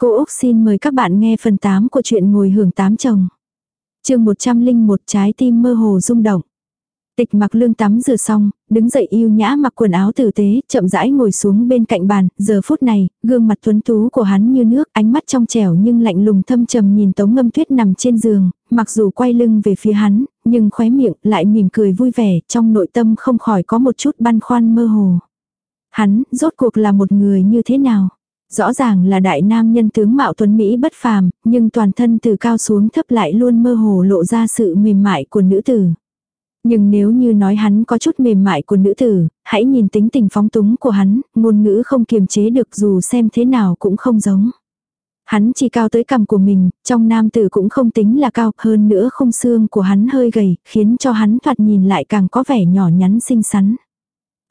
Cô Úc xin mời các bạn nghe phần 8 của truyện ngồi hưởng tám chồng. chương 101 trái tim mơ hồ rung động. Tịch mặc lương tắm rửa xong, đứng dậy yêu nhã mặc quần áo tử tế, chậm rãi ngồi xuống bên cạnh bàn, giờ phút này, gương mặt tuấn tú của hắn như nước, ánh mắt trong trẻo nhưng lạnh lùng thâm trầm nhìn tống ngâm tuyết nằm trên giường, mặc dù quay lưng về phía hắn, nhưng khóe miệng lại mỉm cười vui vẻ, trong nội tâm không khỏi có một chút băn khoăn mơ hồ. Hắn, rốt cuộc là một người như thế nào? Rõ ràng là đại nam nhân tướng mạo tuấn Mỹ bất phàm, nhưng toàn thân từ cao xuống thấp lại luôn mơ hồ lộ ra sự mềm mại của nữ tử. Nhưng nếu như nói hắn có chút mềm mại của nữ tử, hãy nhìn tính tình phóng túng của hắn, ngôn ngữ không kiềm chế được dù xem thế nào cũng không giống. Hắn chỉ cao tới cằm của mình, trong nam tử cũng không tính là cao, hơn nữa không xương của hắn hơi gầy, khiến cho hắn thoạt nhìn lại càng có vẻ nhỏ nhắn xinh xắn.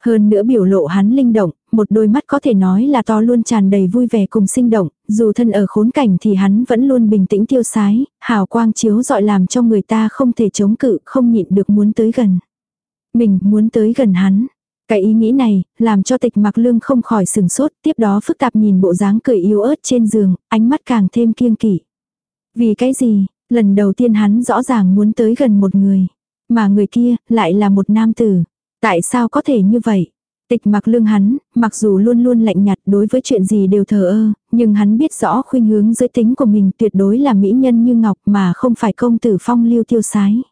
Hơn nữa biểu lộ hắn linh động, một đôi mắt có thể nói là to luôn tràn đầy vui vẻ cùng sinh động, dù thân ở khốn cảnh thì hắn vẫn luôn bình tĩnh tiêu sái, hào quang chiếu dọi làm cho người ta không thể chống cự, không nhịn được muốn tới gần. Mình muốn tới gần hắn. Cái ý nghĩ này, làm cho tịch mặc lương không khỏi sừng sốt, tiếp đó phức tạp nhìn bộ dáng cười yếu ớt trên giường, ánh mắt càng thêm kiêng kỵ. Vì cái gì, lần đầu tiên hắn rõ ràng muốn tới gần một người, mà người kia lại là một nam tử. Tại sao có thể như vậy? Tịch mặc lương hắn, mặc dù luôn luôn lạnh nhạt đối với chuyện gì đều thờ ơ, nhưng hắn biết rõ khuynh hướng giới tính của mình tuyệt đối là mỹ nhân như ngọc mà không phải công tử phong lưu tiêu sái.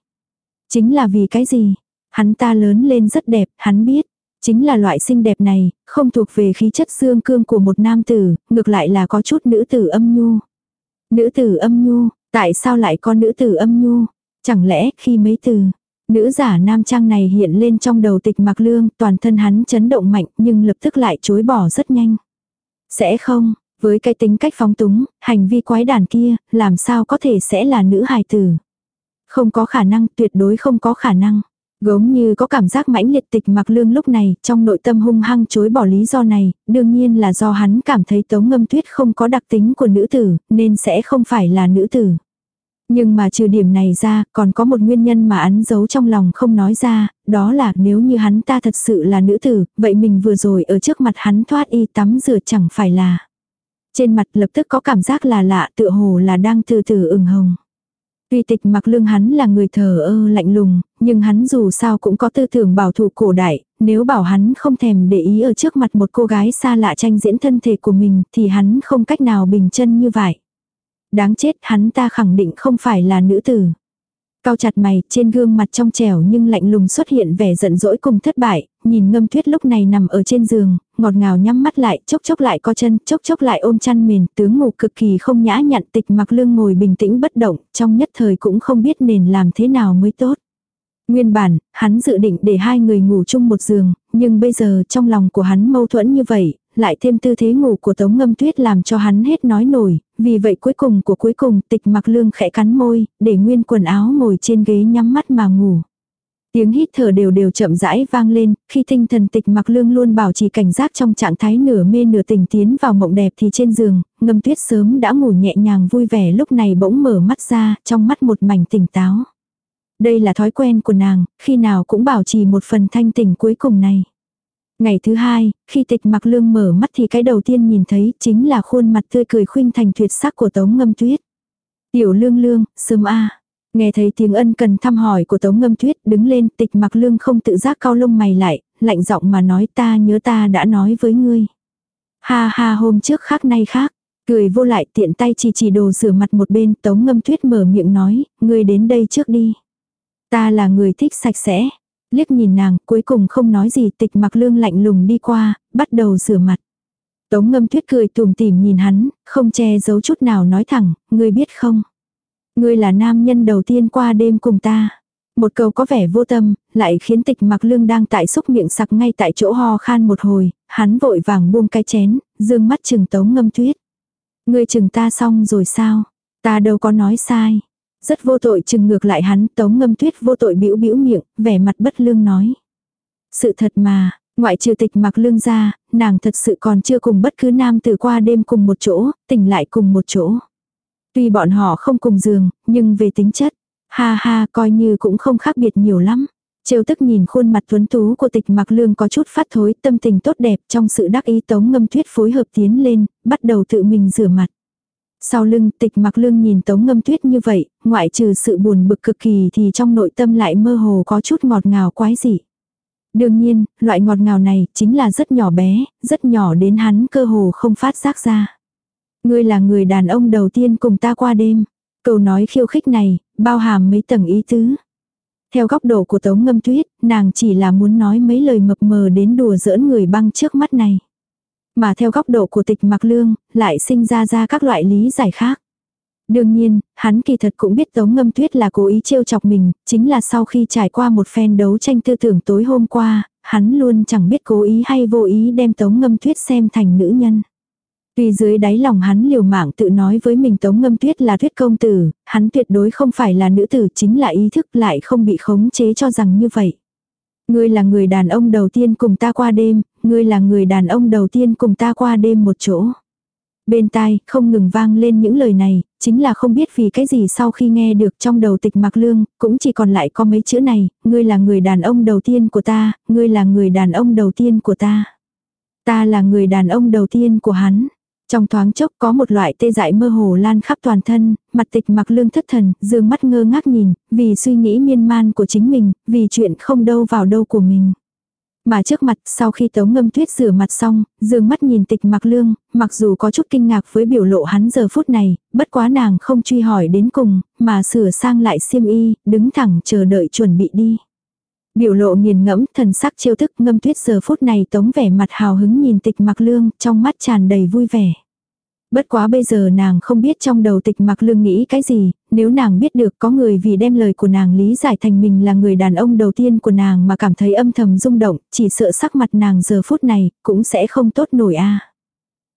Chính là vì cái gì? Hắn ta lớn lên rất đẹp, hắn biết. Chính là loại xinh đẹp này, không thuộc về khí chất dương cương của một nam tử, ngược lại là có chút nữ tử âm nhu. Nữ tử âm nhu, tại sao lại có nữ tử âm nhu? Chẳng lẽ khi mấy từ, Nữ giả nam trang này hiện lên trong đầu tịch mặc lương, toàn thân hắn chấn động mạnh nhưng lập tức lại chối bỏ rất nhanh. Sẽ không, với cái tính cách phóng túng, hành vi quái đản kia, làm sao có thể sẽ là nữ hài tử. Không có khả năng, tuyệt đối không có khả năng. Gống như có cảm giác mãnh liệt tịch mặc lương lúc này, trong nội tâm hung hăng chối bỏ lý do này, đương nhiên là do hắn cảm thấy tống ngâm tuyết không có đặc tính của nữ tử, nên sẽ không phải là nữ tử. Nhưng mà trừ điểm này ra, còn có một nguyên nhân mà ấn giấu trong lòng không nói ra, đó là nếu như hắn ta thật sự là nữ tử, vậy mình vừa rồi ở trước mặt hắn thoát y tắm rửa chẳng phải là. Trên mặt lập tức có cảm giác là lạ tựa hồ là đang từ từ ửng hồng. Tuy tịch mặc lương hắn là người thờ ơ lạnh lùng, nhưng hắn dù sao cũng có tư tưởng bảo thủ cổ đại, nếu bảo hắn không thèm để ý ở trước mặt một cô gái xa lạ tranh diễn thân thể của mình thì hắn không cách nào bình chân như vậy. Đáng chết hắn ta khẳng định không phải là nữ tử. Cao chặt mày, trên gương mặt trong trẻo nhưng lạnh lùng xuất hiện vẻ giận dỗi cùng thất bại, nhìn ngâm tuyết lúc này nằm ở trên giường, ngọt ngào nhắm mắt lại, chốc chốc lại co chân, chốc chốc lại ôm chăn mền, tướng ngủ cực kỳ không nhã nhặn tịch mặc lương ngồi bình tĩnh bất động, trong nhất thời cũng không biết nên làm thế nào mới tốt. Nguyên bản, hắn dự định để hai người ngủ chung một giường, nhưng bây giờ trong lòng của hắn mâu thuẫn như vậy, lại thêm tư thế ngủ của Tống Ngâm Tuyết làm cho hắn hết nói nổi, vì vậy cuối cùng của cuối cùng tịch mặc lương khẽ cắn môi, để nguyên quần áo ngồi trên ghế nhắm mắt mà ngủ. Tiếng hít thở đều đều chậm rãi vang lên, khi tinh thần tịch mặc lương luôn bảo trì cảnh giác trong trạng thái nửa mê nửa tỉnh tiến vào mộng đẹp thì trên giường, ngâm tuyết sớm đã ngủ nhẹ nhàng vui vẻ lúc này bỗng mở mắt ra, trong mắt một mảnh tỉnh táo. Đây là thói quen của nàng, khi nào cũng bảo trì một phần thanh tỉnh cuối cùng này. Ngày thứ hai, khi tịch mặc lương mở mắt thì cái đầu tiên nhìn thấy chính là khuôn mặt tươi cười khuynh thành tuyệt sắc của tống ngâm tuyết. Tiểu lương lương, sớm a Nghe thấy tiếng ân cần thăm hỏi của tống ngâm tuyết đứng lên tịch mặc lương không tự giác cao lông mày lại, lạnh giọng mà nói ta nhớ ta đã nói với ngươi. Ha ha hôm trước khác nay khác. Cười vô lại tiện tay chỉ chỉ đồ rửa mặt một bên tống ngâm tuyết mở miệng nói, ngươi đến đây trước đi. Ta là người thích sạch sẽ, liếc nhìn nàng, cuối cùng không nói gì tịch mặc lương lạnh lùng đi qua, bắt đầu rửa mặt. Tống ngâm tuyết cười tùm tìm nhìn hắn, không che giấu chút nào nói thẳng, ngươi biết không? Ngươi là nam nhân đầu tiên qua đêm cùng ta. Một câu có vẻ vô tâm, lại khiến tịch mặc lương đang tại xúc miệng sặc ngay tại chỗ ho khan một hồi, hắn vội vàng buông cái chén, dương mắt chừng tống ngâm tuyết. Ngươi chừng ta xong rồi sao? Ta đâu có nói sai. Rất vô tội chừng ngược lại hắn, tống ngâm tuyết vô tội bĩu bĩu miệng, vẻ mặt bất lương nói. Sự thật mà, ngoại trừ tịch mặc lương ra, nàng thật sự còn chưa cùng bất cứ nam từ qua đêm cùng một chỗ, tỉnh lại cùng một chỗ. Tuy bọn họ không cùng giường, nhưng về tính chất, ha ha coi như cũng không khác biệt nhiều lắm. Trêu tức nhìn khuôn mặt tuấn tú của tịch mặc lương có chút phát thối tâm tình tốt đẹp trong sự đắc ý tống ngâm tuyết phối hợp tiến lên, bắt đầu tự mình rửa mặt. Sau lưng tịch mặc lương nhìn tống ngâm tuyết như vậy, ngoại trừ sự buồn bực cực kỳ thì trong nội tâm lại mơ hồ có chút ngọt ngào quái dị. Đương nhiên, loại ngọt ngào này chính là rất nhỏ bé, rất nhỏ đến hắn cơ hồ không phát giác ra. Ngươi là người đàn ông đầu tiên cùng ta qua đêm. Câu nói khiêu khích này, bao hàm mấy tầng ý tứ. Theo góc độ của Tống Ngâm Tuyết, nàng chỉ là muốn nói mấy lời mập mờ đến đùa giỡn người băng trước mắt này. Mà theo góc độ của tịch mặc lương, lại sinh ra ra các loại lý giải khác. Đương nhiên, hắn kỳ thật cũng biết Tống Ngâm Tuyết là cố ý trêu chọc mình, chính là sau khi trải qua một phen đấu tranh tư tưởng tối hôm qua, hắn luôn chẳng biết cố ý hay vô ý đem Tống Ngâm Tuyết xem thành nữ nhân. Tuy dưới đáy lòng hắn liều mạng tự nói với mình Tống Ngâm Tuyết là thuyết công tử, hắn tuyệt đối không phải là nữ tử chính là ý thức lại không bị khống chế cho rằng như vậy. Ngươi là người đàn ông đầu tiên cùng ta qua đêm, ngươi là người đàn ông đầu tiên cùng ta qua đêm một chỗ. Bên tai, không ngừng vang lên những lời này, chính là không biết vì cái gì sau khi nghe được trong đầu tịch mặc lương, cũng chỉ còn lại có mấy chữ này, ngươi là người đàn ông đầu tiên của ta, ngươi là người đàn ông đầu tiên của ta. Ta là người đàn ông đầu tiên của hắn. Trong thoáng chốc có một loại tê dại mơ hồ lan khắp toàn thân, mặt tịch mặc lương thất thần, dương mắt ngơ ngác nhìn, vì suy nghĩ miên man của chính mình, vì chuyện không đâu vào đâu của mình. Mà trước mặt, sau khi tống ngâm tuyết rửa mặt xong, dương mắt nhìn tịch mặc lương, mặc dù có chút kinh ngạc với biểu lộ hắn giờ phút này, bất quá nàng không truy hỏi đến cùng, mà sửa sang lại xiêm y, đứng thẳng chờ đợi chuẩn bị đi. Biểu lộ nghiền ngẫm, thần sắc chiêu thức ngâm tuyết giờ phút này tống vẻ mặt hào hứng nhìn tịch mặc lương, trong mắt tràn đầy vui vẻ. Bất quá bây giờ nàng không biết trong đầu tịch mặc lương nghĩ cái gì, nếu nàng biết được có người vì đem lời của nàng lý giải thành mình là người đàn ông đầu tiên của nàng mà cảm thấy âm thầm rung động, chỉ sợ sắc mặt nàng giờ phút này cũng sẽ không tốt nổi a.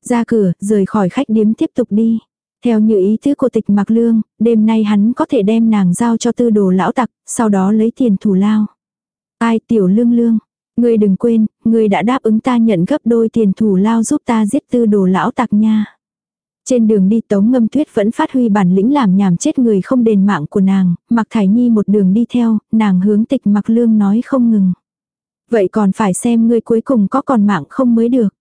Ra cửa, rời khỏi khách điếm tiếp tục đi. Theo như ý tứ của tịch mặc lương, đêm nay hắn có thể đem nàng giao cho tư đồ lão tặc, sau đó lấy tiền thủ lao. Ai tiểu lương lương, ngươi đừng quên, ngươi đã đáp ứng ta nhận gấp đôi tiền thủ lao giúp ta giết tư đồ lão tặc nha. Trên đường đi Tống Ngâm Tuyết vẫn phát huy bản lĩnh làm nhảm chết người không đền mạng của nàng, Mặc Thải Nhi một đường đi theo, nàng hướng tịch Mặc Lương nói không ngừng. Vậy còn phải xem ngươi cuối cùng có còn mạng không mới được.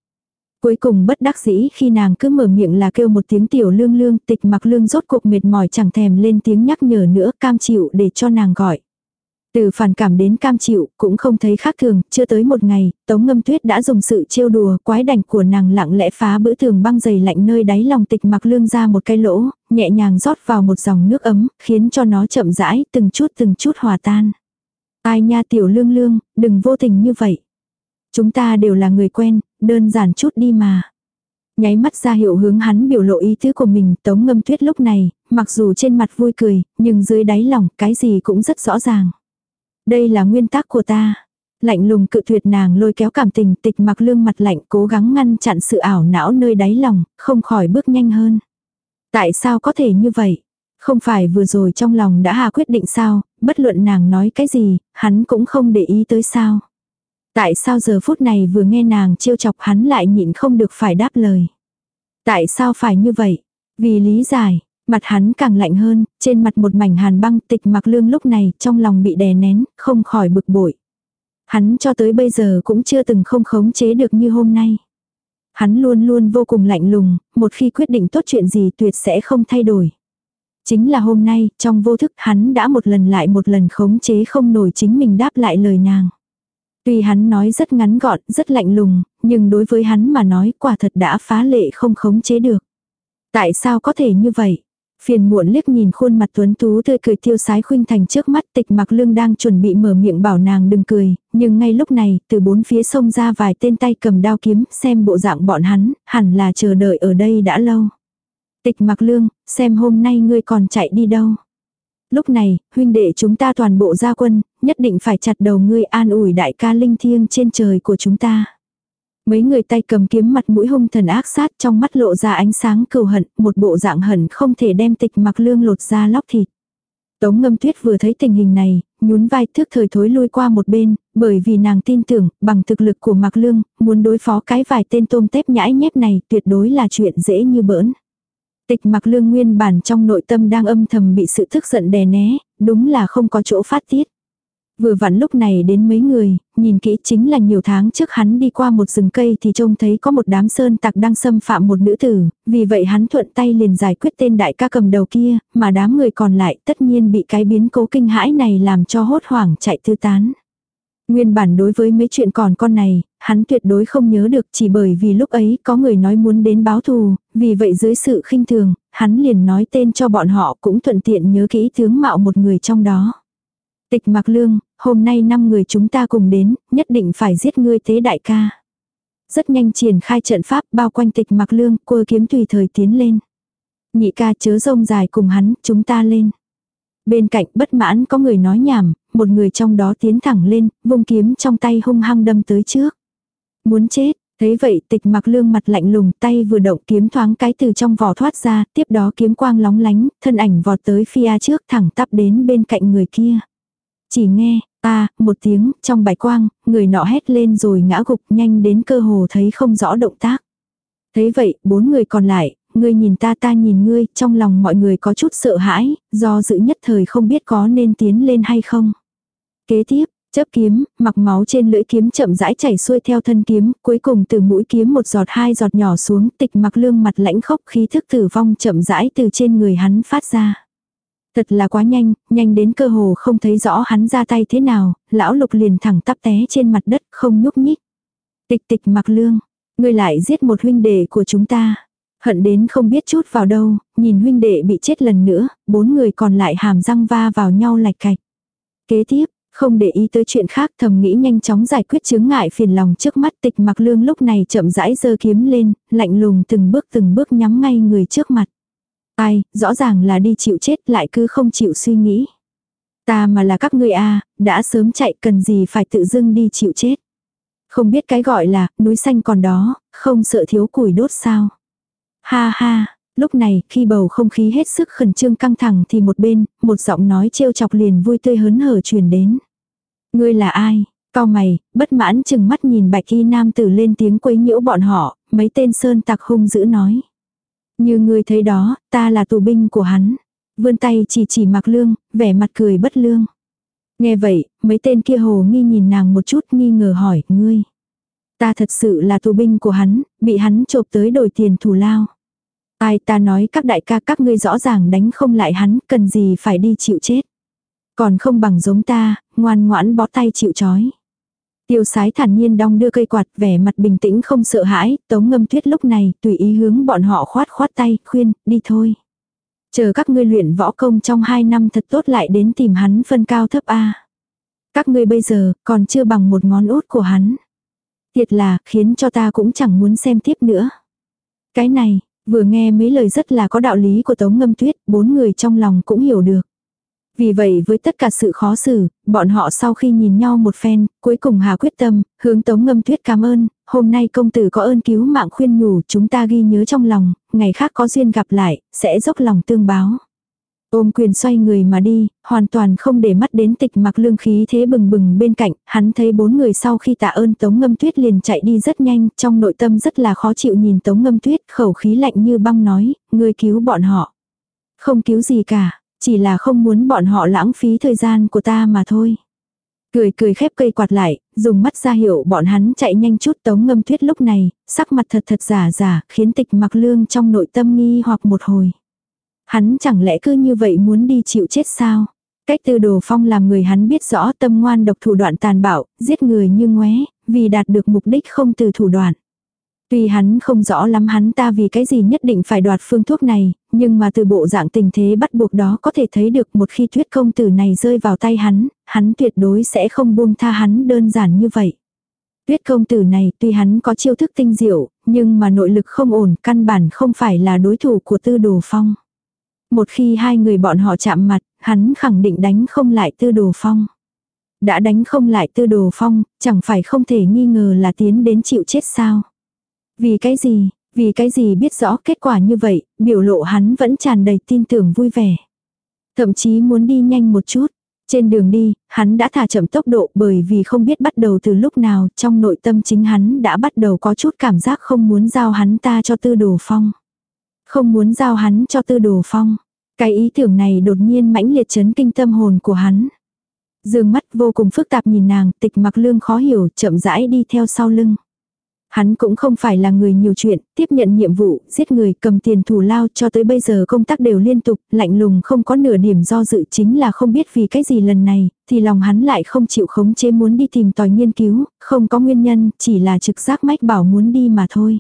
Cuối cùng bất đắc dĩ khi nàng cứ mở miệng là kêu một tiếng tiểu lương lương tịch mặc lương rốt cuộc mệt mỏi chẳng thèm lên tiếng nhắc nhở nữa cam chịu để cho nàng gọi. Từ phản cảm đến cam chịu, cũng không thấy khác thường, chưa tới một ngày, Tống Ngâm Tuyết đã dùng sự trêu đùa quái đảnh của nàng lặng lẽ phá bữa tường băng dày lạnh nơi đáy lòng tịch mặc lương ra một cái lỗ, nhẹ nhàng rót vào một dòng nước ấm, khiến cho nó chậm rãi, từng chút từng chút hòa tan. Ai nha tiểu lương lương, đừng vô tình như vậy. Chúng ta đều là người quen, đơn giản chút đi mà. Nháy mắt ra hiệu hướng hắn biểu lộ ý tứ của mình, Tống Ngâm Tuyết lúc này, mặc dù trên mặt vui cười, nhưng dưới đáy lòng cái gì cũng rất rõ ràng. Đây là nguyên tắc của ta. Lạnh lùng cự tuyệt nàng lôi kéo cảm tình tịch mặc lương mặt lạnh cố gắng ngăn chặn sự ảo não nơi đáy lòng, không khỏi bước nhanh hơn. Tại sao có thể như vậy? Không phải vừa rồi trong lòng đã hà quyết định sao, bất luận nàng nói cái gì, hắn cũng không để ý tới sao. Tại sao giờ phút này vừa nghe nàng trêu chọc hắn lại nhịn không được phải đáp lời. Tại sao phải như vậy? Vì lý giải, Mặt hắn càng lạnh hơn, trên mặt một mảnh hàn băng tịch mặc lương lúc này trong lòng bị đè nén, không khỏi bực bội. Hắn cho tới bây giờ cũng chưa từng không khống chế được như hôm nay. Hắn luôn luôn vô cùng lạnh lùng, một khi quyết định tốt chuyện gì tuyệt sẽ không thay đổi. Chính là hôm nay, trong vô thức hắn đã một lần lại một lần khống chế không nổi chính mình đáp lại lời nàng. Tuy hắn nói rất ngắn gọn, rất lạnh lùng, nhưng đối với hắn mà nói quả thật đã phá lệ không khống chế được. Tại sao có thể như vậy? Phiền muộn liếc nhìn khuôn mặt tuấn tú tươi cười tiêu sái khuynh thành trước mắt tịch mặc lương đang chuẩn bị mở miệng bảo nàng đừng cười, nhưng ngay lúc này, từ bốn phía sông ra vài tên tay cầm đao kiếm, xem bộ dạng bọn hắn, hẳn là chờ đợi ở đây đã lâu. Tịch mặc lương, xem hôm nay ngươi còn chạy đi đâu. Lúc này, huynh đệ chúng ta toàn bộ gia quân, nhất định phải chặt đầu ngươi an ủi đại ca linh thiêng trên trời của chúng ta. Mấy người tay cầm kiếm mặt mũi hung thần ác sát trong mắt lộ ra ánh sáng cừu hận, một bộ dạng hận không thể đem tịch mặc lương lột ra lóc thịt. Tống ngâm tuyết vừa thấy tình hình này, nhún vai thước thời thối lui qua một bên, bởi vì nàng tin tưởng, bằng thực lực của mặc lương, muốn đối phó cái vài tên tôm tép nhãi nhép này tuyệt đối là chuyện dễ như bỡn. Tịch mặc lương nguyên bản trong nội tâm đang âm thầm bị sự tức giận đè né, đúng là không có chỗ phát tiết. Vừa vặn lúc này đến mấy người, nhìn kỹ chính là nhiều tháng trước hắn đi qua một rừng cây thì trông thấy có một đám sơn tặc đang xâm phạm một nữ tử, vì vậy hắn thuận tay liền giải quyết tên đại ca cầm đầu kia, mà đám người còn lại tất nhiên bị cái biến cố kinh hãi này làm cho hốt hoảng chạy tư tán. Nguyên bản đối với mấy chuyện còn con này, hắn tuyệt đối không nhớ được chỉ bởi vì lúc ấy có người nói muốn đến báo thù, vì vậy dưới sự khinh thường, hắn liền nói tên cho bọn họ cũng thuận tiện nhớ kỹ tướng mạo một người trong đó. Tịch mặc lương, hôm nay năm người chúng ta cùng đến, nhất định phải giết ngươi tế đại ca. Rất nhanh triển khai trận pháp bao quanh tịch mặc lương, cô kiếm tùy thời tiến lên. Nhị ca chớ rông dài cùng hắn, chúng ta lên. Bên cạnh bất mãn có người nói nhảm, một người trong đó tiến thẳng lên, vung kiếm trong tay hung hăng đâm tới trước. Muốn chết, thấy vậy tịch mặc lương mặt lạnh lùng tay vừa động kiếm thoáng cái từ trong vỏ thoát ra, tiếp đó kiếm quang lóng lánh, thân ảnh vọt tới phía trước thẳng tắp đến bên cạnh người kia. Chỉ nghe, ta, một tiếng, trong bạch quang, người nọ hét lên rồi ngã gục nhanh đến cơ hồ thấy không rõ động tác. Thấy vậy, bốn người còn lại, ngươi nhìn ta ta nhìn ngươi, trong lòng mọi người có chút sợ hãi, do dự nhất thời không biết có nên tiến lên hay không. Kế tiếp, chớp kiếm, mặc máu trên lưỡi kiếm chậm rãi chảy xuôi theo thân kiếm, cuối cùng từ mũi kiếm một giọt hai giọt nhỏ xuống, tịch mặc lương mặt lãnh khốc khí thức tử vong chậm rãi từ trên người hắn phát ra. Thật là quá nhanh, nhanh đến cơ hồ không thấy rõ hắn ra tay thế nào, lão lục liền thẳng tắp té trên mặt đất không nhúc nhích. Tịch tịch mặc lương, ngươi lại giết một huynh đệ của chúng ta. Hận đến không biết chút vào đâu, nhìn huynh đệ bị chết lần nữa, bốn người còn lại hàm răng va vào nhau lạch cạch. Kế tiếp, không để ý tới chuyện khác thầm nghĩ nhanh chóng giải quyết chướng ngại phiền lòng trước mắt tịch mặc lương lúc này chậm rãi giơ kiếm lên, lạnh lùng từng bước từng bước nhắm ngay người trước mặt. Ai, rõ ràng là đi chịu chết lại cứ không chịu suy nghĩ. Ta mà là các ngươi a đã sớm chạy cần gì phải tự dưng đi chịu chết. Không biết cái gọi là, núi xanh còn đó, không sợ thiếu củi đốt sao. Ha ha, lúc này khi bầu không khí hết sức khẩn trương căng thẳng thì một bên, một giọng nói trêu chọc liền vui tươi hớn hở truyền đến. Ngươi là ai? Cao mày, bất mãn chừng mắt nhìn bạch y nam tử lên tiếng quấy nhiễu bọn họ, mấy tên sơn tặc hung dữ nói. Như ngươi thấy đó, ta là tù binh của hắn. Vươn tay chỉ chỉ mặc lương, vẻ mặt cười bất lương. Nghe vậy, mấy tên kia hồ nghi nhìn nàng một chút nghi ngờ hỏi, ngươi. Ta thật sự là tù binh của hắn, bị hắn chộp tới đổi tiền thù lao. Ai ta nói các đại ca các ngươi rõ ràng đánh không lại hắn, cần gì phải đi chịu chết. Còn không bằng giống ta, ngoan ngoãn bó tay chịu chói. Tiêu sái thản nhiên đong đưa cây quạt vẻ mặt bình tĩnh không sợ hãi, tống ngâm tuyết lúc này tùy ý hướng bọn họ khoát khoát tay, khuyên, đi thôi. Chờ các ngươi luyện võ công trong hai năm thật tốt lại đến tìm hắn phân cao thấp A. Các ngươi bây giờ còn chưa bằng một ngón út của hắn. Thiệt là khiến cho ta cũng chẳng muốn xem tiếp nữa. Cái này, vừa nghe mấy lời rất là có đạo lý của tống ngâm tuyết, bốn người trong lòng cũng hiểu được. Vì vậy với tất cả sự khó xử, bọn họ sau khi nhìn nhau một phen, cuối cùng hà quyết tâm, hướng tống ngâm tuyết cảm ơn, hôm nay công tử có ơn cứu mạng khuyên nhủ chúng ta ghi nhớ trong lòng, ngày khác có duyên gặp lại, sẽ dốc lòng tương báo. Ôm quyền xoay người mà đi, hoàn toàn không để mắt đến tịch mặc lương khí thế bừng bừng bên cạnh, hắn thấy bốn người sau khi tạ ơn tống ngâm tuyết liền chạy đi rất nhanh, trong nội tâm rất là khó chịu nhìn tống ngâm tuyết, khẩu khí lạnh như băng nói, người cứu bọn họ. Không cứu gì cả, chỉ là không muốn bọn họ lãng phí thời gian của ta mà thôi. Cười cười khép cây quạt lại, dùng mắt ra hiệu bọn hắn chạy nhanh chút tống ngâm tuyết lúc này, sắc mặt thật thật giả giả, khiến tịch mặc lương trong nội tâm nghi hoặc một hồi. Hắn chẳng lẽ cứ như vậy muốn đi chịu chết sao? Cách tư đồ phong làm người hắn biết rõ tâm ngoan độc thủ đoạn tàn bạo, giết người như ngoé, vì đạt được mục đích không từ thủ đoạn. Tuy hắn không rõ lắm hắn ta vì cái gì nhất định phải đoạt phương thuốc này, nhưng mà từ bộ dạng tình thế bắt buộc đó có thể thấy được một khi tuyết công tử này rơi vào tay hắn, hắn tuyệt đối sẽ không buông tha hắn đơn giản như vậy. Tuyết công tử này tuy hắn có chiêu thức tinh diệu, nhưng mà nội lực không ổn, căn bản không phải là đối thủ của tư đồ phong. Một khi hai người bọn họ chạm mặt, hắn khẳng định đánh không lại tư đồ phong. Đã đánh không lại tư đồ phong, chẳng phải không thể nghi ngờ là tiến đến chịu chết sao. Vì cái gì, vì cái gì biết rõ kết quả như vậy, biểu lộ hắn vẫn tràn đầy tin tưởng vui vẻ. Thậm chí muốn đi nhanh một chút. Trên đường đi, hắn đã thả chậm tốc độ bởi vì không biết bắt đầu từ lúc nào trong nội tâm chính hắn đã bắt đầu có chút cảm giác không muốn giao hắn ta cho tư đồ phong. Không muốn giao hắn cho tư đồ phong. Cái ý tưởng này đột nhiên mãnh liệt chấn kinh tâm hồn của hắn. Dương mắt vô cùng phức tạp nhìn nàng, tịch mặc lương khó hiểu, chậm rãi đi theo sau lưng. Hắn cũng không phải là người nhiều chuyện, tiếp nhận nhiệm vụ, giết người, cầm tiền thủ lao cho tới bây giờ công tác đều liên tục, lạnh lùng không có nửa điểm do dự chính là không biết vì cái gì lần này, thì lòng hắn lại không chịu khống chế muốn đi tìm tòi nghiên cứu, không có nguyên nhân, chỉ là trực giác mách bảo muốn đi mà thôi.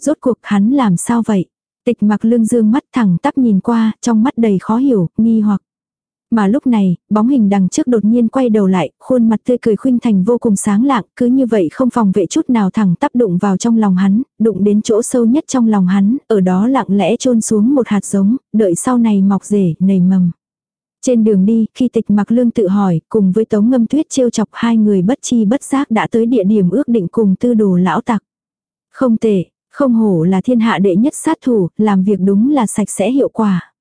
Rốt cuộc hắn làm sao vậy? Tịch mặc lương dương mắt thẳng tắp nhìn qua, trong mắt đầy khó hiểu, nghi hoặc. Mà lúc này, bóng hình đằng trước đột nhiên quay đầu lại, khuôn mặt tươi cười khuynh thành vô cùng sáng lạng, cứ như vậy không phòng vệ chút nào thẳng tắp đụng vào trong lòng hắn, đụng đến chỗ sâu nhất trong lòng hắn, ở đó lặng lẽ chôn xuống một hạt giống, đợi sau này mọc rể, nảy mầm. Trên đường đi, khi tịch mặc lương tự hỏi, cùng với tống ngâm tuyết trêu chọc hai người bất chi bất giác đã tới địa điểm ước định cùng tư đồ lão tặc. Không tệ, không hổ là thiên hạ đệ nhất sát thủ, làm việc đúng là sạch sẽ hiệu quả.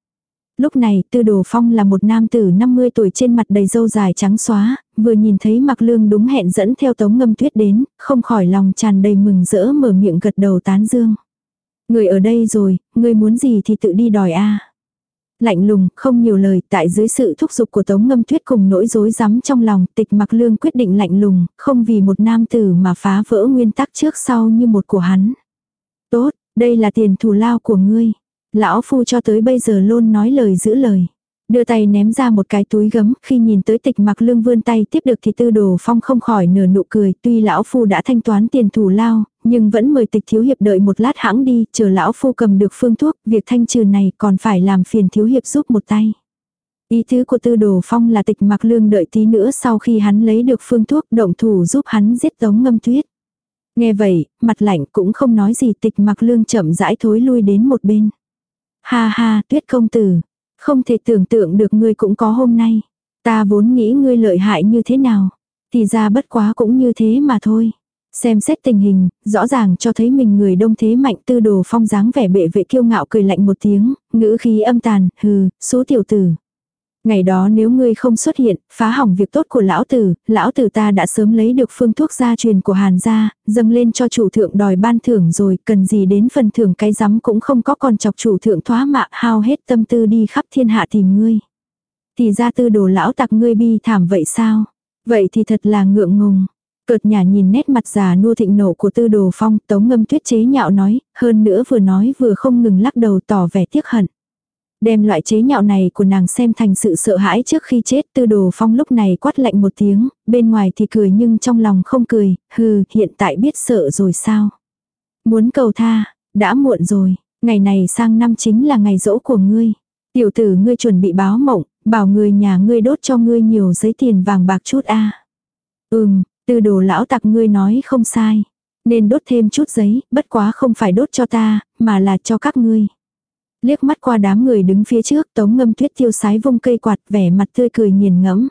Lúc này, Tư Đồ Phong là một nam tử 50 tuổi trên mặt đầy râu dài trắng xóa, vừa nhìn thấy Mặc Lương đúng hẹn dẫn theo Tống Ngâm Tuyết đến, không khỏi lòng tràn đầy mừng rỡ mở miệng gật đầu tán dương. Người ở đây rồi, người muốn gì thì tự đi đòi a. Lạnh lùng, không nhiều lời, tại dưới sự thúc giục của Tống Ngâm Tuyết cùng nỗi rối rắm trong lòng, Tịch Mặc Lương quyết định lạnh lùng, không vì một nam tử mà phá vỡ nguyên tắc trước sau như một của hắn. Tốt, đây là tiền thù lao của ngươi. Lão phu cho tới bây giờ luôn nói lời giữ lời. Đưa tay ném ra một cái túi gấm, khi nhìn tới tịch mặc lương vươn tay tiếp được thì tư đồ phong không khỏi nửa nụ cười, tuy lão phu đã thanh toán tiền thủ lao, nhưng vẫn mời tịch thiếu hiệp đợi một lát hãng đi, chờ lão phu cầm được phương thuốc, việc thanh trừ này còn phải làm phiền thiếu hiệp giúp một tay. Ý tứ của tư đồ phong là tịch mặc lương đợi tí nữa sau khi hắn lấy được phương thuốc động thủ giúp hắn giết tống ngâm tuyết. Nghe vậy, mặt lạnh cũng không nói gì tịch mặc lương chậm rãi thối lui đến một bên. Ha ha, tuyết công tử. Không thể tưởng tượng được ngươi cũng có hôm nay. Ta vốn nghĩ ngươi lợi hại như thế nào. Thì ra bất quá cũng như thế mà thôi. Xem xét tình hình, rõ ràng cho thấy mình người đông thế mạnh tư đồ phong dáng vẻ bệ vệ kiêu ngạo cười lạnh một tiếng, ngữ khí âm tàn, hừ, số tiểu tử. Ngày đó nếu ngươi không xuất hiện, phá hỏng việc tốt của lão tử, lão tử ta đã sớm lấy được phương thuốc gia truyền của Hàn gia, dâng lên cho chủ thượng đòi ban thưởng rồi, cần gì đến phần thưởng cái rắm cũng không có còn chọc chủ thượng thoá mạ hao hết tâm tư đi khắp thiên hạ tìm ngươi. Thì ra tư đồ lão tặc ngươi bi thảm vậy sao? Vậy thì thật là ngượng ngùng. Cợt nhà nhìn nét mặt già nua thịnh nộ của tư đồ phong, tống ngâm tuyết chế nhạo nói, hơn nữa vừa nói vừa không ngừng lắc đầu tỏ vẻ tiếc hận. Đem loại chế nhạo này của nàng xem thành sự sợ hãi trước khi chết tư đồ phong lúc này quát lạnh một tiếng, bên ngoài thì cười nhưng trong lòng không cười, hừ, hiện tại biết sợ rồi sao. Muốn cầu tha, đã muộn rồi, ngày này sang năm chính là ngày rỗ của ngươi. Tiểu tử ngươi chuẩn bị báo mộng, bảo người nhà ngươi đốt cho ngươi nhiều giấy tiền vàng bạc chút a. À. Ừm, tư đồ lão tặc ngươi nói không sai. Nên đốt thêm chút giấy, bất quá không phải đốt cho ta, mà là cho các ngươi. Liếc mắt qua đám người đứng phía trước tống ngâm tuyết tiêu sái vung cây quạt vẻ mặt tươi cười nghiền ngẫm.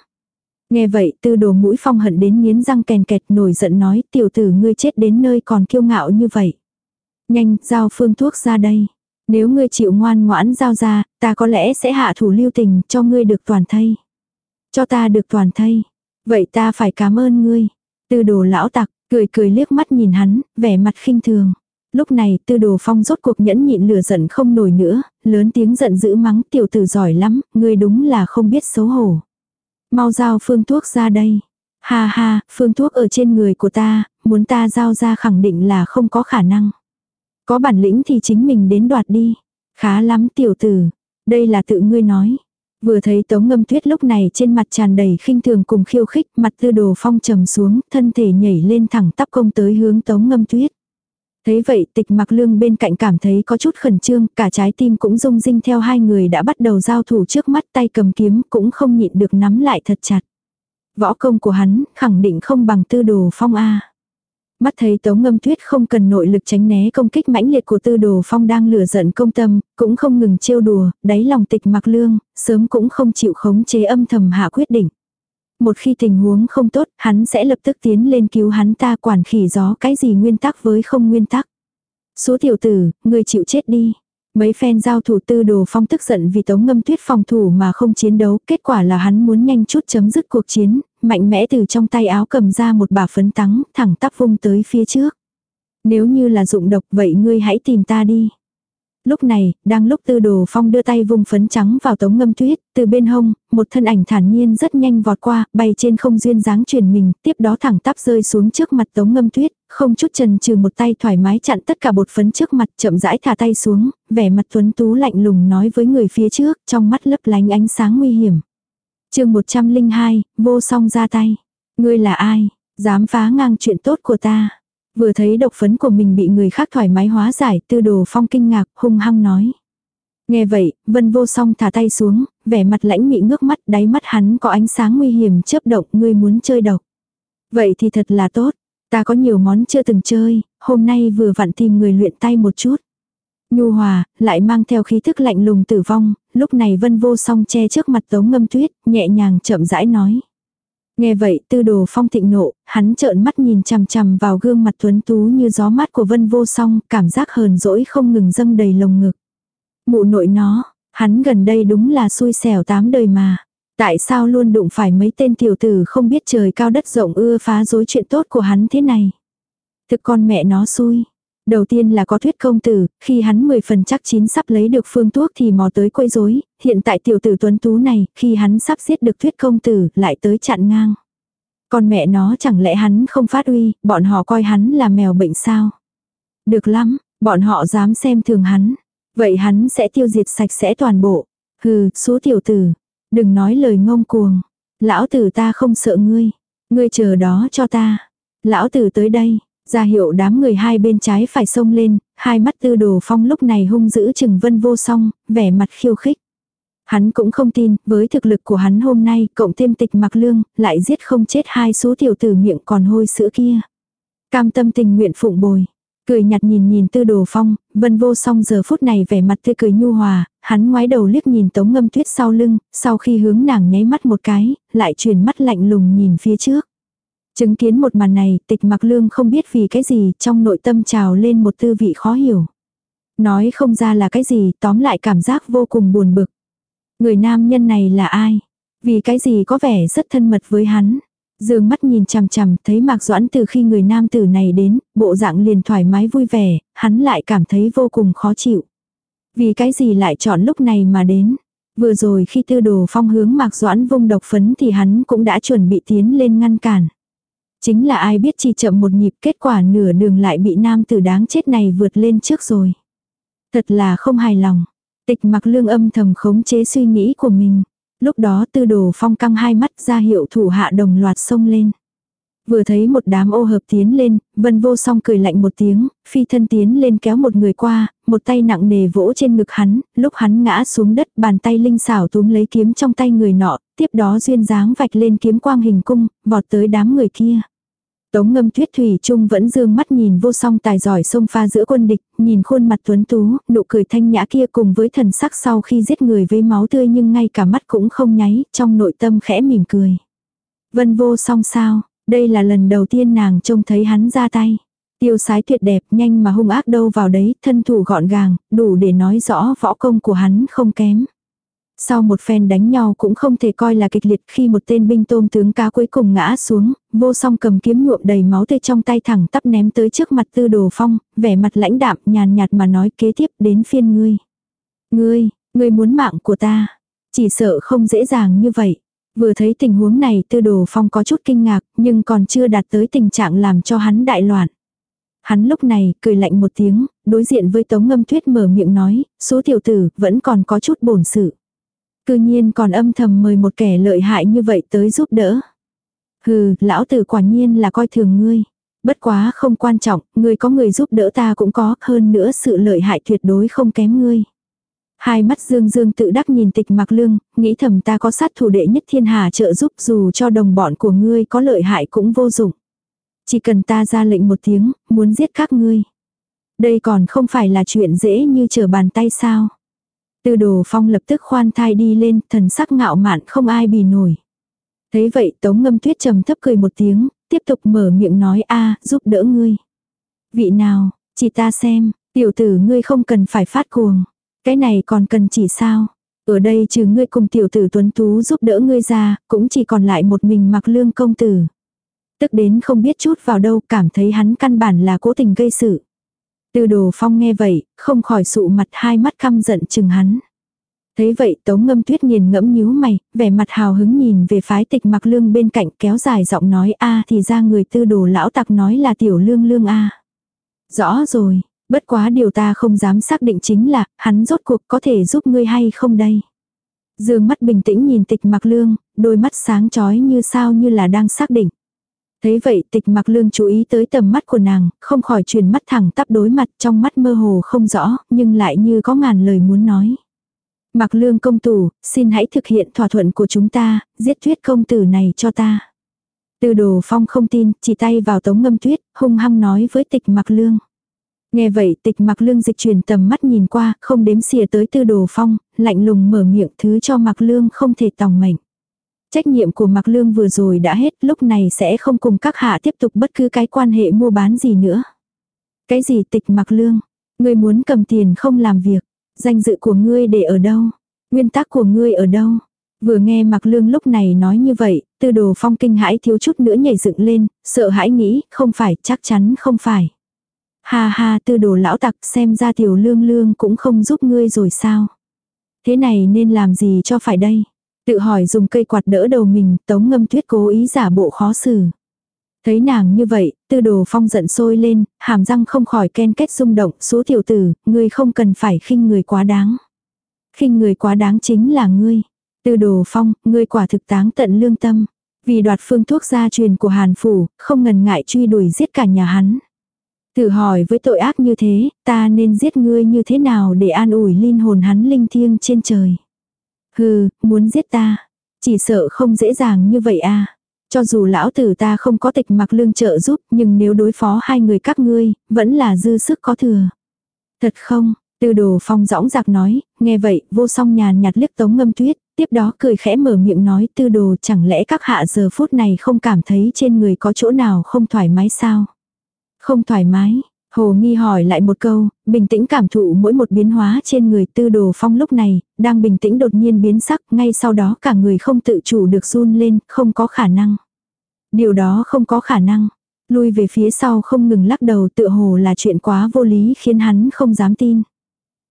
Nghe vậy tư đồ mũi phong hận đến nghiến răng kèn kẹt nổi giận nói tiểu tử ngươi chết đến nơi còn kiêu ngạo như vậy. Nhanh, giao phương thuốc ra đây. Nếu ngươi chịu ngoan ngoãn giao ra, ta có lẽ sẽ hạ thủ lưu tình cho ngươi được toàn thây. Cho ta được toàn thây. Vậy ta phải cảm ơn ngươi. Tư đồ lão tặc, cười cười liếc mắt nhìn hắn, vẻ mặt khinh thường. Lúc này tư đồ phong rốt cuộc nhẫn nhịn lửa giận không nổi nữa, lớn tiếng giận dữ mắng tiểu tử giỏi lắm, ngươi đúng là không biết xấu hổ. Mau giao phương thuốc ra đây. Ha ha, phương thuốc ở trên người của ta, muốn ta giao ra khẳng định là không có khả năng. Có bản lĩnh thì chính mình đến đoạt đi. Khá lắm tiểu tử. Đây là tự ngươi nói. Vừa thấy tống ngâm tuyết lúc này trên mặt tràn đầy khinh thường cùng khiêu khích, mặt tư đồ phong trầm xuống, thân thể nhảy lên thẳng tắp công tới hướng tống ngâm tuyết. Thế vậy tịch mặc lương bên cạnh cảm thấy có chút khẩn trương, cả trái tim cũng rung rinh theo hai người đã bắt đầu giao thủ trước mắt tay cầm kiếm cũng không nhịn được nắm lại thật chặt. Võ công của hắn khẳng định không bằng tư đồ phong A. Mắt thấy tống ngâm tuyết không cần nội lực tránh né công kích mãnh liệt của tư đồ phong đang lửa giận công tâm, cũng không ngừng trêu đùa, đáy lòng tịch mặc lương, sớm cũng không chịu khống chế âm thầm hạ quyết định. Một khi tình huống không tốt, hắn sẽ lập tức tiến lên cứu hắn ta quản khỉ gió cái gì nguyên tắc với không nguyên tắc. Số tiểu tử, người chịu chết đi. Mấy phen giao thủ tư đồ phong tức giận vì tống ngâm tuyết phòng thủ mà không chiến đấu, kết quả là hắn muốn nhanh chút chấm dứt cuộc chiến, mạnh mẽ từ trong tay áo cầm ra một bả phấn tắng, thẳng tắp vung tới phía trước. Nếu như là dụng độc vậy ngươi hãy tìm ta đi. Lúc này, đang lúc tư đồ phong đưa tay vùng phấn trắng vào tống ngâm tuyết, từ bên hông, một thân ảnh thản nhiên rất nhanh vọt qua, bay trên không duyên dáng chuyển mình, tiếp đó thẳng tắp rơi xuống trước mặt tống ngâm tuyết, không chút trần trừ một tay thoải mái chặn tất cả bột phấn trước mặt chậm rãi thả tay xuống, vẻ mặt tuấn tú lạnh lùng nói với người phía trước, trong mắt lấp lánh ánh sáng nguy hiểm. chương 102, vô song ra tay. Ngươi là ai? Dám phá ngang chuyện tốt của ta. Vừa thấy độc phấn của mình bị người khác thoải mái hóa giải, tư đồ phong kinh ngạc, hung hăng nói. Nghe vậy, vân vô song thả tay xuống, vẻ mặt lãnh mị ngước mắt, đáy mắt hắn có ánh sáng nguy hiểm chớp động, ngươi muốn chơi độc. Vậy thì thật là tốt, ta có nhiều món chưa từng chơi, hôm nay vừa vặn tìm người luyện tay một chút. Nhu hòa, lại mang theo khí thức lạnh lùng tử vong, lúc này vân vô song che trước mặt tống ngâm tuyết, nhẹ nhàng chậm rãi nói. Nghe vậy tư đồ phong thịnh nộ, hắn trợn mắt nhìn chằm chằm vào gương mặt tuấn tú như gió mát của vân vô song, cảm giác hờn dỗi không ngừng dâng đầy lồng ngực. Mụ nội nó, hắn gần đây đúng là xui xẻo tám đời mà. Tại sao luôn đụng phải mấy tên tiểu tử không biết trời cao đất rộng ưa phá rối chuyện tốt của hắn thế này. Thực con mẹ nó xui. Đầu tiên là có thuyết công tử, khi hắn 10 phần chắc chín sắp lấy được phương thuốc thì mò tới quấy rối, hiện tại tiểu tử tuấn tú này, khi hắn sắp giết được thuyết công tử, lại tới chặn ngang. Còn mẹ nó chẳng lẽ hắn không phát uy, bọn họ coi hắn là mèo bệnh sao? Được lắm, bọn họ dám xem thường hắn. Vậy hắn sẽ tiêu diệt sạch sẽ toàn bộ. Hừ, số tiểu tử. Đừng nói lời ngông cuồng. Lão tử ta không sợ ngươi. Ngươi chờ đó cho ta. Lão tử tới đây ra hiệu đám người hai bên trái phải xông lên, hai mắt tư đồ phong lúc này hung dữ chừng vân vô song, vẻ mặt khiêu khích. Hắn cũng không tin, với thực lực của hắn hôm nay, cộng thêm tịch mặc lương, lại giết không chết hai số tiểu tử miệng còn hôi sữa kia. Cam tâm tình nguyện phụng bồi. Cười nhạt nhìn nhìn tư đồ phong, vân vô song giờ phút này vẻ mặt tươi cười nhu hòa, hắn ngoái đầu liếc nhìn tống ngâm tuyết sau lưng, sau khi hướng nàng nháy mắt một cái, lại chuyển mắt lạnh lùng nhìn phía trước. Chứng kiến một màn này, tịch mặc lương không biết vì cái gì, trong nội tâm trào lên một tư vị khó hiểu. Nói không ra là cái gì, tóm lại cảm giác vô cùng buồn bực. Người nam nhân này là ai? Vì cái gì có vẻ rất thân mật với hắn? Dương mắt nhìn chằm chằm, thấy Mạc Doãn từ khi người nam tử này đến, bộ dạng liền thoải mái vui vẻ, hắn lại cảm thấy vô cùng khó chịu. Vì cái gì lại chọn lúc này mà đến? Vừa rồi khi tư đồ phong hướng Mạc Doãn vung độc phấn thì hắn cũng đã chuẩn bị tiến lên ngăn cản. Chính là ai biết chỉ chậm một nhịp kết quả nửa đường lại bị nam tử đáng chết này vượt lên trước rồi. Thật là không hài lòng. Tịch mặc lương âm thầm khống chế suy nghĩ của mình. Lúc đó tư đồ phong căng hai mắt ra hiệu thủ hạ đồng loạt xông lên. Vừa thấy một đám ô hợp tiến lên, vân vô song cười lạnh một tiếng, phi thân tiến lên kéo một người qua, một tay nặng nề vỗ trên ngực hắn, lúc hắn ngã xuống đất bàn tay linh xảo túm lấy kiếm trong tay người nọ, tiếp đó duyên dáng vạch lên kiếm quang hình cung, vọt tới đám người kia. Tống ngâm tuyết thủy trung vẫn dương mắt nhìn vô song tài giỏi sông pha giữa quân địch, nhìn khuôn mặt tuấn tú, nụ cười thanh nhã kia cùng với thần sắc sau khi giết người với máu tươi nhưng ngay cả mắt cũng không nháy, trong nội tâm khẽ mỉm cười. Vân vô song sao, đây là lần đầu tiên nàng trông thấy hắn ra tay. Tiêu sái tuyệt đẹp nhanh mà hung ác đâu vào đấy, thân thủ gọn gàng, đủ để nói rõ võ công của hắn không kém. Sau một phen đánh nhau cũng không thể coi là kịch liệt khi một tên binh tôm tướng cá cuối cùng ngã xuống, vô song cầm kiếm nhuộm đầy máu tươi trong tay thẳng tắp ném tới trước mặt tư đồ phong, vẻ mặt lãnh đạm nhàn nhạt mà nói kế tiếp đến phiên ngươi. Ngươi, ngươi muốn mạng của ta. Chỉ sợ không dễ dàng như vậy. Vừa thấy tình huống này tư đồ phong có chút kinh ngạc nhưng còn chưa đạt tới tình trạng làm cho hắn đại loạn. Hắn lúc này cười lạnh một tiếng, đối diện với tống ngâm tuyết mở miệng nói, số tiểu tử vẫn còn có chút bổn sự. Cư nhiên còn âm thầm mời một kẻ lợi hại như vậy tới giúp đỡ. Hừ, lão tử quả nhiên là coi thường ngươi. Bất quá không quan trọng, ngươi có người giúp đỡ ta cũng có, hơn nữa sự lợi hại tuyệt đối không kém ngươi. Hai mắt dương dương tự đắc nhìn tịch mặc lương, nghĩ thầm ta có sát thủ đệ nhất thiên hà trợ giúp dù cho đồng bọn của ngươi có lợi hại cũng vô dụng. Chỉ cần ta ra lệnh một tiếng, muốn giết các ngươi. Đây còn không phải là chuyện dễ như trở bàn tay sao. Tư đồ phong lập tức khoan thai đi lên, thần sắc ngạo mạn không ai bì nổi. Thấy vậy tống ngâm tuyết trầm thấp cười một tiếng, tiếp tục mở miệng nói a giúp đỡ ngươi. Vị nào, chỉ ta xem, tiểu tử ngươi không cần phải phát cuồng. Cái này còn cần chỉ sao. Ở đây trừ ngươi cùng tiểu tử tuấn tú giúp đỡ ngươi ra, cũng chỉ còn lại một mình mặc lương công tử. Tức đến không biết chút vào đâu cảm thấy hắn căn bản là cố tình gây sự. Tư đồ phong nghe vậy, không khỏi sụ mặt hai mắt căm giận chừng hắn. Thấy vậy tống ngâm tuyết nghiền ngẫm nhíu mày, vẻ mặt hào hứng nhìn về phái tịch mặc lương bên cạnh kéo dài giọng nói a thì ra người tư đồ lão tặc nói là tiểu lương lương a Rõ rồi, bất quá điều ta không dám xác định chính là, hắn rốt cuộc có thể giúp ngươi hay không đây. Dương mắt bình tĩnh nhìn tịch mặc lương, đôi mắt sáng chói như sao như là đang xác định. Thấy vậy tịch mặc lương chú ý tới tầm mắt của nàng, không khỏi truyền mắt thẳng tắp đối mặt trong mắt mơ hồ không rõ, nhưng lại như có ngàn lời muốn nói. Mặc lương công tử, xin hãy thực hiện thỏa thuận của chúng ta, giết tuyết công tử này cho ta. Từ đồ phong không tin, chỉ tay vào tống ngâm tuyết, hung hăng nói với tịch mặc lương. Nghe vậy tịch mặc lương dịch chuyển tầm mắt nhìn qua, không đếm xỉa tới tư đồ phong, lạnh lùng mở miệng thứ cho mặc lương không thể tòng mệnh. Trách nhiệm của mặc lương vừa rồi đã hết, lúc này sẽ không cùng các hạ tiếp tục bất cứ cái quan hệ mua bán gì nữa. Cái gì tịch mặc lương? Ngươi muốn cầm tiền không làm việc. Danh dự của ngươi để ở đâu? Nguyên tắc của ngươi ở đâu? Vừa nghe mặc lương lúc này nói như vậy, tư đồ phong kinh hãi thiếu chút nữa nhảy dựng lên, sợ hãi nghĩ, không phải, chắc chắn không phải. Ha ha tư đồ lão tặc xem ra tiểu lương lương cũng không giúp ngươi rồi sao. Thế này nên làm gì cho phải đây? Tự hỏi dùng cây quạt đỡ đầu mình, tống ngâm tuyết cố ý giả bộ khó xử. Thấy nàng như vậy, tư đồ phong giận sôi lên, hàm răng không khỏi ken kết rung động, số tiểu tử, ngươi không cần phải khinh người quá đáng. khinh người quá đáng chính là ngươi. Tư đồ phong, ngươi quả thực táng tận lương tâm. Vì đoạt phương thuốc gia truyền của Hàn Phủ, không ngần ngại truy đuổi giết cả nhà hắn. Thử hỏi với tội ác như thế, ta nên giết ngươi như thế nào để an ủi linh hồn hắn linh thiêng trên trời. Hừ, muốn giết ta. Chỉ sợ không dễ dàng như vậy à. Cho dù lão tử ta không có tịch mặc lương trợ giúp, nhưng nếu đối phó hai người các ngươi, vẫn là dư sức có thừa. Thật không, tư đồ phong dõng giặc nói, nghe vậy, vô song nhàn nhạt liếc tống ngâm tuyết, tiếp đó cười khẽ mở miệng nói tư đồ chẳng lẽ các hạ giờ phút này không cảm thấy trên người có chỗ nào không thoải mái sao? Không thoải mái, Hồ Nghi hỏi lại một câu, bình tĩnh cảm thụ mỗi một biến hóa trên người tư đồ phong lúc này, đang bình tĩnh đột nhiên biến sắc, ngay sau đó cả người không tự chủ được run lên, không có khả năng. Điều đó không có khả năng. Lui về phía sau không ngừng lắc đầu tự hồ là chuyện quá vô lý khiến hắn không dám tin.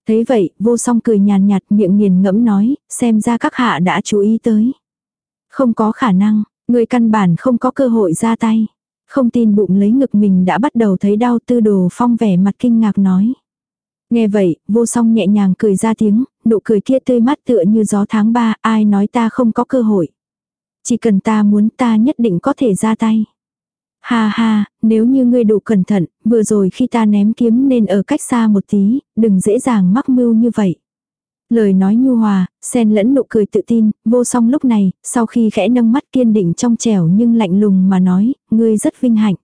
Thế vậy, vô song cười nhàn nhạt miệng nghiền ngẫm nói, xem ra các hạ đã chú ý tới. Không có khả năng, người căn bản không có cơ hội ra tay. Không tin bụng lấy ngực mình đã bắt đầu thấy đau tư đồ phong vẻ mặt kinh ngạc nói. Nghe vậy, vô song nhẹ nhàng cười ra tiếng, nụ cười kia tươi mắt tựa như gió tháng ba, ai nói ta không có cơ hội. Chỉ cần ta muốn ta nhất định có thể ra tay. Ha ha, nếu như ngươi đủ cẩn thận, vừa rồi khi ta ném kiếm nên ở cách xa một tí, đừng dễ dàng mắc mưu như vậy. Lời nói nhu hòa, xen lẫn nụ cười tự tin, vô song lúc này, sau khi khẽ nâng mắt kiên định trong trẻo nhưng lạnh lùng mà nói, ngươi rất vinh hạnh.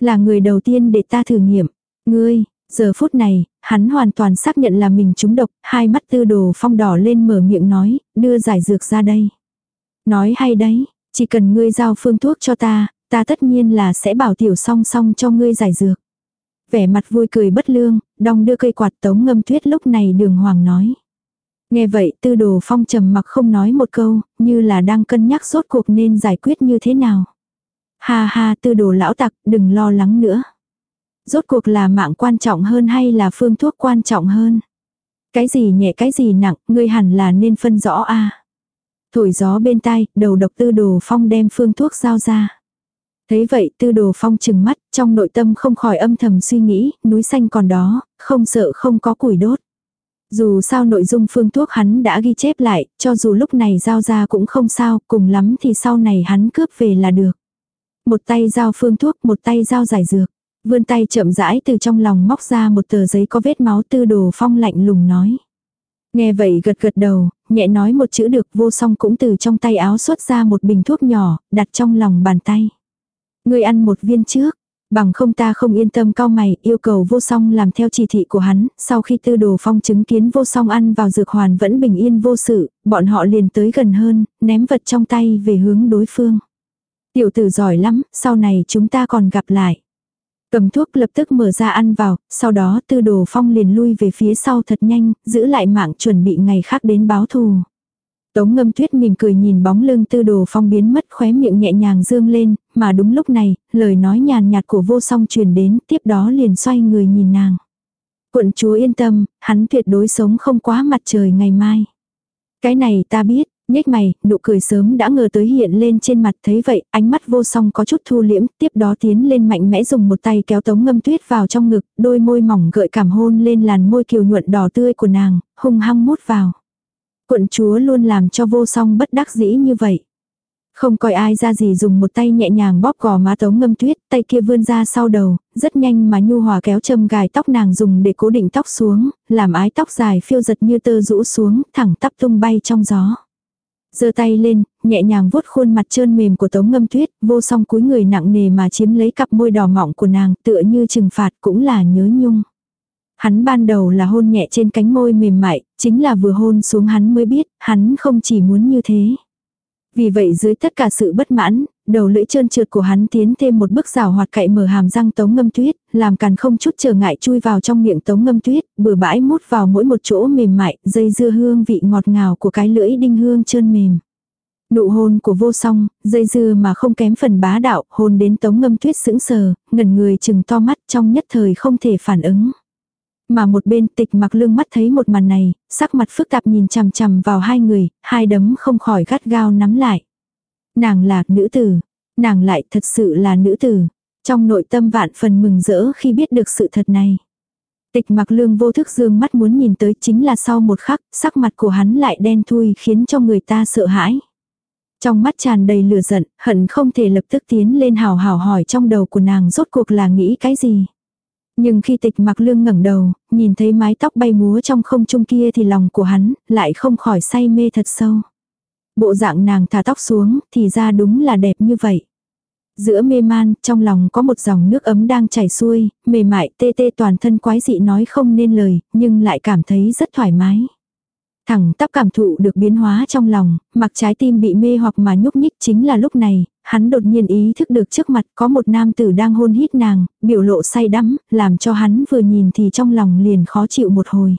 Là người đầu tiên để ta thử nghiệm. Ngươi, giờ phút này, hắn hoàn toàn xác nhận là mình trúng độc, hai mắt tư đồ phong đỏ lên mở miệng nói, đưa giải dược ra đây. Nói hay đấy, chỉ cần ngươi giao phương thuốc cho ta, ta tất nhiên là sẽ bảo tiểu song song cho ngươi giải dược. Vẻ mặt vui cười bất lương, đong đưa cây quạt tống ngâm tuyết lúc này đường hoàng nói. Nghe vậy tư đồ phong trầm mặc không nói một câu, như là đang cân nhắc rốt cuộc nên giải quyết như thế nào. Ha ha tư đồ lão tặc, đừng lo lắng nữa. Rốt cuộc là mạng quan trọng hơn hay là phương thuốc quan trọng hơn? Cái gì nhẹ cái gì nặng, ngươi hẳn là nên phân rõ a. Thổi gió bên tai, đầu độc tư đồ phong đem phương thuốc giao ra. Thấy vậy tư đồ phong chừng mắt, trong nội tâm không khỏi âm thầm suy nghĩ, núi xanh còn đó, không sợ không có củi đốt. Dù sao nội dung phương thuốc hắn đã ghi chép lại, cho dù lúc này giao ra cũng không sao, cùng lắm thì sau này hắn cướp về là được. Một tay giao phương thuốc, một tay giao giải dược. Vươn tay chậm rãi từ trong lòng móc ra một tờ giấy có vết máu tư đồ phong lạnh lùng nói. Nghe vậy gật gật đầu, nhẹ nói một chữ được vô song cũng từ trong tay áo xuất ra một bình thuốc nhỏ, đặt trong lòng bàn tay. Người ăn một viên trước, Bằng không ta không yên tâm cao mày, yêu cầu vô song làm theo chỉ thị của hắn, sau khi tư đồ phong chứng kiến vô song ăn vào dược hoàn vẫn bình yên vô sự, bọn họ liền tới gần hơn, ném vật trong tay về hướng đối phương. Tiểu tử giỏi lắm, sau này chúng ta còn gặp lại. Cầm thuốc lập tức mở ra ăn vào, sau đó tư đồ phong liền lui về phía sau thật nhanh, giữ lại mạng chuẩn bị ngày khác đến báo thù. Tống ngâm tuyết mỉm cười nhìn bóng lưng tư đồ phong biến mất khóe miệng nhẹ nhàng dương lên, mà đúng lúc này, lời nói nhàn nhạt của vô song truyền đến, tiếp đó liền xoay người nhìn nàng. Quận chúa yên tâm, hắn tuyệt đối sống không quá mặt trời ngày mai. Cái này ta biết, nhếch mày, nụ cười sớm đã ngờ tới hiện lên trên mặt thấy vậy, ánh mắt vô song có chút thu liễm, tiếp đó tiến lên mạnh mẽ dùng một tay kéo tống ngâm tuyết vào trong ngực, đôi môi mỏng gợi cảm hôn lên làn môi kiều nhuận đỏ tươi của nàng, hung hăng mút vào. Quận chúa luôn làm cho vô song bất đắc dĩ như vậy. Không coi ai ra gì dùng một tay nhẹ nhàng bóp gò má tống ngâm tuyết, tay kia vươn ra sau đầu, rất nhanh mà nhu hòa kéo châm gài tóc nàng dùng để cố định tóc xuống, làm ái tóc dài phiêu giật như tơ rũ xuống, thẳng tắp tung bay trong gió giơ tay lên, nhẹ nhàng vuốt khuôn mặt trơn mềm của Tống Ngâm Tuyết, vô song cúi người nặng nề mà chiếm lấy cặp môi đỏ mọng của nàng, tựa như trừng phạt cũng là nhớ nhung. Hắn ban đầu là hôn nhẹ trên cánh môi mềm mại, chính là vừa hôn xuống hắn mới biết, hắn không chỉ muốn như thế. Vì vậy dưới tất cả sự bất mãn, đầu lưỡi trơn trượt của hắn tiến thêm một bước rào hoạt cậy mở hàm răng tống ngâm tuyết, làm càn không chút trở ngại chui vào trong miệng tống ngâm tuyết, bừa bãi mút vào mỗi một chỗ mềm mại, dây dưa hương vị ngọt ngào của cái lưỡi đinh hương trơn mềm. Nụ hôn của vô song, dây dưa mà không kém phần bá đạo, hôn đến tống ngâm tuyết sững sờ, ngẩn người chừng to mắt trong nhất thời không thể phản ứng. Mà một bên tịch mặc lương mắt thấy một màn này, sắc mặt phức tạp nhìn chằm chằm vào hai người, hai đấm không khỏi gắt gao nắm lại. Nàng là nữ tử, nàng lại thật sự là nữ tử. Trong nội tâm vạn phần mừng rỡ khi biết được sự thật này. Tịch mặc lương vô thức dương mắt muốn nhìn tới chính là sau một khắc, sắc mặt của hắn lại đen thui khiến cho người ta sợ hãi. Trong mắt tràn đầy lửa giận, hận không thể lập tức tiến lên hào hào hỏi trong đầu của nàng rốt cuộc là nghĩ cái gì. Nhưng khi tịch mặc lương ngẩng đầu, nhìn thấy mái tóc bay múa trong không trung kia thì lòng của hắn lại không khỏi say mê thật sâu. Bộ dạng nàng thả tóc xuống thì ra đúng là đẹp như vậy. Giữa mê man, trong lòng có một dòng nước ấm đang chảy xuôi, mềm mại tê tê toàn thân quái dị nói không nên lời, nhưng lại cảm thấy rất thoải mái. Thẳng tắp cảm thụ được biến hóa trong lòng, mặc trái tim bị mê hoặc mà nhúc nhích chính là lúc này, hắn đột nhiên ý thức được trước mặt có một nam tử đang hôn hít nàng, biểu lộ say đắm, làm cho hắn vừa nhìn thì trong lòng liền khó chịu một hồi.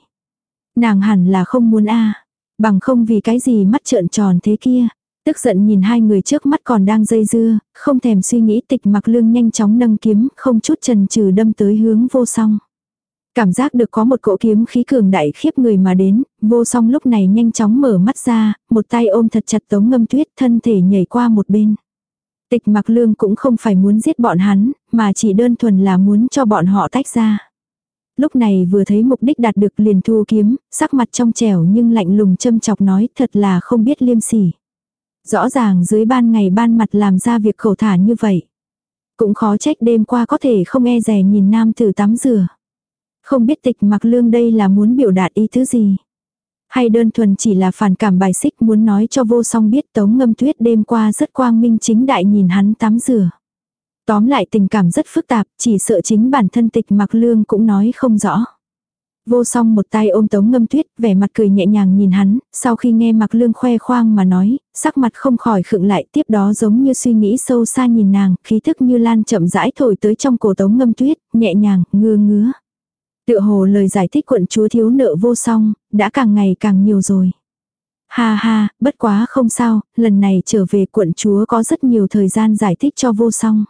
Nàng hẳn là không muốn a bằng không vì cái gì mắt trợn tròn thế kia. Tức giận nhìn hai người trước mắt còn đang dây dưa, không thèm suy nghĩ tịch mặc lương nhanh chóng nâng kiếm, không chút trần trừ đâm tới hướng vô song. Cảm giác được có một cỗ kiếm khí cường đại khiếp người mà đến, vô song lúc này nhanh chóng mở mắt ra, một tay ôm thật chặt tống ngâm tuyết thân thể nhảy qua một bên. Tịch mặc lương cũng không phải muốn giết bọn hắn, mà chỉ đơn thuần là muốn cho bọn họ tách ra. Lúc này vừa thấy mục đích đạt được liền thu kiếm, sắc mặt trong trẻo nhưng lạnh lùng châm chọc nói thật là không biết liêm sỉ. Rõ ràng dưới ban ngày ban mặt làm ra việc khẩu thả như vậy. Cũng khó trách đêm qua có thể không e rè nhìn nam tử tắm rửa. Không biết tịch mặc lương đây là muốn biểu đạt ý thứ gì. Hay đơn thuần chỉ là phản cảm bài xích muốn nói cho vô song biết tống ngâm tuyết đêm qua rất quang minh chính đại nhìn hắn tắm rửa. Tóm lại tình cảm rất phức tạp, chỉ sợ chính bản thân tịch mặc lương cũng nói không rõ. Vô song một tay ôm tống ngâm tuyết, vẻ mặt cười nhẹ nhàng nhìn hắn, sau khi nghe mặc lương khoe khoang mà nói, sắc mặt không khỏi khựng lại tiếp đó giống như suy nghĩ sâu xa nhìn nàng, khí thức như lan chậm rãi thổi tới trong cổ tống ngâm tuyết, nhẹ nhàng, ngưa ngứa. Tựa hồ lời giải thích quận chúa thiếu nợ vô song, đã càng ngày càng nhiều rồi. Ha ha, bất quá không sao, lần này trở về quận chúa có rất nhiều thời gian giải thích cho vô song.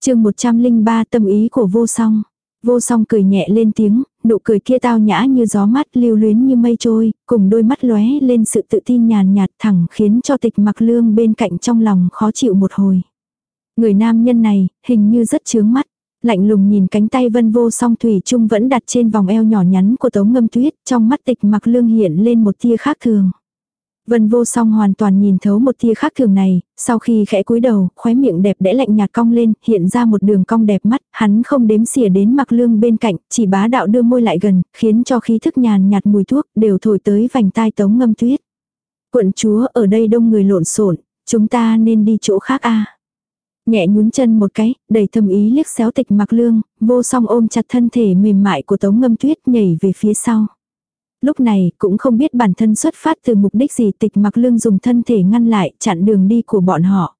chương 103 tâm ý của vô song. Vô song cười nhẹ lên tiếng, nụ cười kia tao nhã như gió mát lưu luyến như mây trôi, cùng đôi mắt lóe lên sự tự tin nhàn nhạt thẳng khiến cho tịch mặc lương bên cạnh trong lòng khó chịu một hồi. Người nam nhân này, hình như rất chướng mắt. Lạnh lùng nhìn cánh tay vân vô song thủy chung vẫn đặt trên vòng eo nhỏ nhắn của tống ngâm tuyết, trong mắt tịch mặc lương hiện lên một tia khác thường. Vân vô song hoàn toàn nhìn thấu một tia khác thường này, sau khi khẽ cúi đầu, khóe miệng đẹp đẽ lạnh nhạt cong lên, hiện ra một đường cong đẹp mắt, hắn không đếm xỉa đến mặc lương bên cạnh, chỉ bá đạo đưa môi lại gần, khiến cho khí thức nhàn nhạt mùi thuốc đều thổi tới vành tai tống ngâm tuyết. Quận chúa ở đây đông người lộn xộn chúng ta nên đi chỗ khác a Nhẹ nhún chân một cái, đầy thầm ý liếc xéo tịch mặc lương, vô song ôm chặt thân thể mềm mại của tống ngâm tuyết nhảy về phía sau. Lúc này cũng không biết bản thân xuất phát từ mục đích gì tịch mặc lương dùng thân thể ngăn lại chặn đường đi của bọn họ.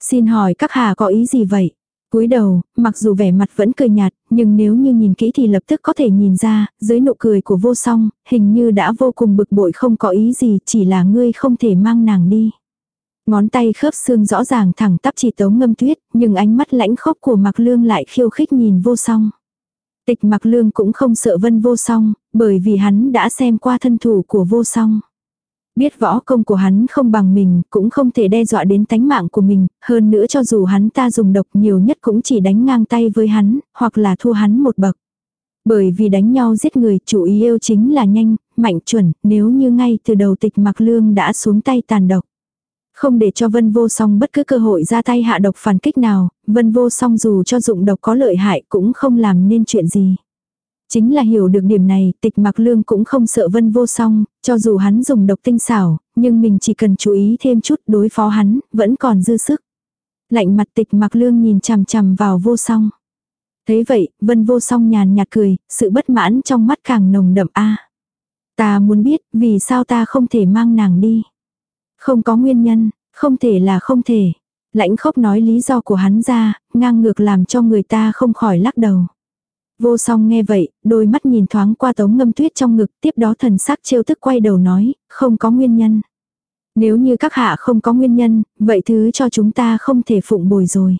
Xin hỏi các hà có ý gì vậy? cúi đầu, mặc dù vẻ mặt vẫn cười nhạt, nhưng nếu như nhìn kỹ thì lập tức có thể nhìn ra, dưới nụ cười của vô song, hình như đã vô cùng bực bội không có ý gì, chỉ là ngươi không thể mang nàng đi. Ngón tay khớp xương rõ ràng thẳng tắp chỉ tống ngâm tuyết, nhưng ánh mắt lãnh khốc của mặc lương lại khiêu khích nhìn vô song. Tịch mặc lương cũng không sợ vân vô song, bởi vì hắn đã xem qua thân thủ của vô song. Biết võ công của hắn không bằng mình, cũng không thể đe dọa đến tánh mạng của mình, hơn nữa cho dù hắn ta dùng độc nhiều nhất cũng chỉ đánh ngang tay với hắn, hoặc là thua hắn một bậc. Bởi vì đánh nhau giết người chủ ý yêu chính là nhanh, mạnh chuẩn, nếu như ngay từ đầu tịch mặc lương đã xuống tay tàn độc. Không để cho vân vô song bất cứ cơ hội ra tay hạ độc phản kích nào, vân vô song dù cho dụng độc có lợi hại cũng không làm nên chuyện gì. Chính là hiểu được điểm này, tịch mặc lương cũng không sợ vân vô song, cho dù hắn dùng độc tinh xảo, nhưng mình chỉ cần chú ý thêm chút đối phó hắn, vẫn còn dư sức. Lạnh mặt tịch mặc lương nhìn chằm chằm vào vô song. Thấy vậy, vân vô song nhàn nhạt cười, sự bất mãn trong mắt càng nồng đậm a Ta muốn biết, vì sao ta không thể mang nàng đi. Không có nguyên nhân, không thể là không thể. Lãnh khốc nói lý do của hắn ra, ngang ngược làm cho người ta không khỏi lắc đầu. Vô song nghe vậy, đôi mắt nhìn thoáng qua tống ngâm tuyết trong ngực, tiếp đó thần sắc trêu tức quay đầu nói, không có nguyên nhân. Nếu như các hạ không có nguyên nhân, vậy thứ cho chúng ta không thể phụng bồi rồi.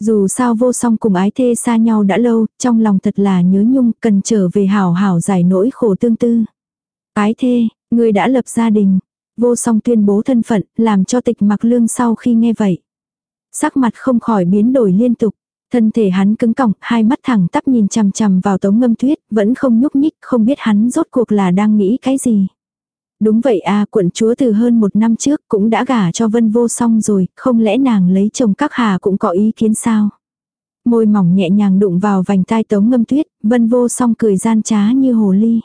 Dù sao vô song cùng ái thê xa nhau đã lâu, trong lòng thật là nhớ nhung, cần trở về hảo hảo giải nỗi khổ tương tư. Ái thê, người đã lập gia đình. Vô song tuyên bố thân phận, làm cho tịch mặc lương sau khi nghe vậy. Sắc mặt không khỏi biến đổi liên tục. Thân thể hắn cứng cỏng, hai mắt thẳng tắp nhìn chằm chằm vào tống ngâm tuyết, vẫn không nhúc nhích, không biết hắn rốt cuộc là đang nghĩ cái gì. Đúng vậy à, quận chúa từ hơn một năm trước cũng đã gả cho vân vô song rồi, không lẽ nàng lấy chồng các hà cũng có ý kiến sao? Môi mỏng nhẹ nhàng đụng vào vành tai tống ngâm tuyết, vân vô song cười gian trá như hồ ly.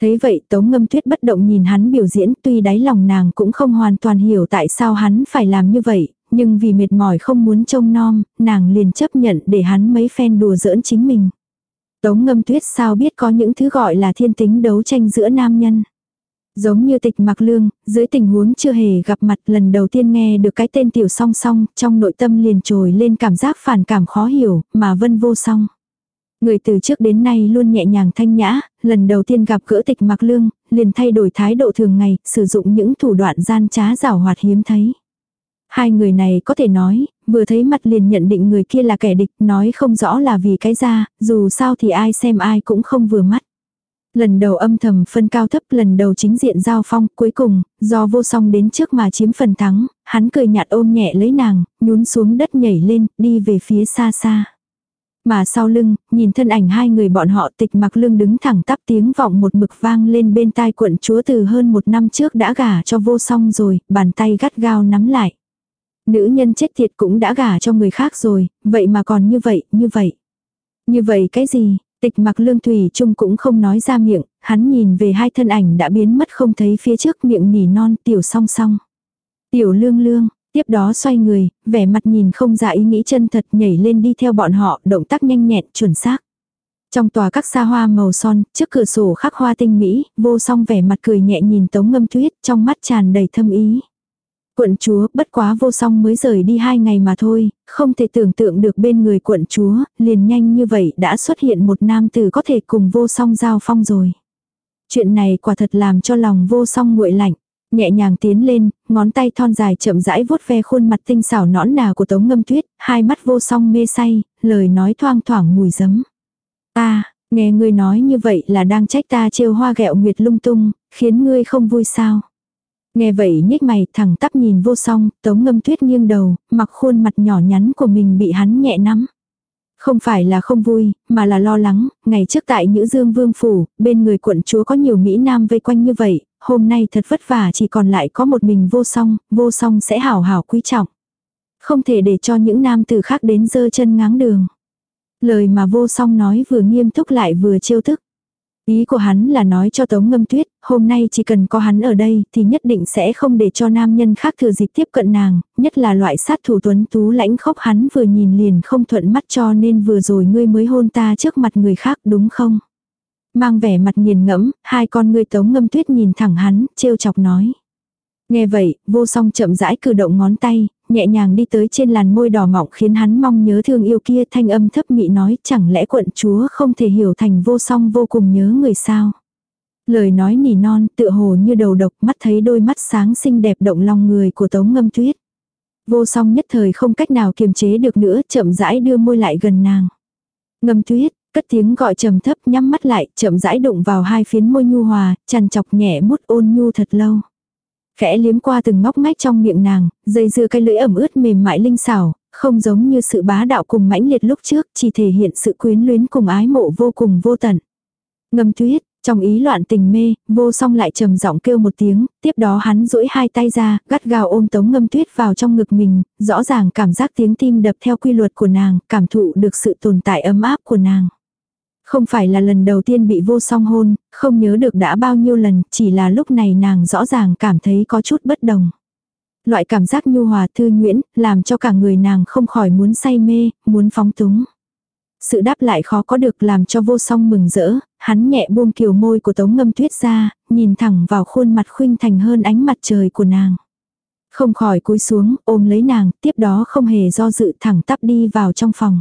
Thấy vậy tống ngâm tuyết bất động nhìn hắn biểu diễn tuy đáy lòng nàng cũng không hoàn toàn hiểu tại sao hắn phải làm như vậy, nhưng vì mệt mỏi không muốn trông nom, nàng liền chấp nhận để hắn mấy phen đùa giỡn chính mình. Tống ngâm tuyết sao biết có những thứ gọi là thiên tính đấu tranh giữa nam nhân. Giống như tịch mặc lương, dưới tình huống chưa hề gặp mặt lần đầu tiên nghe được cái tên tiểu song song, trong nội tâm liền trồi lên cảm giác phản cảm khó hiểu, mà vân vô song. Người từ trước đến nay luôn nhẹ nhàng thanh nhã, lần đầu tiên gặp gỡ tịch mặc lương, liền thay đổi thái độ thường ngày, sử dụng những thủ đoạn gian trá rảo hoạt hiếm thấy. Hai người này có thể nói, vừa thấy mặt liền nhận định người kia là kẻ địch, nói không rõ là vì cái ra, dù sao thì ai xem ai cũng không vừa mắt. Lần đầu âm thầm phân cao thấp lần đầu chính diện giao phong, cuối cùng, do vô song đến trước mà chiếm phần thắng, hắn cười nhạt ôm nhẹ lấy nàng, nhún xuống đất nhảy lên, đi về phía xa xa. Mà sau lưng, nhìn thân ảnh hai người bọn họ tịch mặc lương đứng thẳng tắp tiếng vọng một mực vang lên bên tai quận chúa từ hơn một năm trước đã gả cho vô song rồi, bàn tay gắt gao nắm lại. Nữ nhân chết thiệt cũng đã gả cho người khác rồi, vậy mà còn như vậy, như vậy. Như vậy cái gì, tịch mặc lương thủy chung cũng không nói ra miệng, hắn nhìn về hai thân ảnh đã biến mất không thấy phía trước miệng nỉ non tiểu song song. Tiểu lương lương, tiếp đó xoay người, vẻ mặt nhìn không ra ý nghĩ chân thật nhảy lên đi theo bọn họ, động tác nhanh nhẹn, chuẩn xác. Trong tòa các xa hoa màu son, trước cửa sổ khắc hoa tinh mỹ, vô song vẻ mặt cười nhẹ nhìn tống ngâm tuyết, trong mắt tràn đầy thâm ý. Quận chúa, bất quá vô song mới rời đi hai ngày mà thôi, không thể tưởng tượng được bên người quận chúa, liền nhanh như vậy đã xuất hiện một nam tử có thể cùng vô song giao phong rồi. Chuyện này quả thật làm cho lòng vô song nguội lạnh. Nhẹ nhàng tiến lên, ngón tay thon dài chậm rãi vuốt ve khuôn mặt tinh xảo nõn nà của tống ngâm tuyết, hai mắt vô song mê say, lời nói thoang thoảng mùi giấm. Ta, nghe ngươi nói như vậy là đang trách ta trêu hoa ghẹo nguyệt lung tung, khiến ngươi không vui sao. Nghe vậy nhếch mày thẳng tắp nhìn vô song, tống ngâm tuyết nghiêng đầu, mặc khuôn mặt nhỏ nhắn của mình bị hắn nhẹ nắm. Không phải là không vui, mà là lo lắng, ngày trước tại Nhữ Dương Vương Phủ, bên người quận chúa có nhiều Mỹ Nam vây quanh như vậy, hôm nay thật vất vả chỉ còn lại có một mình vô song, vô song sẽ hảo hảo quý trọng. Không thể để cho những nam tử khác đến dơ chân ngáng đường. Lời mà vô song nói vừa nghiêm túc lại vừa trêu thức. Ý của hắn là nói cho Tống Ngâm Tuyết, hôm nay chỉ cần có hắn ở đây thì nhất định sẽ không để cho nam nhân khác thừa dịp tiếp cận nàng, nhất là loại sát thủ tuấn tú lãnh khốc hắn vừa nhìn liền không thuận mắt cho nên vừa rồi ngươi mới hôn ta trước mặt người khác đúng không? Mang vẻ mặt nghiền ngẫm, hai con ngươi Tống Ngâm Tuyết nhìn thẳng hắn, trêu chọc nói. Nghe vậy, vô song chậm rãi cử động ngón tay, nhẹ nhàng đi tới trên làn môi đỏ mọng khiến hắn mong nhớ thương yêu kia thanh âm thấp mị nói chẳng lẽ quận chúa không thể hiểu thành vô song vô cùng nhớ người sao. Lời nói nỉ non tựa hồ như đầu độc mắt thấy đôi mắt sáng xinh đẹp động lòng người của tống ngâm tuyết. Vô song nhất thời không cách nào kiềm chế được nữa chậm rãi đưa môi lại gần nàng. Ngâm tuyết, Cất tiếng gọi trầm thấp nhắm mắt lại, chậm rãi đụng vào hai phiến môi nhu hòa, chằn chọc nhẹ mút ôn nhu thật lâu. Khẽ liếm qua từng ngóc ngách trong miệng nàng, dây dưa cái lưỡi ẩm ướt mềm mại linh xảo, không giống như sự bá đạo cùng mãnh liệt lúc trước, chỉ thể hiện sự quyến luyến cùng ái mộ vô cùng vô tận. Ngâm tuyết, trong ý loạn tình mê, vô song lại trầm giọng kêu một tiếng, tiếp đó hắn duỗi hai tay ra, gắt gao ôm tống ngâm tuyết vào trong ngực mình, rõ ràng cảm giác tiếng tim đập theo quy luật của nàng, cảm thụ được sự tồn tại ấm áp của nàng. Không phải là lần đầu tiên bị vô song hôn, không nhớ được đã bao nhiêu lần, chỉ là lúc này nàng rõ ràng cảm thấy có chút bất đồng. Loại cảm giác nhu hòa thư nhuyễn, làm cho cả người nàng không khỏi muốn say mê, muốn phóng túng. Sự đáp lại khó có được làm cho vô song mừng rỡ, hắn nhẹ buông kiều môi của tống ngâm tuyết ra, nhìn thẳng vào khuôn mặt khuynh thành hơn ánh mặt trời của nàng. Không khỏi cúi xuống, ôm lấy nàng, tiếp đó không hề do dự thẳng tắp đi vào trong phòng.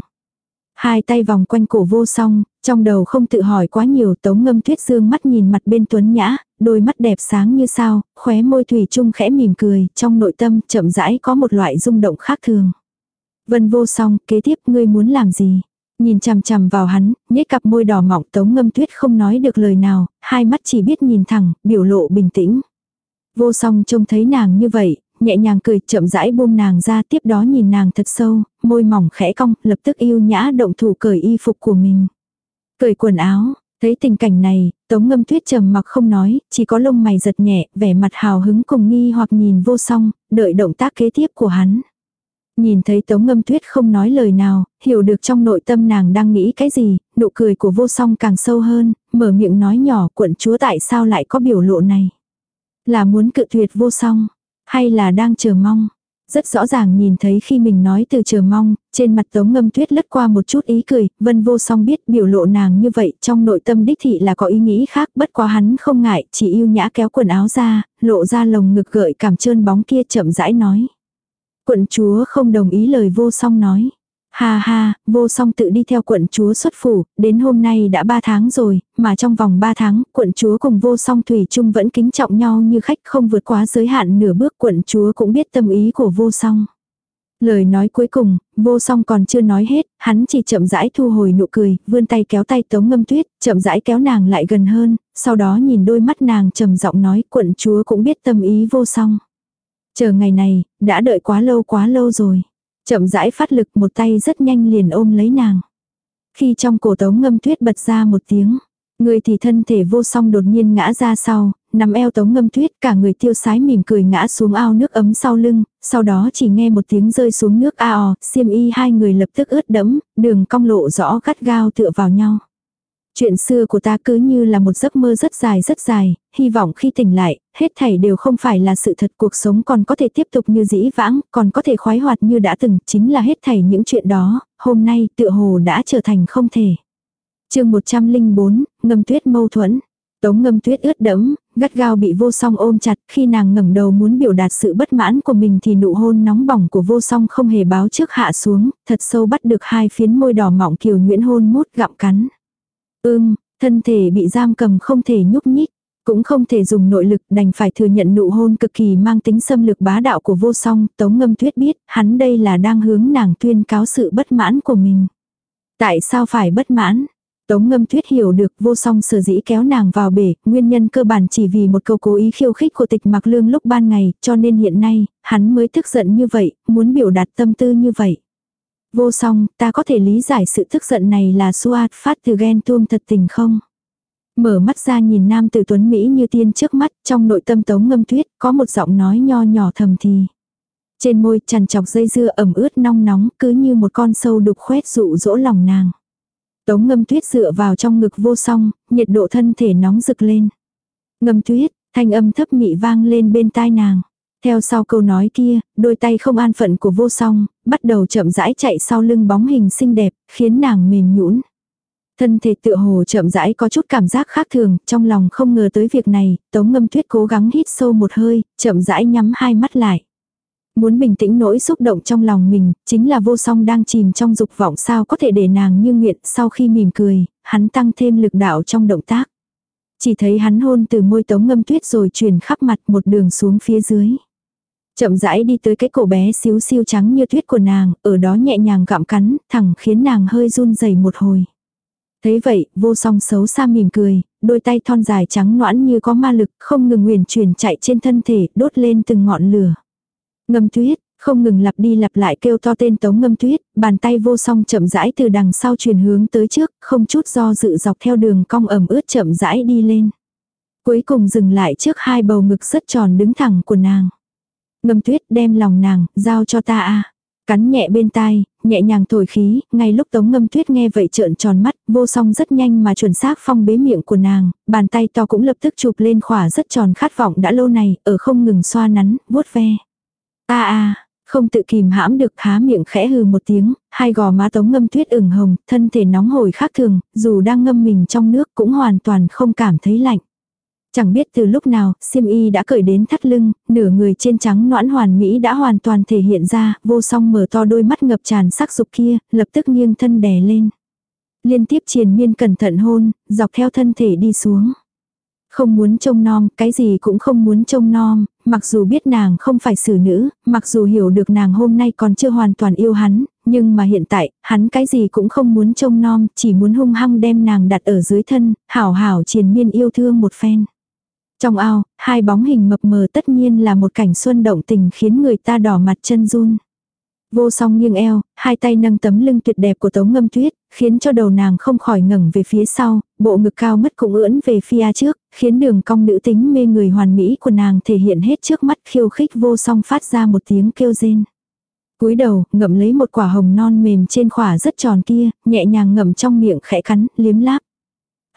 Hai tay vòng quanh cổ vô song, trong đầu không tự hỏi quá nhiều tống ngâm tuyết dương mắt nhìn mặt bên tuấn nhã, đôi mắt đẹp sáng như sao, khóe môi thủy chung khẽ mỉm cười, trong nội tâm chậm rãi có một loại rung động khác thường. Vân vô song, kế tiếp ngươi muốn làm gì? Nhìn chằm chằm vào hắn, nhếch cặp môi đỏ mọng tống ngâm tuyết không nói được lời nào, hai mắt chỉ biết nhìn thẳng, biểu lộ bình tĩnh. Vô song trông thấy nàng như vậy, nhẹ nhàng cười chậm rãi buông nàng ra tiếp đó nhìn nàng thật sâu, môi mỏng khẽ cong, lập tức yêu nhã động thủ cởi y phục của mình. Cởi quần áo, thấy tình cảnh này, tống ngâm tuyết trầm mặc không nói, chỉ có lông mày giật nhẹ, vẻ mặt hào hứng cùng nghi hoặc nhìn vô song, đợi động tác kế tiếp của hắn. Nhìn thấy tống ngâm tuyết không nói lời nào, hiểu được trong nội tâm nàng đang nghĩ cái gì, nụ cười của vô song càng sâu hơn, mở miệng nói nhỏ quận chúa tại sao lại có biểu lộ này. Là muốn cự tuyệt vô song, hay là đang chờ mong. Rất rõ ràng nhìn thấy khi mình nói từ chờ mong, trên mặt tống ngâm tuyết lướt qua một chút ý cười, vân vô song biết biểu lộ nàng như vậy trong nội tâm đích thị là có ý nghĩ khác bất quá hắn không ngại, chỉ yêu nhã kéo quần áo ra, lộ ra lồng ngực gợi cảm trơn bóng kia chậm rãi nói. Quận chúa không đồng ý lời vô song nói. Ha ha, vô song tự đi theo quận chúa xuất phủ, đến hôm nay đã ba tháng rồi, mà trong vòng ba tháng, quận chúa cùng vô song thủy chung vẫn kính trọng nhau như khách không vượt quá giới hạn nửa bước quận chúa cũng biết tâm ý của vô song. Lời nói cuối cùng, vô song còn chưa nói hết, hắn chỉ chậm rãi thu hồi nụ cười, vươn tay kéo tay tống ngâm tuyết, chậm rãi kéo nàng lại gần hơn, sau đó nhìn đôi mắt nàng trầm giọng nói quận chúa cũng biết tâm ý vô song. Chờ ngày này, đã đợi quá lâu quá lâu rồi. Chậm rãi phát lực một tay rất nhanh liền ôm lấy nàng. Khi trong cổ tống ngâm tuyết bật ra một tiếng. Người thì thân thể vô song đột nhiên ngã ra sau, nằm eo tống ngâm tuyết cả người tiêu sái mỉm cười ngã xuống ao nước ấm sau lưng, sau đó chỉ nghe một tiếng rơi xuống nước a xiêm y hai người lập tức ướt đẫm, đường cong lộ rõ gắt gao tựa vào nhau. Chuyện xưa của ta cứ như là một giấc mơ rất dài rất dài, hy vọng khi tỉnh lại, hết thảy đều không phải là sự thật cuộc sống còn có thể tiếp tục như dĩ vãng, còn có thể khoái hoạt như đã từng, chính là hết thảy những chuyện đó, hôm nay tựa hồ đã trở thành không thể. chương 104, ngâm tuyết mâu thuẫn. Tống ngâm tuyết ướt đẫm, gắt gao bị vô song ôm chặt, khi nàng ngẩng đầu muốn biểu đạt sự bất mãn của mình thì nụ hôn nóng bỏng của vô song không hề báo trước hạ xuống, thật sâu bắt được hai phiến môi đỏ mọng kiều nhuyễn hôn mút gặm cắn. Ưm, thân thể bị giam cầm không thể nhúc nhích, cũng không thể dùng nội lực đành phải thừa nhận nụ hôn cực kỳ mang tính xâm lược bá đạo của vô song, tống ngâm tuyết biết hắn đây là đang hướng nàng tuyên cáo sự bất mãn của mình. Tại sao phải bất mãn? Tống ngâm tuyết hiểu được vô song sở dĩ kéo nàng vào bể, nguyên nhân cơ bản chỉ vì một câu cố ý khiêu khích của tịch mặc lương lúc ban ngày, cho nên hiện nay, hắn mới tức giận như vậy, muốn biểu đạt tâm tư như vậy. Vô song, ta có thể lý giải sự tức giận này là suat phát từ ghen tuông thật tình không? Mở mắt ra nhìn nam tử tuấn Mỹ như tiên trước mắt, trong nội tâm tống ngâm tuyết, có một giọng nói nho nhỏ thầm thì. Trên môi chằn chọc dây dưa ẩm ướt nong nóng, cứ như một con sâu đục khoét dụ dỗ lòng nàng. Tống ngâm tuyết dựa vào trong ngực vô song, nhiệt độ thân thể nóng rực lên. Ngâm tuyết, thanh âm thấp mị vang lên bên tai nàng. Theo sau câu nói kia, đôi tay không an phận của vô song, bắt đầu chậm rãi chạy sau lưng bóng hình xinh đẹp, khiến nàng mềm nhũn. Thân thể tựa hồ chậm rãi có chút cảm giác khác thường, trong lòng không ngờ tới việc này, tống ngâm tuyết cố gắng hít sâu một hơi, chậm rãi nhắm hai mắt lại. Muốn bình tĩnh nỗi xúc động trong lòng mình, chính là vô song đang chìm trong dục vọng sao có thể để nàng như nguyện sau khi mỉm cười, hắn tăng thêm lực đạo trong động tác. Chỉ thấy hắn hôn từ môi tống ngâm tuyết rồi truyền khắp mặt một đường xuống phía dưới. Chậm rãi đi tới cái cổ bé xíu xiu trắng như tuyết của nàng, ở đó nhẹ nhàng gặm cắn, thẳng khiến nàng hơi run rẩy một hồi. Thấy vậy, vô song xấu xa mỉm cười, đôi tay thon dài trắng noãn như có ma lực, không ngừng nguyền chuyển chạy trên thân thể, đốt lên từng ngọn lửa. Ngâm tuyết, không ngừng lặp đi lặp lại kêu to tên tống ngâm tuyết, bàn tay vô song chậm rãi từ đằng sau truyền hướng tới trước, không chút do dự dọc theo đường cong ẩm ướt chậm rãi đi lên. Cuối cùng dừng lại trước hai bầu ngực rất tròn đứng thẳng của nàng. Ngâm tuyết đem lòng nàng, giao cho ta a Cắn nhẹ bên tai, nhẹ nhàng thổi khí, ngay lúc tống ngâm tuyết nghe vậy trợn tròn mắt, vô song rất nhanh mà chuẩn xác phong bế miệng của nàng, bàn tay to cũng lập tức chụp lên khỏa rất tròn khát vọng đã lâu này, ở không ngừng xoa nắn, vuốt ve. a a không tự kìm hãm được há miệng khẽ hừ một tiếng, hai gò má tống ngâm tuyết ửng hồng, thân thể nóng hổi khác thường, dù đang ngâm mình trong nước cũng hoàn toàn không cảm thấy lạnh. Chẳng biết từ lúc nào, xiêm y đã cởi đến thắt lưng, nửa người trên trắng noãn hoàn mỹ đã hoàn toàn thể hiện ra, vô song mở to đôi mắt ngập tràn sắc dục kia, lập tức nghiêng thân đè lên. Liên tiếp triền miên cẩn thận hôn, dọc theo thân thể đi xuống. Không muốn trông nom, cái gì cũng không muốn trông nom, mặc dù biết nàng không phải xử nữ, mặc dù hiểu được nàng hôm nay còn chưa hoàn toàn yêu hắn, nhưng mà hiện tại, hắn cái gì cũng không muốn trông nom, chỉ muốn hung hăng đem nàng đặt ở dưới thân, hảo hảo triền miên yêu thương một phen. Trong ao, hai bóng hình mập mờ tất nhiên là một cảnh xuân động tình khiến người ta đỏ mặt chân run. Vô song nghiêng eo, hai tay nâng tấm lưng tuyệt đẹp của tống ngâm tuyết, khiến cho đầu nàng không khỏi ngẩng về phía sau, bộ ngực cao mất cũng ưỡn về phía trước, khiến đường cong nữ tính mê người hoàn mỹ của nàng thể hiện hết trước mắt khiêu khích vô song phát ra một tiếng kêu rên. cúi đầu, ngậm lấy một quả hồng non mềm trên khỏa rất tròn kia, nhẹ nhàng ngậm trong miệng khẽ cắn, liếm láp.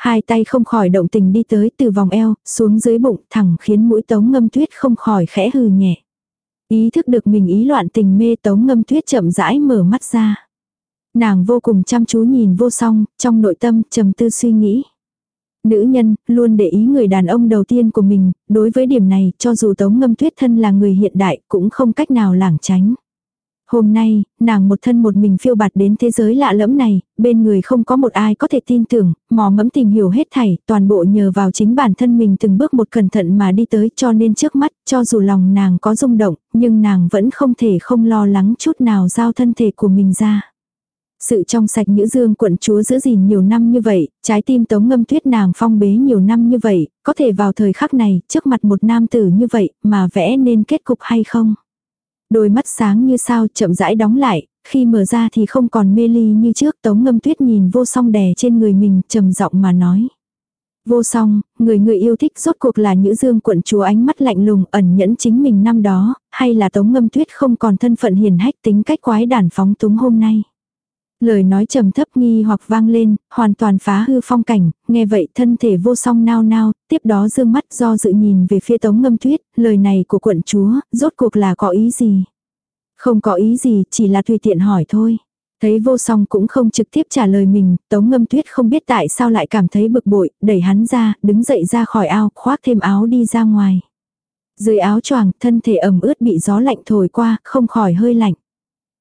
Hai tay không khỏi động tình đi tới từ vòng eo, xuống dưới bụng, thẳng khiến mũi tống ngâm tuyết không khỏi khẽ hừ nhẹ. Ý thức được mình ý loạn tình mê tống ngâm tuyết chậm rãi mở mắt ra. Nàng vô cùng chăm chú nhìn vô song, trong nội tâm trầm tư suy nghĩ. Nữ nhân, luôn để ý người đàn ông đầu tiên của mình, đối với điểm này, cho dù tống ngâm tuyết thân là người hiện đại, cũng không cách nào lảng tránh. Hôm nay, nàng một thân một mình phiêu bạt đến thế giới lạ lẫm này, bên người không có một ai có thể tin tưởng, mò mẫm tìm hiểu hết thảy, toàn bộ nhờ vào chính bản thân mình từng bước một cẩn thận mà đi tới cho nên trước mắt, cho dù lòng nàng có rung động, nhưng nàng vẫn không thể không lo lắng chút nào giao thân thể của mình ra. Sự trong sạch nhữ dương quận chúa giữ gìn nhiều năm như vậy, trái tim tống ngâm tuyết nàng phong bế nhiều năm như vậy, có thể vào thời khắc này, trước mặt một nam tử như vậy, mà vẽ nên kết cục hay không? Đôi mắt sáng như sao chậm rãi đóng lại, khi mở ra thì không còn mê ly như trước tống ngâm tuyết nhìn vô song đè trên người mình trầm giọng mà nói. Vô song, người người yêu thích rốt cuộc là nữ dương quận chúa ánh mắt lạnh lùng ẩn nhẫn chính mình năm đó, hay là tống ngâm tuyết không còn thân phận hiền hách tính cách quái đản phóng túng hôm nay. Lời nói trầm thấp nghi hoặc vang lên, hoàn toàn phá hư phong cảnh, nghe vậy thân thể vô song nao nao, tiếp đó dương mắt do dự nhìn về phía tống ngâm tuyết, lời này của quận chúa, rốt cuộc là có ý gì? Không có ý gì, chỉ là tùy tiện hỏi thôi. Thấy vô song cũng không trực tiếp trả lời mình, tống ngâm tuyết không biết tại sao lại cảm thấy bực bội, đẩy hắn ra, đứng dậy ra khỏi ao, khoác thêm áo đi ra ngoài. Dưới áo choàng, thân thể ẩm ướt bị gió lạnh thổi qua, không khỏi hơi lạnh.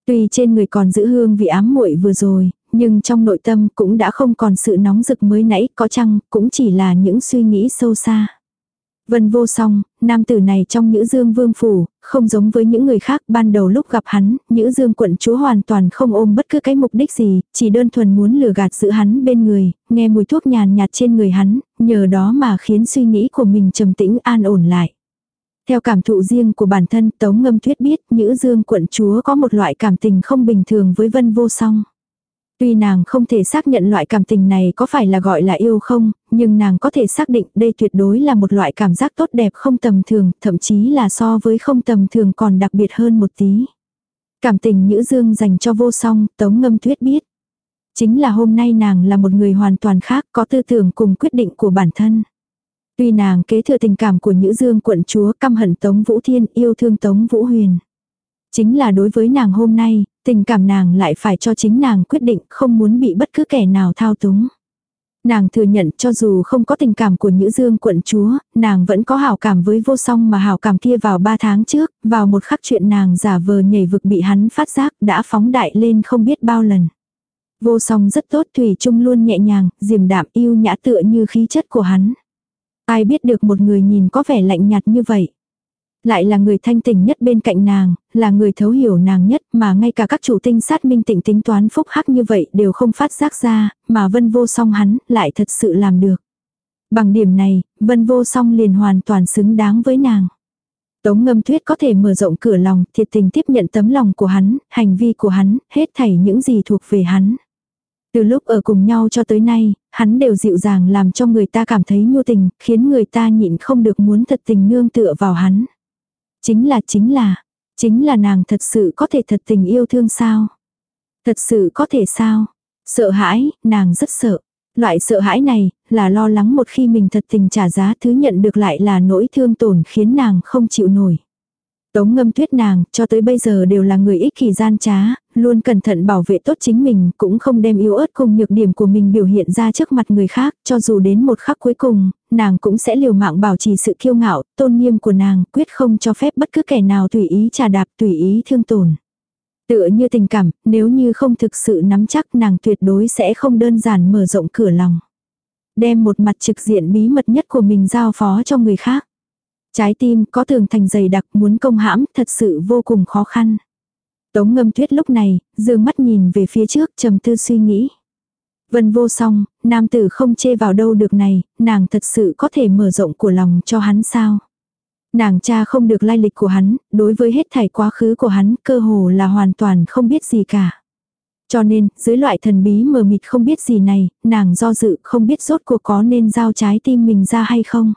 Tuy trên người còn giữ hương vị ám muội vừa rồi, nhưng trong nội tâm cũng đã không còn sự nóng rực mới nãy, có chăng cũng chỉ là những suy nghĩ sâu xa. Vân vô song, nam tử này trong Nhữ Dương Vương Phủ, không giống với những người khác ban đầu lúc gặp hắn, Nhữ Dương quận chúa hoàn toàn không ôm bất cứ cái mục đích gì, chỉ đơn thuần muốn lừa gạt giữ hắn bên người, nghe mùi thuốc nhàn nhạt trên người hắn, nhờ đó mà khiến suy nghĩ của mình trầm tĩnh an ổn lại. Theo cảm thụ riêng của bản thân Tống Ngâm Tuyết biết Nhữ Dương quận chúa có một loại cảm tình không bình thường với Vân Vô Song. Tuy nàng không thể xác nhận loại cảm tình này có phải là gọi là yêu không, nhưng nàng có thể xác định đây tuyệt đối là một loại cảm giác tốt đẹp không tầm thường, thậm chí là so với không tầm thường còn đặc biệt hơn một tí. Cảm tình Nhữ Dương dành cho vô song, Tống Ngâm Tuyết biết. Chính là hôm nay nàng là một người hoàn toàn khác, có tư tưởng cùng quyết định của bản thân. Tuy nàng kế thừa tình cảm của Nhữ Dương quận chúa căm hận Tống Vũ Thiên yêu thương Tống Vũ Huyền. Chính là đối với nàng hôm nay, tình cảm nàng lại phải cho chính nàng quyết định không muốn bị bất cứ kẻ nào thao túng. Nàng thừa nhận cho dù không có tình cảm của Nhữ Dương quận chúa, nàng vẫn có hảo cảm với vô song mà hảo cảm kia vào ba tháng trước, vào một khắc chuyện nàng giả vờ nhảy vực bị hắn phát giác đã phóng đại lên không biết bao lần. Vô song rất tốt Thủy chung luôn nhẹ nhàng, diềm đạm yêu nhã tựa như khí chất của hắn. Ai biết được một người nhìn có vẻ lạnh nhạt như vậy. Lại là người thanh tình nhất bên cạnh nàng, là người thấu hiểu nàng nhất mà ngay cả các chủ tinh sát minh tịnh tính toán phúc hắc như vậy đều không phát giác ra, mà vân vô song hắn lại thật sự làm được. Bằng điểm này, vân vô song liền hoàn toàn xứng đáng với nàng. Tống ngâm thuyết có thể mở rộng cửa lòng, thiệt tình tiếp nhận tấm lòng của hắn, hành vi của hắn, hết thảy những gì thuộc về hắn. Từ lúc ở cùng nhau cho tới nay, hắn đều dịu dàng làm cho người ta cảm thấy nhu tình, khiến người ta nhịn không được muốn thật tình nương tựa vào hắn. Chính là chính là, chính là nàng thật sự có thể thật tình yêu thương sao? Thật sự có thể sao? Sợ hãi, nàng rất sợ. Loại sợ hãi này, là lo lắng một khi mình thật tình trả giá thứ nhận được lại là nỗi thương tổn khiến nàng không chịu nổi. Tống ngâm tuyết nàng, cho tới bây giờ đều là người ích kỷ gian trá, luôn cẩn thận bảo vệ tốt chính mình, cũng không đem yếu ớt cùng nhược điểm của mình biểu hiện ra trước mặt người khác, cho dù đến một khắc cuối cùng, nàng cũng sẽ liều mạng bảo trì sự kiêu ngạo, tôn nghiêm của nàng, quyết không cho phép bất cứ kẻ nào tùy ý trà đạp, tùy ý thương tổn. Tựa như tình cảm, nếu như không thực sự nắm chắc nàng tuyệt đối sẽ không đơn giản mở rộng cửa lòng. Đem một mặt trực diện bí mật nhất của mình giao phó cho người khác. Trái tim có tường thành dày đặc muốn công hãm thật sự vô cùng khó khăn. Tống ngâm tuyết lúc này, dương mắt nhìn về phía trước trầm tư suy nghĩ. Vân vô song, nam tử không chê vào đâu được này, nàng thật sự có thể mở rộng của lòng cho hắn sao. Nàng cha không được lai lịch của hắn, đối với hết thảy quá khứ của hắn cơ hồ là hoàn toàn không biết gì cả. Cho nên, dưới loại thần bí mờ mịt không biết gì này, nàng do dự không biết rốt cuộc có nên giao trái tim mình ra hay không.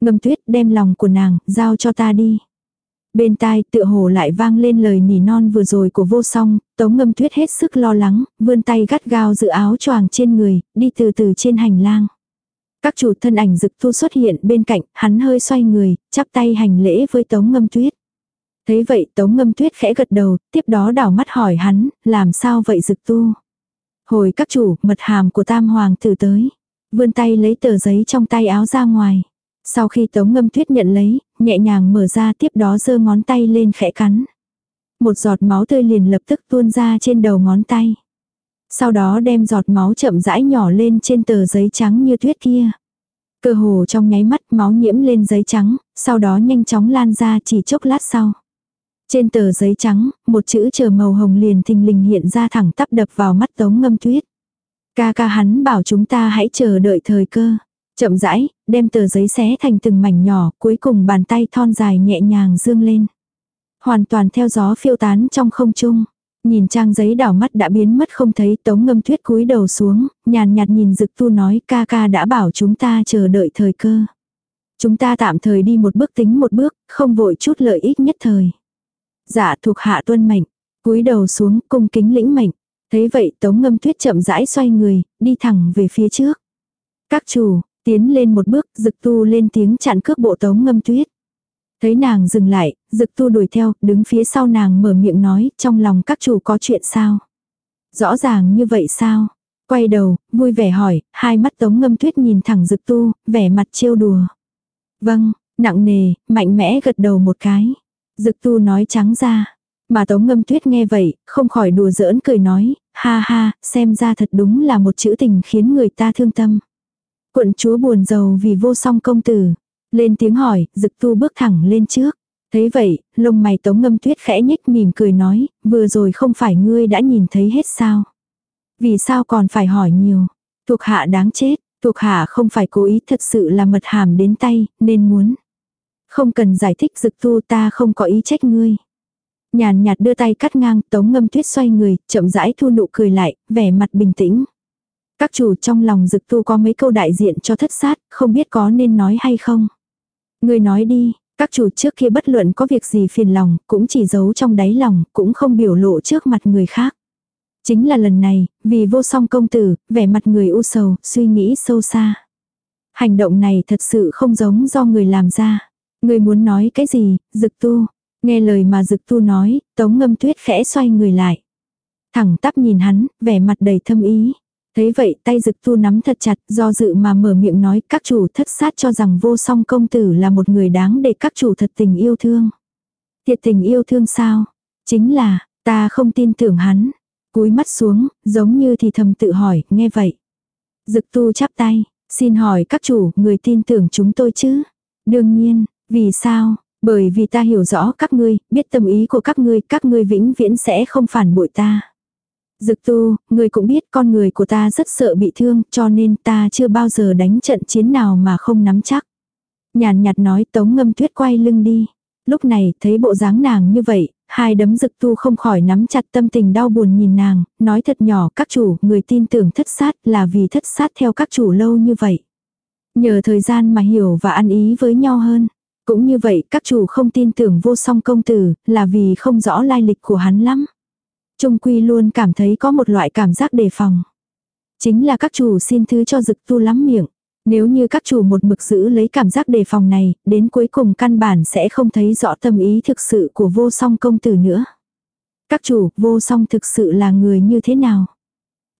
Ngâm tuyết đem lòng của nàng, giao cho ta đi. Bên tai tựa hồ lại vang lên lời nỉ non vừa rồi của vô song, tống ngâm tuyết hết sức lo lắng, vươn tay gắt gao giữ áo choàng trên người, đi từ từ trên hành lang. Các chủ thân ảnh dực thu xuất hiện bên cạnh, hắn hơi xoay người, chắp tay hành lễ với tống ngâm tuyết. Thấy vậy tống ngâm tuyết khẽ gật đầu, tiếp đó đảo mắt hỏi hắn, làm sao vậy dực tu. Hồi các chủ, mật hàm của tam hoàng tử tới. Vươn tay lấy tờ giấy trong tay áo ra ngoài. Sau khi tống ngâm tuyết nhận lấy, nhẹ nhàng mở ra tiếp đó giơ ngón tay lên khẽ cắn. Một giọt máu tươi liền lập tức tuôn ra trên đầu ngón tay. Sau đó đem giọt máu chậm rãi nhỏ lên trên tờ giấy trắng như tuyết kia. Cơ hồ trong nháy mắt máu nhiễm lên giấy trắng, sau đó nhanh chóng lan ra chỉ chốc lát sau. Trên tờ giấy trắng, một chữ chờ màu hồng liền thình lình hiện ra thẳng tắp đập vào mắt tống ngâm tuyết. Ca ca hắn bảo chúng ta hãy chờ đợi thời cơ. Chậm rãi, đem tờ giấy xé thành từng mảnh nhỏ, cuối cùng bàn tay thon dài nhẹ nhàng dương lên. Hoàn toàn theo gió phiêu tán trong không trung. Nhìn trang giấy đảo mắt đã biến mất không thấy tống ngâm tuyết cúi đầu xuống, nhàn nhạt nhìn dực tu nói ca ca đã bảo chúng ta chờ đợi thời cơ. Chúng ta tạm thời đi một bước tính một bước, không vội chút lợi ích nhất thời. Dạ thuộc hạ tuân mệnh, cúi đầu xuống cung kính lĩnh mệnh. Thế vậy tống ngâm tuyết chậm rãi xoay người, đi thẳng về phía trước. Các chủ, tiến lên một bước, dực tu lên tiếng chặn cước bộ tống ngâm tuyết. Thấy nàng dừng lại, dực tu đuổi theo, đứng phía sau nàng mở miệng nói, trong lòng các chủ có chuyện sao? Rõ ràng như vậy sao? Quay đầu, vui vẻ hỏi, hai mắt tống ngâm tuyết nhìn thẳng dực tu, vẻ mặt trêu đùa. Vâng, nặng nề, mạnh mẽ gật đầu một cái. Dực tu nói trắng ra. Mà tống ngâm tuyết nghe vậy, không khỏi đùa giỡn cười nói, ha ha, xem ra thật đúng là một chữ tình khiến người ta thương tâm. Quận chúa buồn giàu vì vô song công tử. Lên tiếng hỏi, dực tu bước thẳng lên trước. Thế vậy, lông mày tống ngâm tuyết khẽ nhếch mỉm cười nói, vừa rồi không phải ngươi đã nhìn thấy hết sao. Vì sao còn phải hỏi nhiều. Thuộc hạ đáng chết, thuộc hạ không phải cố ý thật sự là mật hàm đến tay, nên muốn. Không cần giải thích dực tu ta không có ý trách ngươi. Nhàn nhạt đưa tay cắt ngang tống ngâm tuyết xoay người, chậm rãi thu nụ cười lại, vẻ mặt bình tĩnh. Các chủ trong lòng dực tu có mấy câu đại diện cho thất sát, không biết có nên nói hay không. Người nói đi, các chủ trước kia bất luận có việc gì phiền lòng, cũng chỉ giấu trong đáy lòng, cũng không biểu lộ trước mặt người khác. Chính là lần này, vì vô song công tử, vẻ mặt người u sầu, suy nghĩ sâu xa. Hành động này thật sự không giống do người làm ra. Người muốn nói cái gì, dực tu. Nghe lời mà dực tu nói, tống ngâm tuyết khẽ xoay người lại. Thẳng tắp nhìn hắn, vẻ mặt đầy thâm ý. Thấy vậy tay dực tu nắm thật chặt do dự mà mở miệng nói các chủ thất sát cho rằng vô song công tử là một người đáng để các chủ thật tình yêu thương. Thiệt tình yêu thương sao? Chính là, ta không tin tưởng hắn. Cúi mắt xuống, giống như thì thầm tự hỏi, nghe vậy. Dực tu chắp tay, xin hỏi các chủ, người tin tưởng chúng tôi chứ? Đương nhiên, vì sao? Bởi vì ta hiểu rõ các ngươi, biết tâm ý của các ngươi, các ngươi vĩnh viễn sẽ không phản bội ta. Dực tu, người cũng biết con người của ta rất sợ bị thương cho nên ta chưa bao giờ đánh trận chiến nào mà không nắm chắc. Nhàn nhạt nói tống ngâm tuyết quay lưng đi. Lúc này thấy bộ dáng nàng như vậy, hai đấm dực tu không khỏi nắm chặt tâm tình đau buồn nhìn nàng, nói thật nhỏ các chủ, người tin tưởng thất sát là vì thất sát theo các chủ lâu như vậy. Nhờ thời gian mà hiểu và ăn ý với nhau hơn. Cũng như vậy các chủ không tin tưởng vô song công tử là vì không rõ lai lịch của hắn lắm. Trung quy luôn cảm thấy có một loại cảm giác đề phòng. Chính là các chủ xin thứ cho dực tu lắm miệng. Nếu như các chủ một mực giữ lấy cảm giác đề phòng này, đến cuối cùng căn bản sẽ không thấy rõ tâm ý thực sự của vô song công tử nữa. Các chủ, vô song thực sự là người như thế nào?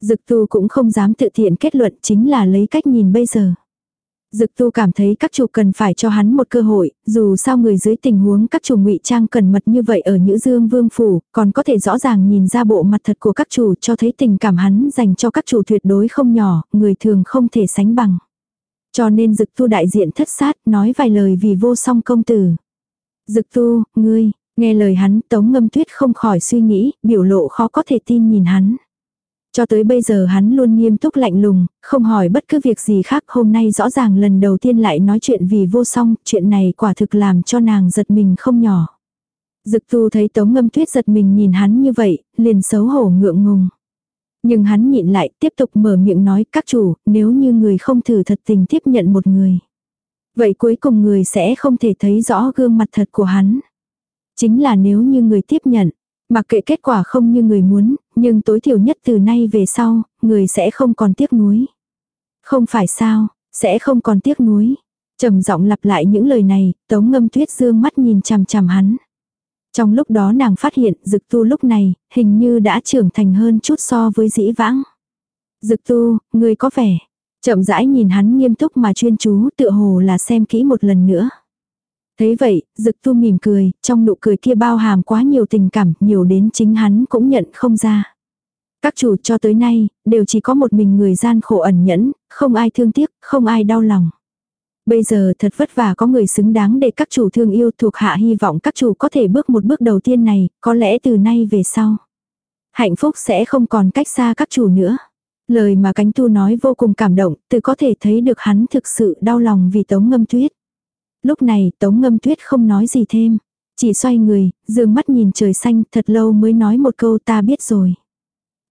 Dực tu cũng không dám tự thiện kết luận chính là lấy cách nhìn bây giờ. Dực tu cảm thấy các chủ cần phải cho hắn một cơ hội, dù sao người dưới tình huống các chủ ngụy trang cẩn mật như vậy ở Nhữ Dương Vương Phủ, còn có thể rõ ràng nhìn ra bộ mặt thật của các chủ cho thấy tình cảm hắn dành cho các chủ tuyệt đối không nhỏ, người thường không thể sánh bằng. Cho nên dực tu đại diện thất sát nói vài lời vì vô song công tử. Dực tu, ngươi, nghe lời hắn tống ngâm tuyết không khỏi suy nghĩ, biểu lộ khó có thể tin nhìn hắn. Cho tới bây giờ hắn luôn nghiêm túc lạnh lùng, không hỏi bất cứ việc gì khác hôm nay rõ ràng lần đầu tiên lại nói chuyện vì vô song, chuyện này quả thực làm cho nàng giật mình không nhỏ. Dực tu thấy tống ngâm tuyết giật mình nhìn hắn như vậy, liền xấu hổ ngượng ngùng. Nhưng hắn nhịn lại tiếp tục mở miệng nói các chủ, nếu như người không thử thật tình tiếp nhận một người. Vậy cuối cùng người sẽ không thể thấy rõ gương mặt thật của hắn. Chính là nếu như người tiếp nhận, mặc kệ kết quả không như người muốn, nhưng tối thiểu nhất từ nay về sau, người sẽ không còn tiếc nuối. Không phải sao, sẽ không còn tiếc nuối. trầm giọng lặp lại những lời này, tống ngâm tuyết dương mắt nhìn chằm chằm hắn. Trong lúc đó nàng phát hiện dực tu lúc này, hình như đã trưởng thành hơn chút so với dĩ vãng. Dực tu, người có vẻ. Chậm rãi nhìn hắn nghiêm túc mà chuyên chú tựa hồ là xem kỹ một lần nữa. Thấy vậy, dực tu mỉm cười, trong nụ cười kia bao hàm quá nhiều tình cảm, nhiều đến chính hắn cũng nhận không ra. Các chủ cho tới nay, đều chỉ có một mình người gian khổ ẩn nhẫn, không ai thương tiếc, không ai đau lòng. Bây giờ thật vất vả có người xứng đáng để các chủ thương yêu thuộc hạ hy vọng các chủ có thể bước một bước đầu tiên này, có lẽ từ nay về sau. Hạnh phúc sẽ không còn cách xa các chủ nữa. Lời mà cánh tu nói vô cùng cảm động, từ có thể thấy được hắn thực sự đau lòng vì tống ngâm tuyết. Lúc này tống ngâm tuyết không nói gì thêm. Chỉ xoay người, dương mắt nhìn trời xanh thật lâu mới nói một câu ta biết rồi.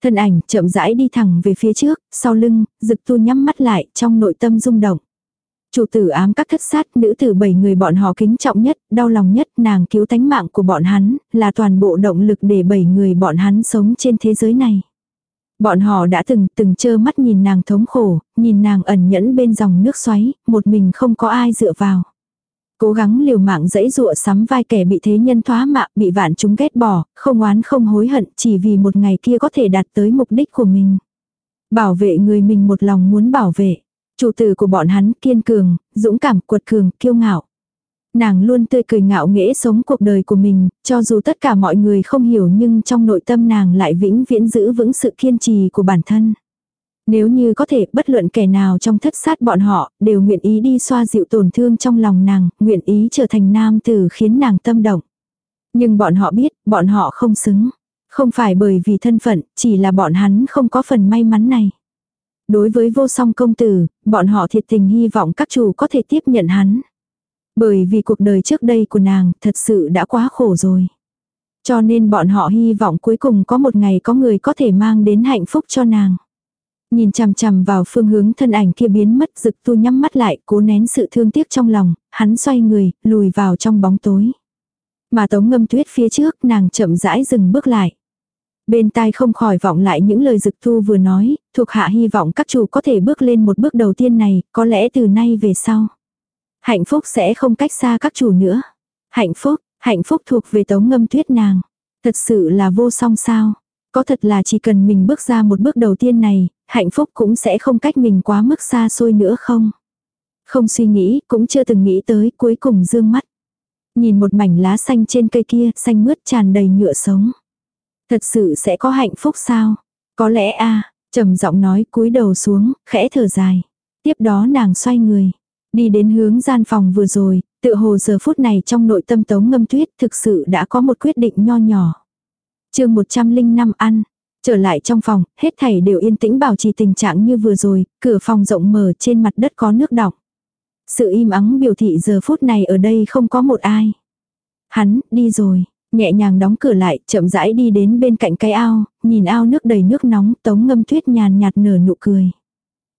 Thân ảnh chậm rãi đi thẳng về phía trước, sau lưng, rực tu nhắm mắt lại trong nội tâm rung động. Chủ tử ám các thất sát, nữ tử bảy người bọn họ kính trọng nhất, đau lòng nhất, nàng cứu tánh mạng của bọn hắn, là toàn bộ động lực để bảy người bọn hắn sống trên thế giới này. Bọn họ đã từng, từng chơ mắt nhìn nàng thống khổ, nhìn nàng ẩn nhẫn bên dòng nước xoáy, một mình không có ai dựa vào. Cố gắng liều mạng dẫy dụa sắm vai kẻ bị thế nhân thoá mạ, bị vạn chúng ghét bỏ, không oán không hối hận, chỉ vì một ngày kia có thể đạt tới mục đích của mình. Bảo vệ người mình một lòng muốn bảo vệ. Chủ tử của bọn hắn kiên cường, dũng cảm, quật cường, kiêu ngạo. Nàng luôn tươi cười ngạo nghễ sống cuộc đời của mình, cho dù tất cả mọi người không hiểu nhưng trong nội tâm nàng lại vĩnh viễn giữ vững sự kiên trì của bản thân. Nếu như có thể bất luận kẻ nào trong thất sát bọn họ đều nguyện ý đi xoa dịu tổn thương trong lòng nàng, nguyện ý trở thành nam tử khiến nàng tâm động. Nhưng bọn họ biết, bọn họ không xứng. Không phải bởi vì thân phận, chỉ là bọn hắn không có phần may mắn này. Đối với vô song công tử, bọn họ thiệt tình hy vọng các chủ có thể tiếp nhận hắn. Bởi vì cuộc đời trước đây của nàng thật sự đã quá khổ rồi. Cho nên bọn họ hy vọng cuối cùng có một ngày có người có thể mang đến hạnh phúc cho nàng. Nhìn chằm chằm vào phương hướng thân ảnh kia biến mất rực tu nhắm mắt lại cố nén sự thương tiếc trong lòng, hắn xoay người, lùi vào trong bóng tối. Mà tống ngâm tuyết phía trước nàng chậm rãi dừng bước lại. Bên tai không khỏi vọng lại những lời dực thu vừa nói, thuộc hạ hy vọng các chủ có thể bước lên một bước đầu tiên này, có lẽ từ nay về sau. Hạnh phúc sẽ không cách xa các chủ nữa. Hạnh phúc, hạnh phúc thuộc về tống ngâm tuyết nàng. Thật sự là vô song sao. Có thật là chỉ cần mình bước ra một bước đầu tiên này, hạnh phúc cũng sẽ không cách mình quá mức xa xôi nữa không? Không suy nghĩ, cũng chưa từng nghĩ tới, cuối cùng dương mắt. Nhìn một mảnh lá xanh trên cây kia, xanh mướt tràn đầy nhựa sống. Thật sự sẽ có hạnh phúc sao? Có lẽ a trầm giọng nói cúi đầu xuống, khẽ thở dài. Tiếp đó nàng xoay người. Đi đến hướng gian phòng vừa rồi, Tự hồ giờ phút này trong nội tâm tống ngâm tuyết thực sự đã có một quyết định nho nhỏ. chương 105 ăn. Trở lại trong phòng, hết thảy đều yên tĩnh bảo trì tình trạng như vừa rồi, cửa phòng rộng mở trên mặt đất có nước đọng. Sự im ắng biểu thị giờ phút này ở đây không có một ai. Hắn, đi rồi, nhẹ nhàng đóng cửa lại, chậm rãi đi đến bên cạnh cái ao, nhìn ao nước đầy nước nóng, tống ngâm tuyết nhàn nhạt nở nụ cười.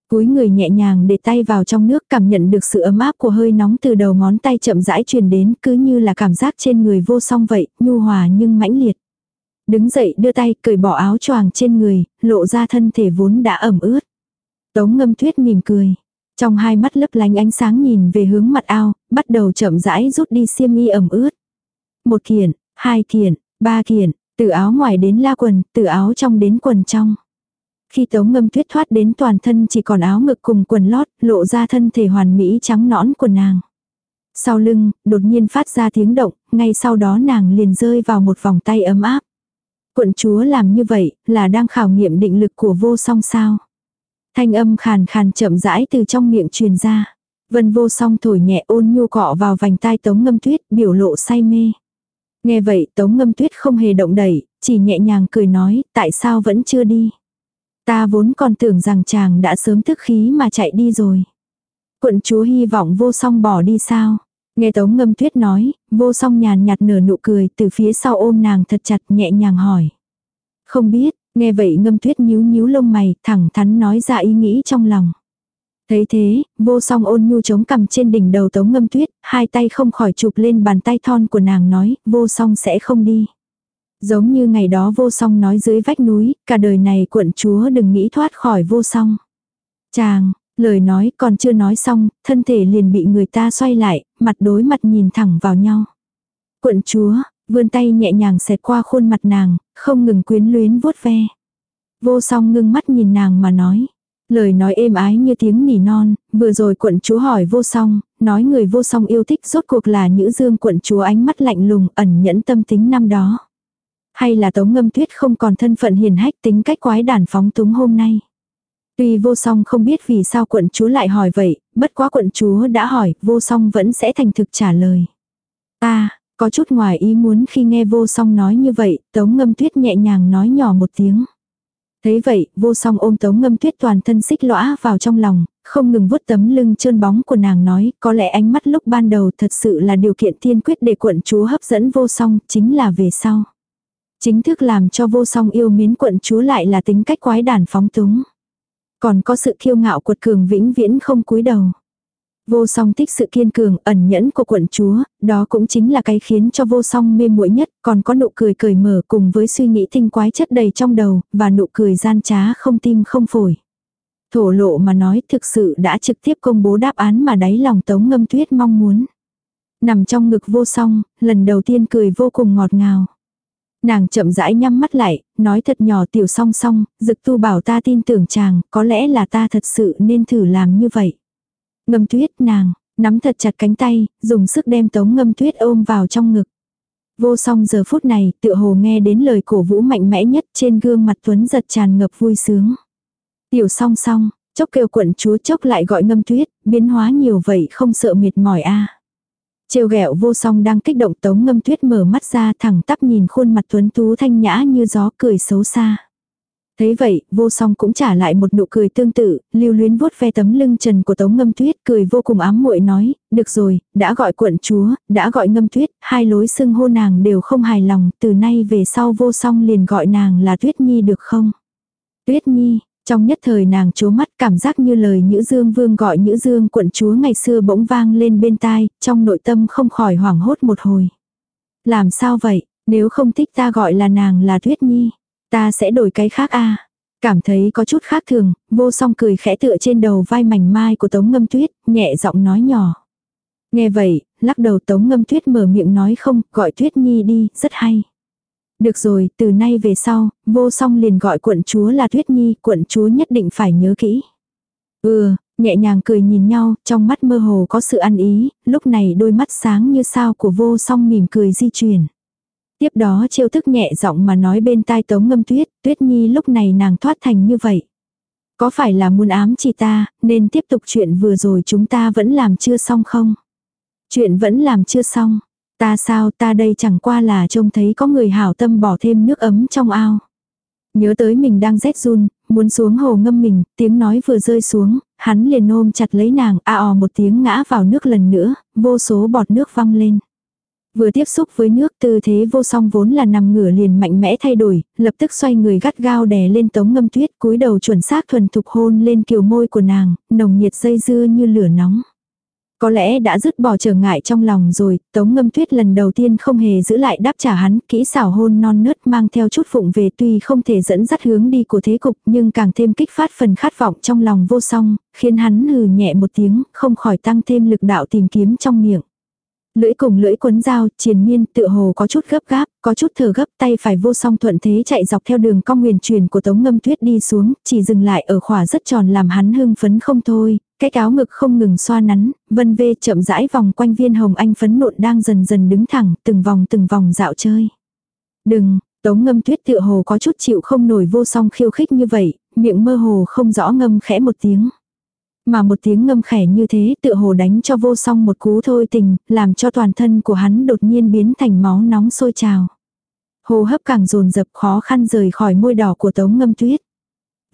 Cúi người nhẹ nhàng để tay vào trong nước cảm nhận được sự ấm áp của hơi nóng từ đầu ngón tay chậm rãi truyền đến cứ như là cảm giác trên người vô song vậy, nhu hòa nhưng mãnh liệt. Đứng dậy đưa tay cởi bỏ áo choàng trên người, lộ ra thân thể vốn đã ẩm ướt. Tống ngâm tuyết mỉm cười. Trong hai mắt lấp lánh ánh sáng nhìn về hướng mặt ao, bắt đầu chậm rãi rút đi xiêm y ẩm ướt. Một kiện, hai kiện, ba kiện, từ áo ngoài đến la quần, từ áo trong đến quần trong. Khi tống ngâm tuyết thoát đến toàn thân chỉ còn áo ngực cùng quần lót, lộ ra thân thể hoàn mỹ trắng nõn của nàng. Sau lưng, đột nhiên phát ra tiếng động, ngay sau đó nàng liền rơi vào một vòng tay ấm áp. Quận chúa làm như vậy, là đang khảo nghiệm định lực của vô song sao. Thanh âm khàn khàn chậm rãi từ trong miệng truyền ra. Vân vô song thổi nhẹ ôn nhu cọ vào vành tai tống ngâm tuyết, biểu lộ say mê. Nghe vậy tống ngâm tuyết không hề động đẩy, chỉ nhẹ nhàng cười nói, tại sao vẫn chưa đi. Ta vốn còn tưởng rằng chàng đã sớm thức khí mà chạy đi rồi. Quận chúa hy vọng vô song bỏ đi sao. Nghe tống ngâm tuyết nói, vô song nhàn nhạt nở nụ cười từ phía sau ôm nàng thật chặt nhẹ nhàng hỏi. Không biết, nghe vậy ngâm tuyết nhíu nhíu lông mày, thẳng thắn nói ra ý nghĩ trong lòng. Thấy thế, vô song ôn nhu chống cầm trên đỉnh đầu tống ngâm tuyết, hai tay không khỏi chụp lên bàn tay thon của nàng nói, vô song sẽ không đi. Giống như ngày đó vô song nói dưới vách núi, cả đời này quận chúa đừng nghĩ thoát khỏi vô song. Chàng, lời nói còn chưa nói xong, thân thể liền bị người ta xoay lại, mặt đối mặt nhìn thẳng vào nhau. Quận chúa, vươn tay nhẹ nhàng xẹt qua khuôn mặt nàng, không ngừng quyến luyến vuốt ve. Vô song ngưng mắt nhìn nàng mà nói. Lời nói êm ái như tiếng nỉ non, vừa rồi quận chúa hỏi vô song, nói người vô song yêu thích rốt cuộc là nữ dương quận chúa ánh mắt lạnh lùng ẩn nhẫn tâm tính năm đó. Hay là tống ngâm tuyết không còn thân phận hiền hách tính cách quái đản phóng túng hôm nay. Tuy vô song không biết vì sao quận chúa lại hỏi vậy, bất quá quận chúa đã hỏi, vô song vẫn sẽ thành thực trả lời. Ta, có chút ngoài ý muốn khi nghe vô song nói như vậy, tống ngâm tuyết nhẹ nhàng nói nhỏ một tiếng. Thấy vậy, vô song ôm tống ngâm tuyết toàn thân xích lõa vào trong lòng, không ngừng vuốt tấm lưng trơn bóng của nàng nói, có lẽ ánh mắt lúc ban đầu thật sự là điều kiện tiên quyết để quận chúa hấp dẫn vô song, chính là về sau. Chính thức làm cho vô song yêu mến quận chúa lại là tính cách quái đản phóng túng. Còn có sự kiêu ngạo cuột cường vĩnh viễn không cúi đầu. Vô song thích sự kiên cường, ẩn nhẫn của quận chúa, đó cũng chính là cái khiến cho vô song mê muội nhất, còn có nụ cười cười mở cùng với suy nghĩ tinh quái chất đầy trong đầu, và nụ cười gian trá không tim không phổi. Thổ lộ mà nói thực sự đã trực tiếp công bố đáp án mà đáy lòng tống ngâm tuyết mong muốn. Nằm trong ngực vô song, lần đầu tiên cười vô cùng ngọt ngào. Nàng chậm rãi nhắm mắt lại, nói thật nhỏ tiểu song song, dực tu bảo ta tin tưởng chàng, có lẽ là ta thật sự nên thử làm như vậy. Ngâm tuyết nàng, nắm thật chặt cánh tay, dùng sức đem tống ngâm tuyết ôm vào trong ngực. Vô song giờ phút này, tựa hồ nghe đến lời cổ vũ mạnh mẽ nhất trên gương mặt tuấn giật tràn ngập vui sướng. Tiểu song song, chốc kêu quận chúa chốc lại gọi ngâm tuyết, biến hóa nhiều vậy không sợ mệt mỏi a Trêu ghẹo vô song đang kích động tống ngâm tuyết mở mắt ra thẳng tắp nhìn khuôn mặt tuấn tú thanh nhã như gió cười xấu xa. Thấy vậy, vô song cũng trả lại một nụ cười tương tự, lưu luyến vuốt ve tấm lưng trần của tống ngâm tuyết cười vô cùng ám muội nói, được rồi, đã gọi quận chúa, đã gọi ngâm tuyết, hai lối xưng hô nàng đều không hài lòng, từ nay về sau vô song liền gọi nàng là tuyết nhi được không? Tuyết nhi, trong nhất thời nàng chố mắt cảm giác như lời Nhữ Dương Vương gọi Nhữ Dương quận chúa ngày xưa bỗng vang lên bên tai, trong nội tâm không khỏi hoảng hốt một hồi. Làm sao vậy, nếu không thích ta gọi là nàng là Tuyết Nhi, ta sẽ đổi cái khác a Cảm thấy có chút khác thường, vô song cười khẽ tựa trên đầu vai mảnh mai của Tống Ngâm Tuyết, nhẹ giọng nói nhỏ. Nghe vậy, lắc đầu Tống Ngâm Tuyết mở miệng nói không, gọi Tuyết Nhi đi, rất hay. Được rồi, từ nay về sau, vô song liền gọi quận chúa là Tuyết Nhi, quận chúa nhất định phải nhớ kỹ. Ừ, nhẹ nhàng cười nhìn nhau, trong mắt mơ hồ có sự ăn ý, lúc này đôi mắt sáng như sao của vô song mỉm cười di chuyển. Tiếp đó trêu thức nhẹ giọng mà nói bên tai tống ngâm tuyết, tuyết nhi lúc này nàng thoát thành như vậy. Có phải là muốn ám chỉ ta, nên tiếp tục chuyện vừa rồi chúng ta vẫn làm chưa xong không? Chuyện vẫn làm chưa xong. Ta sao ta đây chẳng qua là trông thấy có người hảo tâm bỏ thêm nước ấm trong ao. Nhớ tới mình đang rét run, muốn xuống hồ ngâm mình, tiếng nói vừa rơi xuống, hắn liền ôm chặt lấy nàng, a ò một tiếng ngã vào nước lần nữa, vô số bọt nước văng lên. Vừa tiếp xúc với nước tư thế vô song vốn là nằm ngửa liền mạnh mẽ thay đổi, lập tức xoay người gắt gao đè lên tống ngâm tuyết cúi đầu chuẩn xác thuần thục hôn lên kiều môi của nàng, nồng nhiệt dây dưa như lửa nóng. Có lẽ đã dứt bỏ trở ngại trong lòng rồi, Tống Ngâm Tuyết lần đầu tiên không hề giữ lại đáp trả hắn, kỹ xảo hôn non nớt mang theo chút phụng về tuy không thể dẫn dắt hướng đi của thế cục nhưng càng thêm kích phát phần khát vọng trong lòng vô song, khiến hắn hừ nhẹ một tiếng, không khỏi tăng thêm lực đạo tìm kiếm trong miệng. Lưỡi cùng lưỡi quấn dao, triền miên, tựa hồ có chút gấp gáp, có chút thở gấp, tay phải vô song thuận thế chạy dọc theo đường cong huyền truyền của tống ngâm tuyết đi xuống, chỉ dừng lại ở khỏa rất tròn làm hắn hưng phấn không thôi, cái áo ngực không ngừng xoa nắn, vân vê chậm rãi vòng quanh viên hồng anh phấn nộn đang dần dần đứng thẳng, từng vòng từng vòng dạo chơi. Đừng, tống ngâm tuyết tựa hồ có chút chịu không nổi vô song khiêu khích như vậy, miệng mơ hồ không rõ ngâm khẽ một tiếng. Mà một tiếng ngâm khẽ như thế tựa hồ đánh cho vô song một cú thôi tình, làm cho toàn thân của hắn đột nhiên biến thành máu nóng sôi trào. Hô hấp càng dồn dập khó khăn rời khỏi môi đỏ của tống ngâm tuyết.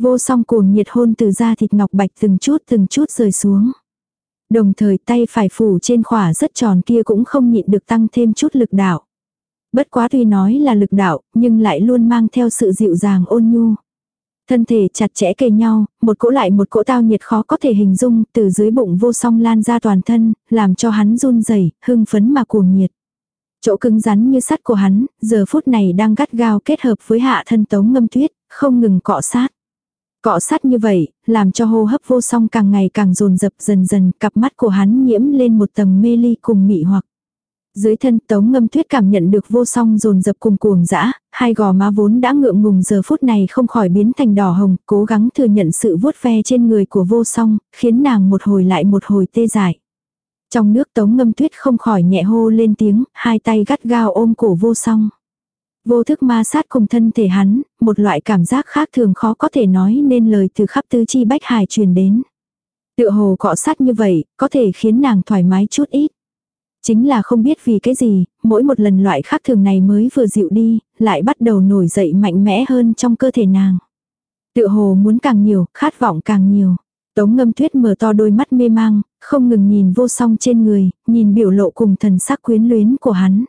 Vô song cuồng nhiệt hôn từ da thịt ngọc bạch từng chút từng chút rời xuống. Đồng thời tay phải phủ trên khỏa rất tròn kia cũng không nhịn được tăng thêm chút lực đạo. Bất quá tuy nói là lực đạo, nhưng lại luôn mang theo sự dịu dàng ôn nhu. Thân thể chặt chẽ kề nhau, một cỗ lại một cỗ tao nhiệt khó có thể hình dung, từ dưới bụng vô song lan ra toàn thân, làm cho hắn run rẩy hưng phấn mà cuồng nhiệt. Chỗ cứng rắn như sắt của hắn, giờ phút này đang gắt gao kết hợp với hạ thân tống ngâm tuyết, không ngừng cọ sát. Cọ sát như vậy, làm cho hô hấp vô song càng ngày càng dồn dập dần dần, cặp mắt của hắn nhiễm lên một tầng mê ly cùng mị hoặc. Dưới thân tống ngâm tuyết cảm nhận được vô song dồn dập cùng cuồng dã, hai gò má vốn đã ngượng ngùng giờ phút này không khỏi biến thành đỏ hồng, cố gắng thừa nhận sự vuốt ve trên người của vô song, khiến nàng một hồi lại một hồi tê dại. Trong nước tống ngâm tuyết không khỏi nhẹ hô lên tiếng, hai tay gắt gao ôm cổ vô song. Vô thức ma sát cùng thân thể hắn, một loại cảm giác khác thường khó có thể nói nên lời từ khắp tứ chi bách hải truyền đến. Tựa hồ cọ sát như vậy, có thể khiến nàng thoải mái chút ít. Chính là không biết vì cái gì, mỗi một lần loại khác thường này mới vừa dịu đi, lại bắt đầu nổi dậy mạnh mẽ hơn trong cơ thể nàng. Tựa hồ muốn càng nhiều, khát vọng càng nhiều. Tống ngâm tuyết mở to đôi mắt mê mang, không ngừng nhìn vô song trên người, nhìn biểu lộ cùng thần sắc quyến luyến của hắn.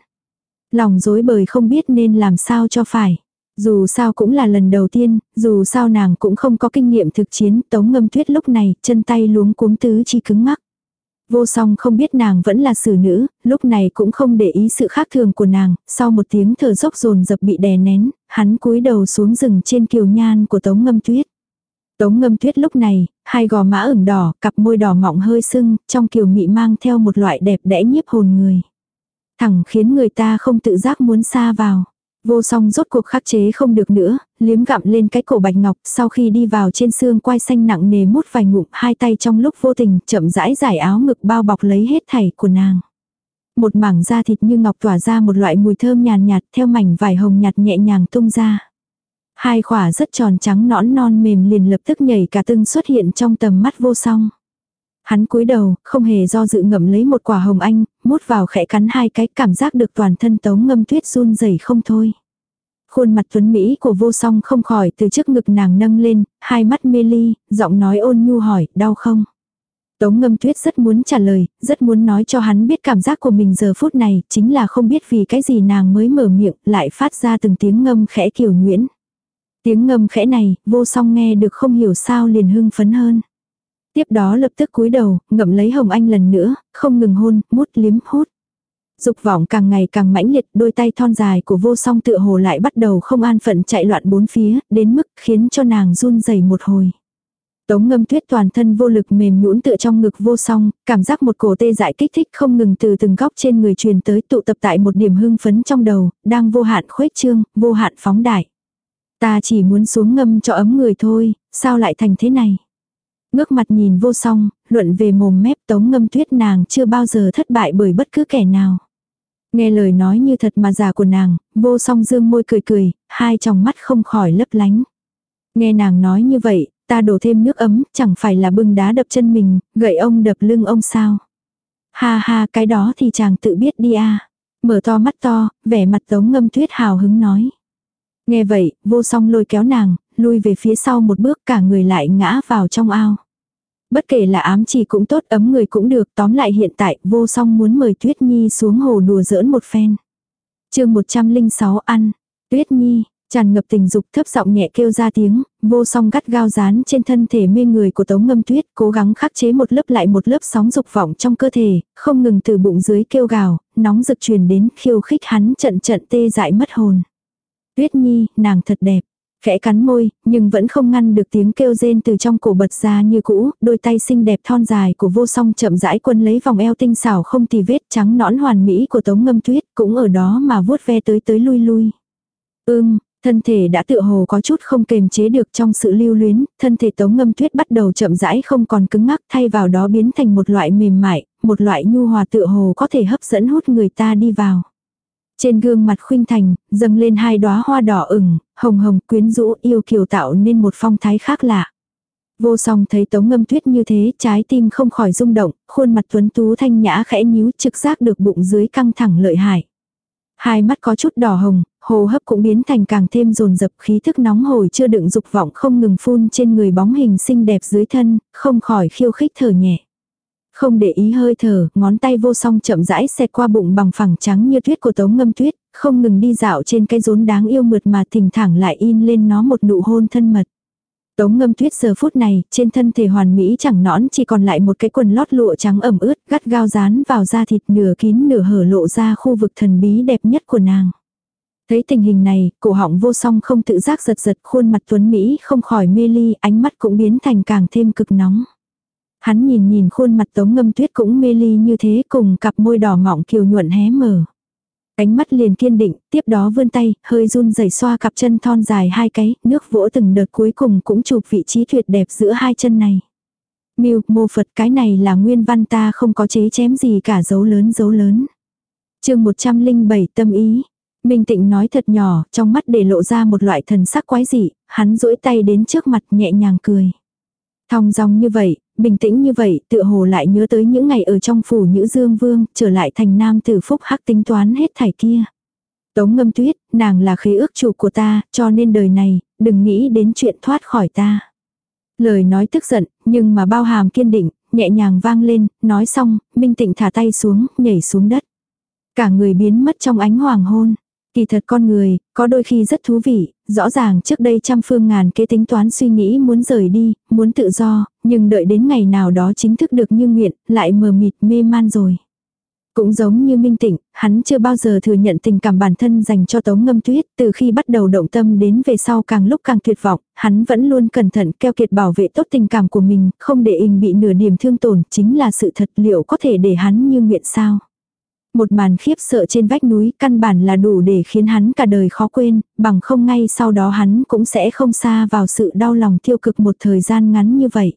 Lòng dối bời không biết nên làm sao cho phải. Dù sao cũng là lần đầu tiên, dù sao nàng cũng không có kinh nghiệm thực chiến, tống ngâm tuyết lúc này, chân tay luống cuống tứ chi cứng ngắc. Vô song không biết nàng vẫn là xử nữ, lúc này cũng không để ý sự khác thường của nàng, sau một tiếng thở dốc dồn dập bị đè nén, hắn cúi đầu xuống rừng trên kiều nhan của tống ngâm tuyết. Tống ngâm tuyết lúc này, hai gò má ửng đỏ, cặp môi đỏ mọng hơi sưng, trong kiều mị mang theo một loại đẹp đẽ nhiếp hồn người. Thẳng khiến người ta không tự giác muốn xa vào. Vô song rốt cuộc khắc chế không được nữa, liếm gặm lên cái cổ bạch ngọc sau khi đi vào trên xương quai xanh nặng nề mút vài ngụm hai tay trong lúc vô tình chậm rãi giải áo ngực bao bọc lấy hết thảy của nàng. Một mảng da thịt như ngọc tỏa ra một loại mùi thơm nhàn nhạt, theo mảnh vải hồng nhạt nhẹ nhàng tung ra. Hai khỏa rất tròn trắng nõn non mềm liền lập tức nhảy cả tưng xuất hiện trong tầm mắt vô song. Hắn cúi đầu, không hề do dự ngậm lấy một quả hồng anh, mút vào khẽ cắn hai cái cảm giác được toàn thân tống ngâm tuyết run rẩy không thôi. Khuôn mặt tuấn Mỹ của vô song không khỏi từ trước ngực nàng nâng lên, hai mắt mê ly, giọng nói ôn nhu hỏi, đau không? Tống ngâm tuyết rất muốn trả lời, rất muốn nói cho hắn biết cảm giác của mình giờ phút này, chính là không biết vì cái gì nàng mới mở miệng, lại phát ra từng tiếng ngâm khẽ kiều nguyễn Tiếng ngâm khẽ này, vô song nghe được không hiểu sao liền hưng phấn hơn. Tiếp đó lập tức cúi đầu, ngậm lấy Hồng Anh lần nữa, không ngừng hôn, mút liếm hút. Dục vọng càng ngày càng mãnh liệt, đôi tay thon dài của vô song tựa hồ lại bắt đầu không an phận chạy loạn bốn phía, đến mức khiến cho nàng run rẩy một hồi. Tống ngâm tuyết toàn thân vô lực mềm nhũn tựa trong ngực vô song, cảm giác một cổ tê dại kích thích không ngừng từ từng góc trên người truyền tới tụ tập tại một điểm hưng phấn trong đầu, đang vô hạn khuếch trương, vô hạn phóng đại. Ta chỉ muốn xuống ngâm cho ấm người thôi, sao lại thành thế này? Ngước mặt nhìn vô song, luận về mồm mép tống ngâm tuyết nàng chưa bao giờ thất bại bởi bất cứ kẻ nào. Nghe lời nói như thật mà già của nàng, vô song dương môi cười cười, hai tròng mắt không khỏi lấp lánh. Nghe nàng nói như vậy, ta đổ thêm nước ấm, chẳng phải là bưng đá đập chân mình, gậy ông đập lưng ông sao. Ha ha cái đó thì chàng tự biết đi a Mở to mắt to, vẻ mặt tống ngâm tuyết hào hứng nói. Nghe vậy, vô song lôi kéo nàng, lui về phía sau một bước cả người lại ngã vào trong ao. Bất kể là ám chỉ cũng tốt ấm người cũng được tóm lại hiện tại vô song muốn mời Tuyết Nhi xuống hồ đùa giỡn một phen. chương 106 ăn. Tuyết Nhi, tràn ngập tình dục thấp giọng nhẹ kêu ra tiếng, vô song gắt gao dán trên thân thể mê người của tống ngâm tuyết, cố gắng khắc chế một lớp lại một lớp sóng dục vọng trong cơ thể, không ngừng từ bụng dưới kêu gào, nóng rực truyền đến khiêu khích hắn trận trận tê dại mất hồn. Tuyết Nhi, nàng thật đẹp. Khẽ cắn môi, nhưng vẫn không ngăn được tiếng kêu rên từ trong cổ bật ra như cũ, đôi tay xinh đẹp thon dài của vô song chậm rãi quân lấy vòng eo tinh xảo không tì vết trắng nõn hoàn mỹ của tống ngâm tuyết, cũng ở đó mà vuốt ve tới tới lui lui. Ưm, thân thể đã tựa hồ có chút không kềm chế được trong sự lưu luyến, thân thể tống ngâm tuyết bắt đầu chậm rãi không còn cứng ngắc thay vào đó biến thành một loại mềm mại, một loại nhu hòa tựa hồ có thể hấp dẫn hút người ta đi vào. Trên gương mặt khuynh thành, dâng lên hai đóa hoa đỏ ửng, hồng hồng quyến rũ yêu kiều tạo nên một phong thái khác lạ. Vô song thấy tống ngâm tuyết như thế, trái tim không khỏi rung động, khuôn mặt tuấn tú thanh nhã khẽ nhíu trực giác được bụng dưới căng thẳng lợi hại. Hai mắt có chút đỏ hồng, hồ hấp cũng biến thành càng thêm rồn rập khí thức nóng hổi chưa đựng dục vọng không ngừng phun trên người bóng hình xinh đẹp dưới thân, không khỏi khiêu khích thở nhẹ. Không để ý hơi thở, ngón tay vô song chậm rãi xẹt qua bụng bằng phẳng trắng như tuyết của tống ngâm tuyết, không ngừng đi dạo trên cái rốn đáng yêu mượt mà thỉnh thẳng lại in lên nó một nụ hôn thân mật. Tống ngâm tuyết giờ phút này, trên thân thể hoàn mỹ chẳng nõn chỉ còn lại một cái quần lót lụa trắng ẩm ướt, gắt gao dán vào da thịt nửa kín nửa hở lộ ra khu vực thần bí đẹp nhất của nàng. Thấy tình hình này, cổ họng vô song không tự giác giật giật khuôn mặt tuấn Mỹ không khỏi mê ly, ánh mắt cũng biến thành càng thêm cực nóng. Hắn nhìn nhìn khuôn mặt tống ngâm tuyết cũng mê ly như thế cùng cặp môi đỏ mọng kiều nhuận hé mở. Ánh mắt liền kiên định, tiếp đó vươn tay, hơi run rẩy xoa cặp chân thon dài hai cái, nước vỗ từng đợt cuối cùng cũng chụp vị trí tuyệt đẹp giữa hai chân này. Miêu, mô Phật cái này là nguyên văn ta không có chế chém gì cả dấu lớn dấu lớn. chương 107 tâm ý. Minh tịnh nói thật nhỏ, trong mắt để lộ ra một loại thần sắc quái dị, hắn duỗi tay đến trước mặt nhẹ nhàng cười. Thong dong như vậy, bình tĩnh như vậy, tựa hồ lại nhớ tới những ngày ở trong phủ Nhữ Dương Vương, trở lại thành nam tử phúc hắc tính toán hết thảy kia. Tống ngâm tuyết, nàng là khế ước chủ của ta, cho nên đời này, đừng nghĩ đến chuyện thoát khỏi ta. Lời nói tức giận, nhưng mà bao hàm kiên định, nhẹ nhàng vang lên, nói xong, Minh Tịnh thả tay xuống, nhảy xuống đất. Cả người biến mất trong ánh hoàng hôn. Kỳ thật con người, có đôi khi rất thú vị, rõ ràng trước đây trăm phương ngàn kế tính toán suy nghĩ muốn rời đi, muốn tự do, nhưng đợi đến ngày nào đó chính thức được như nguyện, lại mờ mịt mê man rồi. Cũng giống như Minh Tịnh, hắn chưa bao giờ thừa nhận tình cảm bản thân dành cho Tống Ngâm Tuyết, từ khi bắt đầu động tâm đến về sau càng lúc càng tuyệt vọng, hắn vẫn luôn cẩn thận keo kiệt bảo vệ tốt tình cảm của mình, không để ình bị nửa niềm thương tổn, chính là sự thật liệu có thể để hắn như nguyện sao. Một màn khiếp sợ trên vách núi căn bản là đủ để khiến hắn cả đời khó quên, bằng không ngay sau đó hắn cũng sẽ không xa vào sự đau lòng tiêu cực một thời gian ngắn như vậy.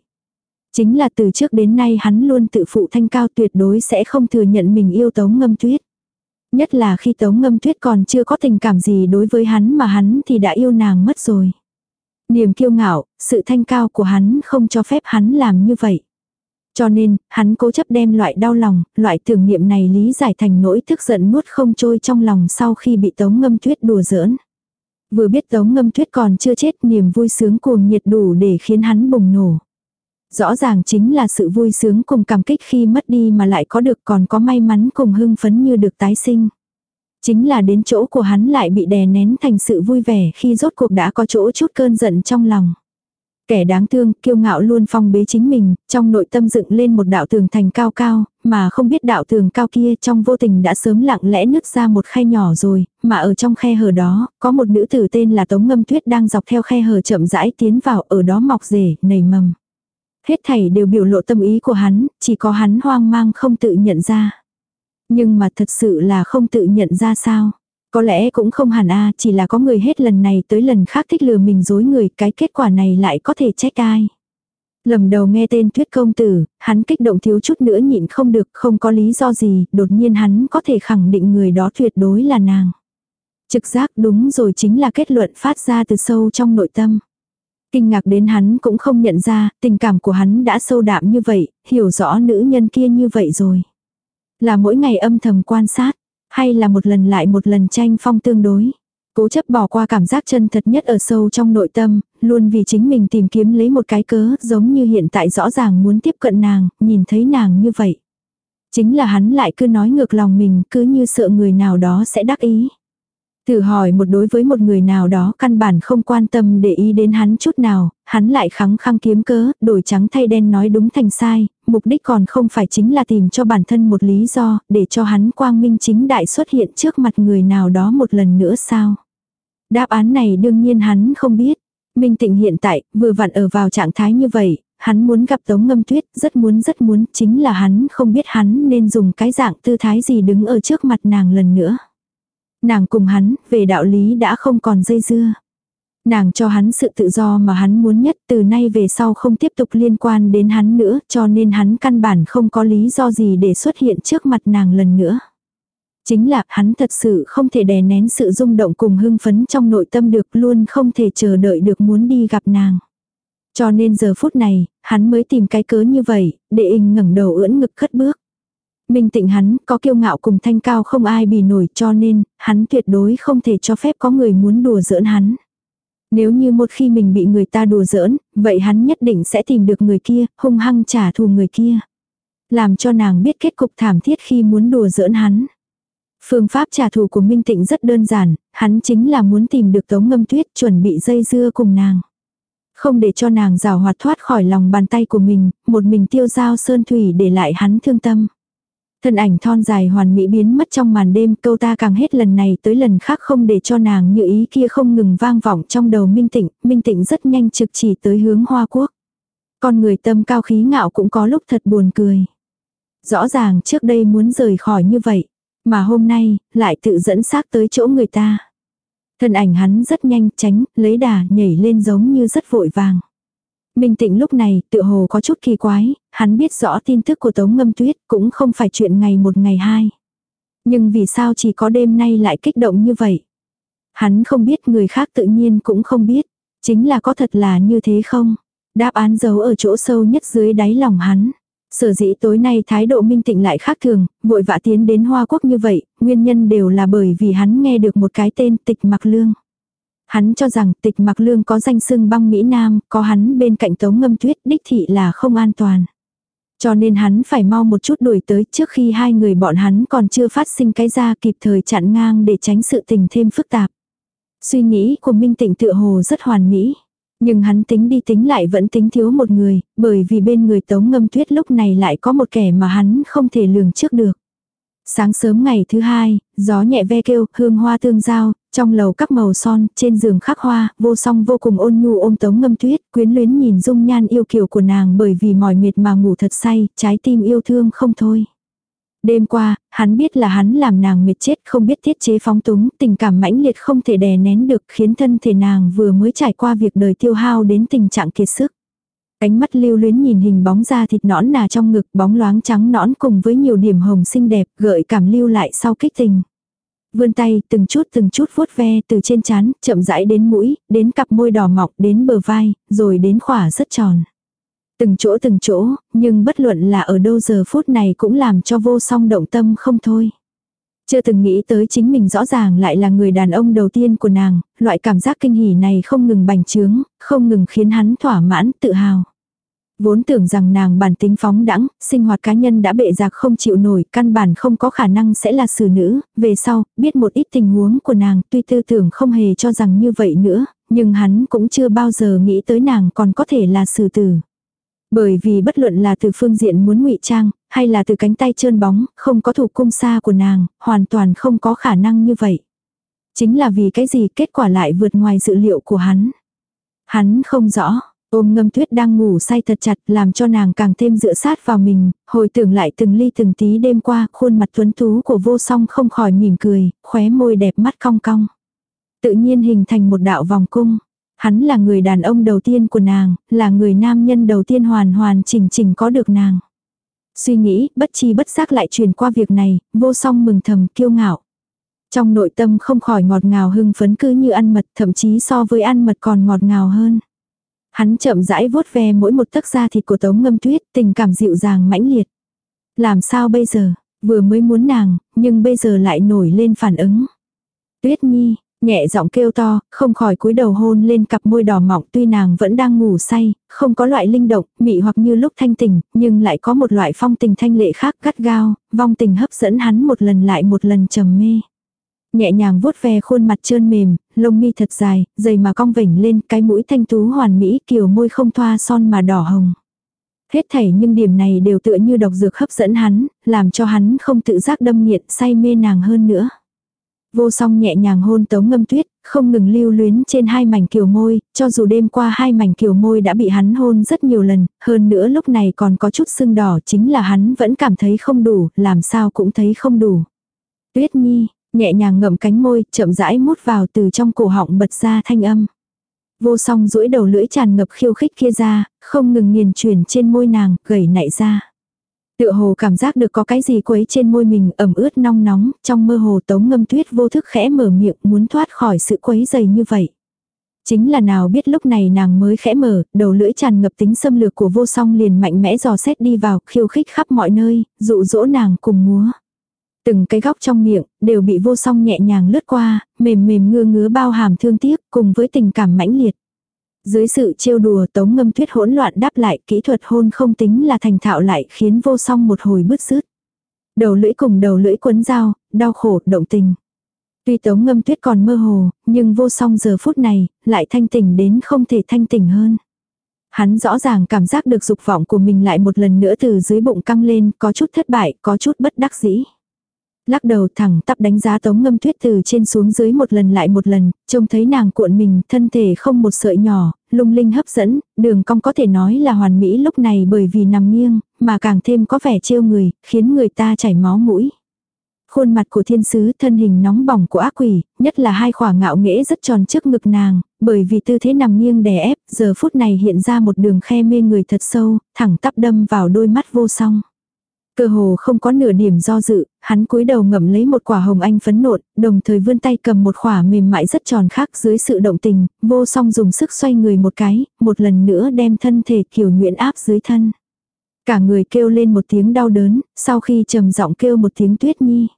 Chính là từ trước đến nay hắn luôn tự phụ thanh cao tuyệt đối sẽ không thừa nhận mình yêu tống ngâm tuyết. Nhất là khi tống ngâm tuyết còn chưa có tình cảm gì đối với hắn mà hắn thì đã yêu nàng mất rồi. Niềm kiêu ngạo, sự thanh cao của hắn không cho phép hắn làm như vậy. Cho nên, hắn cố chấp đem loại đau lòng, loại tưởng niệm này lý giải thành nỗi tức giận nuốt không trôi trong lòng sau khi bị tống ngâm tuyết đùa giỡn. Vừa biết tống ngâm tuyết còn chưa chết niềm vui sướng cuồng nhiệt đủ để khiến hắn bùng nổ. Rõ ràng chính là sự vui sướng cùng cảm kích khi mất đi mà lại có được còn có may mắn cùng hưng phấn như được tái sinh. Chính là đến chỗ của hắn lại bị đè nén thành sự vui vẻ khi rốt cuộc đã có chỗ chút cơn giận trong lòng. Kẻ đáng thương, kiêu ngạo luôn phong bế chính mình, trong nội tâm dựng lên một đạo tường thành cao cao, mà không biết đạo tường cao kia trong vô tình đã sớm lặng lẽ nứt ra một khe nhỏ rồi, mà ở trong khe hở đó, có một nữ tử tên là Tống Ngâm Tuyết đang dọc theo khe hở chậm rãi tiến vào ở đó mọc rể, nảy mầm. Hết thảy đều biểu lộ tâm ý của hắn, chỉ có hắn hoang mang không tự nhận ra. Nhưng mà thật sự là không tự nhận ra sao. Có lẽ cũng không hẳn a chỉ là có người hết lần này tới lần khác thích lừa mình dối người, cái kết quả này lại có thể trách ai. Lầm đầu nghe tên tuyết công tử, hắn kích động thiếu chút nữa nhịn không được, không có lý do gì, đột nhiên hắn có thể khẳng định người đó tuyệt đối là nàng. Trực giác đúng rồi chính là kết luận phát ra từ sâu trong nội tâm. Kinh ngạc đến hắn cũng không nhận ra, tình cảm của hắn đã sâu đạm như vậy, hiểu rõ nữ nhân kia như vậy rồi. Là mỗi ngày âm thầm quan sát, hay là một lần lại một lần tranh phong tương đối. Cố chấp bỏ qua cảm giác chân thật nhất ở sâu trong nội tâm, luôn vì chính mình tìm kiếm lấy một cái cớ giống như hiện tại rõ ràng muốn tiếp cận nàng, nhìn thấy nàng như vậy. Chính là hắn lại cứ nói ngược lòng mình cứ như sợ người nào đó sẽ đắc ý. Thử hỏi một đối với một người nào đó căn bản không quan tâm để ý đến hắn chút nào, hắn lại khắng khăng kiếm cớ, đổi trắng thay đen nói đúng thành sai, mục đích còn không phải chính là tìm cho bản thân một lý do, để cho hắn quang minh chính đại xuất hiện trước mặt người nào đó một lần nữa sao. Đáp án này đương nhiên hắn không biết. Minh tịnh hiện tại, vừa vặn ở vào trạng thái như vậy, hắn muốn gặp Tống Ngâm Tuyết, rất muốn rất muốn, chính là hắn không biết hắn nên dùng cái dạng tư thái gì đứng ở trước mặt nàng lần nữa. Nàng cùng hắn, về đạo lý đã không còn dây dưa. Nàng cho hắn sự tự do mà hắn muốn nhất từ nay về sau không tiếp tục liên quan đến hắn nữa cho nên hắn căn bản không có lý do gì để xuất hiện trước mặt nàng lần nữa. Chính là hắn thật sự không thể đè nén sự rung động cùng hưng phấn trong nội tâm được luôn không thể chờ đợi được muốn đi gặp nàng. Cho nên giờ phút này, hắn mới tìm cái cớ như vậy, để in ngẩng đầu ưỡn ngực khất bước. Minh tịnh hắn có kiêu ngạo cùng thanh cao không ai bì nổi cho nên, hắn tuyệt đối không thể cho phép có người muốn đùa giỡn hắn. Nếu như một khi mình bị người ta đùa giỡn, vậy hắn nhất định sẽ tìm được người kia, hung hăng trả thù người kia. Làm cho nàng biết kết cục thảm thiết khi muốn đùa giỡn hắn. Phương pháp trả thù của Minh Tịnh rất đơn giản, hắn chính là muốn tìm được tống ngâm tuyết chuẩn bị dây dưa cùng nàng. Không để cho nàng rào hoạt thoát khỏi lòng bàn tay của mình, một mình tiêu giao sơn thủy để lại hắn thương tâm. Thân ảnh thon dài hoàn mỹ biến mất trong màn đêm câu ta càng hết lần này tới lần khác không để cho nàng như ý kia không ngừng vang vọng trong đầu Minh Tịnh, Minh Tịnh rất nhanh trực chỉ tới hướng Hoa Quốc. Con người tâm cao khí ngạo cũng có lúc thật buồn cười. Rõ ràng trước đây muốn rời khỏi như vậy, mà hôm nay, lại tự dẫn xác tới chỗ người ta. Thân ảnh hắn rất nhanh tránh, lấy đà nhảy lên giống như rất vội vàng. Minh tịnh lúc này tự hồ có chút kỳ quái, hắn biết rõ tin tức của Tống Ngâm Tuyết cũng không phải chuyện ngày một ngày hai. Nhưng vì sao chỉ có đêm nay lại kích động như vậy? Hắn không biết người khác tự nhiên cũng không biết. Chính là có thật là như thế không? Đáp án giấu ở chỗ sâu nhất dưới đáy lòng hắn. Sở dĩ tối nay thái độ minh tịnh lại khác thường, vội vã tiến đến Hoa Quốc như vậy, nguyên nhân đều là bởi vì hắn nghe được một cái tên tịch mặc lương. Hắn cho rằng tịch mặc lương có danh sưng băng Mỹ Nam, có hắn bên cạnh tống ngâm tuyết đích thị là không an toàn. Cho nên hắn phải mau một chút đuổi tới trước khi hai người bọn hắn còn chưa phát sinh cái ra kịp thời chặn ngang để tránh sự tình thêm phức tạp. Suy nghĩ của Minh Tịnh tựa hồ rất hoàn mỹ. Nhưng hắn tính đi tính lại vẫn tính thiếu một người, bởi vì bên người tống ngâm tuyết lúc này lại có một kẻ mà hắn không thể lường trước được. Sáng sớm ngày thứ hai, gió nhẹ ve kêu, hương hoa tương giao, trong lầu các màu son, trên giường khắc hoa, vô song vô cùng ôn nhu ôm tống ngâm tuyết, quyến luyến nhìn dung nhan yêu kiều của nàng bởi vì mỏi mệt mà ngủ thật say, trái tim yêu thương không thôi. Đêm qua, hắn biết là hắn làm nàng mệt chết không biết tiết chế phóng túng, tình cảm mãnh liệt không thể đè nén được khiến thân thể nàng vừa mới trải qua việc đời tiêu hao đến tình trạng kiệt sức. Ánh mắt lưu luyến nhìn hình bóng da thịt nõn nà trong ngực bóng loáng trắng nõn cùng với nhiều điểm hồng xinh đẹp gợi cảm lưu lại sau kích tình. Vươn tay từng chút từng chút vuốt ve từ trên trán chậm rãi đến mũi, đến cặp môi đỏ mọc, đến bờ vai, rồi đến khỏa rất tròn. Từng chỗ từng chỗ, nhưng bất luận là ở đâu giờ phút này cũng làm cho vô song động tâm không thôi. Chưa từng nghĩ tới chính mình rõ ràng lại là người đàn ông đầu tiên của nàng, loại cảm giác kinh hỉ này không ngừng bành trướng, không ngừng khiến hắn thỏa mãn, tự hào. Vốn tưởng rằng nàng bản tính phóng đãng, sinh hoạt cá nhân đã bệ giặc không chịu nổi, căn bản không có khả năng sẽ là xử nữ, về sau, biết một ít tình huống của nàng, tuy tư tưởng không hề cho rằng như vậy nữa, nhưng hắn cũng chưa bao giờ nghĩ tới nàng còn có thể là xử tử. Bởi vì bất luận là từ phương diện muốn ngụy trang, hay là từ cánh tay trơn bóng, không có thủ cung xa của nàng, hoàn toàn không có khả năng như vậy. Chính là vì cái gì kết quả lại vượt ngoài dự liệu của hắn. Hắn không rõ, ôm ngâm tuyết đang ngủ say thật chặt làm cho nàng càng thêm dựa sát vào mình, hồi tưởng lại từng ly từng tí đêm qua, khuôn mặt tuấn tú của vô song không khỏi mỉm cười, khóe môi đẹp mắt cong cong. Tự nhiên hình thành một đạo vòng cung. Hắn là người đàn ông đầu tiên của nàng, là người nam nhân đầu tiên hoàn hoàn chỉnh chỉnh có được nàng. Suy nghĩ, bất chi bất giác lại truyền qua việc này, vô song mừng thầm kiêu ngạo. Trong nội tâm không khỏi ngọt ngào hưng phấn cứ như ăn mật, thậm chí so với ăn mật còn ngọt ngào hơn. Hắn chậm rãi vuốt ve mỗi một tấc da thịt của tống ngâm tuyết, tình cảm dịu dàng mãnh liệt. Làm sao bây giờ? Vừa mới muốn nàng, nhưng bây giờ lại nổi lên phản ứng. Tuyết Nhi, nhẹ giọng kêu to, không khỏi cúi đầu hôn lên cặp môi đỏ mọng tuy nàng vẫn đang ngủ say, không có loại linh động, mị hoặc như lúc thanh tình, nhưng lại có một loại phong tình thanh lệ khác gắt gao, vong tình hấp dẫn hắn một lần lại một lần trầm mê. Nhẹ nhàng vuốt ve khuôn mặt trơn mềm, lông mi thật dài, dày mà cong vểnh lên, cái mũi thanh tú hoàn mỹ kiều môi không thoa son mà đỏ hồng. Hết thảy nhưng điểm này đều tựa như độc dược hấp dẫn hắn, làm cho hắn không tự giác đâm nghiện say mê nàng hơn nữa. Vô song nhẹ nhàng hôn tống ngâm tuyết, không ngừng lưu luyến trên hai mảnh kiều môi, cho dù đêm qua hai mảnh kiều môi đã bị hắn hôn rất nhiều lần, hơn nữa lúc này còn có chút sưng đỏ chính là hắn vẫn cảm thấy không đủ, làm sao cũng thấy không đủ. Tuyết nhi, nhẹ nhàng ngậm cánh môi, chậm rãi mút vào từ trong cổ họng bật ra thanh âm. Vô song duỗi đầu lưỡi tràn ngập khiêu khích kia ra, không ngừng nghiền chuyển trên môi nàng, gầy nại ra. Tựa hồ cảm giác được có cái gì quấy trên môi mình ẩm ướt nong nóng, trong mơ hồ tống ngâm tuyết vô thức khẽ mở miệng muốn thoát khỏi sự quấy dày như vậy. Chính là nào biết lúc này nàng mới khẽ mở, đầu lưỡi tràn ngập tính xâm lược của vô song liền mạnh mẽ dò xét đi vào, khiêu khích khắp mọi nơi, dụ dỗ nàng cùng múa. Từng cái góc trong miệng, đều bị vô song nhẹ nhàng lướt qua, mềm mềm ngưa ngứa bao hàm thương tiếc, cùng với tình cảm mãnh liệt. Dưới sự trêu đùa tống ngâm tuyết hỗn loạn đáp lại kỹ thuật hôn không tính là thành thạo lại khiến vô song một hồi bứt rứt. Đầu lưỡi cùng đầu lưỡi quấn dao, đau khổ, động tình. Tuy tống ngâm tuyết còn mơ hồ, nhưng vô song giờ phút này, lại thanh tỉnh đến không thể thanh tỉnh hơn. Hắn rõ ràng cảm giác được dục vọng của mình lại một lần nữa từ dưới bụng căng lên, có chút thất bại, có chút bất đắc dĩ. Lắc đầu thẳng tắp đánh giá tống ngâm tuyết từ trên xuống dưới một lần lại một lần, trông thấy nàng cuộn mình, thân thể không một sợi nhỏ, lung linh hấp dẫn, đường cong có thể nói là hoàn mỹ lúc này bởi vì nằm nghiêng, mà càng thêm có vẻ trêu người, khiến người ta chảy máu mũi. Khuôn mặt của thiên sứ thân hình nóng bỏng của ác quỷ, nhất là hai khỏa ngạo nghễ rất tròn trước ngực nàng, bởi vì tư thế nằm nghiêng đè ép, giờ phút này hiện ra một đường khe mê người thật sâu, thẳng tắp đâm vào đôi mắt vô song. Cơ hồ không có nửa điểm do dự, hắn cúi đầu ngậm lấy một quả hồng anh phấn nộn, đồng thời vươn tay cầm một quả mềm mại rất tròn khác dưới sự động tình, vô song dùng sức xoay người một cái, một lần nữa đem thân thể kiều nhuyễn áp dưới thân. Cả người kêu lên một tiếng đau đớn, sau khi trầm giọng kêu một tiếng tuyết nhi.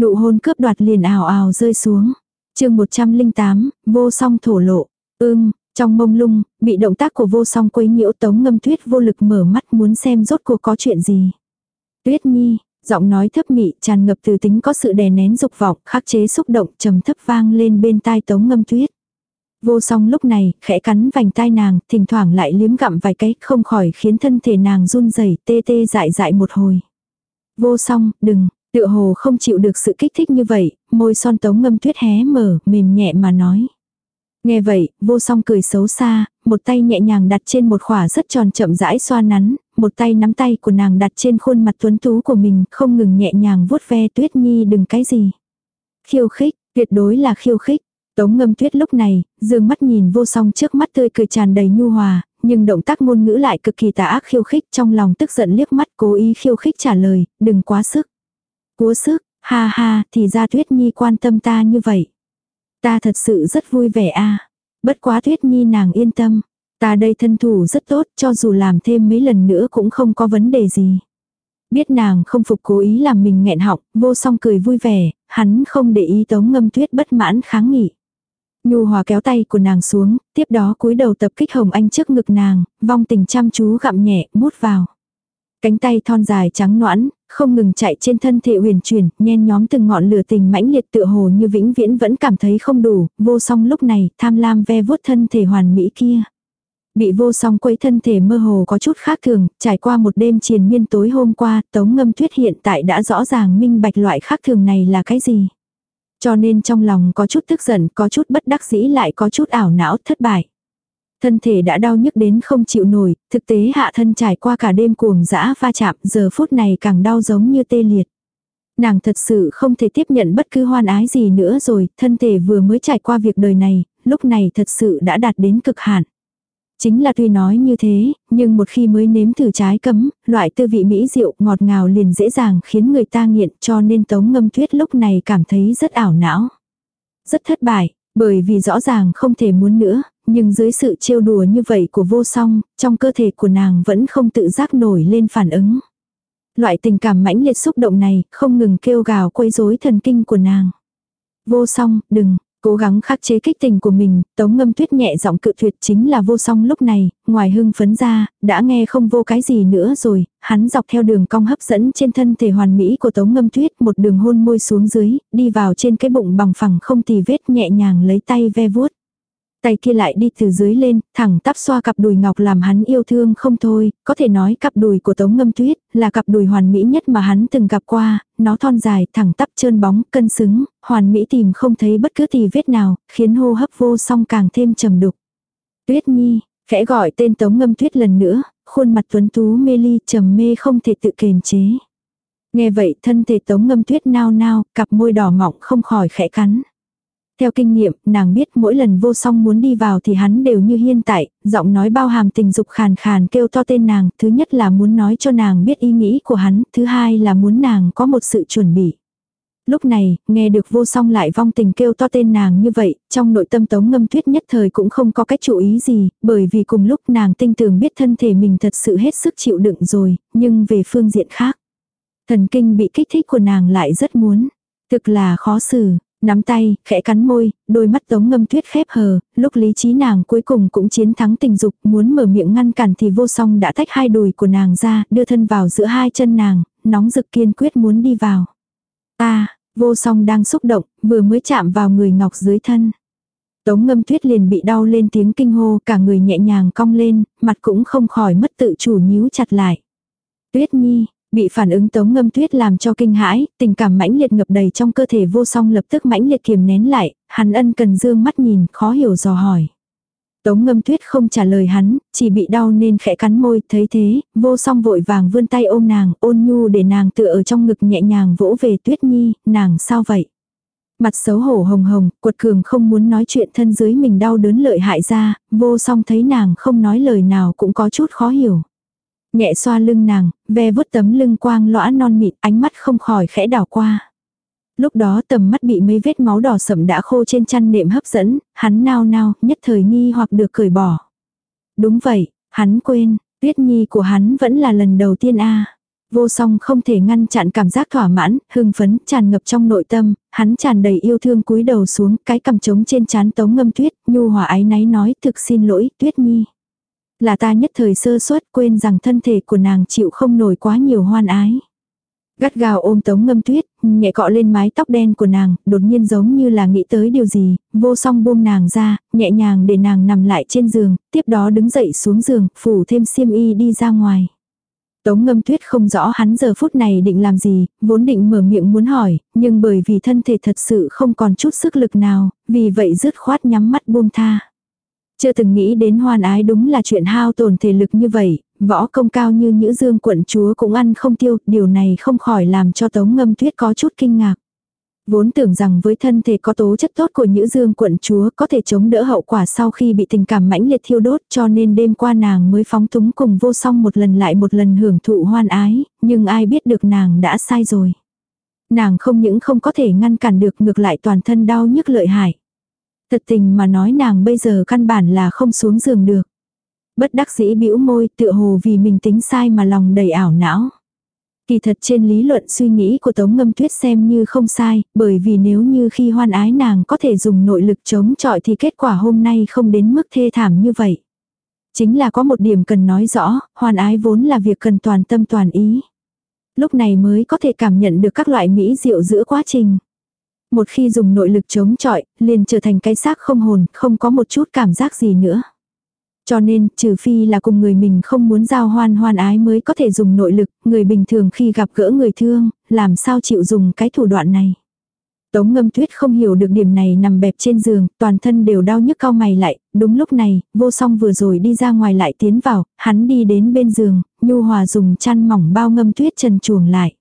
Nụ hôn cướp đoạt liền ảo ảo rơi xuống. chương 108, vô song thổ lộ. Ưm, trong mông lung, bị động tác của vô song quấy nhiễu tống ngâm tuyết vô lực mở mắt muốn xem rốt cuộc có chuyện gì. Tuyết Nhi, giọng nói thấp mị tràn ngập từ tính có sự đè nén dục vọng, khắc chế xúc động trầm thấp vang lên bên tai tống ngâm tuyết. Vô song lúc này, khẽ cắn vành tai nàng, thỉnh thoảng lại liếm gặm vài cái, không khỏi khiến thân thể nàng run rẩy tê tê dại dại một hồi. Vô song, đừng, tựa hồ không chịu được sự kích thích như vậy, môi son tống ngâm tuyết hé mở, mềm nhẹ mà nói. Nghe vậy, vô song cười xấu xa, một tay nhẹ nhàng đặt trên một khỏa rất tròn chậm rãi xoa nắn, một tay nắm tay của nàng đặt trên khuôn mặt tuấn tú của mình, không ngừng nhẹ nhàng vuốt ve tuyết nhi đừng cái gì. Khiêu khích, tuyệt đối là khiêu khích. Tống ngâm tuyết lúc này, dương mắt nhìn vô song trước mắt tươi cười tràn đầy nhu hòa, nhưng động tác ngôn ngữ lại cực kỳ tà ác khiêu khích trong lòng tức giận liếc mắt cố ý khiêu khích trả lời, đừng quá sức. Quá sức, ha ha, thì ra tuyết nhi quan tâm ta như vậy. Ta thật sự rất vui vẻ a Bất quá tuyết nhi nàng yên tâm. Ta đây thân thủ rất tốt cho dù làm thêm mấy lần nữa cũng không có vấn đề gì. Biết nàng không phục cố ý làm mình nghẹn họng, vô song cười vui vẻ, hắn không để ý tống ngâm tuyết bất mãn kháng nghị. Nhu hòa kéo tay của nàng xuống, tiếp đó cúi đầu tập kích hồng anh trước ngực nàng, vong tình chăm chú gặm nhẹ, mút vào. Cánh tay thon dài trắng noãn, không ngừng chạy trên thân thể huyền chuyển, nhen nhóm từng ngọn lửa tình mãnh liệt tựa hồ như vĩnh viễn vẫn cảm thấy không đủ, vô song lúc này, tham lam ve vuốt thân thể hoàn mỹ kia. Bị vô song quấy thân thể mơ hồ có chút khác thường, trải qua một đêm triền miên tối hôm qua, tống ngâm tuyết hiện tại đã rõ ràng minh bạch loại khác thường này là cái gì. Cho nên trong lòng có chút tức giận, có chút bất đắc dĩ lại có chút ảo não thất bại. Thân thể đã đau nhức đến không chịu nổi, thực tế hạ thân trải qua cả đêm cuồng dã va chạm, giờ phút này càng đau giống như tê liệt. Nàng thật sự không thể tiếp nhận bất cứ hoan ái gì nữa rồi, thân thể vừa mới trải qua việc đời này, lúc này thật sự đã đạt đến cực hạn. Chính là tuy nói như thế, nhưng một khi mới nếm thử trái cấm, loại tư vị mỹ rượu ngọt ngào liền dễ dàng khiến người ta nghiện cho nên tống ngâm tuyết lúc này cảm thấy rất ảo não. Rất thất bại, bởi vì rõ ràng không thể muốn nữa, nhưng dưới sự trêu đùa như vậy của vô song, trong cơ thể của nàng vẫn không tự giác nổi lên phản ứng. Loại tình cảm mãnh liệt xúc động này, không ngừng kêu gào quấy rối thần kinh của nàng. Vô song, đừng, Cố gắng khắc chế kích tình của mình, tống ngâm tuyết nhẹ giọng cự tuyệt chính là vô song lúc này, ngoài hưng phấn ra, đã nghe không vô cái gì nữa rồi, hắn dọc theo đường cong hấp dẫn trên thân thể hoàn mỹ của tống ngâm tuyết một đường hôn môi xuống dưới, đi vào trên cái bụng bằng phẳng không tì vết nhẹ nhàng lấy tay ve vuốt tay kia lại đi từ dưới lên, thẳng tắp xoa cặp đùi ngọc làm hắn yêu thương không thôi, có thể nói cặp đùi của Tống Ngâm Tuyết là cặp đùi hoàn mỹ nhất mà hắn từng gặp qua, nó thon dài, thẳng tắp trơn bóng, cân xứng, hoàn mỹ tìm không thấy bất cứ tì vết nào, khiến hô hấp vô song càng thêm trầm đục. Tuyết Nhi, khẽ gọi tên Tống Ngâm Tuyết lần nữa, khuôn mặt tuấn tú mê ly trầm mê không thể tự kiềm chế. Nghe vậy thân thể Tống Ngâm Tuyết nao nao, cặp môi đỏ mọng không khỏi khẽ cắn. Theo kinh nghiệm, nàng biết mỗi lần vô song muốn đi vào thì hắn đều như hiên tại, giọng nói bao hàm tình dục khàn khàn kêu to tên nàng, thứ nhất là muốn nói cho nàng biết ý nghĩ của hắn, thứ hai là muốn nàng có một sự chuẩn bị. Lúc này, nghe được vô song lại vong tình kêu to tên nàng như vậy, trong nội tâm tống ngâm tuyết nhất thời cũng không có cách chú ý gì, bởi vì cùng lúc nàng tinh tường biết thân thể mình thật sự hết sức chịu đựng rồi, nhưng về phương diện khác. Thần kinh bị kích thích của nàng lại rất muốn. Thực là khó xử, Nắm tay, khẽ cắn môi, đôi mắt tống ngâm tuyết khép hờ, lúc lý trí nàng cuối cùng cũng chiến thắng tình dục, muốn mở miệng ngăn cản thì vô song đã tách hai đùi của nàng ra, đưa thân vào giữa hai chân nàng, nóng rực kiên quyết muốn đi vào. Ta, vô song đang xúc động, vừa mới chạm vào người ngọc dưới thân. Tống ngâm tuyết liền bị đau lên tiếng kinh hô, cả người nhẹ nhàng cong lên, mặt cũng không khỏi mất tự chủ nhíu chặt lại. Tuyết nhi, Bị phản ứng tống ngâm tuyết làm cho kinh hãi, tình cảm mãnh liệt ngập đầy trong cơ thể vô song lập tức mãnh liệt kiềm nén lại, hắn ân cần dương mắt nhìn, khó hiểu dò hỏi. Tống ngâm tuyết không trả lời hắn, chỉ bị đau nên khẽ cắn môi, thấy thế, vô song vội vàng vươn tay ôm nàng, ôn nhu để nàng tựa ở trong ngực nhẹ nhàng vỗ về tuyết nhi, nàng sao vậy? Mặt xấu hổ hồng hồng, cuột cường không muốn nói chuyện thân dưới mình đau đớn lợi hại ra, vô song thấy nàng không nói lời nào cũng có chút khó hiểu. Nhẹ xoa lưng nàng, ve vuốt tấm lưng quang lõa non mịn, ánh mắt không khỏi khẽ đảo qua. Lúc đó tầm mắt bị mấy vết máu đỏ sậm đã khô trên chăn nệm hấp dẫn, hắn nao nao, nhất thời nghi hoặc được cởi bỏ. Đúng vậy, hắn quên, tuyết nhi của hắn vẫn là lần đầu tiên a Vô song không thể ngăn chặn cảm giác thỏa mãn, hưng phấn, tràn ngập trong nội tâm, hắn tràn đầy yêu thương cúi đầu xuống, cái cầm trống trên chán tống ngâm tuyết, nhu hòa ái náy nói thực xin lỗi, tuyết nhi. Là ta nhất thời sơ suất quên rằng thân thể của nàng chịu không nổi quá nhiều hoan ái. Gắt gào ôm tống ngâm tuyết, nhẹ cọ lên mái tóc đen của nàng, đột nhiên giống như là nghĩ tới điều gì, vô song buông nàng ra, nhẹ nhàng để nàng nằm lại trên giường, tiếp đó đứng dậy xuống giường, phủ thêm xiêm y đi ra ngoài. Tống ngâm tuyết không rõ hắn giờ phút này định làm gì, vốn định mở miệng muốn hỏi, nhưng bởi vì thân thể thật sự không còn chút sức lực nào, vì vậy dứt khoát nhắm mắt buông tha. Chưa từng nghĩ đến hoan ái đúng là chuyện hao tổn thể lực như vậy, võ công cao như nữ dương quận chúa cũng ăn không tiêu, điều này không khỏi làm cho tống ngâm tuyết có chút kinh ngạc. Vốn tưởng rằng với thân thể có tố chất tốt của nữ dương quận chúa có thể chống đỡ hậu quả sau khi bị tình cảm mãnh liệt thiêu đốt cho nên đêm qua nàng mới phóng túng cùng vô song một lần lại một lần hưởng thụ hoan ái, nhưng ai biết được nàng đã sai rồi. Nàng không những không có thể ngăn cản được ngược lại toàn thân đau nhức lợi hại. Thật tình mà nói nàng bây giờ căn bản là không xuống giường được. Bất đắc dĩ bĩu môi tựa hồ vì mình tính sai mà lòng đầy ảo não. Kỳ thật trên lý luận suy nghĩ của Tống Ngâm Tuyết xem như không sai, bởi vì nếu như khi hoan ái nàng có thể dùng nội lực chống chọi thì kết quả hôm nay không đến mức thê thảm như vậy. Chính là có một điểm cần nói rõ, hoan ái vốn là việc cần toàn tâm toàn ý. Lúc này mới có thể cảm nhận được các loại mỹ diệu giữa quá trình. Một khi dùng nội lực chống chọi, liền trở thành cái xác không hồn, không có một chút cảm giác gì nữa. Cho nên, trừ phi là cùng người mình không muốn giao hoan hoan ái mới có thể dùng nội lực, người bình thường khi gặp gỡ người thương, làm sao chịu dùng cái thủ đoạn này. Tống ngâm tuyết không hiểu được điểm này nằm bẹp trên giường, toàn thân đều đau nhức cao mày lại, đúng lúc này, vô song vừa rồi đi ra ngoài lại tiến vào, hắn đi đến bên giường, nhu hòa dùng chăn mỏng bao ngâm tuyết trần chuồng lại.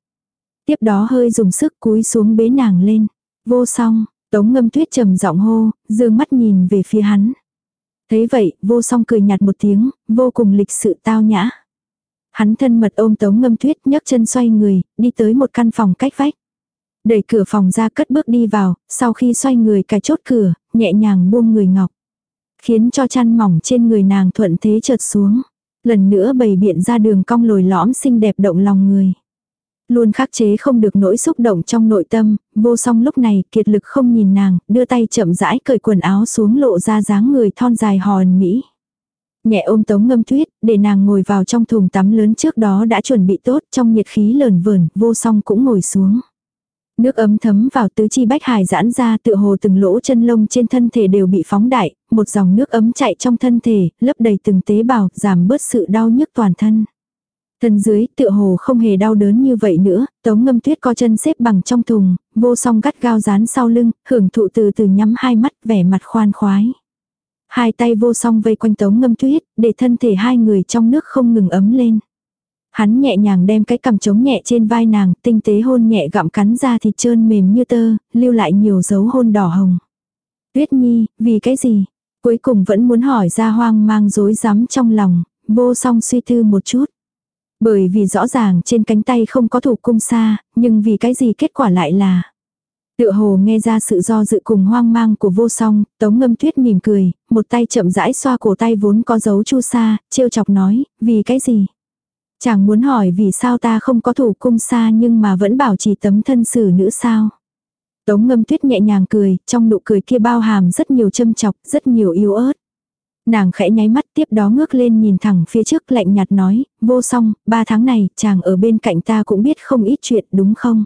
Tiếp đó hơi dùng sức cúi xuống bế nàng lên. Vô song, tống ngâm tuyết trầm giọng hô, dương mắt nhìn về phía hắn. Thấy vậy, vô song cười nhạt một tiếng, vô cùng lịch sự tao nhã. Hắn thân mật ôm tống ngâm tuyết nhấc chân xoay người, đi tới một căn phòng cách vách. Đẩy cửa phòng ra cất bước đi vào, sau khi xoay người cài chốt cửa, nhẹ nhàng buông người ngọc. Khiến cho chăn mỏng trên người nàng thuận thế chợt xuống. Lần nữa bày biện ra đường cong lồi lõm xinh đẹp động lòng người. Luôn khắc chế không được nỗi xúc động trong nội tâm, vô song lúc này kiệt lực không nhìn nàng, đưa tay chậm rãi cởi quần áo xuống lộ ra dáng người thon dài hòn mỹ. Nhẹ ôm tống ngâm tuyết, để nàng ngồi vào trong thùng tắm lớn trước đó đã chuẩn bị tốt trong nhiệt khí lờn vờn, vô song cũng ngồi xuống. Nước ấm thấm vào tứ chi bách hải giãn ra tựa hồ từng lỗ chân lông trên thân thể đều bị phóng đại, một dòng nước ấm chạy trong thân thể, lấp đầy từng tế bào, giảm bớt sự đau nhức toàn thân. Thân dưới tựa hồ không hề đau đớn như vậy nữa, tống ngâm tuyết co chân xếp bằng trong thùng, vô song gắt gao dán sau lưng, hưởng thụ từ từ nhắm hai mắt vẻ mặt khoan khoái. Hai tay vô song vây quanh tống ngâm tuyết, để thân thể hai người trong nước không ngừng ấm lên. Hắn nhẹ nhàng đem cái cầm trống nhẹ trên vai nàng, tinh tế hôn nhẹ gặm cắn ra thịt trơn mềm như tơ, lưu lại nhiều dấu hôn đỏ hồng. Tuyết nhi, vì cái gì? Cuối cùng vẫn muốn hỏi ra hoang mang rối rắm trong lòng, vô song suy tư một chút. Bởi vì rõ ràng trên cánh tay không có thủ cung xa, nhưng vì cái gì kết quả lại là. Tựa hồ nghe ra sự do dự cùng hoang mang của vô song, tống ngâm tuyết mỉm cười, một tay chậm rãi xoa cổ tay vốn có dấu chu sa, trêu chọc nói, vì cái gì? Chàng muốn hỏi vì sao ta không có thủ cung xa nhưng mà vẫn bảo trì tấm thân xử nữ sao? Tống ngâm tuyết nhẹ nhàng cười, trong nụ cười kia bao hàm rất nhiều châm chọc, rất nhiều yêu ớt. Nàng khẽ nháy mắt tiếp đó ngước lên nhìn thẳng phía trước lạnh nhạt nói, vô song, ba tháng này, chàng ở bên cạnh ta cũng biết không ít chuyện đúng không?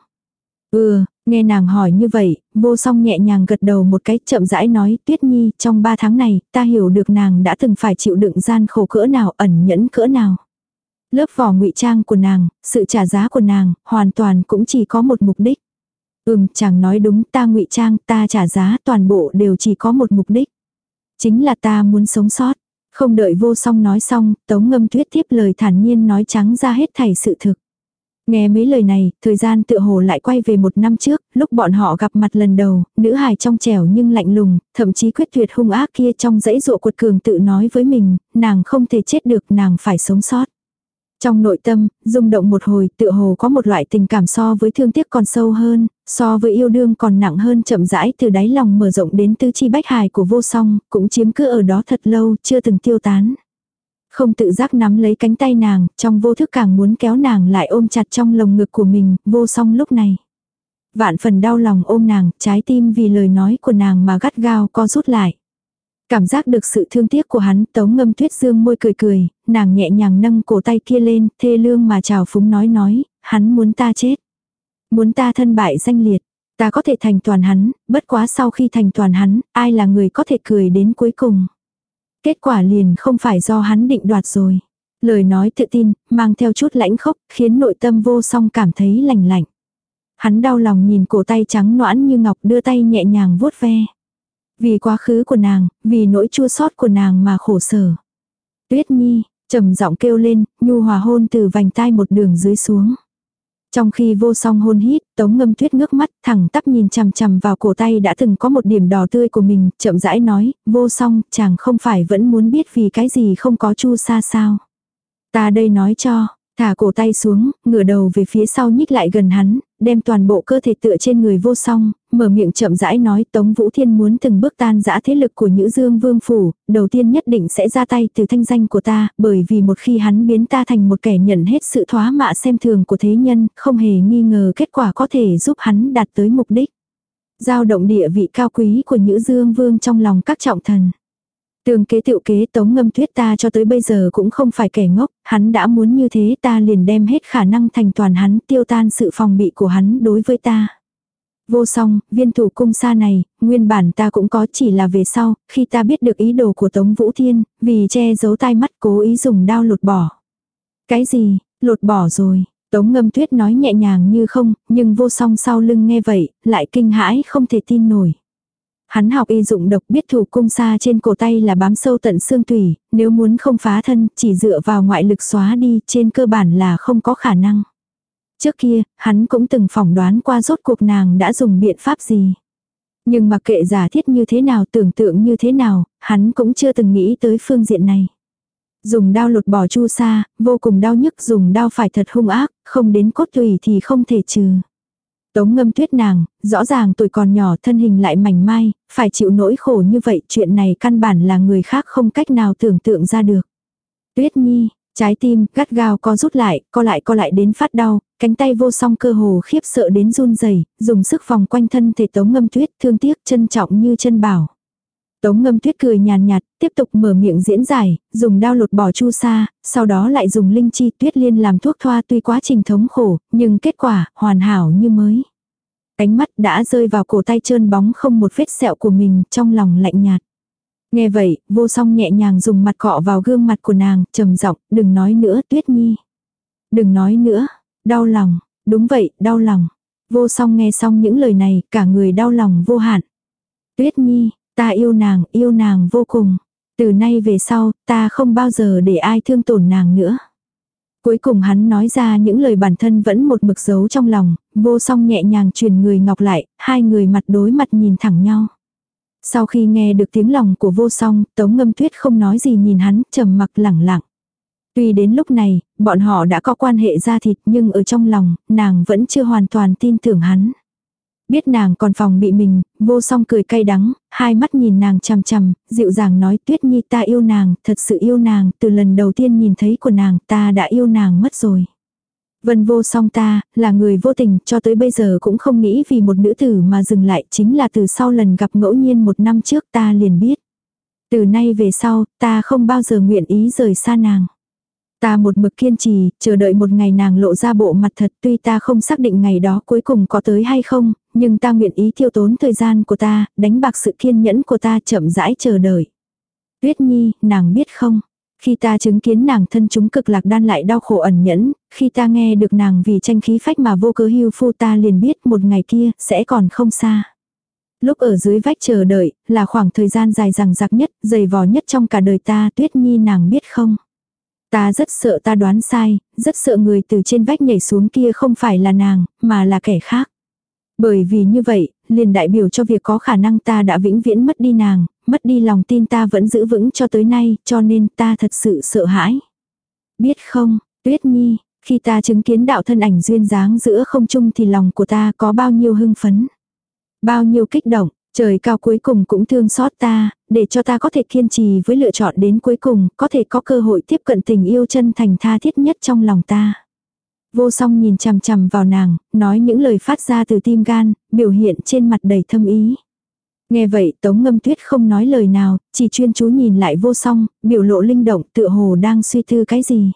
Ừ, nghe nàng hỏi như vậy, vô song nhẹ nhàng gật đầu một cái chậm rãi nói, tuyết nhi, trong ba tháng này, ta hiểu được nàng đã từng phải chịu đựng gian khổ cỡ nào, ẩn nhẫn cỡ nào. Lớp vỏ ngụy trang của nàng, sự trả giá của nàng, hoàn toàn cũng chỉ có một mục đích. Ừm, chàng nói đúng, ta ngụy trang, ta trả giá, toàn bộ đều chỉ có một mục đích. Chính là ta muốn sống sót. Không đợi vô song nói xong, tống ngâm tuyết tiếp lời thản nhiên nói trắng ra hết thảy sự thực. Nghe mấy lời này, thời gian tựa hồ lại quay về một năm trước, lúc bọn họ gặp mặt lần đầu, nữ hài trong trẻo nhưng lạnh lùng, thậm chí quyết tuyệt hung ác kia trong dãy dụa cuột cường tự nói với mình, nàng không thể chết được, nàng phải sống sót. Trong nội tâm, rung động một hồi tựa hồ có một loại tình cảm so với thương tiếc còn sâu hơn, so với yêu đương còn nặng hơn chậm rãi từ đáy lòng mở rộng đến tứ chi bách hài của vô song, cũng chiếm cứ ở đó thật lâu, chưa từng tiêu tán. Không tự giác nắm lấy cánh tay nàng, trong vô thức càng muốn kéo nàng lại ôm chặt trong lồng ngực của mình, vô song lúc này. Vạn phần đau lòng ôm nàng, trái tim vì lời nói của nàng mà gắt gao co rút lại. Cảm giác được sự thương tiếc của hắn, tống ngâm tuyết dương môi cười cười, nàng nhẹ nhàng nâng cổ tay kia lên, thê lương mà chào phúng nói nói, hắn muốn ta chết. Muốn ta thân bại danh liệt, ta có thể thành toàn hắn, bất quá sau khi thành toàn hắn, ai là người có thể cười đến cuối cùng. Kết quả liền không phải do hắn định đoạt rồi. Lời nói tự tin, mang theo chút lãnh khốc, khiến nội tâm vô song cảm thấy lành lạnh. Hắn đau lòng nhìn cổ tay trắng noãn như ngọc đưa tay nhẹ nhàng vuốt ve. Vì quá khứ của nàng, vì nỗi chua sót của nàng mà khổ sở. Tuyết Nhi, trầm giọng kêu lên, nhu hòa hôn từ vành tai một đường dưới xuống. Trong khi vô song hôn hít, tống ngâm tuyết ngước mắt, thẳng tắp nhìn chằm chằm vào cổ tay đã từng có một điểm đỏ tươi của mình, chậm rãi nói, vô song, chàng không phải vẫn muốn biết vì cái gì không có chu sa sao. Ta đây nói cho, thả cổ tay xuống, ngửa đầu về phía sau nhích lại gần hắn, đem toàn bộ cơ thể tựa trên người vô song, mở miệng chậm rãi nói Tống Vũ Thiên muốn từng bước tan giã thế lực của Nhữ Dương Vương Phủ, đầu tiên nhất định sẽ ra tay từ thanh danh của ta, bởi vì một khi hắn biến ta thành một kẻ nhận hết sự thoá mạ xem thường của thế nhân, không hề nghi ngờ kết quả có thể giúp hắn đạt tới mục đích. Giao động địa vị cao quý của Nhữ Dương Vương trong lòng các trọng thần. Tương kế tiệu kế tống ngâm tuyết ta cho tới bây giờ cũng không phải kẻ ngốc, hắn đã muốn như thế ta liền đem hết khả năng thành toàn hắn tiêu tan sự phòng bị của hắn đối với ta. Vô song, viên thủ cung xa này, nguyên bản ta cũng có chỉ là về sau, khi ta biết được ý đồ của Tống Vũ Thiên, vì che giấu tai mắt cố ý dùng đao lột bỏ. Cái gì, lột bỏ rồi, Tống ngâm tuyết nói nhẹ nhàng như không, nhưng vô song sau lưng nghe vậy, lại kinh hãi không thể tin nổi. Hắn học y dụng độc biết thủ cung xa trên cổ tay là bám sâu tận xương tủy, nếu muốn không phá thân, chỉ dựa vào ngoại lực xóa đi, trên cơ bản là không có khả năng. Trước kia, hắn cũng từng phỏng đoán qua rốt cuộc nàng đã dùng biện pháp gì. Nhưng mà kệ giả thiết như thế nào tưởng tượng như thế nào, hắn cũng chưa từng nghĩ tới phương diện này. Dùng đao lột bỏ chu sa, vô cùng đau nhức dùng đao phải thật hung ác, không đến cốt tùy thì không thể trừ. Tống ngâm tuyết nàng, rõ ràng tuổi còn nhỏ thân hình lại mảnh mai, phải chịu nỗi khổ như vậy chuyện này căn bản là người khác không cách nào tưởng tượng ra được. Tuyết nhi, Trái tim gắt gao co rút lại, co lại co lại đến phát đau, cánh tay vô song cơ hồ khiếp sợ đến run rẩy, dùng sức vòng quanh thân thể Tống Ngâm Tuyết, thương tiếc trân trọng như chân bảo. Tống Ngâm Tuyết cười nhàn nhạt, tiếp tục mở miệng diễn giải, dùng đao lột bỏ chu sa, sau đó lại dùng linh chi tuyết liên làm thuốc thoa tuy quá trình thống khổ, nhưng kết quả hoàn hảo như mới. Cánh mắt đã rơi vào cổ tay trơn bóng không một vết sẹo của mình, trong lòng lạnh nhạt. Nghe vậy, vô song nhẹ nhàng dùng mặt cọ vào gương mặt của nàng, trầm giọng, đừng nói nữa tuyết nhi. Đừng nói nữa, đau lòng, đúng vậy, đau lòng. Vô song nghe xong những lời này, cả người đau lòng vô hạn. Tuyết nhi, ta yêu nàng, yêu nàng vô cùng. Từ nay về sau, ta không bao giờ để ai thương tổn nàng nữa. Cuối cùng hắn nói ra những lời bản thân vẫn một mực giấu trong lòng, vô song nhẹ nhàng truyền người ngọc lại, hai người mặt đối mặt nhìn thẳng nhau. Sau khi nghe được tiếng lòng của vô song, Tống Ngâm Tuyết không nói gì nhìn hắn, trầm mặc lẳng lặng. Tuy đến lúc này, bọn họ đã có quan hệ ra thịt nhưng ở trong lòng, nàng vẫn chưa hoàn toàn tin tưởng hắn. Biết nàng còn phòng bị mình, vô song cười cay đắng, hai mắt nhìn nàng chằm chằm, dịu dàng nói tuyết nhi ta yêu nàng, thật sự yêu nàng, từ lần đầu tiên nhìn thấy của nàng ta đã yêu nàng mất rồi. Vân vô song ta, là người vô tình, cho tới bây giờ cũng không nghĩ vì một nữ tử mà dừng lại, chính là từ sau lần gặp ngẫu nhiên một năm trước ta liền biết. Từ nay về sau, ta không bao giờ nguyện ý rời xa nàng. Ta một mực kiên trì, chờ đợi một ngày nàng lộ ra bộ mặt thật tuy ta không xác định ngày đó cuối cùng có tới hay không, nhưng ta nguyện ý tiêu tốn thời gian của ta, đánh bạc sự kiên nhẫn của ta chậm rãi chờ đợi. Tuyết Nhi, nàng biết không? Khi ta chứng kiến nàng thân chúng cực lạc đan lại đau khổ ẩn nhẫn, khi ta nghe được nàng vì tranh khí phách mà vô cớ hưu phu ta liền biết một ngày kia sẽ còn không xa. Lúc ở dưới vách chờ đợi, là khoảng thời gian dài dằng dặc nhất, dày vò nhất trong cả đời ta tuyết nhi nàng biết không. Ta rất sợ ta đoán sai, rất sợ người từ trên vách nhảy xuống kia không phải là nàng, mà là kẻ khác. Bởi vì như vậy, liền đại biểu cho việc có khả năng ta đã vĩnh viễn mất đi nàng, mất đi lòng tin ta vẫn giữ vững cho tới nay, cho nên ta thật sự sợ hãi. Biết không, Tuyết Nhi, khi ta chứng kiến đạo thân ảnh duyên dáng giữa không trung thì lòng của ta có bao nhiêu hưng phấn, bao nhiêu kích động, trời cao cuối cùng cũng thương xót ta, để cho ta có thể kiên trì với lựa chọn đến cuối cùng, có thể có cơ hội tiếp cận tình yêu chân thành tha thiết nhất trong lòng ta. Vô song nhìn chằm chằm vào nàng, nói những lời phát ra từ tim gan, biểu hiện trên mặt đầy thâm ý. Nghe vậy tống ngâm tuyết không nói lời nào, chỉ chuyên chú nhìn lại vô song, biểu lộ linh động tựa hồ đang suy tư cái gì.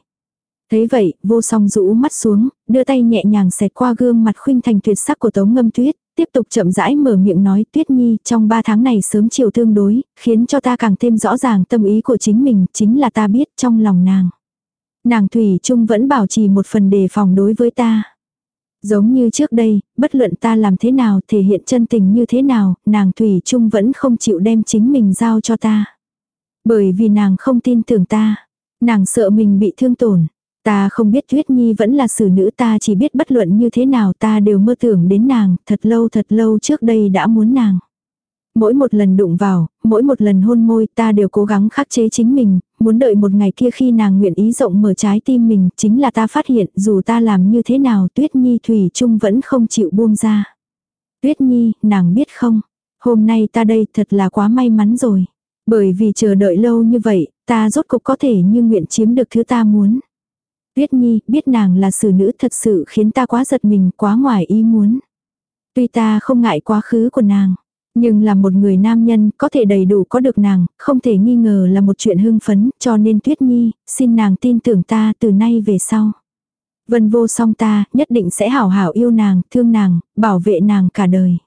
Thế vậy, vô song rũ mắt xuống, đưa tay nhẹ nhàng xẹt qua gương mặt khuynh thành tuyệt sắc của tống ngâm tuyết, tiếp tục chậm rãi mở miệng nói tuyết nhi trong ba tháng này sớm chiều tương đối, khiến cho ta càng thêm rõ ràng tâm ý của chính mình, chính là ta biết trong lòng nàng. Nàng Thủy Trung vẫn bảo trì một phần đề phòng đối với ta. Giống như trước đây, bất luận ta làm thế nào, thể hiện chân tình như thế nào, nàng Thủy Trung vẫn không chịu đem chính mình giao cho ta. Bởi vì nàng không tin tưởng ta. Nàng sợ mình bị thương tổn. Ta không biết Tuyết Nhi vẫn là xử nữ ta chỉ biết bất luận như thế nào ta đều mơ tưởng đến nàng, thật lâu thật lâu trước đây đã muốn nàng. Mỗi một lần đụng vào, mỗi một lần hôn môi ta đều cố gắng khắc chế chính mình, muốn đợi một ngày kia khi nàng nguyện ý rộng mở trái tim mình, chính là ta phát hiện dù ta làm như thế nào Tuyết Nhi Thủy Trung vẫn không chịu buông ra. Tuyết Nhi, nàng biết không, hôm nay ta đây thật là quá may mắn rồi. Bởi vì chờ đợi lâu như vậy, ta rốt cục có thể như nguyện chiếm được thứ ta muốn. Tuyết Nhi biết nàng là xử nữ thật sự khiến ta quá giật mình, quá ngoài ý muốn. Tuy ta không ngại quá khứ của nàng, nhưng là một người nam nhân có thể đầy đủ có được nàng, không thể nghi ngờ là một chuyện hưng phấn, cho nên Tuyết Nhi, xin nàng tin tưởng ta từ nay về sau. Vân vô song ta, nhất định sẽ hảo hảo yêu nàng, thương nàng, bảo vệ nàng cả đời.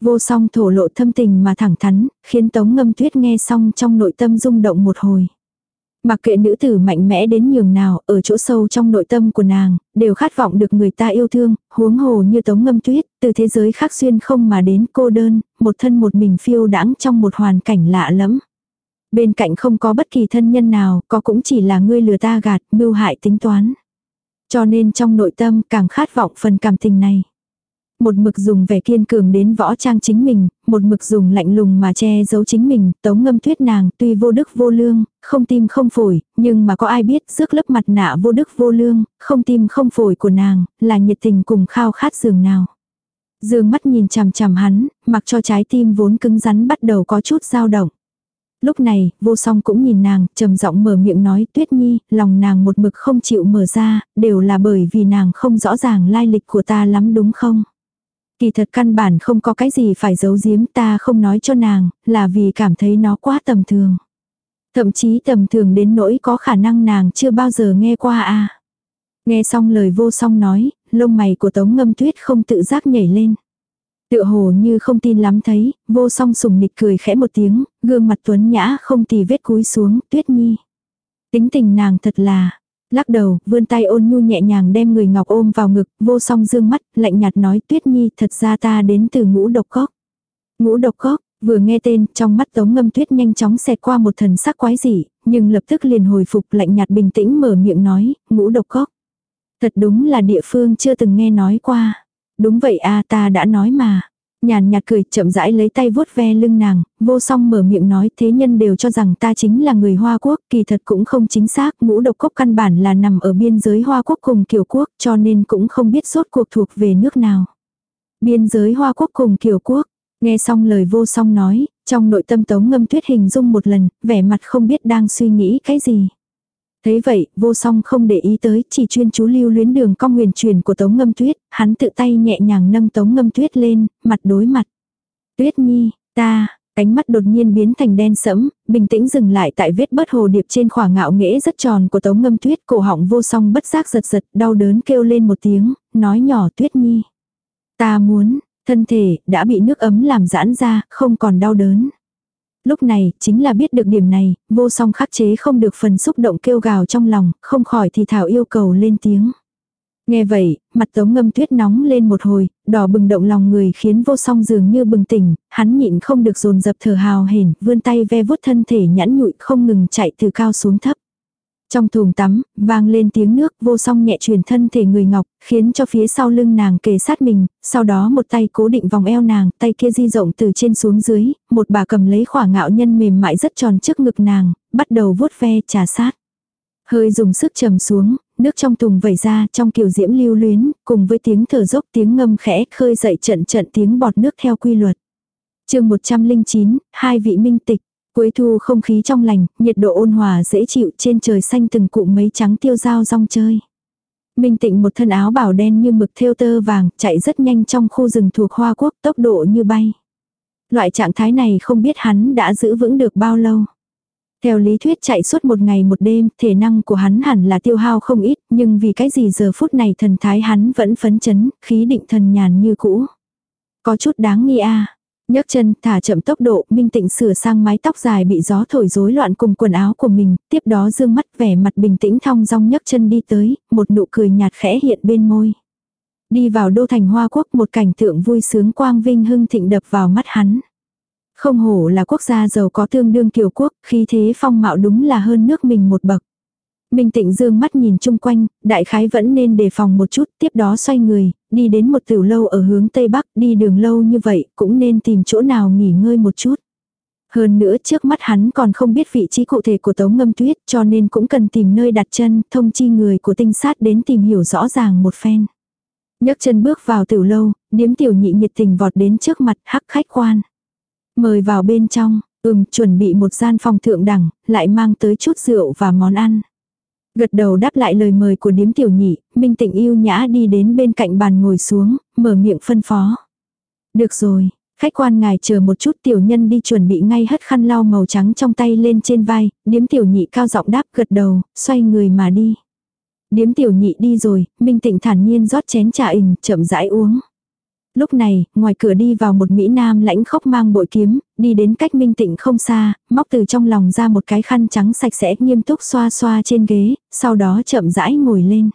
Vô song thổ lộ thâm tình mà thẳng thắn, khiến tống ngâm tuyết nghe xong trong nội tâm rung động một hồi. Mặc kệ nữ tử mạnh mẽ đến nhường nào, ở chỗ sâu trong nội tâm của nàng, đều khát vọng được người ta yêu thương, huống hồ như tống ngâm tuyết, từ thế giới khác xuyên không mà đến cô đơn, một thân một mình phiêu đãng trong một hoàn cảnh lạ lẫm. Bên cạnh không có bất kỳ thân nhân nào, có cũng chỉ là ngươi lừa ta gạt, mưu hại tính toán. Cho nên trong nội tâm càng khát vọng phần cảm tình này một mực dùng vẻ kiên cường đến võ trang chính mình, một mực dùng lạnh lùng mà che giấu chính mình, tống ngâm thuyết nàng tuy vô đức vô lương, không tim không phổi, nhưng mà có ai biết rước lớp mặt nạ vô đức vô lương, không tim không phổi của nàng, là nhiệt tình cùng khao khát giường nào. Dương mắt nhìn chằm chằm hắn, mặc cho trái tim vốn cứng rắn bắt đầu có chút dao động. Lúc này, vô song cũng nhìn nàng, trầm giọng mở miệng nói tuyết nhi, lòng nàng một mực không chịu mở ra, đều là bởi vì nàng không rõ ràng lai lịch của ta lắm đúng không? Kỳ thật căn bản không có cái gì phải giấu giếm ta không nói cho nàng, là vì cảm thấy nó quá tầm thường. Thậm chí tầm thường đến nỗi có khả năng nàng chưa bao giờ nghe qua à. Nghe xong lời vô song nói, lông mày của tống ngâm tuyết không tự giác nhảy lên. Tựa hồ như không tin lắm thấy, vô song sùng nịch cười khẽ một tiếng, gương mặt tuấn nhã không tì vết cúi xuống, tuyết nhi. Tính tình nàng thật là, lắc đầu, vươn tay ôn nhu nhẹ nhàng đem người ngọc ôm vào ngực, vô song dương mắt, lạnh nhạt nói tuyết nhi thật ra ta đến từ ngũ độc cốc. Ngũ độc cốc, vừa nghe tên, trong mắt tống ngâm tuyết nhanh chóng xẹt qua một thần sắc quái dị, nhưng lập tức liền hồi phục lạnh nhạt bình tĩnh mở miệng nói, ngũ độc cốc. Thật đúng là địa phương chưa từng nghe nói qua. Đúng vậy a ta đã nói mà. Nhàn nhạt cười chậm rãi lấy tay vuốt ve lưng nàng, vô song mở miệng nói thế nhân đều cho rằng ta chính là người Hoa Quốc, kỳ thật cũng không chính xác, ngũ độc cốc căn bản là nằm ở biên giới Hoa Quốc cùng Kiều Quốc cho nên cũng không biết sốt cuộc thuộc về nước nào. Biên giới Hoa Quốc cùng Kiều Quốc, nghe xong lời vô song nói, trong nội tâm tống ngâm tuyết hình dung một lần, vẻ mặt không biết đang suy nghĩ cái gì. Thế vậy, vô song không để ý tới, chỉ chuyên chú lưu luyến đường cong huyền truyền của tống ngâm tuyết, hắn tự tay nhẹ nhàng nâng tống ngâm tuyết lên, mặt đối mặt. Tuyết nhi, ta, cánh mắt đột nhiên biến thành đen sẫm, bình tĩnh dừng lại tại vết bớt hồ điệp trên khỏa ngạo nghễ rất tròn của tống ngâm tuyết, cổ họng vô song bất giác giật giật, đau đớn kêu lên một tiếng, nói nhỏ tuyết nhi. Ta muốn, thân thể, đã bị nước ấm làm giãn ra, không còn đau đớn. Lúc này, chính là biết được điểm này, vô song khắc chế không được phần xúc động kêu gào trong lòng, không khỏi thì thảo yêu cầu lên tiếng. Nghe vậy, mặt tống ngâm tuyết nóng lên một hồi, đỏ bừng động lòng người khiến vô song dường như bừng tỉnh, hắn nhịn không được dồn dập thở hào hển, vươn tay ve vuốt thân thể nhãn nhụi không ngừng chạy từ cao xuống thấp. Trong thùng tắm, vang lên tiếng nước vô song nhẹ truyền thân thể người ngọc, khiến cho phía sau lưng nàng kề sát mình, sau đó một tay cố định vòng eo nàng, tay kia di rộng từ trên xuống dưới, một bà cầm lấy khỏa ngạo nhân mềm mại rất tròn trước ngực nàng, bắt đầu vuốt ve trà sát. Hơi dùng sức trầm xuống, nước trong thùng vẩy ra trong kiều diễm lưu luyến, cùng với tiếng thở dốc tiếng ngâm khẽ khơi dậy trận trận tiếng bọt nước theo quy luật. chương 109, hai vị minh tịch. Cuối thu không khí trong lành, nhiệt độ ôn hòa dễ chịu trên trời xanh từng cụm mấy trắng tiêu dao rong chơi. Minh tịnh một thân áo bảo đen như mực thêu tơ vàng, chạy rất nhanh trong khu rừng thuộc Hoa Quốc tốc độ như bay. Loại trạng thái này không biết hắn đã giữ vững được bao lâu. Theo lý thuyết chạy suốt một ngày một đêm, thể năng của hắn hẳn là tiêu hao không ít, nhưng vì cái gì giờ phút này thần thái hắn vẫn phấn chấn, khí định thần nhàn như cũ. Có chút đáng nghi a nhấc chân thả chậm tốc độ, Minh Tịnh sửa sang mái tóc dài bị gió thổi rối loạn cùng quần áo của mình, tiếp đó dương mắt vẻ mặt bình tĩnh thong dong nhấc chân đi tới, một nụ cười nhạt khẽ hiện bên môi. Đi vào đô thành Hoa Quốc một cảnh tượng vui sướng quang vinh hưng thịnh đập vào mắt hắn. Không hổ là quốc gia giàu có tương đương kiều quốc, khí thế phong mạo đúng là hơn nước mình một bậc. Minh tịnh dương mắt nhìn chung quanh, đại khái vẫn nên đề phòng một chút, tiếp đó xoay người, đi đến một tiểu lâu ở hướng Tây Bắc, đi đường lâu như vậy, cũng nên tìm chỗ nào nghỉ ngơi một chút. Hơn nữa trước mắt hắn còn không biết vị trí cụ thể của tống ngâm tuyết cho nên cũng cần tìm nơi đặt chân, thông chi người của tinh sát đến tìm hiểu rõ ràng một phen. nhấc chân bước vào tiểu lâu, điếm tiểu nhị nhiệt tình vọt đến trước mặt hắc khách quan. Mời vào bên trong, ừm chuẩn bị một gian phòng thượng đẳng, lại mang tới chút rượu và món ăn. Gật đầu đáp lại lời mời của điếm tiểu nhị, Minh Tịnh yêu nhã đi đến bên cạnh bàn ngồi xuống, mở miệng phân phó. Được rồi, khách quan ngài chờ một chút tiểu nhân đi chuẩn bị ngay hất khăn lau màu trắng trong tay lên trên vai, điếm tiểu nhị cao giọng đáp gật đầu, xoay người mà đi. Điếm tiểu nhị đi rồi, Minh Tịnh thản nhiên rót chén trà ình, chậm rãi uống. Lúc này, ngoài cửa đi vào một Mỹ Nam lãnh khốc mang bội kiếm, đi đến cách minh tịnh không xa, móc từ trong lòng ra một cái khăn trắng sạch sẽ nghiêm túc xoa xoa trên ghế, sau đó chậm rãi ngồi lên.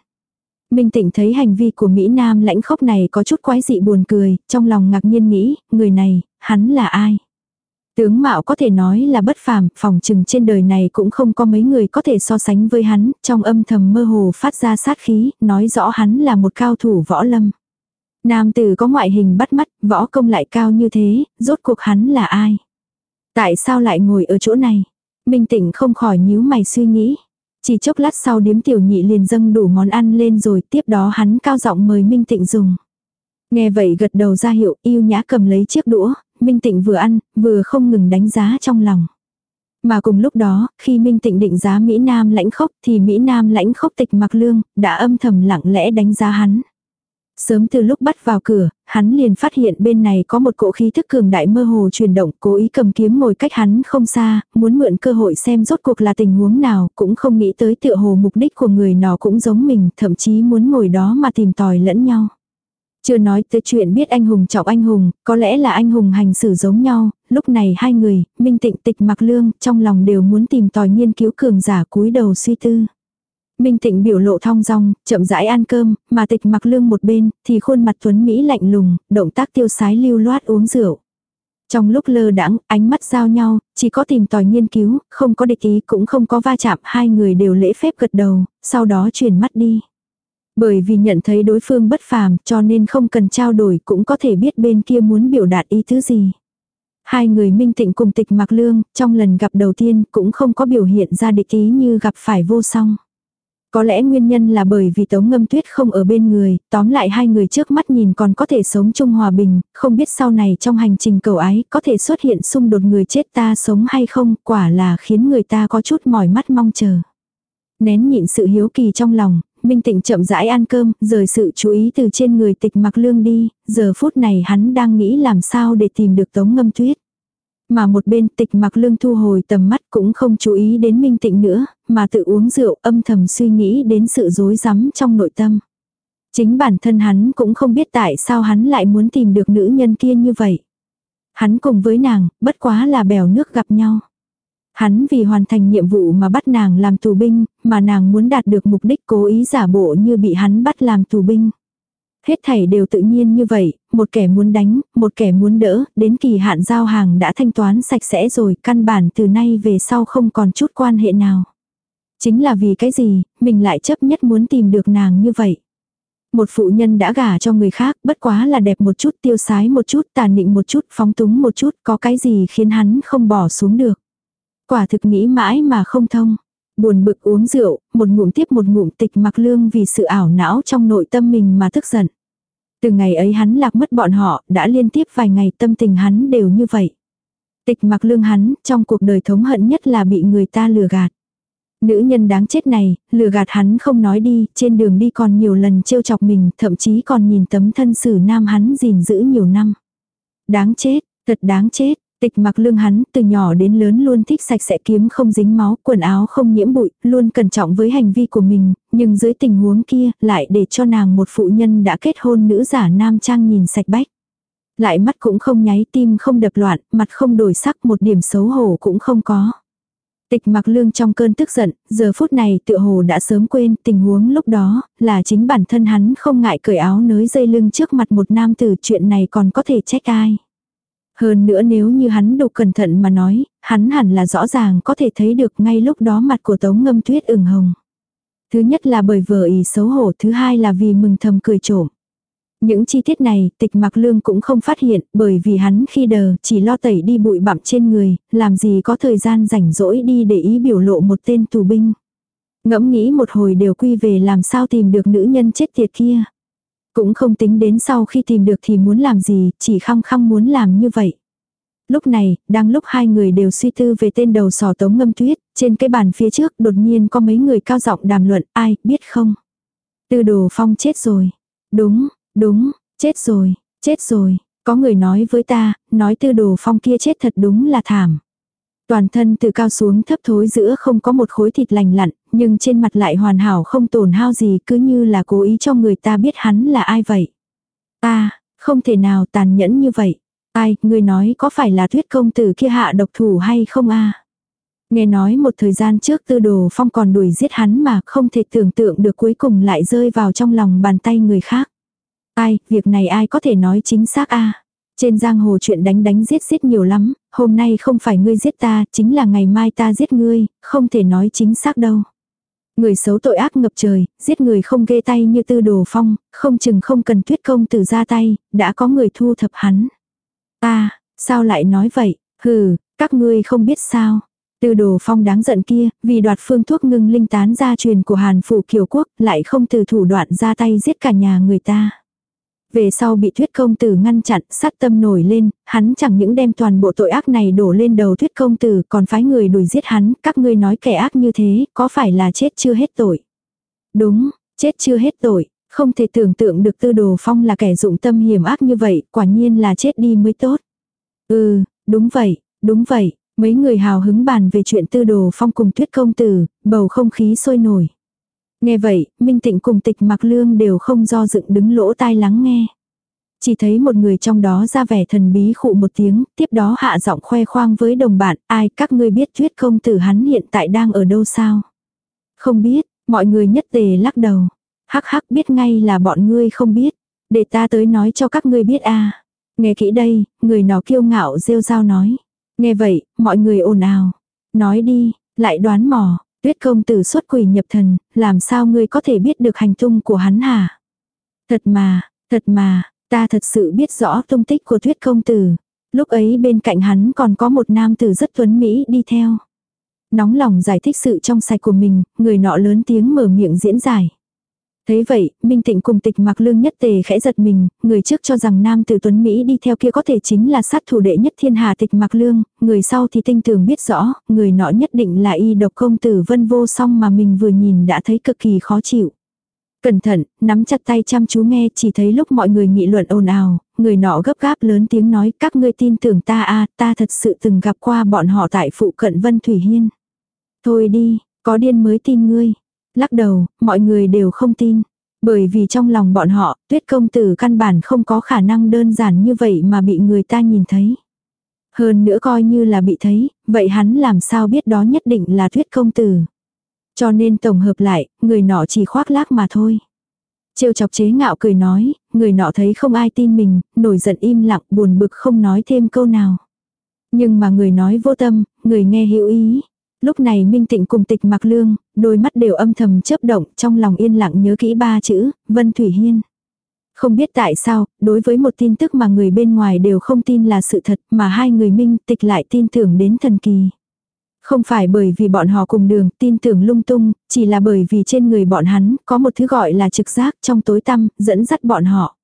Minh Tịnh thấy hành vi của Mỹ Nam lãnh khốc này có chút quái dị buồn cười, trong lòng ngạc nhiên nghĩ, người này, hắn là ai? Tướng mạo có thể nói là bất phàm, phòng trừng trên đời này cũng không có mấy người có thể so sánh với hắn, trong âm thầm mơ hồ phát ra sát khí, nói rõ hắn là một cao thủ võ lâm. Nam tử có ngoại hình bắt mắt, võ công lại cao như thế, rốt cuộc hắn là ai? Tại sao lại ngồi ở chỗ này? Minh tịnh không khỏi nhíu mày suy nghĩ. Chỉ chốc lát sau điếm tiểu nhị liền dâng đủ món ăn lên rồi tiếp đó hắn cao giọng mời Minh tịnh dùng. Nghe vậy gật đầu ra hiệu yêu nhã cầm lấy chiếc đũa, Minh tịnh vừa ăn, vừa không ngừng đánh giá trong lòng. Mà cùng lúc đó, khi Minh Tịnh định giá Mỹ Nam lãnh khốc thì Mỹ Nam lãnh khốc tịch mặc lương, đã âm thầm lặng lẽ đánh giá hắn. Sớm từ lúc bắt vào cửa, hắn liền phát hiện bên này có một cỗ khí thức cường đại mơ hồ chuyển động, cố ý cầm kiếm ngồi cách hắn không xa, muốn mượn cơ hội xem rốt cuộc là tình huống nào, cũng không nghĩ tới tựa hồ mục đích của người nó cũng giống mình, thậm chí muốn ngồi đó mà tìm tòi lẫn nhau. Chưa nói tới chuyện biết anh hùng trọng anh hùng, có lẽ là anh hùng hành xử giống nhau, lúc này hai người, Minh Tịnh Tịch Mặc Lương, trong lòng đều muốn tìm tòi nghiên cứu cường giả cúi đầu suy tư. Minh Tịnh biểu lộ thong dong, chậm rãi ăn cơm, mà Tịch Mặc Lương một bên, thì khuôn mặt tuấn mỹ lạnh lùng, động tác tiêu sái lưu loát uống rượu. Trong lúc lơ đãng, ánh mắt giao nhau, chỉ có tìm tòi nghiên cứu, không có địch ý cũng không có va chạm, hai người đều lễ phép gật đầu, sau đó chuyển mắt đi. Bởi vì nhận thấy đối phương bất phàm cho nên không cần trao đổi cũng có thể biết bên kia muốn biểu đạt ý thứ gì. Hai người minh tịnh cùng tịch mặc lương, trong lần gặp đầu tiên cũng không có biểu hiện ra địch ý như gặp phải vô song. Có lẽ nguyên nhân là bởi vì tống ngâm tuyết không ở bên người, tóm lại hai người trước mắt nhìn còn có thể sống chung hòa bình, không biết sau này trong hành trình cầu ái có thể xuất hiện xung đột người chết ta sống hay không, quả là khiến người ta có chút mỏi mắt mong chờ. Nén nhịn sự hiếu kỳ trong lòng, Minh Tịnh chậm rãi ăn cơm, rời sự chú ý từ trên người tịch mặc lương đi, giờ phút này hắn đang nghĩ làm sao để tìm được tống ngâm tuyết. Mà một bên tịch mặc lương thu hồi tầm mắt cũng không chú ý đến Minh Tịnh nữa, mà tự uống rượu âm thầm suy nghĩ đến sự rối rắm trong nội tâm. Chính bản thân hắn cũng không biết tại sao hắn lại muốn tìm được nữ nhân kia như vậy. Hắn cùng với nàng, bất quá là bèo nước gặp nhau. Hắn vì hoàn thành nhiệm vụ mà bắt nàng làm tù binh, mà nàng muốn đạt được mục đích cố ý giả bộ như bị hắn bắt làm tù binh. Hết thảy đều tự nhiên như vậy, một kẻ muốn đánh, một kẻ muốn đỡ, đến kỳ hạn giao hàng đã thanh toán sạch sẽ rồi, căn bản từ nay về sau không còn chút quan hệ nào. Chính là vì cái gì, mình lại chấp nhất muốn tìm được nàng như vậy. Một phụ nhân đã gả cho người khác, bất quá là đẹp một chút, tiêu sái một chút, tàn nịnh một chút, phóng túng một chút, có cái gì khiến hắn không bỏ xuống được. Quả thực nghĩ mãi mà không thông. Buồn bực uống rượu, một ngụm tiếp một ngụm tịch mặc lương vì sự ảo não trong nội tâm mình mà tức giận. Từ ngày ấy hắn lạc mất bọn họ, đã liên tiếp vài ngày tâm tình hắn đều như vậy. Tịch mặc lương hắn, trong cuộc đời thống hận nhất là bị người ta lừa gạt. Nữ nhân đáng chết này, lừa gạt hắn không nói đi, trên đường đi còn nhiều lần trêu chọc mình, thậm chí còn nhìn tấm thân sử nam hắn gìn giữ nhiều năm. Đáng chết, thật đáng chết, Tịch mặc lương hắn từ nhỏ đến lớn luôn thích sạch sẽ kiếm không dính máu, quần áo không nhiễm bụi, luôn cẩn trọng với hành vi của mình, nhưng dưới tình huống kia lại để cho nàng một phụ nhân đã kết hôn nữ giả nam trang nhìn sạch bách. Lại mắt cũng không nháy tim không đập loạn, mặt không đổi sắc một điểm xấu hổ cũng không có. Tịch mặc lương trong cơn tức giận, giờ phút này tựa hồ đã sớm quên tình huống lúc đó, là chính bản thân hắn không ngại cởi áo nới dây lưng trước mặt một nam tử chuyện này còn có thể trách ai. Hơn nữa nếu như hắn đục cẩn thận mà nói, hắn hẳn là rõ ràng có thể thấy được ngay lúc đó mặt của tống ngâm tuyết ửng hồng. Thứ nhất là bởi vợ ý xấu hổ, thứ hai là vì mừng thầm cười trộm. Những chi tiết này tịch mặc lương cũng không phát hiện bởi vì hắn khi đờ chỉ lo tẩy đi bụi bặm trên người, làm gì có thời gian rảnh rỗi đi để ý biểu lộ một tên tù binh. Ngẫm nghĩ một hồi đều quy về làm sao tìm được nữ nhân chết tiệt kia. Cũng không tính đến sau khi tìm được thì muốn làm gì, chỉ khăng khăng muốn làm như vậy. Lúc này, đang lúc hai người đều suy tư về tên đầu sò tống ngâm tuyết, trên cái bàn phía trước đột nhiên có mấy người cao giọng đàm luận, ai, biết không? Tư đồ phong chết rồi. Đúng, đúng, chết rồi, chết rồi. Có người nói với ta, nói tư đồ phong kia chết thật đúng là thảm. Toàn thân từ cao xuống thấp thối giữa không có một khối thịt lành lặn, nhưng trên mặt lại hoàn hảo không tổn hao gì cứ như là cố ý cho người ta biết hắn là ai vậy. Ta, không thể nào tàn nhẫn như vậy. Ai, người nói có phải là thuyết công tử kia hạ độc thủ hay không a Nghe nói một thời gian trước tư đồ phong còn đuổi giết hắn mà không thể tưởng tượng được cuối cùng lại rơi vào trong lòng bàn tay người khác. Ai, việc này ai có thể nói chính xác a trên giang hồ chuyện đánh đánh giết giết nhiều lắm, hôm nay không phải ngươi giết ta, chính là ngày mai ta giết ngươi, không thể nói chính xác đâu. Người xấu tội ác ngập trời, giết người không ghê tay như tư đồ phong, không chừng không cần tuyết công từ ra tay, đã có người thu thập hắn. ta sao lại nói vậy, hừ, các ngươi không biết sao. Tư đồ phong đáng giận kia, vì đoạt phương thuốc ngưng linh tán gia truyền của Hàn Phủ Kiều Quốc, lại không từ thủ đoạn ra tay giết cả nhà người ta. Về sau bị thuyết công tử ngăn chặn, sát tâm nổi lên, hắn chẳng những đem toàn bộ tội ác này đổ lên đầu thuyết công tử còn phái người đuổi giết hắn, các ngươi nói kẻ ác như thế, có phải là chết chưa hết tội? Đúng, chết chưa hết tội, không thể tưởng tượng được tư đồ phong là kẻ dụng tâm hiểm ác như vậy, quả nhiên là chết đi mới tốt. Ừ, đúng vậy, đúng vậy, mấy người hào hứng bàn về chuyện tư đồ phong cùng thuyết công tử, bầu không khí sôi nổi. Nghe vậy, Minh Tịnh cùng tịch mặc lương đều không do dựng đứng lỗ tai lắng nghe. Chỉ thấy một người trong đó ra vẻ thần bí khụ một tiếng, tiếp đó hạ giọng khoe khoang với đồng bạn, ai các ngươi biết thuyết công tử hắn hiện tại đang ở đâu sao? Không biết, mọi người nhất tề lắc đầu. Hắc hắc biết ngay là bọn ngươi không biết. Để ta tới nói cho các ngươi biết a Nghe kỹ đây, người nó kiêu ngạo rêu rao nói. Nghe vậy, mọi người ồn ào. Nói đi, lại đoán mò, tuyết công tử xuất quỷ nhập thần, làm sao ngươi có thể biết được hành tung của hắn hả? Thật mà, thật mà, ta thật sự biết rõ tung tích của tuyết công tử. Lúc ấy bên cạnh hắn còn có một nam tử rất tuấn Mỹ đi theo. Nóng lòng giải thích sự trong sạch của mình, người nọ lớn tiếng mở miệng diễn giải thấy vậy, Minh Tịnh cùng tịch mặc lương nhất tề khẽ giật mình, người trước cho rằng nam tử tuấn Mỹ đi theo kia có thể chính là sát thủ đệ nhất thiên hà tịch mặc lương, người sau thì tinh tường biết rõ, người nọ nhất định là y độc công tử vân vô song mà mình vừa nhìn đã thấy cực kỳ khó chịu. Cẩn thận, nắm chặt tay chăm chú nghe chỉ thấy lúc mọi người nghị luận ồn ào, người nọ gấp gáp lớn tiếng nói các ngươi tin tưởng ta a ta thật sự từng gặp qua bọn họ tại phụ cận Vân Thủy Hiên. Thôi đi, có điên mới tin ngươi. Lắc đầu, mọi người đều không tin. Bởi vì trong lòng bọn họ, tuyết công tử căn bản không có khả năng đơn giản như vậy mà bị người ta nhìn thấy. Hơn nữa coi như là bị thấy, vậy hắn làm sao biết đó nhất định là tuyết công tử. Cho nên tổng hợp lại, người nọ chỉ khoác lác mà thôi. Trêu chọc chế ngạo cười nói, người nọ thấy không ai tin mình, nổi giận im lặng buồn bực không nói thêm câu nào. Nhưng mà người nói vô tâm, người nghe hữu ý, Lúc này Minh Tịnh cùng tịch mặc lương, đôi mắt đều âm thầm chớp động, trong lòng yên lặng nhớ kỹ ba chữ, Vân Thủy Hiên. Không biết tại sao, đối với một tin tức mà người bên ngoài đều không tin là sự thật, mà hai người Minh Tịch lại tin tưởng đến thần kỳ. Không phải bởi vì bọn họ cùng đường tin tưởng lung tung, chỉ là bởi vì trên người bọn hắn có một thứ gọi là trực giác trong tối tăm, dẫn dắt bọn họ.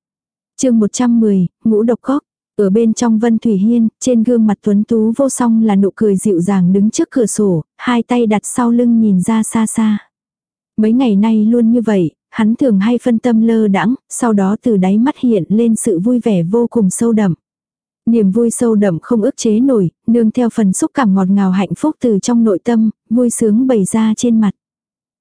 chương 110, ngũ độc khóc. Ở bên trong Vân Thủy Hiên, trên gương mặt tuấn tú vô song là nụ cười dịu dàng đứng trước cửa sổ, hai tay đặt sau lưng nhìn ra xa xa. Mấy ngày nay luôn như vậy, hắn thường hay phân tâm lơ đãng, sau đó từ đáy mắt hiện lên sự vui vẻ vô cùng sâu đậm. Niềm vui sâu đậm không ức chế nổi, nương theo phần xúc cảm ngọt ngào hạnh phúc từ trong nội tâm, vui sướng bày ra trên mặt.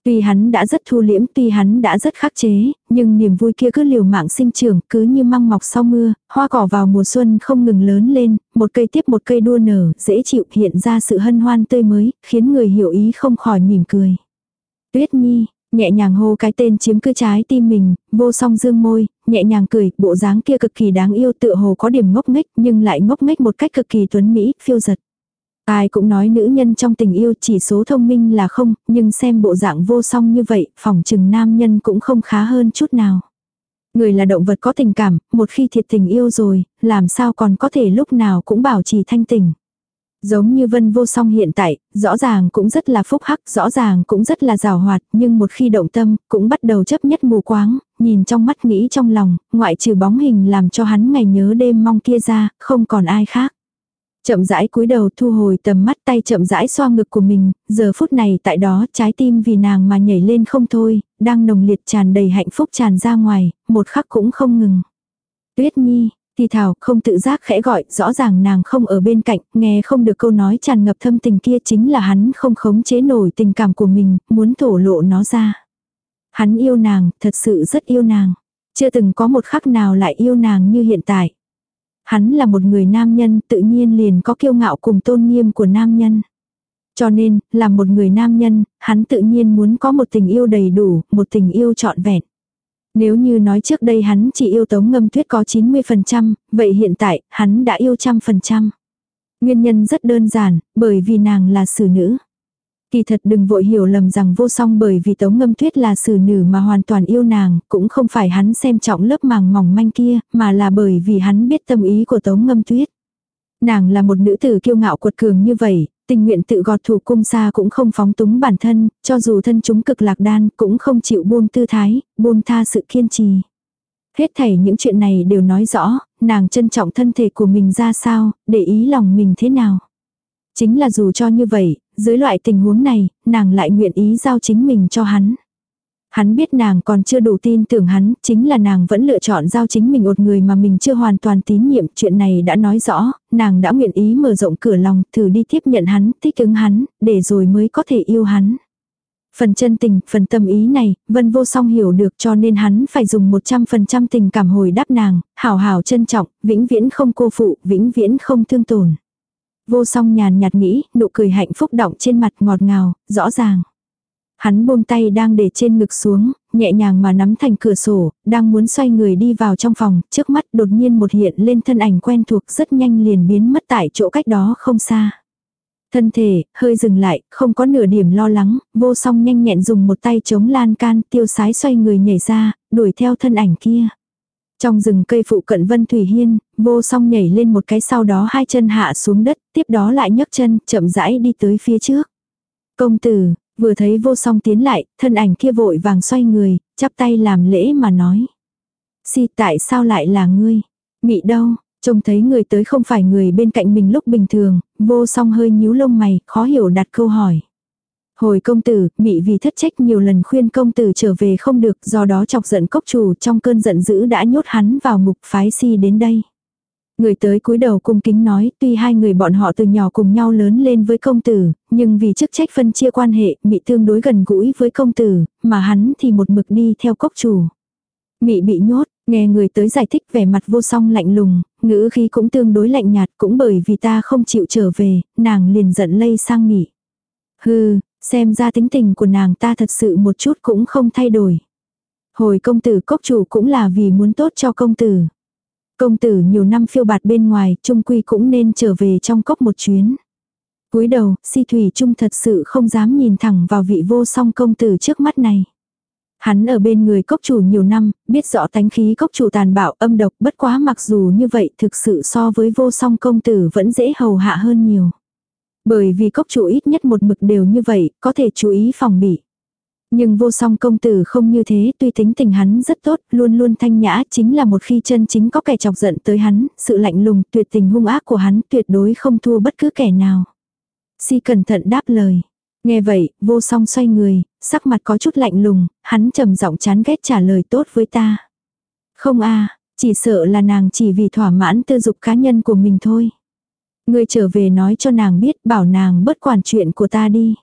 Tuy hắn đã rất thu liễm, tuy hắn đã rất khắc chế, nhưng niềm vui kia cứ liều mạng sinh trưởng, cứ như măng mọc sau mưa, hoa cỏ vào mùa xuân không ngừng lớn lên, một cây tiếp một cây đua nở, dễ chịu hiện ra sự hân hoan tươi mới, khiến người hiểu ý không khỏi mỉm cười. Tuyết Nhi, nhẹ nhàng hô cái tên chiếm cứ trái tim mình, vô song dương môi, nhẹ nhàng cười, bộ dáng kia cực kỳ đáng yêu tựa hồ có điểm ngốc nghếch nhưng lại ngốc nghếch một cách cực kỳ tuấn mỹ, phiêu giật. Ai cũng nói nữ nhân trong tình yêu chỉ số thông minh là không, nhưng xem bộ dạng vô song như vậy, phòng trừng nam nhân cũng không khá hơn chút nào. Người là động vật có tình cảm, một khi thiệt tình yêu rồi, làm sao còn có thể lúc nào cũng bảo trì thanh tình. Giống như vân vô song hiện tại, rõ ràng cũng rất là phúc hắc, rõ ràng cũng rất là rào hoạt, nhưng một khi động tâm, cũng bắt đầu chấp nhất mù quáng, nhìn trong mắt nghĩ trong lòng, ngoại trừ bóng hình làm cho hắn ngày nhớ đêm mong kia ra, không còn ai khác. Chậm rãi cúi đầu thu hồi tầm mắt tay chậm rãi xoa ngực của mình, giờ phút này tại đó trái tim vì nàng mà nhảy lên không thôi, đang nồng liệt tràn đầy hạnh phúc tràn ra ngoài, một khắc cũng không ngừng. Tuyết Nhi, thì thảo không tự giác khẽ gọi, rõ ràng nàng không ở bên cạnh, nghe không được câu nói tràn ngập thâm tình kia chính là hắn không khống chế nổi tình cảm của mình, muốn thổ lộ nó ra. Hắn yêu nàng, thật sự rất yêu nàng. Chưa từng có một khắc nào lại yêu nàng như hiện tại. Hắn là một người nam nhân tự nhiên liền có kiêu ngạo cùng tôn nghiêm của nam nhân. Cho nên, là một người nam nhân, hắn tự nhiên muốn có một tình yêu đầy đủ, một tình yêu trọn vẹn. Nếu như nói trước đây hắn chỉ yêu tống ngâm tuyết có 90%, vậy hiện tại, hắn đã yêu trăm phần trăm. Nguyên nhân rất đơn giản, bởi vì nàng là xử nữ. Kỳ thật đừng vội hiểu lầm rằng vô song bởi vì tống ngâm tuyết là xử nữ mà hoàn toàn yêu nàng, cũng không phải hắn xem trọng lớp màng mỏng manh kia, mà là bởi vì hắn biết tâm ý của tống ngâm tuyết. Nàng là một nữ tử kiêu ngạo quật cường như vậy, tình nguyện tự gọt thủ cung xa cũng không phóng túng bản thân, cho dù thân chúng cực lạc đan cũng không chịu buông tư thái, buông tha sự kiên trì. Hết thảy những chuyện này đều nói rõ, nàng trân trọng thân thể của mình ra sao, để ý lòng mình thế nào. Chính là dù cho như vậy, dưới loại tình huống này, nàng lại nguyện ý giao chính mình cho hắn. Hắn biết nàng còn chưa đủ tin tưởng hắn, chính là nàng vẫn lựa chọn giao chính mình một người mà mình chưa hoàn toàn tín nhiệm. Chuyện này đã nói rõ, nàng đã nguyện ý mở rộng cửa lòng, thử đi tiếp nhận hắn, thích ứng hắn, để rồi mới có thể yêu hắn. Phần chân tình, phần tâm ý này, vân vô song hiểu được cho nên hắn phải dùng 100% tình cảm hồi đáp nàng, hảo hảo trân trọng, vĩnh viễn không cô phụ, vĩnh viễn không thương tổn. Vô song nhàn nhạt nghĩ, nụ cười hạnh phúc động trên mặt ngọt ngào, rõ ràng. Hắn buông tay đang để trên ngực xuống, nhẹ nhàng mà nắm thành cửa sổ, đang muốn xoay người đi vào trong phòng, trước mắt đột nhiên một hiện lên thân ảnh quen thuộc rất nhanh liền biến mất tại chỗ cách đó không xa. Thân thể, hơi dừng lại, không có nửa điểm lo lắng, vô song nhanh nhẹn dùng một tay chống lan can tiêu sái xoay người nhảy ra, đuổi theo thân ảnh kia. Trong rừng cây phụ cận Vân Thủy Hiên, vô song nhảy lên một cái sau đó hai chân hạ xuống đất, tiếp đó lại nhấc chân, chậm rãi đi tới phía trước. Công tử, vừa thấy vô song tiến lại, thân ảnh kia vội vàng xoay người, chắp tay làm lễ mà nói. Si tại sao lại là ngươi? Mị đâu? Trông thấy người tới không phải người bên cạnh mình lúc bình thường, vô song hơi nhíu lông mày, khó hiểu đặt câu hỏi. Hồi công tử, mị vì thất trách nhiều lần khuyên công tử trở về không được, do đó chọc giận cốc chủ trong cơn giận dữ đã nhốt hắn vào ngục phái si đến đây. Người tới cúi đầu cung kính nói, tuy hai người bọn họ từ nhỏ cùng nhau lớn lên với công tử, nhưng vì chức trách phân chia quan hệ, mị tương đối gần gũi với công tử, mà hắn thì một mực đi theo cốc chủ. Mị bị nhốt, nghe người tới giải thích vẻ mặt vô song lạnh lùng, ngữ khí cũng tương đối lạnh nhạt cũng bởi vì ta không chịu trở về, nàng liền giận lây sang mị. Hừ, xem ra tính tình của nàng ta thật sự một chút cũng không thay đổi. Hồi công tử cốc chủ cũng là vì muốn tốt cho công tử. Công tử nhiều năm phiêu bạt bên ngoài, trung quy cũng nên trở về trong cốc một chuyến. cúi đầu, si thủy trung thật sự không dám nhìn thẳng vào vị vô song công tử trước mắt này. Hắn ở bên người cốc chủ nhiều năm, biết rõ tánh khí cốc chủ tàn bạo âm độc bất quá mặc dù như vậy thực sự so với vô song công tử vẫn dễ hầu hạ hơn nhiều. Bởi vì cốc chủ ít nhất một mực đều như vậy, có thể chú ý phòng bị. Nhưng vô song công tử không như thế, tuy tính tình hắn rất tốt, luôn luôn thanh nhã, chính là một khi chân chính có kẻ chọc giận tới hắn, sự lạnh lùng, tuyệt tình hung ác của hắn tuyệt đối không thua bất cứ kẻ nào. Si cẩn thận đáp lời. Nghe vậy, vô song xoay người, sắc mặt có chút lạnh lùng, hắn trầm giọng chán ghét trả lời tốt với ta. Không a chỉ sợ là nàng chỉ vì thỏa mãn tư dục cá nhân của mình thôi ngươi trở về nói cho nàng biết bảo nàng bớt quản chuyện của ta đi.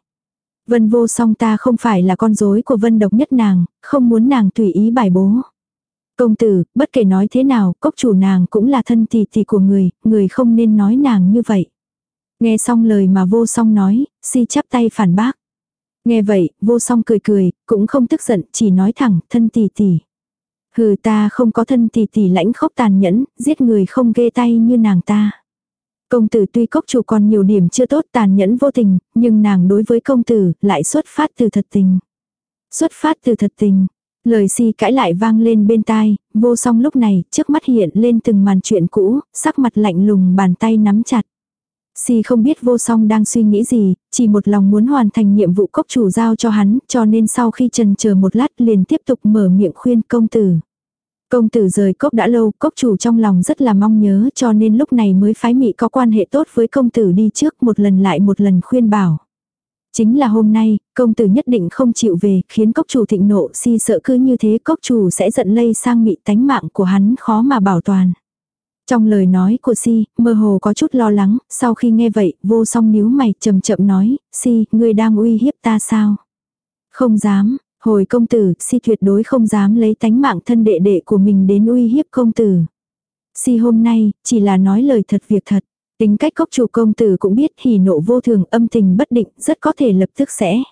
Vân vô song ta không phải là con rối của vân độc nhất nàng, không muốn nàng tùy ý bài bố. Công tử, bất kể nói thế nào, cốc chủ nàng cũng là thân tỷ tỷ của người, người không nên nói nàng như vậy. Nghe xong lời mà vô song nói, si chắp tay phản bác. Nghe vậy, vô song cười cười, cũng không tức giận, chỉ nói thẳng, thân tỷ tỷ. Hừ ta không có thân tỷ tỷ lãnh khốc tàn nhẫn, giết người không ghê tay như nàng ta. Công tử tuy cốc chủ còn nhiều điểm chưa tốt tàn nhẫn vô tình, nhưng nàng đối với công tử lại xuất phát từ thật tình. Xuất phát từ thật tình. Lời si cãi lại vang lên bên tai, vô song lúc này, trước mắt hiện lên từng màn chuyện cũ, sắc mặt lạnh lùng bàn tay nắm chặt. Si không biết vô song đang suy nghĩ gì, chỉ một lòng muốn hoàn thành nhiệm vụ cốc chủ giao cho hắn, cho nên sau khi trần chờ một lát liền tiếp tục mở miệng khuyên công tử. Công tử rời cốc đã lâu, cốc chủ trong lòng rất là mong nhớ cho nên lúc này mới phái mị có quan hệ tốt với công tử đi trước một lần lại một lần khuyên bảo. Chính là hôm nay, công tử nhất định không chịu về, khiến cốc chủ thịnh nộ si sợ cứ như thế cốc chủ sẽ giận lây sang mị tánh mạng của hắn khó mà bảo toàn. Trong lời nói của Si, mơ hồ có chút lo lắng, sau khi nghe vậy, vô song níu mày chậm chậm nói, Si, ngươi đang uy hiếp ta sao? Không dám, hồi công tử, Si tuyệt đối không dám lấy tánh mạng thân đệ đệ của mình đến uy hiếp công tử. Si hôm nay, chỉ là nói lời thật việc thật. Tính cách cốc chủ công tử cũng biết hỉ nộ vô thường âm tình bất định, rất có thể lập tức sẽ.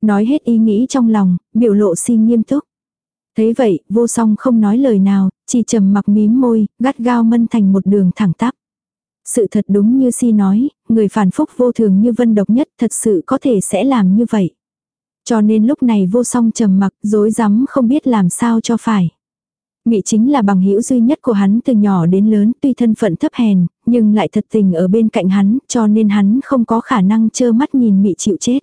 Nói hết ý nghĩ trong lòng, biểu lộ si nghiêm túc. Thế vậy, vô song không nói lời nào, chỉ trầm mặc mím môi, gắt gao mân thành một đường thẳng tắp. Sự thật đúng như si nói, người phản phúc vô thường như vân độc nhất thật sự có thể sẽ làm như vậy. Cho nên lúc này vô song trầm mặc, rối rắm không biết làm sao cho phải. Mị chính là bằng hữu duy nhất của hắn từ nhỏ đến lớn tuy thân phận thấp hèn, nhưng lại thật tình ở bên cạnh hắn, cho nên hắn không có khả năng trơ mắt nhìn mị chịu chết.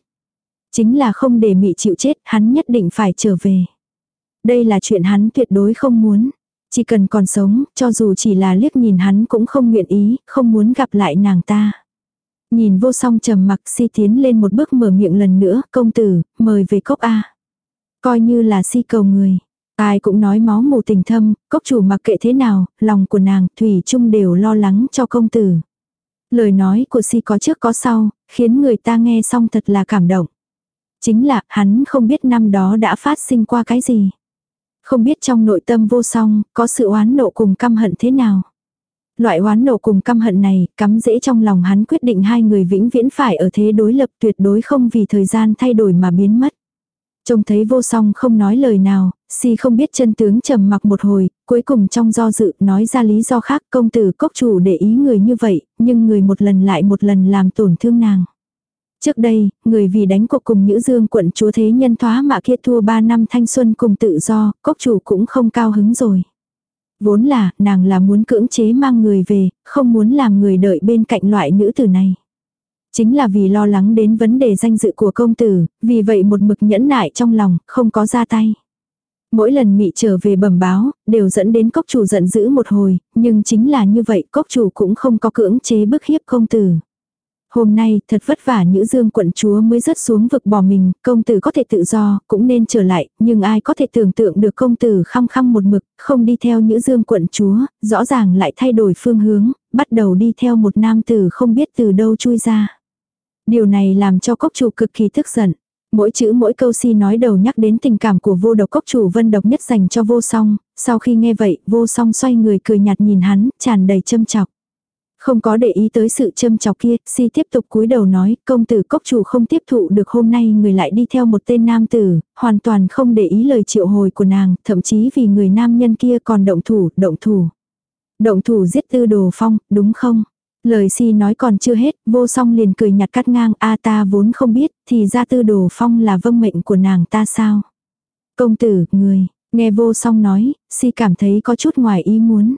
Chính là không để mị chịu chết, hắn nhất định phải trở về. Đây là chuyện hắn tuyệt đối không muốn. Chỉ cần còn sống, cho dù chỉ là liếc nhìn hắn cũng không nguyện ý, không muốn gặp lại nàng ta. Nhìn vô song trầm mặc si tiến lên một bước mở miệng lần nữa, công tử, mời về cốc A. Coi như là si cầu người. Ai cũng nói máu mù tình thâm, cốc chủ mặc kệ thế nào, lòng của nàng, thủy chung đều lo lắng cho công tử. Lời nói của si có trước có sau, khiến người ta nghe xong thật là cảm động. Chính là, hắn không biết năm đó đã phát sinh qua cái gì. Không biết trong nội tâm vô song, có sự oán nộ cùng căm hận thế nào. Loại oán nộ cùng căm hận này, cắm dễ trong lòng hắn quyết định hai người vĩnh viễn phải ở thế đối lập tuyệt đối không vì thời gian thay đổi mà biến mất. Trông thấy vô song không nói lời nào, si không biết chân tướng trầm mặc một hồi, cuối cùng trong do dự nói ra lý do khác công tử cốc chủ để ý người như vậy, nhưng người một lần lại một lần làm tổn thương nàng. Trước đây, người vì đánh cuộc cùng Nhữ Dương quận chúa thế nhân thoá mạ kia thua 3 năm thanh xuân cùng tự do, cốc chủ cũng không cao hứng rồi. Vốn là, nàng là muốn cưỡng chế mang người về, không muốn làm người đợi bên cạnh loại nữ tử này. Chính là vì lo lắng đến vấn đề danh dự của công tử, vì vậy một mực nhẫn nại trong lòng, không có ra tay. Mỗi lần mị trở về bẩm báo, đều dẫn đến cốc chủ giận dữ một hồi, nhưng chính là như vậy cốc chủ cũng không có cưỡng chế bức hiếp công tử. Hôm nay thật vất vả Nhữ Dương quận chúa mới rớt xuống vực bỏ mình, công tử có thể tự do, cũng nên trở lại, nhưng ai có thể tưởng tượng được công tử khăng khăng một mực, không đi theo Nhữ Dương quận chúa, rõ ràng lại thay đổi phương hướng, bắt đầu đi theo một nam tử không biết từ đâu chui ra. Điều này làm cho cốc chủ cực kỳ tức giận. Mỗi chữ mỗi câu si nói đầu nhắc đến tình cảm của vô độc cốc chủ vân độc nhất dành cho vô song, sau khi nghe vậy vô song xoay người cười nhạt nhìn hắn, tràn đầy châm chọc. Không có để ý tới sự châm chọc kia, si tiếp tục cúi đầu nói, công tử cốc chủ không tiếp thụ được hôm nay người lại đi theo một tên nam tử, hoàn toàn không để ý lời triệu hồi của nàng, thậm chí vì người nam nhân kia còn động thủ, động thủ. Động thủ giết tư đồ phong, đúng không? Lời si nói còn chưa hết, vô song liền cười nhạt cắt ngang, a ta vốn không biết, thì ra tư đồ phong là vâng mệnh của nàng ta sao? Công tử, người, nghe vô song nói, si cảm thấy có chút ngoài ý muốn.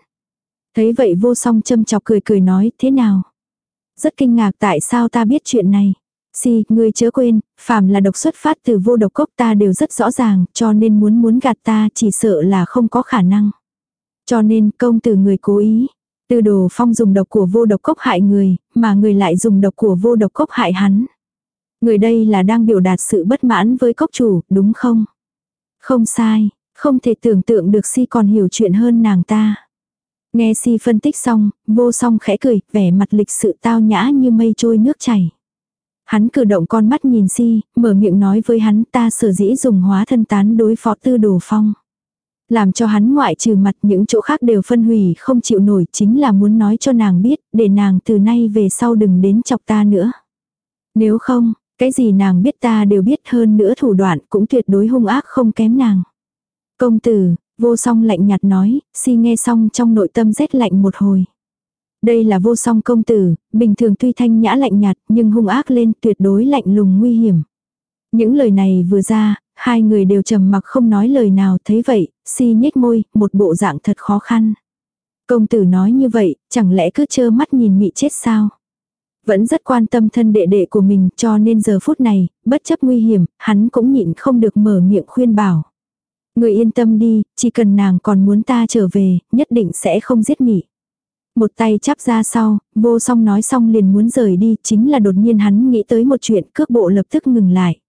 Thấy vậy vô song châm chọc cười cười nói, thế nào? Rất kinh ngạc tại sao ta biết chuyện này. Si, ngươi chớ quên, phàm là độc xuất phát từ vô độc cốc ta đều rất rõ ràng, cho nên muốn muốn gạt ta chỉ sợ là không có khả năng. Cho nên công tử người cố ý. Từ đồ phong dùng độc của vô độc cốc hại người, mà người lại dùng độc của vô độc cốc hại hắn. Người đây là đang biểu đạt sự bất mãn với cốc chủ, đúng không? Không sai, không thể tưởng tượng được si còn hiểu chuyện hơn nàng ta. Nghe si phân tích xong, vô song khẽ cười, vẻ mặt lịch sự tao nhã như mây trôi nước chảy. Hắn cử động con mắt nhìn si, mở miệng nói với hắn ta sở dĩ dùng hóa thân tán đối phó tư đồ phong. Làm cho hắn ngoại trừ mặt những chỗ khác đều phân hủy không chịu nổi chính là muốn nói cho nàng biết, để nàng từ nay về sau đừng đến chọc ta nữa. Nếu không, cái gì nàng biết ta đều biết hơn nữa thủ đoạn cũng tuyệt đối hung ác không kém nàng. Công tử, Vô song lạnh nhạt nói, si nghe xong trong nội tâm rét lạnh một hồi. Đây là vô song công tử, bình thường tuy thanh nhã lạnh nhạt nhưng hung ác lên tuyệt đối lạnh lùng nguy hiểm. Những lời này vừa ra, hai người đều trầm mặc không nói lời nào thấy vậy, si nhếch môi, một bộ dạng thật khó khăn. Công tử nói như vậy, chẳng lẽ cứ trơ mắt nhìn mị chết sao? Vẫn rất quan tâm thân đệ đệ của mình cho nên giờ phút này, bất chấp nguy hiểm, hắn cũng nhịn không được mở miệng khuyên bảo. Người yên tâm đi, chỉ cần nàng còn muốn ta trở về, nhất định sẽ không giết mị. Một tay chắp ra sau, vô song nói xong liền muốn rời đi, chính là đột nhiên hắn nghĩ tới một chuyện cước bộ lập tức ngừng lại.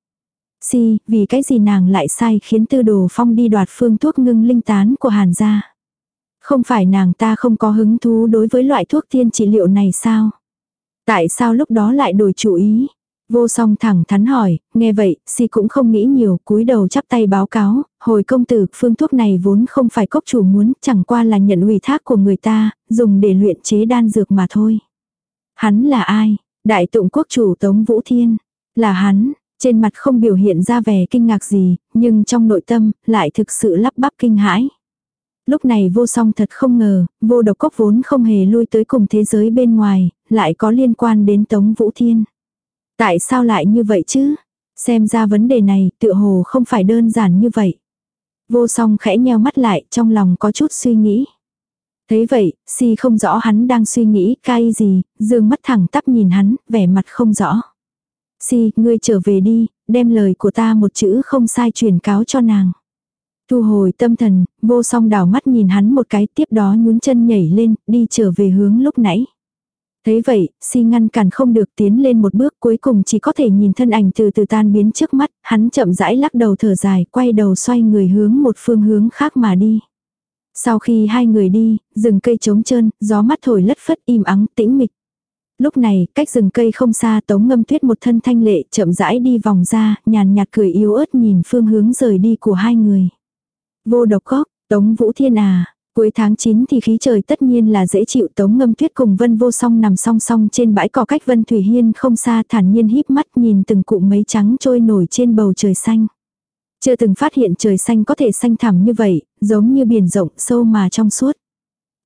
Si, vì cái gì nàng lại sai khiến tư đồ phong đi đoạt phương thuốc ngưng linh tán của hàn gia. Không phải nàng ta không có hứng thú đối với loại thuốc tiên trị liệu này sao? Tại sao lúc đó lại đổi chủ ý? Vô song thẳng thắn hỏi, nghe vậy, si cũng không nghĩ nhiều, cúi đầu chắp tay báo cáo, hồi công tử, phương thuốc này vốn không phải cốc chủ muốn, chẳng qua là nhận ủy thác của người ta, dùng để luyện chế đan dược mà thôi. Hắn là ai? Đại tụng quốc chủ Tống Vũ Thiên. Là hắn, trên mặt không biểu hiện ra vẻ kinh ngạc gì, nhưng trong nội tâm, lại thực sự lắp bắp kinh hãi. Lúc này vô song thật không ngờ, vô độc cốc vốn không hề lui tới cùng thế giới bên ngoài, lại có liên quan đến Tống Vũ Thiên. Tại sao lại như vậy chứ? Xem ra vấn đề này tựa hồ không phải đơn giản như vậy. Vô song khẽ nheo mắt lại trong lòng có chút suy nghĩ. Thế vậy, si không rõ hắn đang suy nghĩ cay gì, dương mắt thẳng tắp nhìn hắn, vẻ mặt không rõ. Si, ngươi trở về đi, đem lời của ta một chữ không sai truyền cáo cho nàng. Thu hồi tâm thần, vô song đảo mắt nhìn hắn một cái tiếp đó nhún chân nhảy lên, đi trở về hướng lúc nãy. Thế vậy, si ngăn cản không được tiến lên một bước cuối cùng chỉ có thể nhìn thân ảnh từ từ tan biến trước mắt, hắn chậm rãi lắc đầu thở dài, quay đầu xoay người hướng một phương hướng khác mà đi. Sau khi hai người đi, rừng cây trống trơn, gió mắt thổi lất phất im ắng tĩnh mịch. Lúc này, cách rừng cây không xa tống ngâm tuyết một thân thanh lệ chậm rãi đi vòng ra, nhàn nhạt cười yếu ớt nhìn phương hướng rời đi của hai người. Vô độc góc, tống vũ thiên à, Cuối tháng 9 thì khí trời tất nhiên là dễ chịu tống ngâm tuyết cùng vân vô song nằm song song trên bãi cỏ cách vân thủy hiên không xa thản nhiên híp mắt nhìn từng cụm mấy trắng trôi nổi trên bầu trời xanh. Chưa từng phát hiện trời xanh có thể xanh thẳm như vậy, giống như biển rộng sâu mà trong suốt.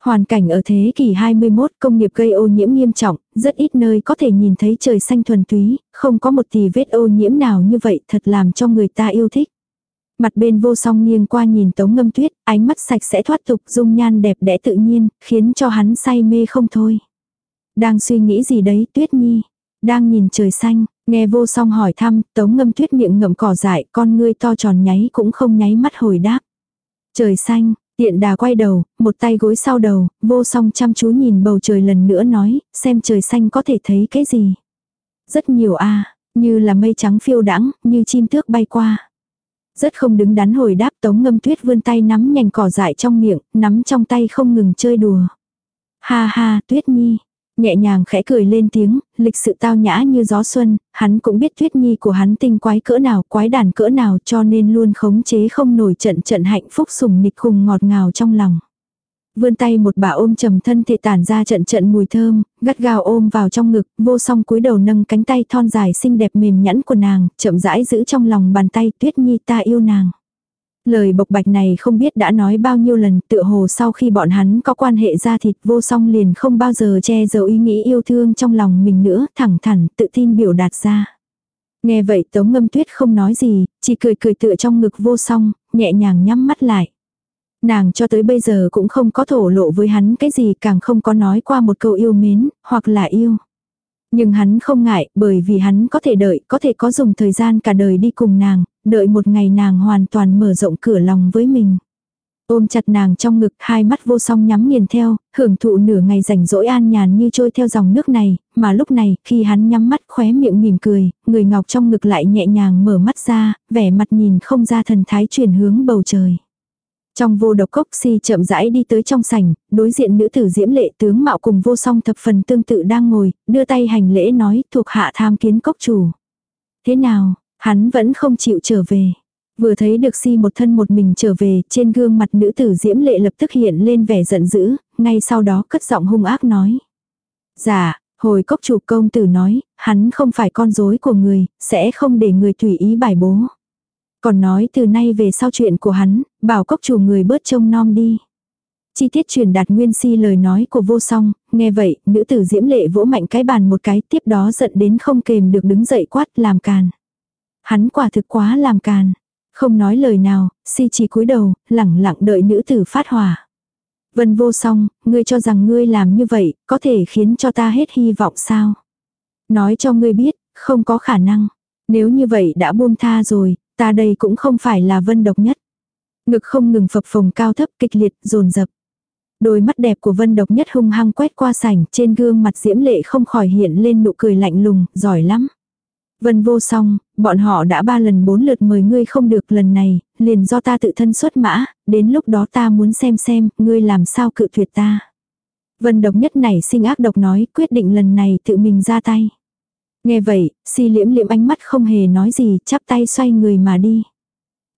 Hoàn cảnh ở thế kỷ 21 công nghiệp gây ô nhiễm nghiêm trọng, rất ít nơi có thể nhìn thấy trời xanh thuần túy, không có một tì vết ô nhiễm nào như vậy thật làm cho người ta yêu thích. Mặt bên vô song nghiêng qua nhìn tống ngâm tuyết, ánh mắt sạch sẽ thoát tục dung nhan đẹp đẽ tự nhiên, khiến cho hắn say mê không thôi. Đang suy nghĩ gì đấy tuyết nhi? Đang nhìn trời xanh, nghe vô song hỏi thăm, tống ngâm tuyết miệng ngậm cỏ dại, con ngươi to tròn nháy cũng không nháy mắt hồi đáp. Trời xanh, tiện đà quay đầu, một tay gối sau đầu, vô song chăm chú nhìn bầu trời lần nữa nói, xem trời xanh có thể thấy cái gì. Rất nhiều a như là mây trắng phiêu đãng như chim tước bay qua. Rất không đứng đắn hồi đáp tống ngâm tuyết vươn tay nắm nhành cỏ dại trong miệng, nắm trong tay không ngừng chơi đùa. Ha ha, tuyết nhi. Nhẹ nhàng khẽ cười lên tiếng, lịch sự tao nhã như gió xuân, hắn cũng biết tuyết nhi của hắn tinh quái cỡ nào, quái đàn cỡ nào cho nên luôn khống chế không nổi trận trận hạnh phúc sùng nịch cùng ngọt ngào trong lòng. Vươn tay một bà ôm trầm thân thể tản ra trận trận mùi thơm, gắt gao ôm vào trong ngực, vô song cúi đầu nâng cánh tay thon dài xinh đẹp mềm nhẵn của nàng, chậm rãi giữ trong lòng bàn tay tuyết nhi ta yêu nàng. Lời bộc bạch này không biết đã nói bao nhiêu lần tựa hồ sau khi bọn hắn có quan hệ ra thịt vô song liền không bao giờ che giấu ý nghĩ yêu thương trong lòng mình nữa, thẳng thắn tự tin biểu đạt ra. Nghe vậy tống ngâm tuyết không nói gì, chỉ cười cười tựa trong ngực vô song, nhẹ nhàng nhắm mắt lại. Nàng cho tới bây giờ cũng không có thổ lộ với hắn cái gì càng không có nói qua một câu yêu mến, hoặc là yêu. Nhưng hắn không ngại bởi vì hắn có thể đợi, có thể có dùng thời gian cả đời đi cùng nàng, đợi một ngày nàng hoàn toàn mở rộng cửa lòng với mình. Ôm chặt nàng trong ngực hai mắt vô song nhắm nghiền theo, hưởng thụ nửa ngày rảnh rỗi an nhàn như trôi theo dòng nước này, mà lúc này khi hắn nhắm mắt khóe miệng mỉm cười, người ngọc trong ngực lại nhẹ nhàng mở mắt ra, vẻ mặt nhìn không ra thần thái chuyển hướng bầu trời. Trong vô độc cốc si chậm rãi đi tới trong sảnh, đối diện nữ tử diễm lệ tướng mạo cùng vô song thập phần tương tự đang ngồi, đưa tay hành lễ nói thuộc hạ tham kiến cốc chủ. Thế nào, hắn vẫn không chịu trở về. Vừa thấy được si một thân một mình trở về, trên gương mặt nữ tử diễm lệ lập tức hiện lên vẻ giận dữ, ngay sau đó cất giọng hung ác nói. Dạ, hồi cốc chủ công tử nói, hắn không phải con rối của người, sẽ không để người tùy ý bài bố. Còn nói từ nay về sau chuyện của hắn, bảo cốc chủ người bớt trông nom đi. Chi tiết truyền đạt nguyên si lời nói của vô song, nghe vậy, nữ tử diễm lệ vỗ mạnh cái bàn một cái tiếp đó giận đến không kềm được đứng dậy quát làm càn. Hắn quả thực quá làm càn. Không nói lời nào, si chỉ cúi đầu, lẳng lặng đợi nữ tử phát hỏa. Vân vô song, ngươi cho rằng ngươi làm như vậy, có thể khiến cho ta hết hy vọng sao? Nói cho ngươi biết, không có khả năng. Nếu như vậy đã buông tha rồi, Ta đây cũng không phải là vân độc nhất. Ngực không ngừng phập phồng cao thấp kịch liệt, dồn dập. Đôi mắt đẹp của vân độc nhất hung hăng quét qua sảnh, trên gương mặt diễm lệ không khỏi hiện lên nụ cười lạnh lùng, giỏi lắm. Vân vô song, bọn họ đã ba lần bốn lượt mời ngươi không được lần này, liền do ta tự thân xuất mã, đến lúc đó ta muốn xem xem, ngươi làm sao cự tuyệt ta. Vân độc nhất này sinh ác độc nói, quyết định lần này tự mình ra tay. Nghe vậy, si liễm liễm ánh mắt không hề nói gì, chắp tay xoay người mà đi.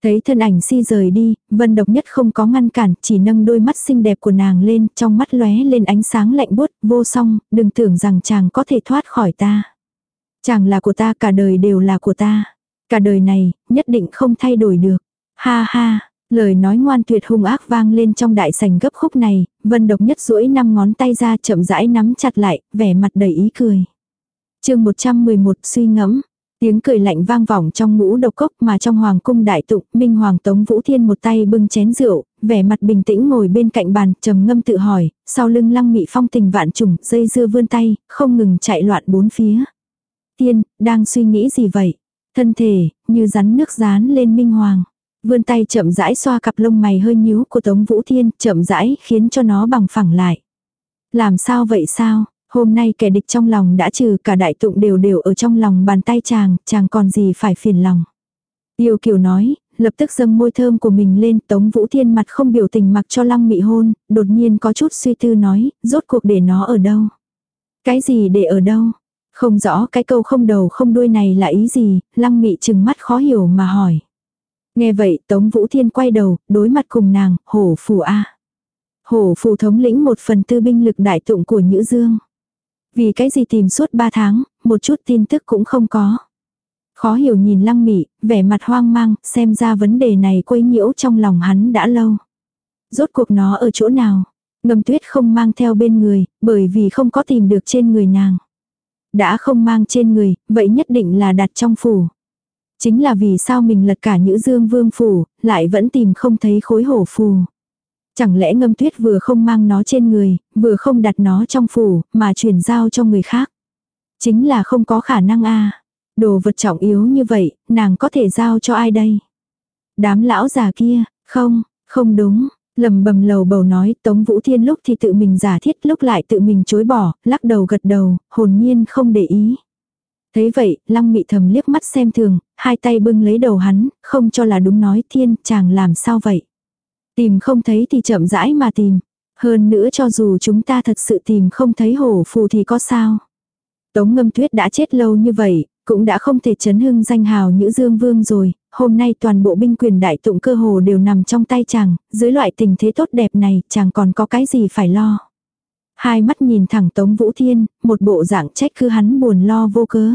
Thấy thân ảnh si rời đi, vân độc nhất không có ngăn cản, chỉ nâng đôi mắt xinh đẹp của nàng lên, trong mắt lóe lên ánh sáng lạnh buốt, vô song, đừng tưởng rằng chàng có thể thoát khỏi ta. Chàng là của ta, cả đời đều là của ta. Cả đời này, nhất định không thay đổi được. Ha ha, lời nói ngoan tuyệt hung ác vang lên trong đại sảnh gấp khúc này, vân độc nhất duỗi năm ngón tay ra chậm rãi nắm chặt lại, vẻ mặt đầy ý cười chương 111 suy ngẫm. Tiếng cười lạnh vang vọng trong ngũ độc cốc mà trong hoàng cung đại tụng, Minh Hoàng Tống Vũ Thiên một tay bưng chén rượu, vẻ mặt bình tĩnh ngồi bên cạnh bàn, trầm ngâm tự hỏi, sau lưng lăng mị phong tình vạn trùng, dây dưa vươn tay, không ngừng chạy loạn bốn phía. Tiên, đang suy nghĩ gì vậy? Thân thể, như rắn nước rán lên Minh Hoàng. Vươn tay chậm rãi xoa cặp lông mày hơi nhíu của Tống Vũ Thiên, chậm rãi khiến cho nó bằng phẳng lại. Làm sao vậy sao? Hôm nay kẻ địch trong lòng đã trừ cả đại tụng đều đều ở trong lòng bàn tay chàng, chàng còn gì phải phiền lòng. Yêu kiều nói, lập tức dâng môi thơm của mình lên Tống Vũ Thiên mặt không biểu tình mặc cho lăng mị hôn, đột nhiên có chút suy tư nói, rốt cuộc để nó ở đâu. Cái gì để ở đâu? Không rõ cái câu không đầu không đuôi này là ý gì, lăng mị chừng mắt khó hiểu mà hỏi. Nghe vậy Tống Vũ Thiên quay đầu, đối mặt cùng nàng, hổ phù a Hổ phù thống lĩnh một phần tư binh lực đại tụng của Nhữ Dương. Vì cái gì tìm suốt ba tháng, một chút tin tức cũng không có. Khó hiểu nhìn lăng mị, vẻ mặt hoang mang, xem ra vấn đề này quấy nhiễu trong lòng hắn đã lâu. Rốt cuộc nó ở chỗ nào? ngầm tuyết không mang theo bên người, bởi vì không có tìm được trên người nàng. Đã không mang trên người, vậy nhất định là đặt trong phủ. Chính là vì sao mình lật cả những dương vương phủ, lại vẫn tìm không thấy khối hổ phù. Chẳng lẽ ngâm tuyết vừa không mang nó trên người, vừa không đặt nó trong phủ, mà chuyển giao cho người khác. Chính là không có khả năng a Đồ vật trọng yếu như vậy, nàng có thể giao cho ai đây? Đám lão già kia, không, không đúng, lầm bầm lầu bầu nói Tống Vũ Thiên lúc thì tự mình giả thiết lúc lại tự mình chối bỏ, lắc đầu gật đầu, hồn nhiên không để ý. Thấy vậy, lăng mị thầm liếc mắt xem thường, hai tay bưng lấy đầu hắn, không cho là đúng nói thiên, chàng làm sao vậy. Tìm không thấy thì chậm rãi mà tìm. Hơn nữa cho dù chúng ta thật sự tìm không thấy hổ phù thì có sao. Tống ngâm tuyết đã chết lâu như vậy, cũng đã không thể chấn hưng danh hào Nhữ Dương Vương rồi, hôm nay toàn bộ binh quyền đại tụng cơ hồ đều nằm trong tay chàng, dưới loại tình thế tốt đẹp này chàng còn có cái gì phải lo. Hai mắt nhìn thẳng Tống Vũ Thiên, một bộ dạng trách cứ hắn buồn lo vô cớ.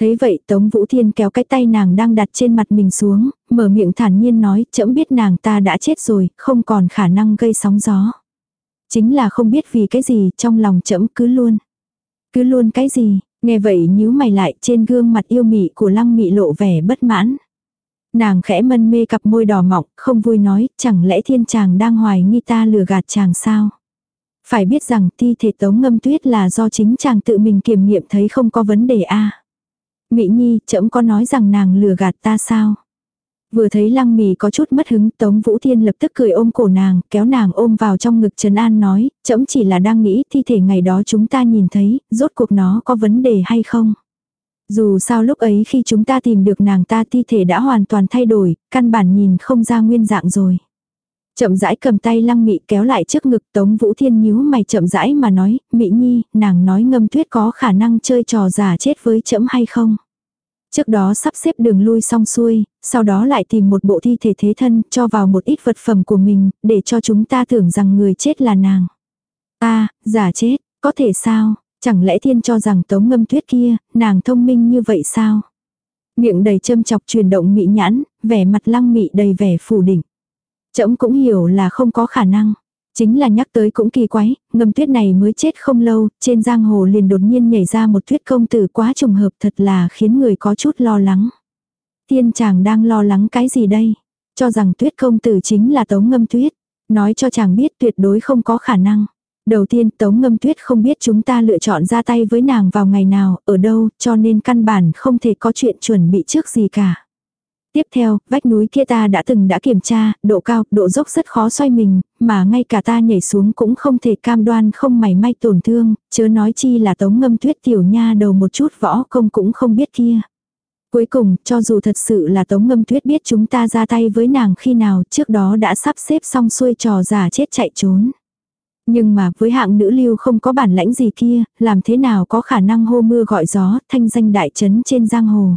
Thấy vậy Tống Vũ Thiên kéo cái tay nàng đang đặt trên mặt mình xuống, mở miệng thản nhiên nói, chậm biết nàng ta đã chết rồi, không còn khả năng gây sóng gió. Chính là không biết vì cái gì, trong lòng chậm cứ luôn. Cứ luôn cái gì, nghe vậy nhíu mày lại trên gương mặt yêu mị của lăng mị lộ vẻ bất mãn. Nàng khẽ mân mê cặp môi đỏ mọng, không vui nói, chẳng lẽ thiên chàng đang hoài nghi ta lừa gạt chàng sao? Phải biết rằng thi thể tống ngâm tuyết là do chính chàng tự mình kiểm nghiệm thấy không có vấn đề a Mị nhi, chậm có nói rằng nàng lừa gạt ta sao? Vừa thấy lăng mì có chút mất hứng, Tống Vũ Thiên lập tức cười ôm cổ nàng, kéo nàng ôm vào trong ngực Trần An nói, chậm chỉ là đang nghĩ thi thể ngày đó chúng ta nhìn thấy, rốt cuộc nó có vấn đề hay không? Dù sao lúc ấy khi chúng ta tìm được nàng ta thi thể đã hoàn toàn thay đổi, căn bản nhìn không ra nguyên dạng rồi. Chậm rãi cầm tay lăng mị kéo lại trước ngực Tống Vũ Thiên nhíu mày chậm rãi mà nói, Mị Nhi, nàng nói ngâm tuyết có khả năng chơi trò giả chết với chậm hay không? Trước đó sắp xếp đường lui xong xuôi, sau đó lại tìm một bộ thi thể thế thân cho vào một ít vật phẩm của mình, để cho chúng ta tưởng rằng người chết là nàng. ta giả chết, có thể sao? Chẳng lẽ thiên cho rằng tống ngâm tuyết kia, nàng thông minh như vậy sao? Miệng đầy châm chọc truyền động mị nhãn, vẻ mặt lăng mị đầy vẻ phủ đỉnh. Trẫm cũng hiểu là không có khả năng. Chính là nhắc tới cũng kỳ quái, ngâm tuyết này mới chết không lâu, trên giang hồ liền đột nhiên nhảy ra một tuyết công tử quá trùng hợp thật là khiến người có chút lo lắng. Tiên chàng đang lo lắng cái gì đây? Cho rằng tuyết công tử chính là tống ngâm tuyết. Nói cho chàng biết tuyệt đối không có khả năng. Đầu tiên Tống Ngâm Tuyết không biết chúng ta lựa chọn ra tay với nàng vào ngày nào, ở đâu, cho nên căn bản không thể có chuyện chuẩn bị trước gì cả. Tiếp theo, vách núi kia ta đã từng đã kiểm tra, độ cao, độ dốc rất khó xoay mình, mà ngay cả ta nhảy xuống cũng không thể cam đoan không mảy may tổn thương, chớ nói chi là tống ngâm tuyết tiểu nha đầu một chút võ công cũng không biết kia. Cuối cùng, cho dù thật sự là tống ngâm tuyết biết chúng ta ra tay với nàng khi nào trước đó đã sắp xếp xong xuôi trò giả chết chạy trốn. Nhưng mà với hạng nữ lưu không có bản lãnh gì kia, làm thế nào có khả năng hô mưa gọi gió, thanh danh đại trấn trên giang hồ.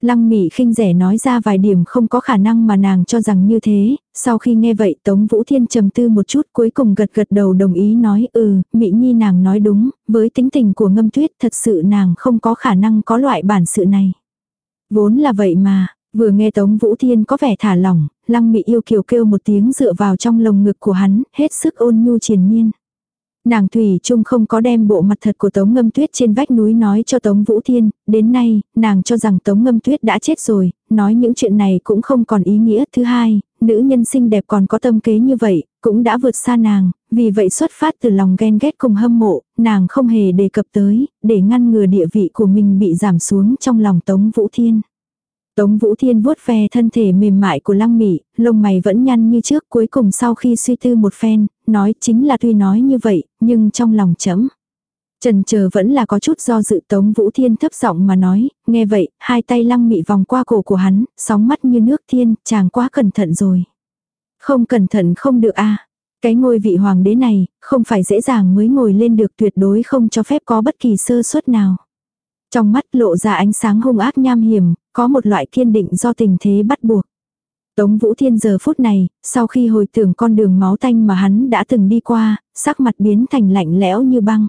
Lăng Mị khinh rẻ nói ra vài điểm không có khả năng mà nàng cho rằng như thế, sau khi nghe vậy Tống Vũ Thiên trầm tư một chút cuối cùng gật gật đầu đồng ý nói ừ, Mị Nhi nàng nói đúng, với tính tình của ngâm tuyết thật sự nàng không có khả năng có loại bản sự này. Vốn là vậy mà, vừa nghe Tống Vũ Thiên có vẻ thả lỏng, Lăng Mị yêu kiều kêu một tiếng dựa vào trong lồng ngực của hắn, hết sức ôn nhu triền miên. Nàng Thủy Trung không có đem bộ mặt thật của Tống Ngâm Tuyết trên vách núi nói cho Tống Vũ Thiên, đến nay, nàng cho rằng Tống Ngâm Tuyết đã chết rồi, nói những chuyện này cũng không còn ý nghĩa. Thứ hai, nữ nhân xinh đẹp còn có tâm kế như vậy, cũng đã vượt xa nàng, vì vậy xuất phát từ lòng ghen ghét cùng hâm mộ, nàng không hề đề cập tới, để ngăn ngừa địa vị của mình bị giảm xuống trong lòng Tống Vũ Thiên. Tống Vũ Thiên vuốt ve thân thể mềm mại của Lăng Mị, lông mày vẫn nhăn như trước, cuối cùng sau khi suy tư một phen, nói chính là tuy nói như vậy, nhưng trong lòng chấm. Trần chờ vẫn là có chút do dự Tống Vũ Thiên thấp giọng mà nói, nghe vậy, hai tay Lăng Mị vòng qua cổ của hắn, sóng mắt như nước thiên, chàng quá cẩn thận rồi. Không cẩn thận không được a Cái ngôi vị hoàng đế này, không phải dễ dàng mới ngồi lên được tuyệt đối không cho phép có bất kỳ sơ suất nào. Trong mắt lộ ra ánh sáng hung ác nham hiểm, có một loại kiên định do tình thế bắt buộc. Tống Vũ Thiên giờ phút này, sau khi hồi tưởng con đường máu tanh mà hắn đã từng đi qua, sắc mặt biến thành lạnh lẽo như băng.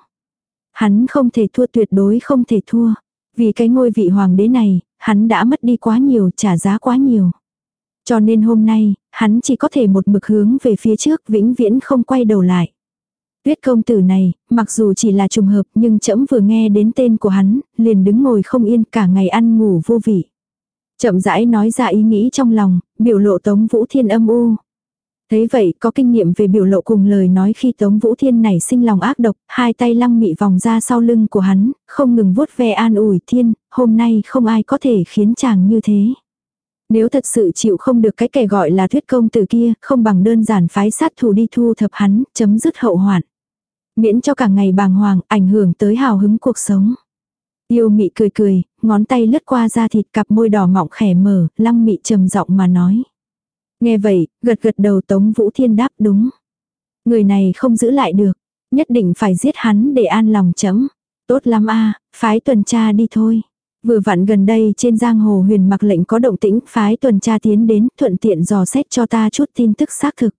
Hắn không thể thua tuyệt đối không thể thua. Vì cái ngôi vị hoàng đế này, hắn đã mất đi quá nhiều, trả giá quá nhiều. Cho nên hôm nay, hắn chỉ có thể một mực hướng về phía trước vĩnh viễn không quay đầu lại. Tuyết công tử này, mặc dù chỉ là trùng hợp nhưng trẫm vừa nghe đến tên của hắn, liền đứng ngồi không yên cả ngày ăn ngủ vô vị. Chậm rãi nói ra ý nghĩ trong lòng, biểu lộ Tống Vũ Thiên âm u. Thế vậy có kinh nghiệm về biểu lộ cùng lời nói khi Tống Vũ Thiên này sinh lòng ác độc, hai tay lăng mị vòng ra sau lưng của hắn, không ngừng vuốt ve an ủi thiên, hôm nay không ai có thể khiến chàng như thế. Nếu thật sự chịu không được cái kẻ gọi là thuyết công từ kia, không bằng đơn giản phái sát thủ đi thu thập hắn, chấm dứt hậu hoạn. Miễn cho cả ngày bàng hoàng, ảnh hưởng tới hào hứng cuộc sống. Yêu mị cười cười, ngón tay lướt qua da thịt cặp môi đỏ mọng khẻ mở, lăng mị trầm giọng mà nói. Nghe vậy, gật gật đầu Tống Vũ Thiên đáp đúng. Người này không giữ lại được, nhất định phải giết hắn để an lòng chấm. Tốt lắm a phái tuần tra đi thôi. Vừa vặn gần đây trên giang hồ huyền mặc lệnh có động tĩnh, phái tuần tra tiến đến, thuận tiện dò xét cho ta chút tin tức xác thực.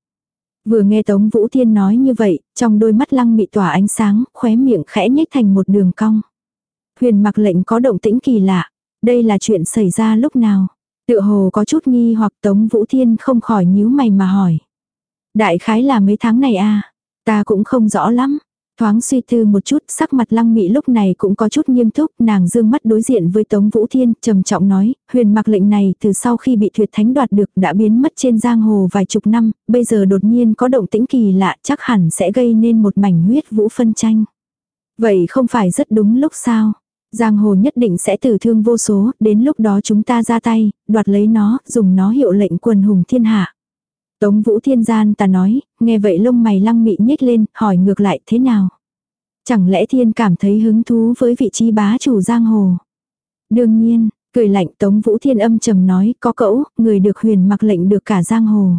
Vừa nghe Tống Vũ Thiên nói như vậy, trong đôi mắt lăng mị tỏa ánh sáng, khóe miệng khẽ nhếch thành một đường cong. Huyền mặc lệnh có động tĩnh kỳ lạ. Đây là chuyện xảy ra lúc nào? Tựa hồ có chút nghi hoặc Tống Vũ Thiên không khỏi nhíu mày mà hỏi. Đại khái là mấy tháng này à? Ta cũng không rõ lắm. Thoáng suy tư một chút, sắc mặt lăng mị lúc này cũng có chút nghiêm túc, nàng dương mắt đối diện với Tống Vũ Thiên, trầm trọng nói, huyền mặc lệnh này từ sau khi bị tuyệt thánh đoạt được đã biến mất trên giang hồ vài chục năm, bây giờ đột nhiên có động tĩnh kỳ lạ chắc hẳn sẽ gây nên một mảnh huyết vũ phân tranh. Vậy không phải rất đúng lúc sao? Giang hồ nhất định sẽ tử thương vô số, đến lúc đó chúng ta ra tay, đoạt lấy nó, dùng nó hiệu lệnh quần hùng thiên hạ. Tống Vũ Thiên Gian ta nói, nghe vậy lông mày lăng mị nhếch lên, hỏi ngược lại thế nào? Chẳng lẽ thiên cảm thấy hứng thú với vị trí bá chủ giang hồ? Đương nhiên, cười lạnh Tống Vũ Thiên âm trầm nói, có cậu, người được huyền mặc lệnh được cả giang hồ.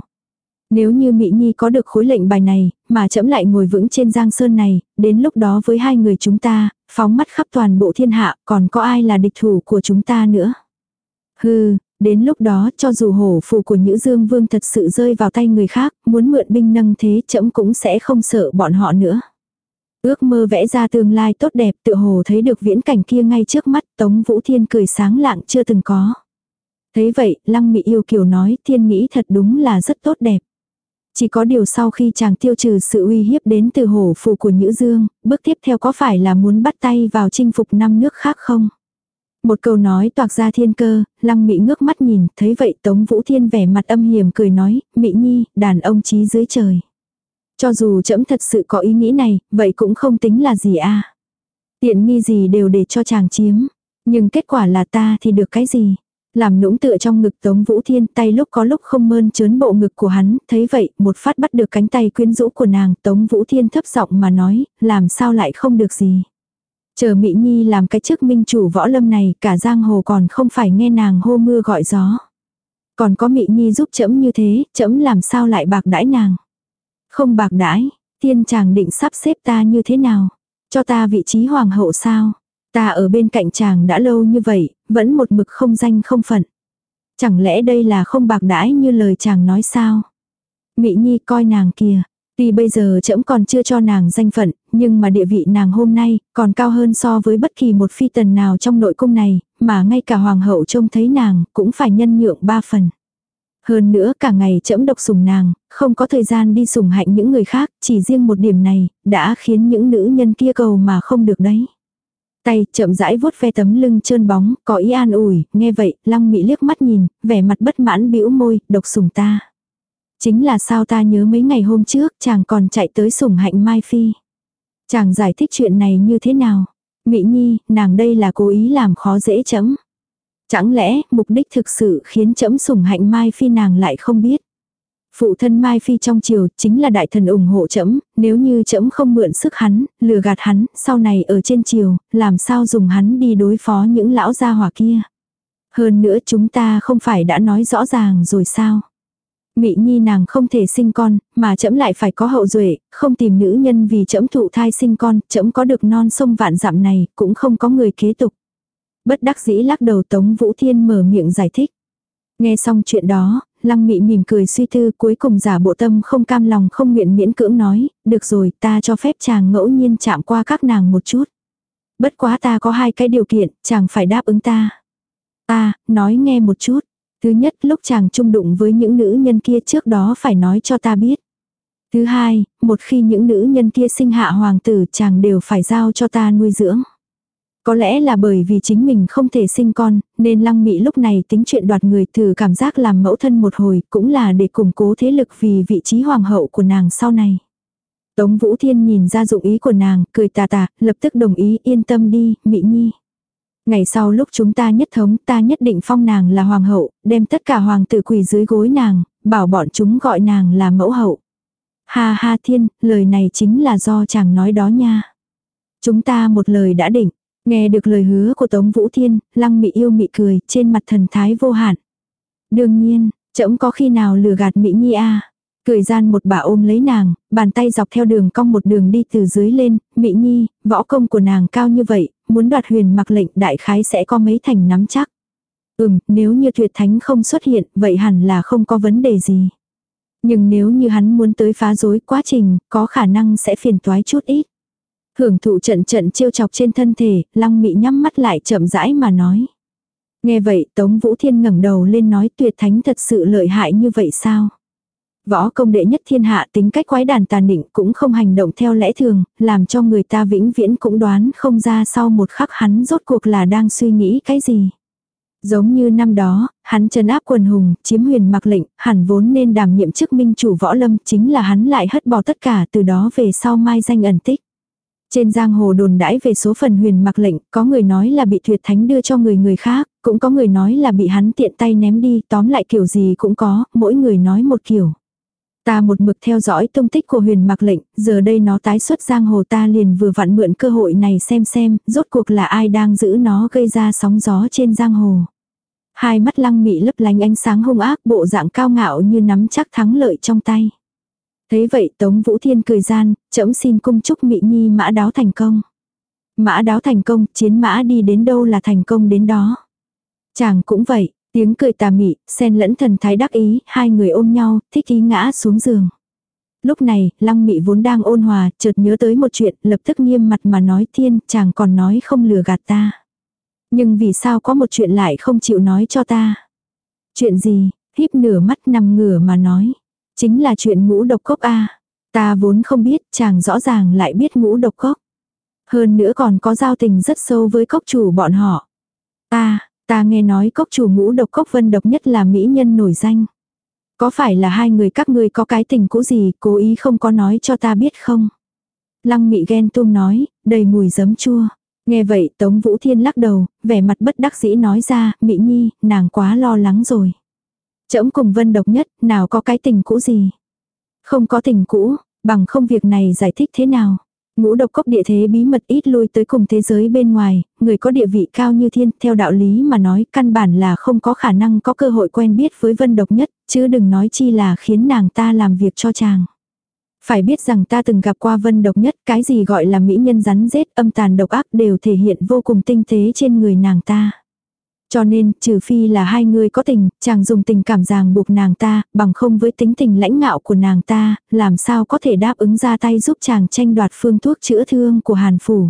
Nếu như Mỹ Nhi có được khối lệnh bài này, mà chẫm lại ngồi vững trên giang sơn này, đến lúc đó với hai người chúng ta, phóng mắt khắp toàn bộ thiên hạ, còn có ai là địch thủ của chúng ta nữa. Hừ, đến lúc đó cho dù hổ phù của Nhữ Dương Vương thật sự rơi vào tay người khác, muốn mượn binh nâng thế chậm cũng sẽ không sợ bọn họ nữa. Ước mơ vẽ ra tương lai tốt đẹp tự hồ thấy được viễn cảnh kia ngay trước mắt Tống Vũ Thiên cười sáng lạng chưa từng có. Thấy vậy, Lăng Mị yêu kiều nói thiên nghĩ thật đúng là rất tốt đẹp. Chỉ có điều sau khi chàng tiêu trừ sự uy hiếp đến từ hổ phù của Nhữ Dương, bước tiếp theo có phải là muốn bắt tay vào chinh phục năm nước khác không? Một câu nói toạc ra thiên cơ, lăng Mỹ ngước mắt nhìn, thấy vậy Tống Vũ Thiên vẻ mặt âm hiểm cười nói, Mỹ Nhi, đàn ông trí dưới trời. Cho dù trẫm thật sự có ý nghĩ này, vậy cũng không tính là gì a Tiện nghi gì đều để cho chàng chiếm. Nhưng kết quả là ta thì được cái gì? Làm nũng tựa trong ngực Tống Vũ Thiên tay lúc có lúc không mơn trớn bộ ngực của hắn, thấy vậy, một phát bắt được cánh tay quyến rũ của nàng, Tống Vũ Thiên thấp giọng mà nói, làm sao lại không được gì. Chờ Mỹ Nhi làm cái chức minh chủ võ lâm này, cả giang hồ còn không phải nghe nàng hô mưa gọi gió. Còn có Mỹ Nhi giúp chấm như thế, chấm làm sao lại bạc đãi nàng. Không bạc đãi, thiên chàng định sắp xếp ta như thế nào? Cho ta vị trí hoàng hậu sao? Ta ở bên cạnh chàng đã lâu như vậy, vẫn một mực không danh không phận. Chẳng lẽ đây là không bạc đãi như lời chàng nói sao? Mỹ Nhi coi nàng kìa. Tuy bây giờ trẫm còn chưa cho nàng danh phận, nhưng mà địa vị nàng hôm nay còn cao hơn so với bất kỳ một phi tần nào trong nội cung này, mà ngay cả hoàng hậu trông thấy nàng cũng phải nhân nhượng ba phần. Hơn nữa cả ngày trẫm độc sủng nàng, không có thời gian đi sủng hạnh những người khác, chỉ riêng một điểm này, đã khiến những nữ nhân kia cầu mà không được đấy. Tay chậm rãi vuốt ve tấm lưng trơn bóng, có ý an ủi, nghe vậy, lăng mị liếc mắt nhìn, vẻ mặt bất mãn bĩu môi, độc sủng ta. Chính là sao ta nhớ mấy ngày hôm trước, chàng còn chạy tới sủng hạnh Mai Phi. Chàng giải thích chuyện này như thế nào? Mỹ Nhi, nàng đây là cố ý làm khó dễ chấm. Chẳng lẽ mục đích thực sự khiến chấm sủng hạnh Mai Phi nàng lại không biết. Phụ thân Mai Phi trong triều chính là đại thần ủng hộ trẫm, nếu như trẫm không mượn sức hắn, lừa gạt hắn, sau này ở trên triều, làm sao dùng hắn đi đối phó những lão gia hỏa kia. Hơn nữa chúng ta không phải đã nói rõ ràng rồi sao. Mị nhi nàng không thể sinh con, mà trẫm lại phải có hậu duệ, không tìm nữ nhân vì trẫm thụ thai sinh con, trẫm có được non sông vạn dặm này, cũng không có người kế tục. Bất đắc dĩ lắc đầu Tống Vũ Thiên mở miệng giải thích. Nghe xong chuyện đó, Lăng Mị mỉm cười suy tư cuối cùng giả bộ tâm không cam lòng không nguyện miễn cưỡng nói, được rồi ta cho phép chàng ngẫu nhiên chạm qua các nàng một chút. Bất quá ta có hai cái điều kiện, chàng phải đáp ứng ta. Ta, nói nghe một chút. Thứ nhất lúc chàng chung đụng với những nữ nhân kia trước đó phải nói cho ta biết. Thứ hai, một khi những nữ nhân kia sinh hạ hoàng tử chàng đều phải giao cho ta nuôi dưỡng. Có lẽ là bởi vì chính mình không thể sinh con, nên lăng mị lúc này tính chuyện đoạt người thử cảm giác làm mẫu thân một hồi cũng là để củng cố thế lực vì vị trí hoàng hậu của nàng sau này. Tống Vũ Thiên nhìn ra dụng ý của nàng, cười tà tà, lập tức đồng ý yên tâm đi, mị nhi. Ngày sau lúc chúng ta nhất thống ta nhất định phong nàng là hoàng hậu, đem tất cả hoàng tử quỳ dưới gối nàng, bảo bọn chúng gọi nàng là mẫu hậu. Ha ha thiên, lời này chính là do chàng nói đó nha. Chúng ta một lời đã định, nghe được lời hứa của Tống Vũ Thiên, lăng mị yêu mị cười trên mặt thần thái vô hạn. Đương nhiên, trẫm có khi nào lừa gạt Mỹ Nhi a Cười gian một bà ôm lấy nàng, bàn tay dọc theo đường cong một đường đi từ dưới lên, Mỹ Nhi, võ công của nàng cao như vậy, muốn đoạt huyền mặc lệnh đại khái sẽ có mấy thành nắm chắc. Ừm, nếu như tuyệt thánh không xuất hiện, vậy hẳn là không có vấn đề gì. Nhưng nếu như hắn muốn tới phá rối quá trình, có khả năng sẽ phiền toái chút ít. Hưởng thụ trận trận chiêu chọc trên thân thể, lăng mị nhắm mắt lại chậm rãi mà nói. Nghe vậy Tống Vũ Thiên ngẩng đầu lên nói tuyệt thánh thật sự lợi hại như vậy sao? Võ công đệ nhất thiên hạ tính cách quái đàn tàn định cũng không hành động theo lẽ thường, làm cho người ta vĩnh viễn cũng đoán không ra sau một khắc hắn rốt cuộc là đang suy nghĩ cái gì. Giống như năm đó, hắn trấn áp quần hùng, chiếm huyền mặc lệnh, hẳn vốn nên đảm nhiệm chức minh chủ võ lâm, chính là hắn lại hất bỏ tất cả từ đó về sau mai danh ẩn tích. Trên giang hồ đồn đãi về số phần huyền mặc lệnh, có người nói là bị tuyệt thánh đưa cho người người khác, cũng có người nói là bị hắn tiện tay ném đi, tóm lại kiểu gì cũng có, mỗi người nói một kiểu. Ta một mực theo dõi tung tích của huyền mặc lệnh, giờ đây nó tái xuất giang hồ ta liền vừa vặn mượn cơ hội này xem xem, rốt cuộc là ai đang giữ nó gây ra sóng gió trên giang hồ. Hai mắt lăng mị lấp lánh ánh sáng hung ác bộ dạng cao ngạo như nắm chắc thắng lợi trong tay. Thế vậy Tống Vũ Thiên cười gian, trẫm xin cung chúc mỹ Nhi mã đáo thành công. Mã đáo thành công, chiến mã đi đến đâu là thành công đến đó. Chàng cũng vậy, tiếng cười tà mị, xen lẫn thần thái đắc ý, hai người ôm nhau, thích ý ngã xuống giường. Lúc này, lăng mị vốn đang ôn hòa, chợt nhớ tới một chuyện, lập tức nghiêm mặt mà nói thiên, chàng còn nói không lừa gạt ta. Nhưng vì sao có một chuyện lại không chịu nói cho ta? Chuyện gì? Híp nửa mắt nằm ngửa mà nói. Chính là chuyện ngũ độc cốc a Ta vốn không biết, chàng rõ ràng lại biết ngũ độc cốc. Hơn nữa còn có giao tình rất sâu với cốc chủ bọn họ. Ta, ta nghe nói cốc chủ ngũ độc cốc vân độc nhất là mỹ nhân nổi danh. Có phải là hai người các ngươi có cái tình cũ gì cố ý không có nói cho ta biết không? Lăng mị ghen tuông nói, đầy mùi giấm chua. Nghe vậy Tống Vũ Thiên lắc đầu, vẻ mặt bất đắc dĩ nói ra, Mỹ Nhi, nàng quá lo lắng rồi. Trẫm cùng vân độc nhất, nào có cái tình cũ gì. Không có tình cũ, bằng không việc này giải thích thế nào. Ngũ độc cốc địa thế bí mật ít lui tới cùng thế giới bên ngoài, người có địa vị cao như thiên, theo đạo lý mà nói, căn bản là không có khả năng có cơ hội quen biết với vân độc nhất, chứ đừng nói chi là khiến nàng ta làm việc cho chàng. Phải biết rằng ta từng gặp qua vân độc nhất, cái gì gọi là mỹ nhân rắn rết, âm tàn độc ác đều thể hiện vô cùng tinh tế trên người nàng ta. Cho nên, trừ phi là hai người có tình, chàng dùng tình cảm ràng buộc nàng ta, bằng không với tính tình lãnh ngạo của nàng ta, làm sao có thể đáp ứng ra tay giúp chàng tranh đoạt phương thuốc chữa thương của Hàn Phủ.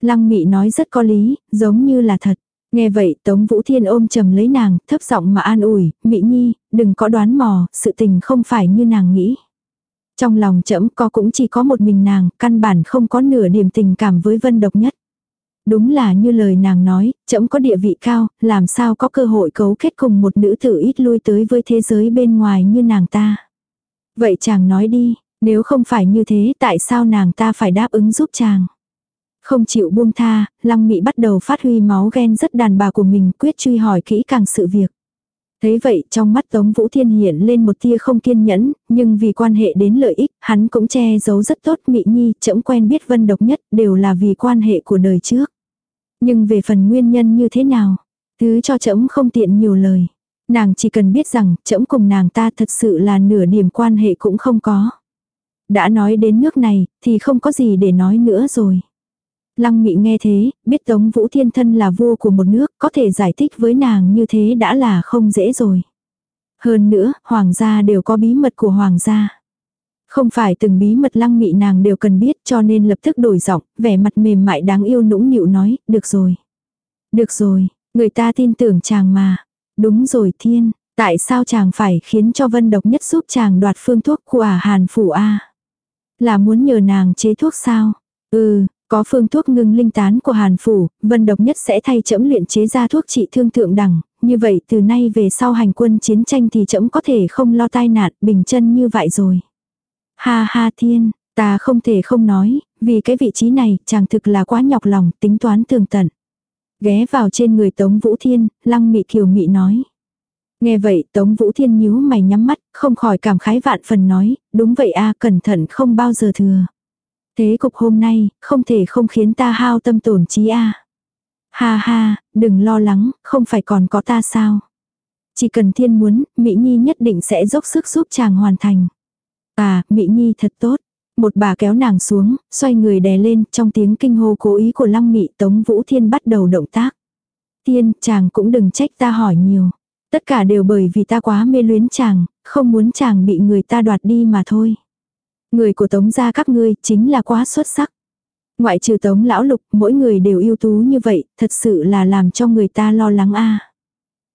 Lăng Mị nói rất có lý, giống như là thật. Nghe vậy Tống Vũ Thiên ôm trầm lấy nàng, thấp giọng mà an ủi, Mị Nhi, đừng có đoán mò, sự tình không phải như nàng nghĩ. Trong lòng trẫm có cũng chỉ có một mình nàng, căn bản không có nửa niềm tình cảm với vân độc nhất. Đúng là như lời nàng nói, trẫm có địa vị cao, làm sao có cơ hội cấu kết cùng một nữ tử ít lui tới với thế giới bên ngoài như nàng ta. Vậy chàng nói đi, nếu không phải như thế tại sao nàng ta phải đáp ứng giúp chàng. Không chịu buông tha, Lăng Mị bắt đầu phát huy máu ghen rất đàn bà của mình quyết truy hỏi kỹ càng sự việc. Thế vậy trong mắt Tống Vũ Thiên hiện lên một tia không kiên nhẫn, nhưng vì quan hệ đến lợi ích, hắn cũng che giấu rất tốt Mị Nhi, chậm quen biết Vân Độc nhất đều là vì quan hệ của đời trước. Nhưng về phần nguyên nhân như thế nào, thứ cho chậm không tiện nhiều lời. Nàng chỉ cần biết rằng chậm cùng nàng ta thật sự là nửa điểm quan hệ cũng không có. Đã nói đến nước này thì không có gì để nói nữa rồi. Lăng mị nghe thế, biết Tống Vũ Thiên Thân là vua của một nước, có thể giải thích với nàng như thế đã là không dễ rồi. Hơn nữa, hoàng gia đều có bí mật của hoàng gia. Không phải từng bí mật lăng mị nàng đều cần biết cho nên lập tức đổi giọng, vẻ mặt mềm mại đáng yêu nũng nịu nói, được rồi. Được rồi, người ta tin tưởng chàng mà. Đúng rồi thiên, tại sao chàng phải khiến cho vân độc nhất giúp chàng đoạt phương thuốc của hàn phủ a Là muốn nhờ nàng chế thuốc sao? Ừ, có phương thuốc ngưng linh tán của Hàn Phủ, Vân Độc Nhất sẽ thay chấm luyện chế ra thuốc trị thương thượng đẳng, như vậy từ nay về sau hành quân chiến tranh thì chấm có thể không lo tai nạn, bình chân như vậy rồi. Ha ha thiên, ta không thể không nói, vì cái vị trí này chàng thực là quá nhọc lòng, tính toán tường tận. Ghé vào trên người Tống Vũ Thiên, lăng mị kiều mị nói. Nghe vậy Tống Vũ Thiên nhíu mày nhắm mắt, không khỏi cảm khái vạn phần nói, đúng vậy a cẩn thận không bao giờ thừa. Thế cục hôm nay, không thể không khiến ta hao tâm tổn trí a. Ha ha, đừng lo lắng, không phải còn có ta sao. Chỉ cần thiên muốn, Mỹ Nhi nhất định sẽ dốc sức giúp chàng hoàn thành. À, Mỹ Nhi thật tốt. Một bà kéo nàng xuống, xoay người đè lên, trong tiếng kinh hô cố ý của Lăng Mị Tống Vũ Thiên bắt đầu động tác. Tiên, chàng cũng đừng trách ta hỏi nhiều. Tất cả đều bởi vì ta quá mê luyến chàng, không muốn chàng bị người ta đoạt đi mà thôi. Người của tống gia các ngươi chính là quá xuất sắc. Ngoại trừ tống lão lục, mỗi người đều ưu tú như vậy, thật sự là làm cho người ta lo lắng a.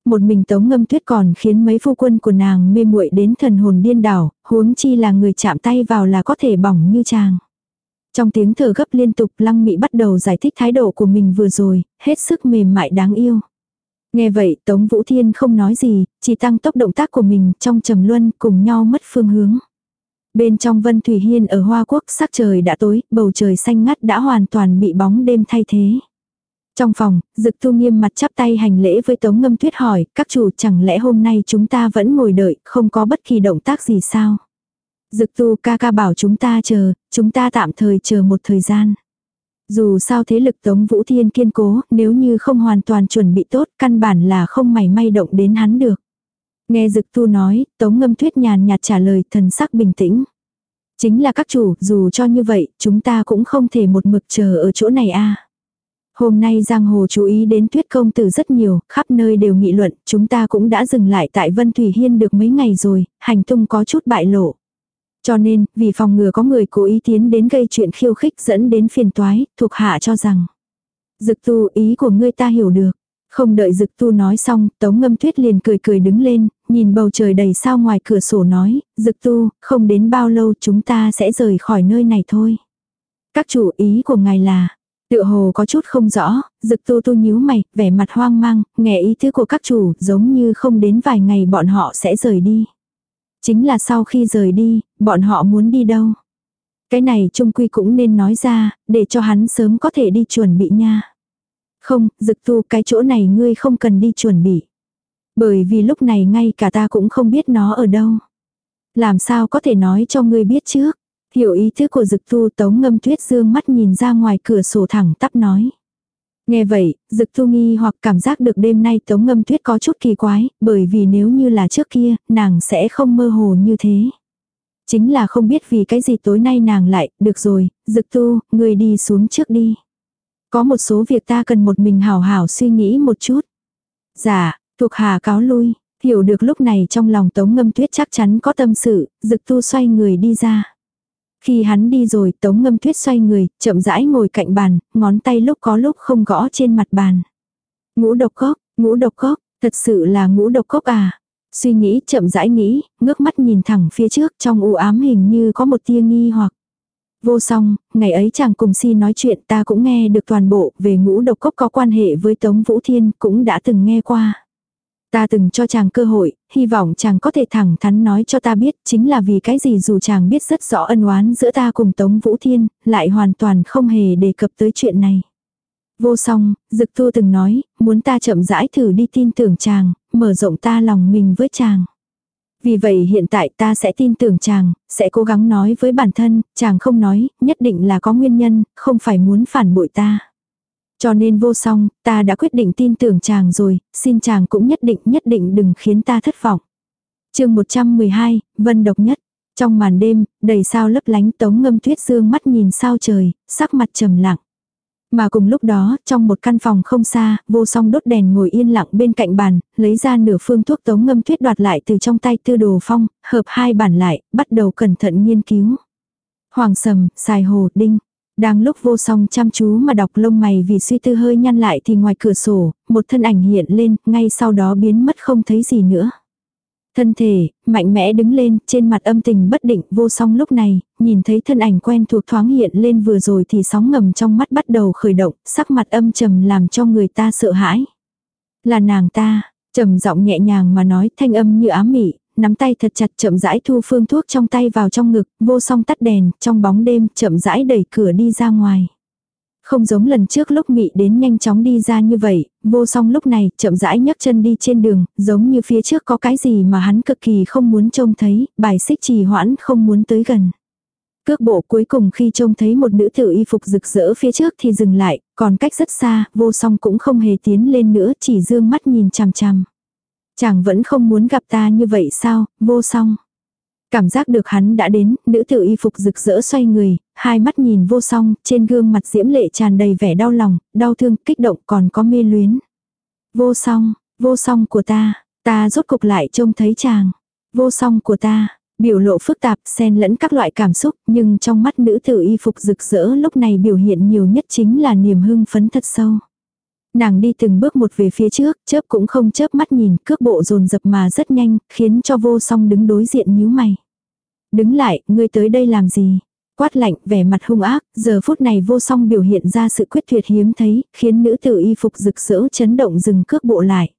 Một mình tống ngâm tuyết còn khiến mấy phu quân của nàng mê muội đến thần hồn điên đảo, huống chi là người chạm tay vào là có thể bỏng như chàng. Trong tiếng thở gấp liên tục lăng mị bắt đầu giải thích thái độ của mình vừa rồi, hết sức mềm mại đáng yêu. Nghe vậy Tống Vũ Thiên không nói gì, chỉ tăng tốc động tác của mình trong trầm luân cùng nhau mất phương hướng. Bên trong Vân Thủy Hiên ở Hoa Quốc sắc trời đã tối, bầu trời xanh ngắt đã hoàn toàn bị bóng đêm thay thế. Trong phòng, Dực Tu nghiêm mặt chắp tay hành lễ với Tống Ngâm Tuyết hỏi, các chủ chẳng lẽ hôm nay chúng ta vẫn ngồi đợi, không có bất kỳ động tác gì sao? Dực Tu ca ca bảo chúng ta chờ, chúng ta tạm thời chờ một thời gian. Dù sao thế lực Tống Vũ Thiên kiên cố, nếu như không hoàn toàn chuẩn bị tốt, căn bản là không mảy may động đến hắn được. Nghe Dực Tu nói, Tống Ngâm Tuyết nhàn nhạt trả lời thần sắc bình tĩnh. Chính là các chủ, dù cho như vậy, chúng ta cũng không thể một mực chờ ở chỗ này a. Hôm nay Giang Hồ chú ý đến Tuyết công tử rất nhiều, khắp nơi đều nghị luận, chúng ta cũng đã dừng lại tại Vân Thủy Hiên được mấy ngày rồi, hành tung có chút bại lộ. Cho nên, vì phòng ngừa có người cố ý tiến đến gây chuyện khiêu khích dẫn đến phiền toái, thuộc hạ cho rằng. Dực tu ý của ngươi ta hiểu được. Không đợi dực tu nói xong, tống ngâm tuyết liền cười cười đứng lên, nhìn bầu trời đầy sao ngoài cửa sổ nói, dực tu, không đến bao lâu chúng ta sẽ rời khỏi nơi này thôi. Các chủ ý của ngài là, tựa hồ có chút không rõ, dực tu tu nhíu mày, vẻ mặt hoang mang, nghe ý tứ của các chủ giống như không đến vài ngày bọn họ sẽ rời đi. Chính là sau khi rời đi, bọn họ muốn đi đâu. Cái này trung quy cũng nên nói ra, để cho hắn sớm có thể đi chuẩn bị nha. Không, dực tu cái chỗ này ngươi không cần đi chuẩn bị. Bởi vì lúc này ngay cả ta cũng không biết nó ở đâu. Làm sao có thể nói cho ngươi biết trước. Hiểu ý thức của dực tu tống ngâm tuyết dương mắt nhìn ra ngoài cửa sổ thẳng tắp nói. Nghe vậy, dực tu nghi hoặc cảm giác được đêm nay tống ngâm tuyết có chút kỳ quái, bởi vì nếu như là trước kia, nàng sẽ không mơ hồ như thế. Chính là không biết vì cái gì tối nay nàng lại, được rồi, dực tu, người đi xuống trước đi. Có một số việc ta cần một mình hảo hảo suy nghĩ một chút. Dạ, thuộc hạ cáo lui, hiểu được lúc này trong lòng tống ngâm tuyết chắc chắn có tâm sự, dực tu xoay người đi ra. Khi hắn đi rồi tống ngâm tuyết xoay người, chậm rãi ngồi cạnh bàn, ngón tay lúc có lúc không gõ trên mặt bàn. Ngũ độc cốc, ngũ độc cốc, thật sự là ngũ độc cốc à. Suy nghĩ chậm rãi nghĩ, ngước mắt nhìn thẳng phía trước trong u ám hình như có một tia nghi hoặc. Vô song, ngày ấy chàng cùng si nói chuyện ta cũng nghe được toàn bộ về ngũ độc cốc có quan hệ với Tống Vũ Thiên cũng đã từng nghe qua. Ta từng cho chàng cơ hội, hy vọng chàng có thể thẳng thắn nói cho ta biết chính là vì cái gì dù chàng biết rất rõ ân oán giữa ta cùng Tống Vũ Thiên, lại hoàn toàn không hề đề cập tới chuyện này. Vô song, Dực Thu từng nói, muốn ta chậm rãi thử đi tin tưởng chàng, mở rộng ta lòng mình với chàng. Vì vậy hiện tại ta sẽ tin tưởng chàng, sẽ cố gắng nói với bản thân, chàng không nói, nhất định là có nguyên nhân, không phải muốn phản bội ta. Cho nên vô song, ta đã quyết định tin tưởng chàng rồi, xin chàng cũng nhất định nhất định đừng khiến ta thất vọng. chương 112, Vân độc nhất. Trong màn đêm, đầy sao lấp lánh tống ngâm tuyết dương mắt nhìn sao trời, sắc mặt trầm lặng. Mà cùng lúc đó, trong một căn phòng không xa, vô song đốt đèn ngồi yên lặng bên cạnh bàn, lấy ra nửa phương thuốc tống ngâm tuyết đoạt lại từ trong tay tư đồ phong, hợp hai bản lại, bắt đầu cẩn thận nghiên cứu. Hoàng sầm, xài hồ, đinh. Đang lúc vô song chăm chú mà đọc lông mày vì suy tư hơi nhăn lại thì ngoài cửa sổ, một thân ảnh hiện lên, ngay sau đó biến mất không thấy gì nữa. Thân thể, mạnh mẽ đứng lên, trên mặt âm tình bất định vô song lúc này, nhìn thấy thân ảnh quen thuộc thoáng hiện lên vừa rồi thì sóng ngầm trong mắt bắt đầu khởi động, sắc mặt âm trầm làm cho người ta sợ hãi. Là nàng ta, trầm giọng nhẹ nhàng mà nói thanh âm như ám mị, nắm tay thật chặt chậm rãi thu phương thuốc trong tay vào trong ngực, vô song tắt đèn, trong bóng đêm chậm rãi đẩy cửa đi ra ngoài. Không giống lần trước lúc mị đến nhanh chóng đi ra như vậy, vô song lúc này chậm rãi nhấc chân đi trên đường, giống như phía trước có cái gì mà hắn cực kỳ không muốn trông thấy, bài xích trì hoãn không muốn tới gần. Cước bộ cuối cùng khi trông thấy một nữ tử y phục rực rỡ phía trước thì dừng lại, còn cách rất xa, vô song cũng không hề tiến lên nữa, chỉ dương mắt nhìn chằm chằm. Chàng vẫn không muốn gặp ta như vậy sao, vô song. Cảm giác được hắn đã đến, nữ tử y phục rực rỡ xoay người, hai mắt nhìn vô song, trên gương mặt diễm lệ tràn đầy vẻ đau lòng, đau thương, kích động còn có mê luyến. Vô song, vô song của ta, ta rốt cục lại trông thấy chàng. Vô song của ta, biểu lộ phức tạp, xen lẫn các loại cảm xúc, nhưng trong mắt nữ tử y phục rực rỡ lúc này biểu hiện nhiều nhất chính là niềm hưng phấn thật sâu. Nàng đi từng bước một về phía trước, chớp cũng không chớp mắt nhìn, cước bộ dồn dập mà rất nhanh, khiến cho vô song đứng đối diện nhíu mày. Đứng lại, ngươi tới đây làm gì? Quát lạnh, vẻ mặt hung ác, giờ phút này vô song biểu hiện ra sự quyết tuyệt hiếm thấy, khiến nữ tử y phục rực rỡ chấn động dừng cước bộ lại.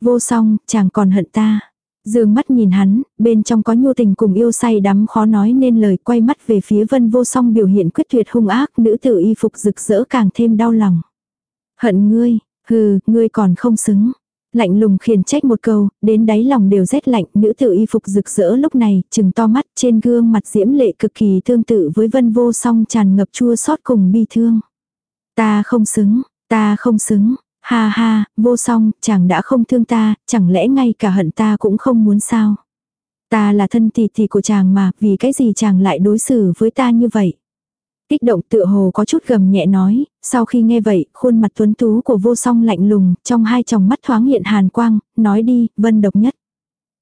Vô song, chàng còn hận ta. Dương mắt nhìn hắn, bên trong có nhu tình cùng yêu say đắm khó nói nên lời quay mắt về phía vân vô song biểu hiện quyết tuyệt hung ác, nữ tử y phục rực rỡ càng thêm đau lòng. Hận ngươi, hừ, ngươi còn không xứng. Lạnh lùng khiển trách một câu, đến đáy lòng đều rét lạnh, nữ tử y phục rực rỡ lúc này, chừng to mắt trên gương mặt diễm lệ cực kỳ tương tự với vân vô song tràn ngập chua xót cùng bi thương. Ta không xứng, ta không xứng, ha ha, vô song, chàng đã không thương ta, chẳng lẽ ngay cả hận ta cũng không muốn sao. Ta là thân tỷ tỷ của chàng mà, vì cái gì chàng lại đối xử với ta như vậy. Kích động tựa hồ có chút gầm nhẹ nói, sau khi nghe vậy, khuôn mặt tuấn tú của vô song lạnh lùng, trong hai tròng mắt thoáng hiện hàn quang, nói đi, vân độc nhất.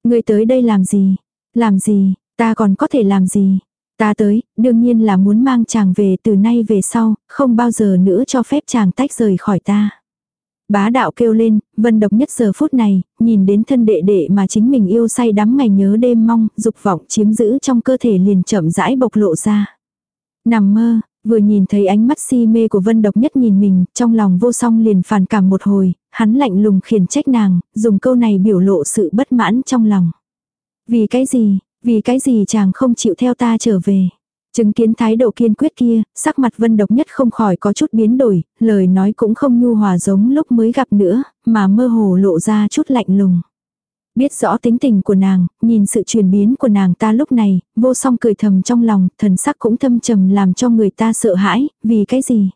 Người tới đây làm gì? Làm gì? Ta còn có thể làm gì? Ta tới, đương nhiên là muốn mang chàng về từ nay về sau, không bao giờ nữa cho phép chàng tách rời khỏi ta. Bá đạo kêu lên, vân độc nhất giờ phút này, nhìn đến thân đệ đệ mà chính mình yêu say đắm ngày nhớ đêm mong, dục vọng chiếm giữ trong cơ thể liền chậm rãi bộc lộ ra. Nằm mơ, vừa nhìn thấy ánh mắt si mê của vân độc nhất nhìn mình, trong lòng vô song liền phản cảm một hồi, hắn lạnh lùng khiển trách nàng, dùng câu này biểu lộ sự bất mãn trong lòng. Vì cái gì, vì cái gì chàng không chịu theo ta trở về. Chứng kiến thái độ kiên quyết kia, sắc mặt vân độc nhất không khỏi có chút biến đổi, lời nói cũng không nhu hòa giống lúc mới gặp nữa, mà mơ hồ lộ ra chút lạnh lùng. Biết rõ tính tình của nàng, nhìn sự chuyển biến của nàng ta lúc này, vô song cười thầm trong lòng, thần sắc cũng thâm trầm làm cho người ta sợ hãi, vì cái gì?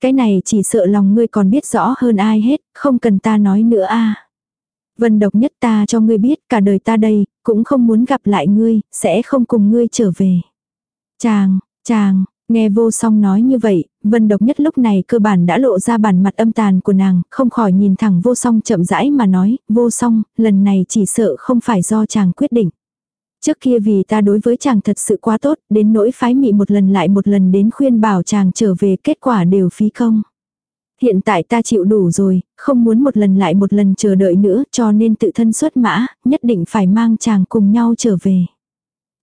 Cái này chỉ sợ lòng ngươi còn biết rõ hơn ai hết, không cần ta nói nữa a. Vân độc nhất ta cho ngươi biết cả đời ta đây, cũng không muốn gặp lại ngươi, sẽ không cùng ngươi trở về. Chàng, chàng, Nghe vô song nói như vậy, vân độc nhất lúc này cơ bản đã lộ ra bản mặt âm tàn của nàng, không khỏi nhìn thẳng vô song chậm rãi mà nói, vô song, lần này chỉ sợ không phải do chàng quyết định. Trước kia vì ta đối với chàng thật sự quá tốt, đến nỗi phái mị một lần lại một lần đến khuyên bảo chàng trở về kết quả đều phí công. Hiện tại ta chịu đủ rồi, không muốn một lần lại một lần chờ đợi nữa cho nên tự thân xuất mã, nhất định phải mang chàng cùng nhau trở về.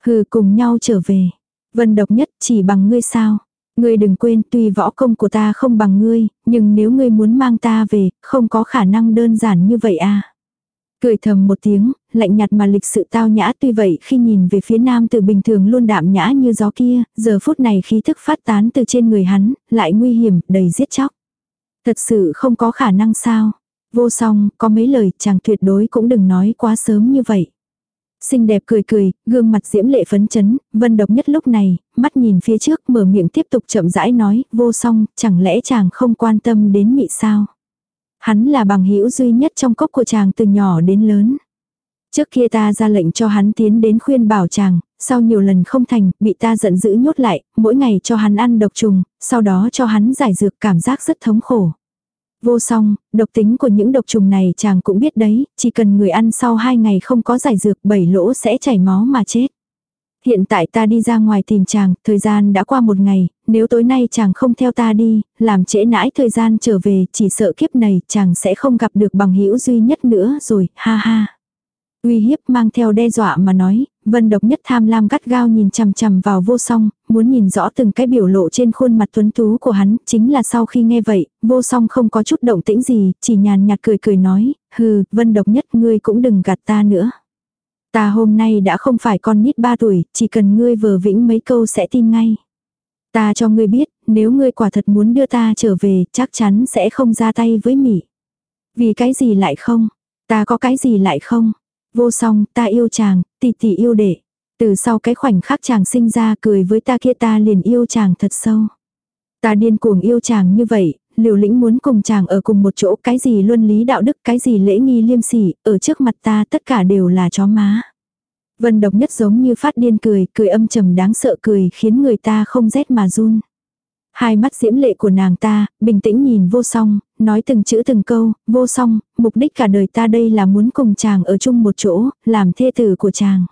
Hừ cùng nhau trở về. Vân độc nhất chỉ bằng ngươi sao? Ngươi đừng quên tuy võ công của ta không bằng ngươi, nhưng nếu ngươi muốn mang ta về, không có khả năng đơn giản như vậy à. Cười thầm một tiếng, lạnh nhạt mà lịch sự tao nhã tuy vậy khi nhìn về phía nam từ bình thường luôn đạm nhã như gió kia, giờ phút này khí thức phát tán từ trên người hắn, lại nguy hiểm, đầy giết chóc. Thật sự không có khả năng sao. Vô song, có mấy lời chàng tuyệt đối cũng đừng nói quá sớm như vậy. Xinh đẹp cười cười, gương mặt diễm lệ phấn chấn, vân độc nhất lúc này, mắt nhìn phía trước mở miệng tiếp tục chậm rãi nói, vô song, chẳng lẽ chàng không quan tâm đến mị sao? Hắn là bằng hữu duy nhất trong cốc của chàng từ nhỏ đến lớn. Trước kia ta ra lệnh cho hắn tiến đến khuyên bảo chàng, sau nhiều lần không thành, bị ta giận dữ nhốt lại, mỗi ngày cho hắn ăn độc trùng, sau đó cho hắn giải dược cảm giác rất thống khổ. Vô song, độc tính của những độc trùng này chàng cũng biết đấy, chỉ cần người ăn sau hai ngày không có giải dược bảy lỗ sẽ chảy máu mà chết. Hiện tại ta đi ra ngoài tìm chàng, thời gian đã qua một ngày, nếu tối nay chàng không theo ta đi, làm trễ nãi thời gian trở về, chỉ sợ kiếp này chàng sẽ không gặp được bằng hữu duy nhất nữa rồi, ha ha. Uy hiếp mang theo đe dọa mà nói, vân độc nhất tham lam gắt gao nhìn chằm chằm vào vô song, muốn nhìn rõ từng cái biểu lộ trên khuôn mặt tuấn tú của hắn, chính là sau khi nghe vậy, vô song không có chút động tĩnh gì, chỉ nhàn nhạt cười cười nói, hừ, vân độc nhất ngươi cũng đừng gạt ta nữa. Ta hôm nay đã không phải con nít ba tuổi, chỉ cần ngươi vờ vĩnh mấy câu sẽ tin ngay. Ta cho ngươi biết, nếu ngươi quả thật muốn đưa ta trở về, chắc chắn sẽ không ra tay với mỉ. Vì cái gì lại không? Ta có cái gì lại không? Vô song, ta yêu chàng, tỷ tỷ yêu đệ. Từ sau cái khoảnh khắc chàng sinh ra cười với ta kia ta liền yêu chàng thật sâu. Ta điên cuồng yêu chàng như vậy, liều lĩnh muốn cùng chàng ở cùng một chỗ, cái gì luân lý đạo đức, cái gì lễ nghi liêm sỉ, ở trước mặt ta tất cả đều là chó má. Vân độc nhất giống như phát điên cười, cười âm trầm đáng sợ cười khiến người ta không rét mà run. Hai mắt diễm lệ của nàng ta, bình tĩnh nhìn vô song, nói từng chữ từng câu, vô song, mục đích cả đời ta đây là muốn cùng chàng ở chung một chỗ, làm thê tử của chàng.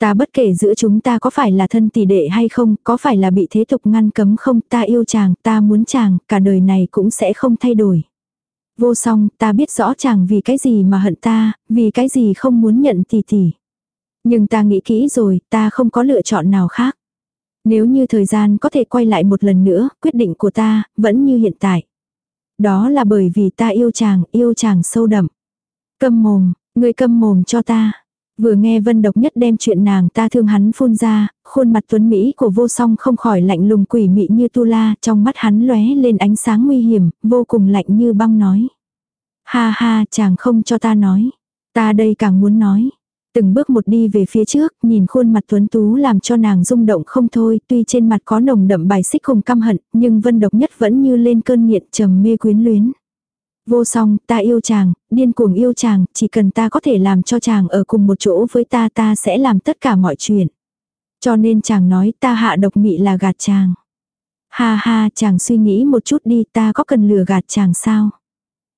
Ta bất kể giữa chúng ta có phải là thân tỷ đệ hay không, có phải là bị thế tục ngăn cấm không, ta yêu chàng, ta muốn chàng, cả đời này cũng sẽ không thay đổi. Vô song, ta biết rõ chàng vì cái gì mà hận ta, vì cái gì không muốn nhận tỷ tỷ. Nhưng ta nghĩ kỹ rồi, ta không có lựa chọn nào khác. Nếu như thời gian có thể quay lại một lần nữa, quyết định của ta, vẫn như hiện tại. Đó là bởi vì ta yêu chàng, yêu chàng sâu đậm. Câm mồm, người câm mồm cho ta. Vừa nghe vân độc nhất đem chuyện nàng ta thương hắn phun ra, khuôn mặt tuấn Mỹ của vô song không khỏi lạnh lùng quỷ mị như tu la, trong mắt hắn lóe lên ánh sáng nguy hiểm, vô cùng lạnh như băng nói. Ha ha, chàng không cho ta nói. Ta đây càng muốn nói. Từng bước một đi về phía trước, nhìn khuôn mặt tuấn tú làm cho nàng rung động không thôi, tuy trên mặt có nồng đậm bài xích cùng căm hận, nhưng vân độc nhất vẫn như lên cơn nghiện trầm mê quyến luyến. Vô song, ta yêu chàng, điên cuồng yêu chàng, chỉ cần ta có thể làm cho chàng ở cùng một chỗ với ta ta sẽ làm tất cả mọi chuyện. Cho nên chàng nói ta hạ độc mị là gạt chàng. Ha ha, chàng suy nghĩ một chút đi ta có cần lừa gạt chàng sao?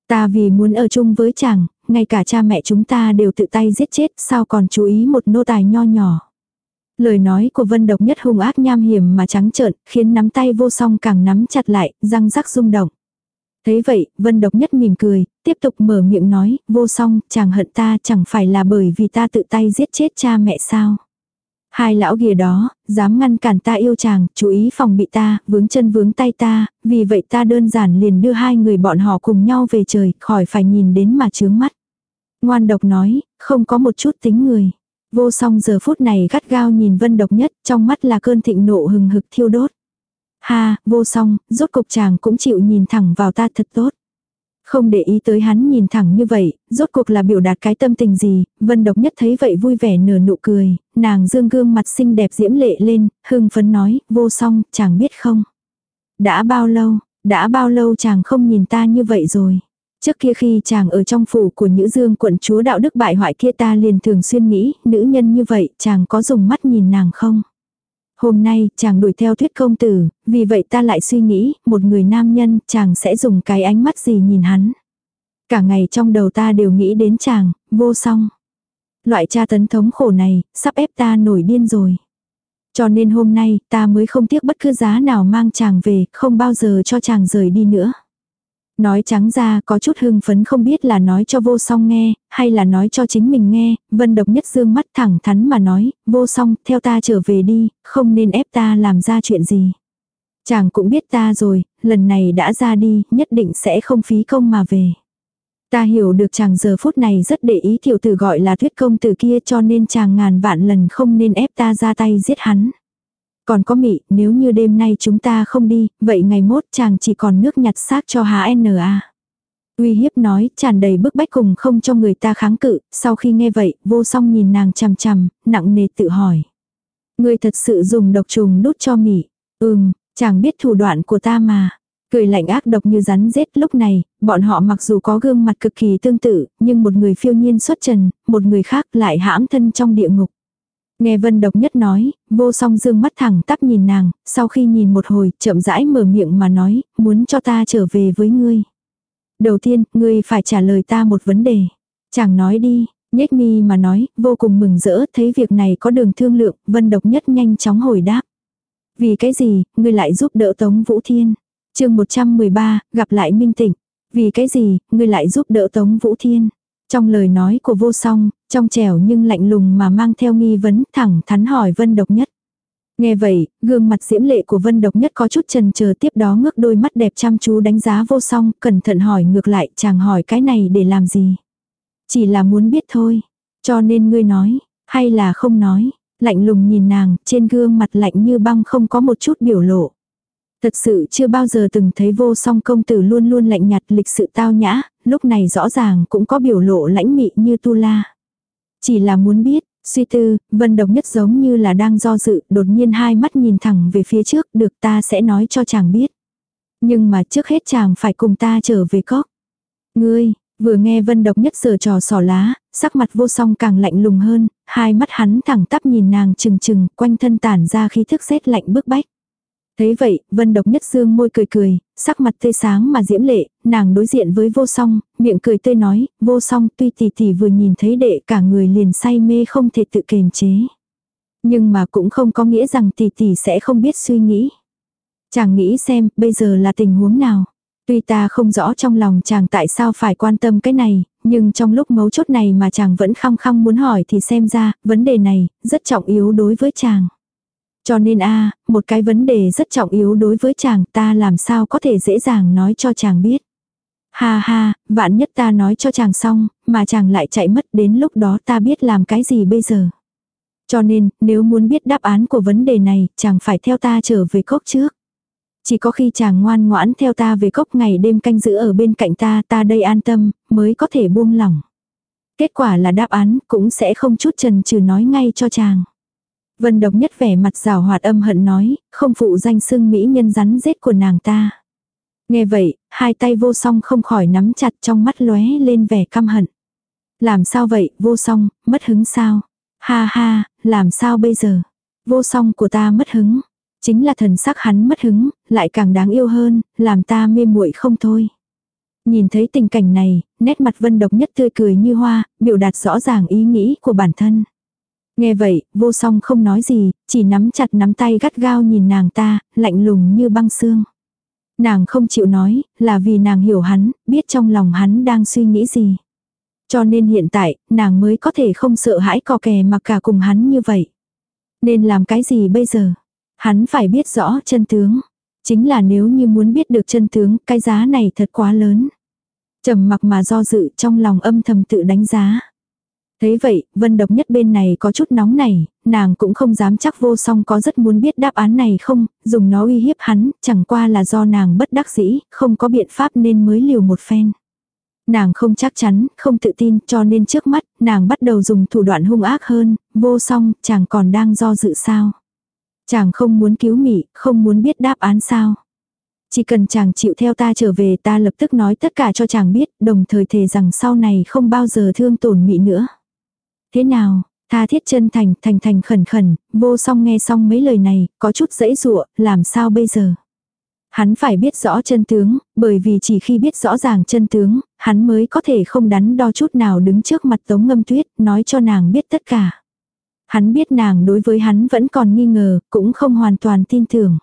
Ta vì muốn ở chung với chàng, ngay cả cha mẹ chúng ta đều tự tay giết chết, sao còn chú ý một nô tài nho nhỏ. Lời nói của Vân Độc nhất hung ác nham hiểm mà trắng trợn, khiến nắm tay vô song càng nắm chặt lại, răng rắc rung động. Thế vậy, Vân Độc nhất mỉm cười, tiếp tục mở miệng nói, vô song, chàng hận ta chẳng phải là bởi vì ta tự tay giết chết cha mẹ sao. Hai lão ghìa đó, dám ngăn cản ta yêu chàng, chú ý phòng bị ta, vướng chân vướng tay ta, vì vậy ta đơn giản liền đưa hai người bọn họ cùng nhau về trời, khỏi phải nhìn đến mà chướng mắt. Ngoan độc nói, không có một chút tính người. Vô song giờ phút này gắt gao nhìn vân độc nhất, trong mắt là cơn thịnh nộ hừng hực thiêu đốt. Ha, vô song, rốt cục chàng cũng chịu nhìn thẳng vào ta thật tốt. Không để ý tới hắn nhìn thẳng như vậy, rốt cuộc là biểu đạt cái tâm tình gì, vân độc nhất thấy vậy vui vẻ nở nụ cười, nàng dương gương mặt xinh đẹp diễm lệ lên, hưng phấn nói, vô song, chàng biết không. Đã bao lâu, đã bao lâu chàng không nhìn ta như vậy rồi. Trước kia khi chàng ở trong phủ của nữ Dương quận chúa đạo đức bại hoại kia ta liền thường xuyên nghĩ, nữ nhân như vậy, chàng có dùng mắt nhìn nàng không? Hôm nay, chàng đuổi theo thuyết công tử, vì vậy ta lại suy nghĩ, một người nam nhân, chàng sẽ dùng cái ánh mắt gì nhìn hắn. Cả ngày trong đầu ta đều nghĩ đến chàng, vô song. Loại tra tấn thống khổ này, sắp ép ta nổi điên rồi. Cho nên hôm nay, ta mới không tiếc bất cứ giá nào mang chàng về, không bao giờ cho chàng rời đi nữa. Nói trắng ra có chút hưng phấn không biết là nói cho vô song nghe, hay là nói cho chính mình nghe, vân độc nhất dương mắt thẳng thắn mà nói, vô song, theo ta trở về đi, không nên ép ta làm ra chuyện gì. Chàng cũng biết ta rồi, lần này đã ra đi, nhất định sẽ không phí công mà về. Ta hiểu được chàng giờ phút này rất để ý tiểu tử gọi là thuyết công tử kia cho nên chàng ngàn vạn lần không nên ép ta ra tay giết hắn. Còn có mị, nếu như đêm nay chúng ta không đi, vậy ngày mốt chàng chỉ còn nước nhặt xác cho HNA. Uy hiếp nói, tràn đầy bức bách cùng không cho người ta kháng cự, sau khi nghe vậy, vô song nhìn nàng chằm chằm, nặng nề tự hỏi. Người thật sự dùng độc trùng đút cho mị. Ừm, chàng biết thủ đoạn của ta mà. Cười lạnh ác độc như rắn rết lúc này, bọn họ mặc dù có gương mặt cực kỳ tương tự, nhưng một người phiêu nhiên xuất trần, một người khác lại hãm thân trong địa ngục. Nghe vân độc nhất nói, vô song dương mắt thẳng tắp nhìn nàng, sau khi nhìn một hồi, chậm rãi mở miệng mà nói, muốn cho ta trở về với ngươi. Đầu tiên, ngươi phải trả lời ta một vấn đề. Chàng nói đi, nhếch mi mà nói, vô cùng mừng rỡ, thấy việc này có đường thương lượng, vân độc nhất nhanh chóng hồi đáp. Vì cái gì, ngươi lại giúp đỡ Tống Vũ Thiên? chương 113, gặp lại Minh Tịnh. Vì cái gì, ngươi lại giúp đỡ Tống Vũ Thiên? Trong lời nói của vô song, trong trẻo nhưng lạnh lùng mà mang theo nghi vấn thẳng thắn hỏi vân độc nhất. Nghe vậy, gương mặt diễm lệ của vân độc nhất có chút trần chờ tiếp đó ngước đôi mắt đẹp chăm chú đánh giá vô song, cẩn thận hỏi ngược lại chàng hỏi cái này để làm gì. Chỉ là muốn biết thôi, cho nên ngươi nói, hay là không nói, lạnh lùng nhìn nàng, trên gương mặt lạnh như băng không có một chút biểu lộ. Thật sự chưa bao giờ từng thấy vô song công tử luôn luôn lạnh nhạt lịch sự tao nhã, lúc này rõ ràng cũng có biểu lộ lãnh mị như tu la. Chỉ là muốn biết, suy tư, vân độc nhất giống như là đang do dự, đột nhiên hai mắt nhìn thẳng về phía trước, được ta sẽ nói cho chàng biết. Nhưng mà trước hết chàng phải cùng ta trở về cốc. Ngươi, vừa nghe vân độc nhất sờ trò sỏ lá, sắc mặt vô song càng lạnh lùng hơn, hai mắt hắn thẳng tắp nhìn nàng chừng chừng, quanh thân tản ra khí thức rét lạnh bức bách. Thấy vậy, vân độc nhất dương môi cười cười, sắc mặt tươi sáng mà diễm lệ, nàng đối diện với vô song, miệng cười tươi nói, vô song tuy tỷ tỷ vừa nhìn thấy đệ cả người liền say mê không thể tự kềm chế. Nhưng mà cũng không có nghĩa rằng tỷ tỷ sẽ không biết suy nghĩ. Chàng nghĩ xem, bây giờ là tình huống nào. Tuy ta không rõ trong lòng chàng tại sao phải quan tâm cái này, nhưng trong lúc mấu chốt này mà chàng vẫn khăng khăng muốn hỏi thì xem ra, vấn đề này, rất trọng yếu đối với chàng. Cho nên a một cái vấn đề rất trọng yếu đối với chàng ta làm sao có thể dễ dàng nói cho chàng biết. Ha ha, vạn nhất ta nói cho chàng xong, mà chàng lại chạy mất đến lúc đó ta biết làm cái gì bây giờ. Cho nên, nếu muốn biết đáp án của vấn đề này, chàng phải theo ta trở về cốc trước. Chỉ có khi chàng ngoan ngoãn theo ta về cốc ngày đêm canh giữ ở bên cạnh ta, ta đây an tâm, mới có thể buông lỏng. Kết quả là đáp án cũng sẽ không chút trần trừ nói ngay cho chàng. Vân độc nhất vẻ mặt rào hoạt âm hận nói, không phụ danh xưng mỹ nhân rắn rết của nàng ta. Nghe vậy, hai tay vô song không khỏi nắm chặt trong mắt lóe lên vẻ căm hận. Làm sao vậy, vô song, mất hứng sao? Ha ha, làm sao bây giờ? Vô song của ta mất hứng. Chính là thần sắc hắn mất hứng, lại càng đáng yêu hơn, làm ta mê muội không thôi. Nhìn thấy tình cảnh này, nét mặt vân độc nhất tươi cười như hoa, biểu đạt rõ ràng ý nghĩ của bản thân. Nghe vậy, vô song không nói gì, chỉ nắm chặt nắm tay gắt gao nhìn nàng ta, lạnh lùng như băng xương. Nàng không chịu nói, là vì nàng hiểu hắn, biết trong lòng hắn đang suy nghĩ gì. Cho nên hiện tại, nàng mới có thể không sợ hãi cò kè mà cả cùng hắn như vậy. Nên làm cái gì bây giờ? Hắn phải biết rõ chân tướng. Chính là nếu như muốn biết được chân tướng, cái giá này thật quá lớn. trầm mặc mà do dự trong lòng âm thầm tự đánh giá thấy vậy, vân độc nhất bên này có chút nóng này, nàng cũng không dám chắc vô song có rất muốn biết đáp án này không, dùng nó uy hiếp hắn, chẳng qua là do nàng bất đắc dĩ, không có biện pháp nên mới liều một phen. Nàng không chắc chắn, không tự tin cho nên trước mắt, nàng bắt đầu dùng thủ đoạn hung ác hơn, vô song, chàng còn đang do dự sao. Chàng không muốn cứu mị, không muốn biết đáp án sao. Chỉ cần chàng chịu theo ta trở về ta lập tức nói tất cả cho chàng biết, đồng thời thề rằng sau này không bao giờ thương tổn mị nữa. Thế nào, tha thiết chân thành, thành thành khẩn khẩn, vô song nghe xong mấy lời này, có chút dãy dụa, làm sao bây giờ? Hắn phải biết rõ chân tướng, bởi vì chỉ khi biết rõ ràng chân tướng, hắn mới có thể không đắn đo chút nào đứng trước mặt tống ngâm tuyết, nói cho nàng biết tất cả. Hắn biết nàng đối với hắn vẫn còn nghi ngờ, cũng không hoàn toàn tin tưởng.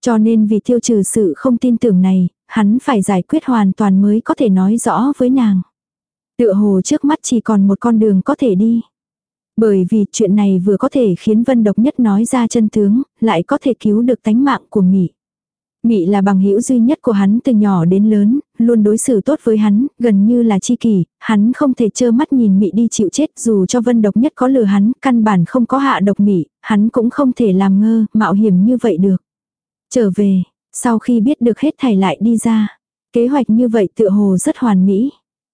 Cho nên vì tiêu trừ sự không tin tưởng này, hắn phải giải quyết hoàn toàn mới có thể nói rõ với nàng. Tựa hồ trước mắt chỉ còn một con đường có thể đi. Bởi vì chuyện này vừa có thể khiến Vân Độc Nhất nói ra chân tướng, lại có thể cứu được tánh mạng của Mị. Mị là bằng hữu duy nhất của hắn từ nhỏ đến lớn, luôn đối xử tốt với hắn, gần như là chi kỷ, hắn không thể trơ mắt nhìn Mị đi chịu chết dù cho vân độc nhất có lừa hắn, căn bản không có hạ độc Mị, hắn cũng không thể làm ngơ, mạo hiểm như vậy được. Trở về, sau khi biết được hết thảy lại đi ra, kế hoạch như vậy tựa hồ rất hoàn mỹ.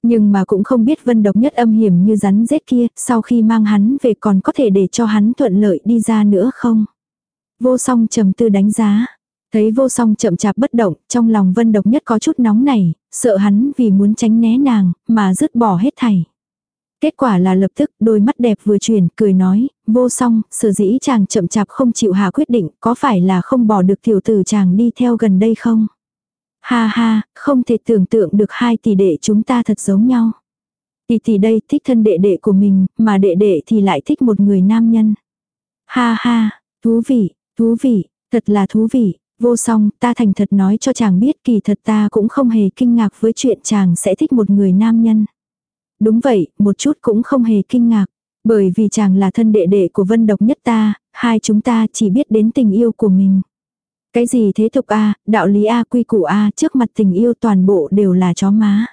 Nhưng mà cũng không biết vân độc nhất âm hiểm như rắn rết kia, sau khi mang hắn về còn có thể để cho hắn thuận lợi đi ra nữa không? Vô song trầm tư đánh giá. Thấy vô song chậm chạp bất động, trong lòng vân độc nhất có chút nóng này, sợ hắn vì muốn tránh né nàng, mà dứt bỏ hết thảy. Kết quả là lập tức đôi mắt đẹp vừa chuyển, cười nói, vô song, sở dĩ chàng chậm chạp không chịu hạ quyết định, có phải là không bỏ được tiểu tử chàng đi theo gần đây không? Ha ha, không thể tưởng tượng được hai tỷ đệ chúng ta thật giống nhau. Tỷ tỷ đây thích thân đệ đệ của mình, mà đệ đệ thì lại thích một người nam nhân. Ha ha, thú vị, thú vị, thật là thú vị. Vô song, ta thành thật nói cho chàng biết kỳ thật ta cũng không hề kinh ngạc với chuyện chàng sẽ thích một người nam nhân. Đúng vậy, một chút cũng không hề kinh ngạc. Bởi vì chàng là thân đệ đệ của vân độc nhất ta, hai chúng ta chỉ biết đến tình yêu của mình. Cái gì thế tục A, đạo lý A quy củ A trước mặt tình yêu toàn bộ đều là chó má.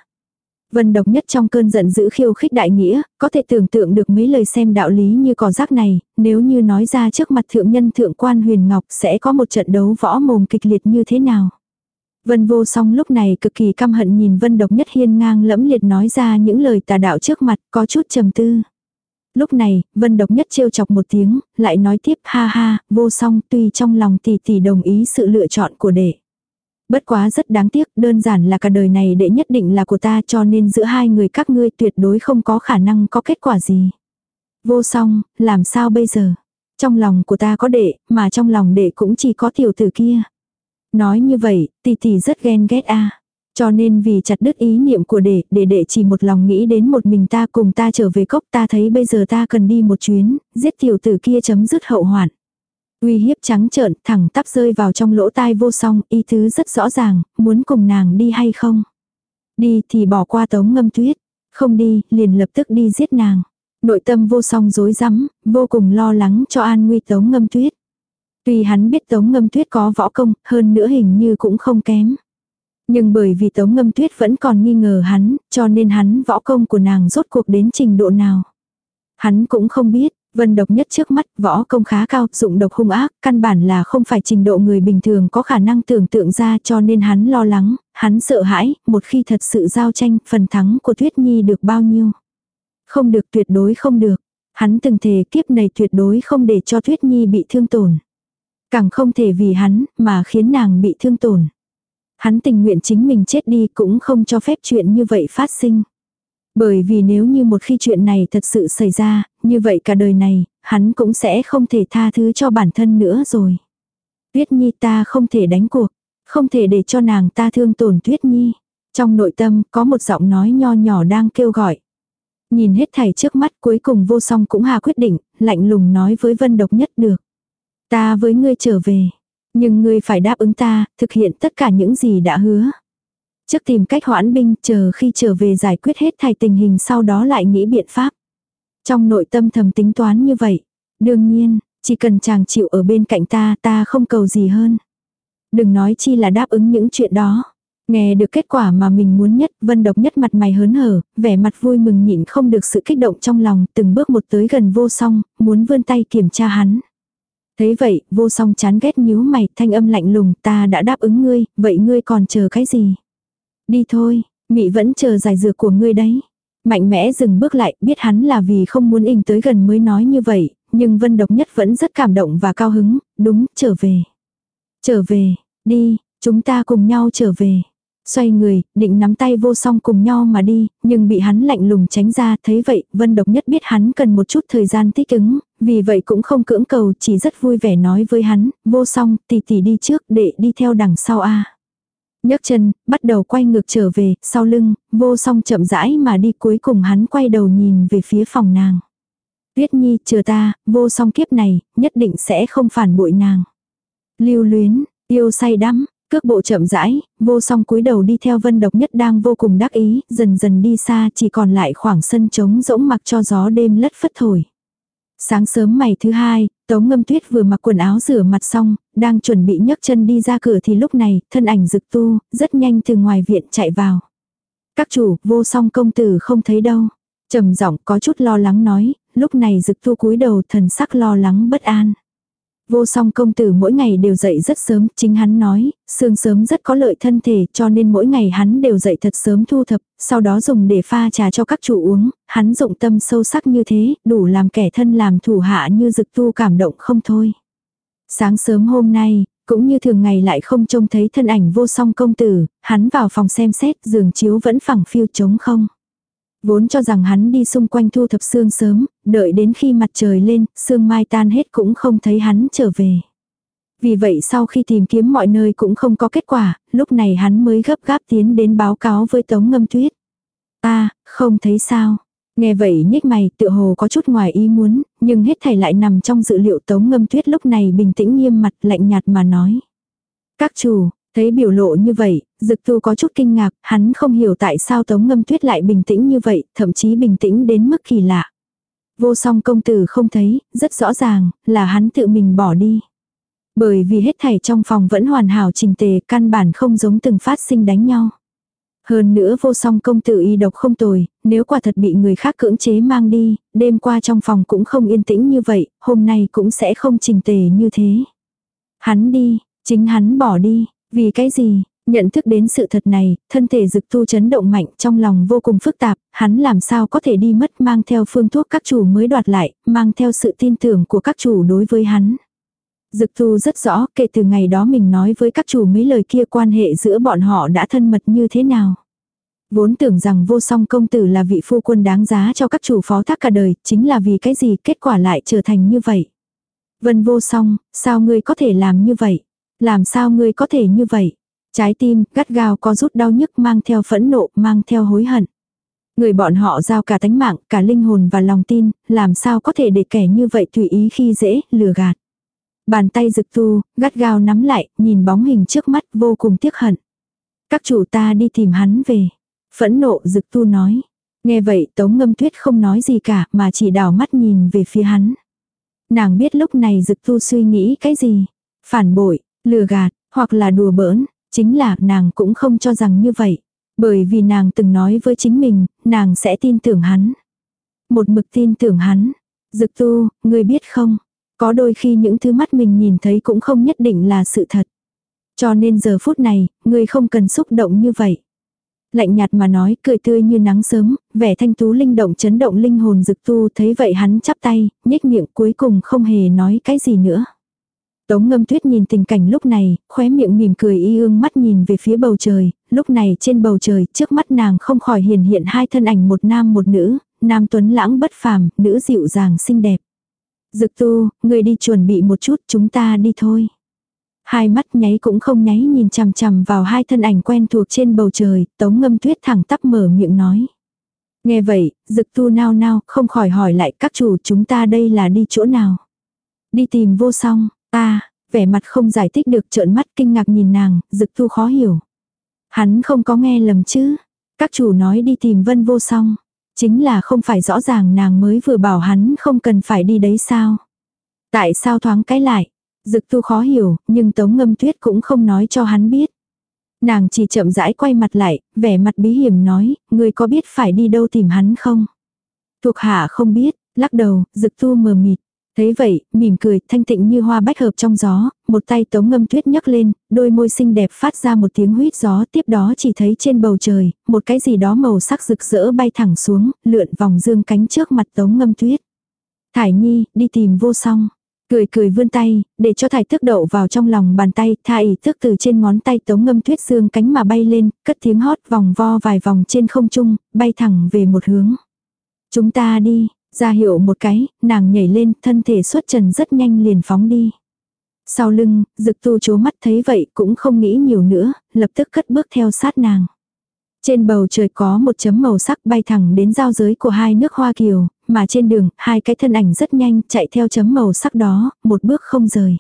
Vân độc nhất trong cơn giận dữ khiêu khích đại nghĩa, có thể tưởng tượng được mấy lời xem đạo lý như cỏ rác này, nếu như nói ra trước mặt thượng nhân thượng quan huyền ngọc sẽ có một trận đấu võ mồm kịch liệt như thế nào. Vân vô song lúc này cực kỳ căm hận nhìn vân độc nhất hiên ngang lẫm liệt nói ra những lời tà đạo trước mặt có chút trầm tư. Lúc này, vân độc nhất trêu chọc một tiếng, lại nói tiếp ha ha, vô song tuy trong lòng tỷ tỷ đồng ý sự lựa chọn của đệ. Bất quá rất đáng tiếc, đơn giản là cả đời này đệ nhất định là của ta cho nên giữa hai người các ngươi tuyệt đối không có khả năng có kết quả gì. Vô song, làm sao bây giờ? Trong lòng của ta có đệ, mà trong lòng đệ cũng chỉ có tiểu tử kia. Nói như vậy, tỷ tỷ rất ghen ghét a. Cho nên vì chặt đứt ý niệm của đệ, đệ đệ chỉ một lòng nghĩ đến một mình ta cùng ta trở về cốc ta thấy bây giờ ta cần đi một chuyến, giết tiểu tử kia chấm dứt hậu hoạn. Uy hiếp trắng trợn, thẳng tắp rơi vào trong lỗ tai vô song, ý thứ rất rõ ràng, muốn cùng nàng đi hay không. Đi thì bỏ qua tống ngâm tuyết, không đi, liền lập tức đi giết nàng. Nội tâm vô song rối rắm, vô cùng lo lắng cho an nguy tống ngâm tuyết. Tuy hắn biết tống ngâm tuyết có võ công, hơn nữa hình như cũng không kém. Nhưng bởi vì tống ngâm tuyết vẫn còn nghi ngờ hắn, cho nên hắn võ công của nàng rốt cuộc đến trình độ nào. Hắn cũng không biết, Vân độc nhất trước mắt, võ công khá cao, dụng độc hung ác, căn bản là không phải trình độ người bình thường có khả năng tưởng tượng ra cho nên hắn lo lắng, hắn sợ hãi, một khi thật sự giao tranh, phần thắng của Tuyết Nhi được bao nhiêu. Không được tuyệt đối không được. Hắn từng thề kiếp này tuyệt đối không để cho Tuyết Nhi bị thương tổn. Càng không thể vì hắn, mà khiến nàng bị thương tổn. Hắn tình nguyện chính mình chết đi cũng không cho phép chuyện như vậy phát sinh. Bởi vì nếu như một khi chuyện này thật sự xảy ra, như vậy cả đời này, hắn cũng sẽ không thể tha thứ cho bản thân nữa rồi. Tuyết Nhi ta không thể đánh cuộc, không thể để cho nàng ta thương tổn Tuyết Nhi. Trong nội tâm có một giọng nói nho nhỏ đang kêu gọi. Nhìn hết thảy trước mắt cuối cùng vô song cũng hà quyết định, lạnh lùng nói với vân độc nhất được. Ta với ngươi trở về. Nhưng ngươi phải đáp ứng ta, thực hiện tất cả những gì đã hứa. Trước tìm cách hoãn binh, chờ khi trở về giải quyết hết thay tình hình sau đó lại nghĩ biện pháp. Trong nội tâm thầm tính toán như vậy. Đương nhiên, chỉ cần chàng chịu ở bên cạnh ta, ta không cầu gì hơn. Đừng nói chi là đáp ứng những chuyện đó. Nghe được kết quả mà mình muốn nhất, vân độc nhất mặt mày hớn hở, vẻ mặt vui mừng nhịn không được sự kích động trong lòng, từng bước một tới gần vô song, muốn vươn tay kiểm tra hắn. Thế vậy, vô song chán ghét nhíu mày, thanh âm lạnh lùng, ta đã đáp ứng ngươi, vậy ngươi còn chờ cái gì? Đi thôi, mị vẫn chờ giải dược của ngươi đấy. Mạnh mẽ dừng bước lại, biết hắn là vì không muốn in tới gần mới nói như vậy, nhưng Vân Độc Nhất vẫn rất cảm động và cao hứng, đúng, trở về. Trở về, đi, chúng ta cùng nhau trở về. Xoay người, định nắm tay vô song cùng nhau mà đi, nhưng bị hắn lạnh lùng tránh ra, thấy vậy, Vân Độc Nhất biết hắn cần một chút thời gian thích ứng, vì vậy cũng không cưỡng cầu, chỉ rất vui vẻ nói với hắn, vô song, tỷ tỷ đi trước, để đi theo đằng sau a nhấc chân, bắt đầu quay ngược trở về, sau lưng, vô song chậm rãi mà đi cuối cùng hắn quay đầu nhìn về phía phòng nàng. Tuyết Nhi chờ ta, vô song kiếp này, nhất định sẽ không phản bội nàng. Lưu luyến, yêu say đắm, cước bộ chậm rãi, vô song cúi đầu đi theo vân độc nhất đang vô cùng đắc ý, dần dần đi xa chỉ còn lại khoảng sân trống rỗng mặc cho gió đêm lất phất thổi. Sáng sớm ngày thứ hai, Tống Ngâm Tuyết vừa mặc quần áo rửa mặt xong, đang chuẩn bị nhấc chân đi ra cửa thì lúc này, thân ảnh Dực Tu, rất nhanh từ ngoài viện chạy vào. Các chủ, vô song công tử không thấy đâu. trầm giọng có chút lo lắng nói, lúc này Dực Tu cúi đầu thần sắc lo lắng bất an. Vô song công tử mỗi ngày đều dậy rất sớm, chính hắn nói, sương sớm rất có lợi thân thể cho nên mỗi ngày hắn đều dậy thật sớm thu thập, sau đó dùng để pha trà cho các chủ uống, hắn dụng tâm sâu sắc như thế, đủ làm kẻ thân làm thủ hạ như dực tu cảm động không thôi. Sáng sớm hôm nay, cũng như thường ngày lại không trông thấy thân ảnh vô song công tử, hắn vào phòng xem xét giường chiếu vẫn phẳng phiêu trống không. Vốn cho rằng hắn đi xung quanh thu thập xương sớm, đợi đến khi mặt trời lên, sương mai tan hết cũng không thấy hắn trở về. Vì vậy sau khi tìm kiếm mọi nơi cũng không có kết quả, lúc này hắn mới gấp gáp tiến đến báo cáo với Tống Ngâm Tuyết. ta không thấy sao. Nghe vậy nhếch mày tựa hồ có chút ngoài ý muốn, nhưng hết thảy lại nằm trong dự liệu Tống Ngâm Tuyết lúc này bình tĩnh nghiêm mặt lạnh nhạt mà nói. Các chủ, Thấy biểu lộ như vậy, Dực Tu có chút kinh ngạc, hắn không hiểu tại sao Tống Ngâm Tuyết lại bình tĩnh như vậy, thậm chí bình tĩnh đến mức kỳ lạ. Vô song công tử không thấy, rất rõ ràng, là hắn tự mình bỏ đi. Bởi vì hết thảy trong phòng vẫn hoàn hảo trình tề, căn bản không giống từng phát sinh đánh nhau. Hơn nữa vô song công tử y độc không tồi, nếu quả thật bị người khác cưỡng chế mang đi, đêm qua trong phòng cũng không yên tĩnh như vậy, hôm nay cũng sẽ không trình tề như thế. Hắn đi, chính hắn bỏ đi, vì cái gì? Nhận thức đến sự thật này, thân thể dực tu chấn động mạnh trong lòng vô cùng phức tạp, hắn làm sao có thể đi mất mang theo phương thuốc các chủ mới đoạt lại, mang theo sự tin tưởng của các chủ đối với hắn. Dực tu rất rõ kể từ ngày đó mình nói với các chủ mấy lời kia quan hệ giữa bọn họ đã thân mật như thế nào. Vốn tưởng rằng vô song công tử là vị phu quân đáng giá cho các chủ phó thác cả đời, chính là vì cái gì kết quả lại trở thành như vậy. Vân vô song, sao ngươi có thể làm như vậy? Làm sao ngươi có thể như vậy? Trái tim, gắt gao có rút đau nhức mang theo phẫn nộ, mang theo hối hận. Người bọn họ giao cả tánh mạng, cả linh hồn và lòng tin, làm sao có thể để kẻ như vậy tùy ý khi dễ, lừa gạt. Bàn tay rực tu, gắt gao nắm lại, nhìn bóng hình trước mắt vô cùng tiếc hận. Các chủ ta đi tìm hắn về. Phẫn nộ rực tu nói. Nghe vậy tống ngâm tuyết không nói gì cả mà chỉ đảo mắt nhìn về phía hắn. Nàng biết lúc này rực tu suy nghĩ cái gì. Phản bội, Lừa gạt, hoặc là đùa bỡn, chính là nàng cũng không cho rằng như vậy. Bởi vì nàng từng nói với chính mình, nàng sẽ tin tưởng hắn. Một mực tin tưởng hắn. Dực tu, ngươi biết không? Có đôi khi những thứ mắt mình nhìn thấy cũng không nhất định là sự thật. Cho nên giờ phút này, ngươi không cần xúc động như vậy. Lạnh nhạt mà nói, cười tươi như nắng sớm, vẻ thanh tú linh động chấn động linh hồn dực tu thấy vậy hắn chắp tay, nhếch miệng cuối cùng không hề nói cái gì nữa. Tống ngâm tuyết nhìn tình cảnh lúc này, khóe miệng mỉm cười y ương mắt nhìn về phía bầu trời, lúc này trên bầu trời trước mắt nàng không khỏi hiển hiện hai thân ảnh một nam một nữ, nam tuấn lãng bất phàm, nữ dịu dàng xinh đẹp. Dực tu, người đi chuẩn bị một chút chúng ta đi thôi. Hai mắt nháy cũng không nháy nhìn chằm chằm vào hai thân ảnh quen thuộc trên bầu trời, tống ngâm tuyết thẳng tắp mở miệng nói. Nghe vậy, dực tu nao nao, không khỏi hỏi lại các chủ chúng ta đây là đi chỗ nào. Đi tìm vô song, Ta, vẻ mặt không giải thích được trợn mắt kinh ngạc nhìn nàng, dực thu khó hiểu. Hắn không có nghe lầm chứ. Các chủ nói đi tìm vân vô song. Chính là không phải rõ ràng nàng mới vừa bảo hắn không cần phải đi đấy sao. Tại sao thoáng cái lại. Dực tu khó hiểu, nhưng tống ngâm tuyết cũng không nói cho hắn biết. Nàng chỉ chậm rãi quay mặt lại, vẻ mặt bí hiểm nói, người có biết phải đi đâu tìm hắn không? Thuộc hạ không biết, lắc đầu, dực tu mờ mịt thấy vậy, mỉm cười, thanh tịnh như hoa bách hợp trong gió, một tay tống ngâm tuyết nhấc lên, đôi môi xinh đẹp phát ra một tiếng huýt gió tiếp đó chỉ thấy trên bầu trời, một cái gì đó màu sắc rực rỡ bay thẳng xuống, lượn vòng dương cánh trước mặt tống ngâm tuyết. Thải nhi, đi tìm vô song. Cười cười vươn tay, để cho thải thức đậu vào trong lòng bàn tay, thải thức từ trên ngón tay tống ngâm tuyết dương cánh mà bay lên, cất tiếng hót vòng vo vài vòng trên không trung, bay thẳng về một hướng. Chúng ta đi, ra hiệu một cái, nàng nhảy lên, thân thể xuất trần rất nhanh liền phóng đi. Sau lưng, dực tu chố mắt thấy vậy cũng không nghĩ nhiều nữa, lập tức cất bước theo sát nàng. Trên bầu trời có một chấm màu sắc bay thẳng đến giao giới của hai nước Hoa Kiều, mà trên đường, hai cái thân ảnh rất nhanh chạy theo chấm màu sắc đó, một bước không rời.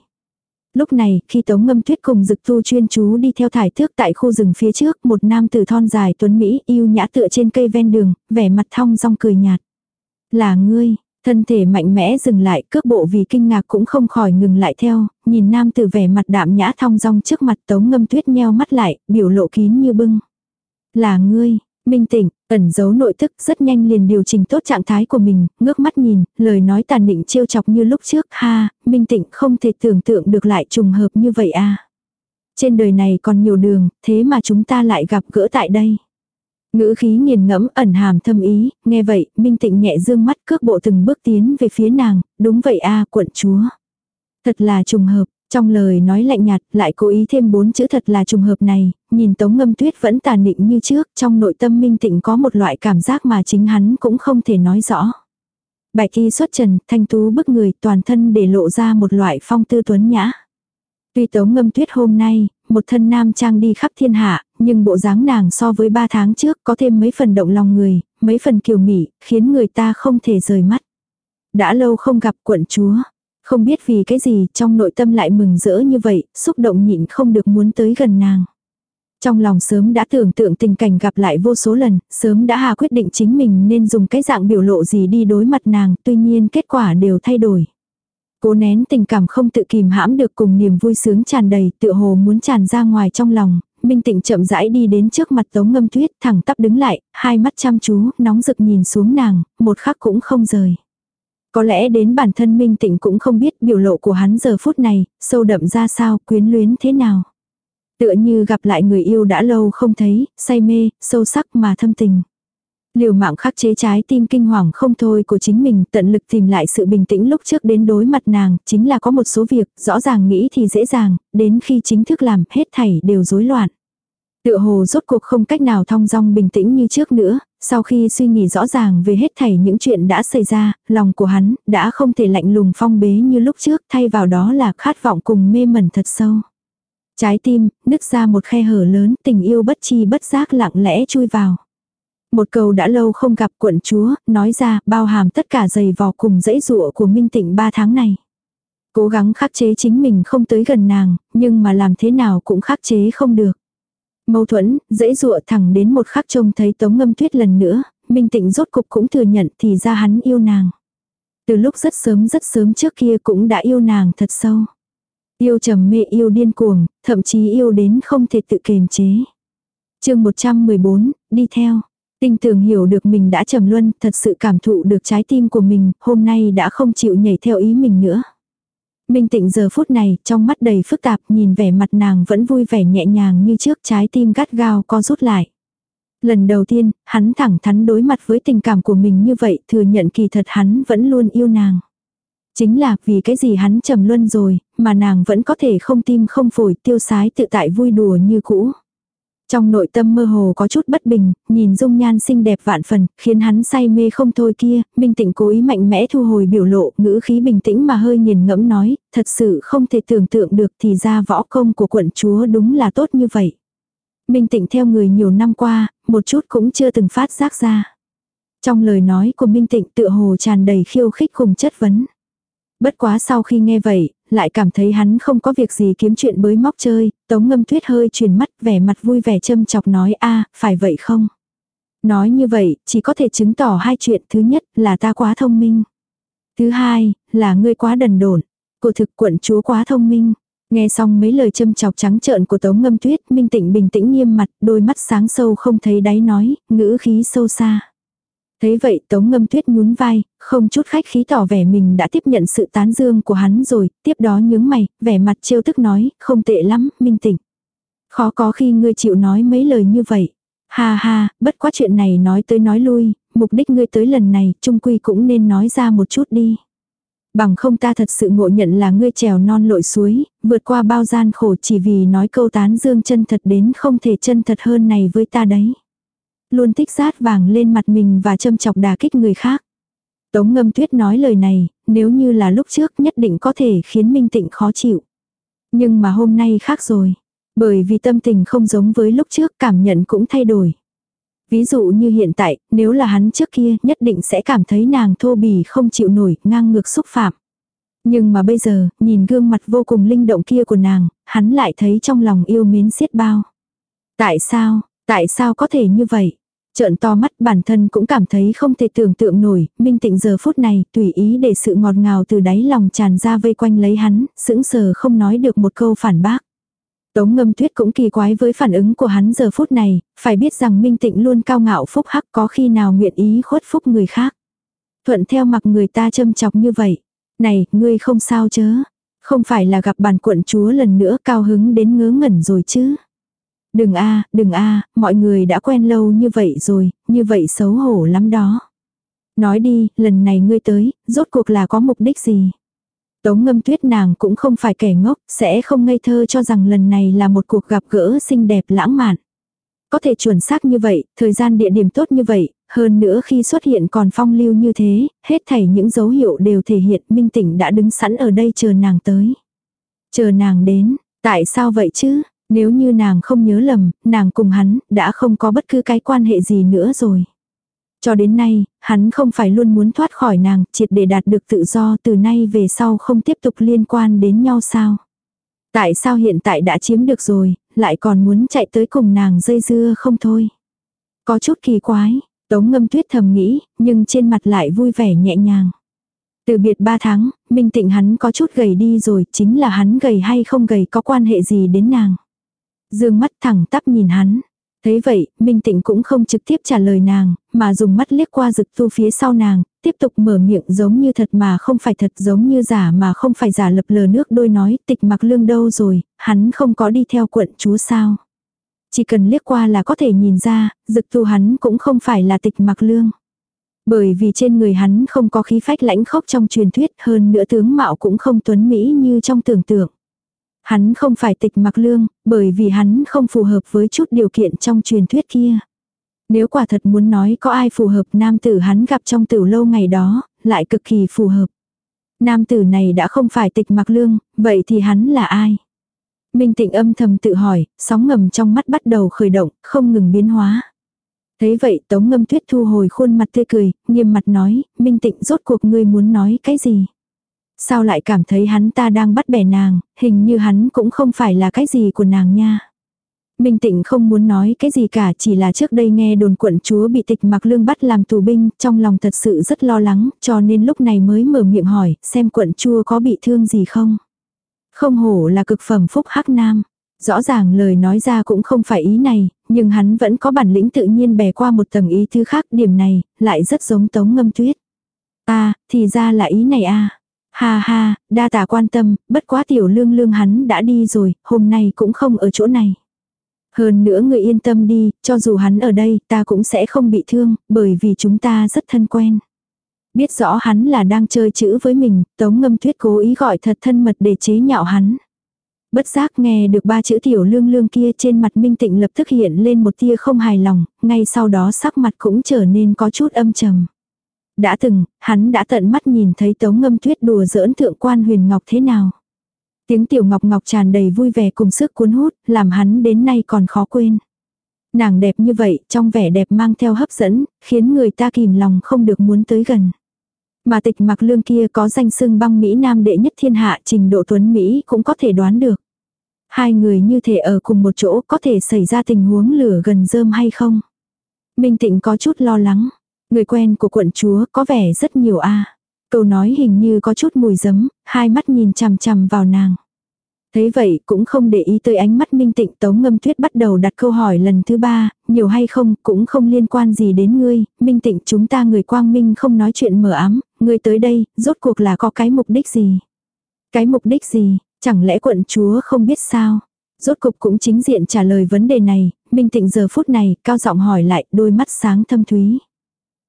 Lúc này, khi Tống Ngâm Tuyết cùng Dực Tu chuyên chú đi theo thải thước tại khu rừng phía trước, một nam tử thon dài tuấn Mỹ yêu nhã tựa trên cây ven đường, vẻ mặt thong dong cười nhạt. Là ngươi, Thân thể mạnh mẽ dừng lại, cước bộ vì kinh ngạc cũng không khỏi ngừng lại theo, nhìn nam tử vẻ mặt đạm nhã thong dong trước mặt tống ngâm tuyết nheo mắt lại, biểu lộ kín như bưng. Là ngươi, minh tỉnh, ẩn giấu nội tức rất nhanh liền điều chỉnh tốt trạng thái của mình, ngước mắt nhìn, lời nói tàn định trêu chọc như lúc trước, ha, minh tịnh không thể tưởng tượng được lại trùng hợp như vậy à. Trên đời này còn nhiều đường, thế mà chúng ta lại gặp gỡ tại đây. Ngữ khí nghiền ngẫm ẩn hàm thâm ý, nghe vậy, Minh Tịnh nhẹ dương mắt cước bộ từng bước tiến về phía nàng, đúng vậy a quận chúa. Thật là trùng hợp, trong lời nói lạnh nhạt lại cố ý thêm bốn chữ thật là trùng hợp này, nhìn tống ngâm tuyết vẫn tàn định như trước, trong nội tâm Minh Tịnh có một loại cảm giác mà chính hắn cũng không thể nói rõ. Bài thi xuất trần, thanh tú bức người toàn thân để lộ ra một loại phong tư tuấn nhã. Tuy tống ngâm tuyết hôm nay, một thân nam trang đi khắp thiên hạ, nhưng bộ dáng nàng so với ba tháng trước có thêm mấy phần động lòng người, mấy phần kiều mị, khiến người ta không thể rời mắt. Đã lâu không gặp quận chúa, không biết vì cái gì trong nội tâm lại mừng rỡ như vậy, xúc động nhịn không được muốn tới gần nàng. Trong lòng sớm đã tưởng tượng tình cảnh gặp lại vô số lần, sớm đã hà quyết định chính mình nên dùng cái dạng biểu lộ gì đi đối mặt nàng, tuy nhiên kết quả đều thay đổi. Cố nén tình cảm không tự kìm hãm được cùng niềm vui sướng tràn đầy, tựa hồ muốn tràn ra ngoài trong lòng, Minh Tịnh chậm rãi đi đến trước mặt Tống Ngâm Tuyết, thẳng tắp đứng lại, hai mắt chăm chú, nóng rực nhìn xuống nàng, một khắc cũng không rời. Có lẽ đến bản thân Minh Tịnh cũng không biết biểu lộ của hắn giờ phút này, sâu đậm ra sao, quyến luyến thế nào. Tựa như gặp lại người yêu đã lâu không thấy, say mê, sâu sắc mà thâm tình. Liều mạng khắc chế trái tim kinh hoàng không thôi của chính mình tận lực tìm lại sự bình tĩnh lúc trước đến đối mặt nàng, chính là có một số việc, rõ ràng nghĩ thì dễ dàng, đến khi chính thức làm, hết thảy đều rối loạn. Tựa hồ rốt cuộc không cách nào thong dong bình tĩnh như trước nữa, sau khi suy nghĩ rõ ràng về hết thảy những chuyện đã xảy ra, lòng của hắn đã không thể lạnh lùng phong bế như lúc trước, thay vào đó là khát vọng cùng mê mẩn thật sâu. Trái tim, nứt ra một khe hở lớn, tình yêu bất chi bất giác lặng lẽ chui vào. Một câu đã lâu không gặp quận chúa, nói ra bao hàm tất cả giày vò cùng dãy dụa của Minh Tịnh ba tháng này. Cố gắng khắc chế chính mình không tới gần nàng, nhưng mà làm thế nào cũng khắc chế không được. Mâu thuẫn, dãy dụa thẳng đến một khắc trông thấy tống ngâm tuyết lần nữa, Minh Tịnh rốt cục cũng thừa nhận thì ra hắn yêu nàng. Từ lúc rất sớm rất sớm trước kia cũng đã yêu nàng thật sâu. Yêu trầm mê yêu điên cuồng, thậm chí yêu đến không thể tự kiềm chế. chương 114, đi theo. Tinh tường hiểu được mình đã trầm luân, thật sự cảm thụ được trái tim của mình, hôm nay đã không chịu nhảy theo ý mình nữa. Minh tịnh giờ phút này, trong mắt đầy phức tạp, nhìn vẻ mặt nàng vẫn vui vẻ nhẹ nhàng như trước trái tim gắt gao co rút lại. Lần đầu tiên, hắn thẳng thắn đối mặt với tình cảm của mình như vậy, thừa nhận kỳ thật hắn vẫn luôn yêu nàng. Chính là vì cái gì hắn trầm luân rồi, mà nàng vẫn có thể không tim không phổi tiêu sái tự tại vui đùa như cũ. Trong nội tâm mơ hồ có chút bất bình, nhìn dung nhan xinh đẹp vạn phần, khiến hắn say mê không thôi kia, Minh Tịnh cố ý mạnh mẽ thu hồi biểu lộ, ngữ khí bình tĩnh mà hơi nghiền ngẫm nói, thật sự không thể tưởng tượng được thì ra võ công của quận chúa đúng là tốt như vậy. Minh Tịnh theo người nhiều năm qua, một chút cũng chưa từng phát giác ra. Trong lời nói của Minh Tịnh tựa hồ tràn đầy khiêu khích cùng chất vấn. Bất quá sau khi nghe vậy, lại cảm thấy hắn không có việc gì kiếm chuyện bới móc chơi, tống ngâm tuyết hơi truyền mắt vẻ mặt vui vẻ châm chọc nói a phải vậy không? Nói như vậy, chỉ có thể chứng tỏ hai chuyện. Thứ nhất là ta quá thông minh. Thứ hai, là ngươi quá đần độn. Cô thực quận chúa quá thông minh. Nghe xong mấy lời châm chọc trắng trợn của Tống Ngâm Tuyết, Minh Tịnh bình tĩnh nghiêm mặt, đôi mắt sáng sâu không thấy đáy nói, ngữ khí sâu xa. Thấy vậy Tống Ngâm Tuyết nhún vai, không chút khách khí tỏ vẻ mình đã tiếp nhận sự tán dương của hắn rồi, tiếp đó nhướng mày, vẻ mặt trêu tức nói, không tệ lắm, minh tỉnh. Khó có khi ngươi chịu nói mấy lời như vậy. Ha ha, bất quá chuyện này nói tới nói lui, mục đích ngươi tới lần này, trung quy cũng nên nói ra một chút đi. Bằng không ta thật sự ngộ nhận là ngươi trèo non lội suối, vượt qua bao gian khổ chỉ vì nói câu tán dương chân thật đến không thể chân thật hơn này với ta đấy luôn tích rát vàng lên mặt mình và châm chọc đà kích người khác. Tống ngâm tuyết nói lời này, nếu như là lúc trước nhất định có thể khiến Minh Tịnh khó chịu. Nhưng mà hôm nay khác rồi. Bởi vì tâm tình không giống với lúc trước cảm nhận cũng thay đổi. Ví dụ như hiện tại, nếu là hắn trước kia nhất định sẽ cảm thấy nàng thô bì không chịu nổi, ngang ngược xúc phạm. Nhưng mà bây giờ, nhìn gương mặt vô cùng linh động kia của nàng, hắn lại thấy trong lòng yêu mến xiết bao. Tại sao, tại sao có thể như vậy? Trợn to mắt bản thân cũng cảm thấy không thể tưởng tượng nổi, minh tịnh giờ phút này tùy ý để sự ngọt ngào từ đáy lòng tràn ra vây quanh lấy hắn, sững sờ không nói được một câu phản bác. Tống ngâm tuyết cũng kỳ quái với phản ứng của hắn giờ phút này, phải biết rằng minh tịnh luôn cao ngạo phúc hắc có khi nào nguyện ý khuất phúc người khác. Thuận theo mặc người ta châm chọc như vậy. Này, ngươi không sao chớ. Không phải là gặp bàn quận chúa lần nữa cao hứng đến ngớ ngẩn rồi chứ. Đừng a đừng a mọi người đã quen lâu như vậy rồi, như vậy xấu hổ lắm đó. Nói đi, lần này ngươi tới, rốt cuộc là có mục đích gì? Tống ngâm tuyết nàng cũng không phải kẻ ngốc, sẽ không ngây thơ cho rằng lần này là một cuộc gặp gỡ xinh đẹp lãng mạn. Có thể chuẩn xác như vậy, thời gian địa điểm tốt như vậy, hơn nữa khi xuất hiện còn phong lưu như thế, hết thảy những dấu hiệu đều thể hiện minh tỉnh đã đứng sẵn ở đây chờ nàng tới. Chờ nàng đến, tại sao vậy chứ? Nếu như nàng không nhớ lầm, nàng cùng hắn đã không có bất cứ cái quan hệ gì nữa rồi. Cho đến nay, hắn không phải luôn muốn thoát khỏi nàng, triệt để đạt được tự do từ nay về sau không tiếp tục liên quan đến nhau sao. Tại sao hiện tại đã chiếm được rồi, lại còn muốn chạy tới cùng nàng dây dưa không thôi. Có chút kỳ quái, tống ngâm tuyết thầm nghĩ, nhưng trên mặt lại vui vẻ nhẹ nhàng. Từ biệt ba tháng, minh tịnh hắn có chút gầy đi rồi, chính là hắn gầy hay không gầy có quan hệ gì đến nàng. Dương mắt thẳng tắp nhìn hắn. Thấy vậy, Minh Tịnh cũng không trực tiếp trả lời nàng, mà dùng mắt liếc qua rực tu phía sau nàng, tiếp tục mở miệng giống như thật mà không phải thật giống như giả mà không phải giả lập lờ nước đôi nói tịch mặc lương đâu rồi, hắn không có đi theo quận chúa sao. Chỉ cần liếc qua là có thể nhìn ra, rực tu hắn cũng không phải là tịch mặc lương. Bởi vì trên người hắn không có khí phách lãnh khốc trong truyền thuyết hơn nữa tướng mạo cũng không tuấn mỹ như trong tưởng tượng. Hắn không phải tịch mặc lương, bởi vì hắn không phù hợp với chút điều kiện trong truyền thuyết kia. Nếu quả thật muốn nói có ai phù hợp nam tử hắn gặp trong tiểu lâu ngày đó, lại cực kỳ phù hợp. Nam tử này đã không phải tịch mặc lương, vậy thì hắn là ai? Minh tịnh âm thầm tự hỏi, sóng ngầm trong mắt bắt đầu khởi động, không ngừng biến hóa. Thế vậy tống ngâm tuyết thu hồi khuôn mặt tươi cười, nghiêm mặt nói, Minh tịnh rốt cuộc ngươi muốn nói cái gì? Sao lại cảm thấy hắn ta đang bắt bẻ nàng, hình như hắn cũng không phải là cái gì của nàng nha. Minh Tịnh không muốn nói cái gì cả chỉ là trước đây nghe đồn quận chúa bị tịch mặc lương bắt làm tù binh, trong lòng thật sự rất lo lắng, cho nên lúc này mới mở miệng hỏi, xem quận chúa có bị thương gì không. Không hổ là cực phẩm phúc hắc nam. Rõ ràng lời nói ra cũng không phải ý này, nhưng hắn vẫn có bản lĩnh tự nhiên bè qua một tầng ý thứ khác, điểm này, lại rất giống tống ngâm tuyết. À, thì ra là ý này à. Ha ha, đa tạ quan tâm, bất quá tiểu lương lương hắn đã đi rồi, hôm nay cũng không ở chỗ này. Hơn nữa người yên tâm đi, cho dù hắn ở đây, ta cũng sẽ không bị thương, bởi vì chúng ta rất thân quen. Biết rõ hắn là đang chơi chữ với mình, tống ngâm tuyết cố ý gọi thật thân mật để chế nhạo hắn. Bất giác nghe được ba chữ tiểu lương lương kia trên mặt minh tịnh lập tức hiện lên một tia không hài lòng, ngay sau đó sắc mặt cũng trở nên có chút âm trầm. Đã từng, hắn đã tận mắt nhìn thấy tống ngâm tuyết đùa giỡn thượng quan huyền ngọc thế nào. Tiếng tiểu ngọc ngọc tràn đầy vui vẻ cùng sức cuốn hút, làm hắn đến nay còn khó quên. Nàng đẹp như vậy, trong vẻ đẹp mang theo hấp dẫn, khiến người ta kìm lòng không được muốn tới gần. Mà tịch mặc lương kia có danh sưng băng Mỹ Nam đệ nhất thiên hạ trình độ tuấn Mỹ cũng có thể đoán được. Hai người như thể ở cùng một chỗ có thể xảy ra tình huống lửa gần rơm hay không. Minh tịnh có chút lo lắng. Người quen của quận chúa có vẻ rất nhiều a Câu nói hình như có chút mùi giấm, hai mắt nhìn chằm chằm vào nàng. Thấy vậy cũng không để ý tới ánh mắt minh tịnh tống ngâm tuyết bắt đầu đặt câu hỏi lần thứ ba, nhiều hay không cũng không liên quan gì đến ngươi, minh tịnh chúng ta người quang minh không nói chuyện mờ ám, ngươi tới đây, rốt cuộc là có cái mục đích gì? Cái mục đích gì, chẳng lẽ quận chúa không biết sao? Rốt cục cũng chính diện trả lời vấn đề này, minh tịnh giờ phút này, cao giọng hỏi lại, đôi mắt sáng thâm thúy.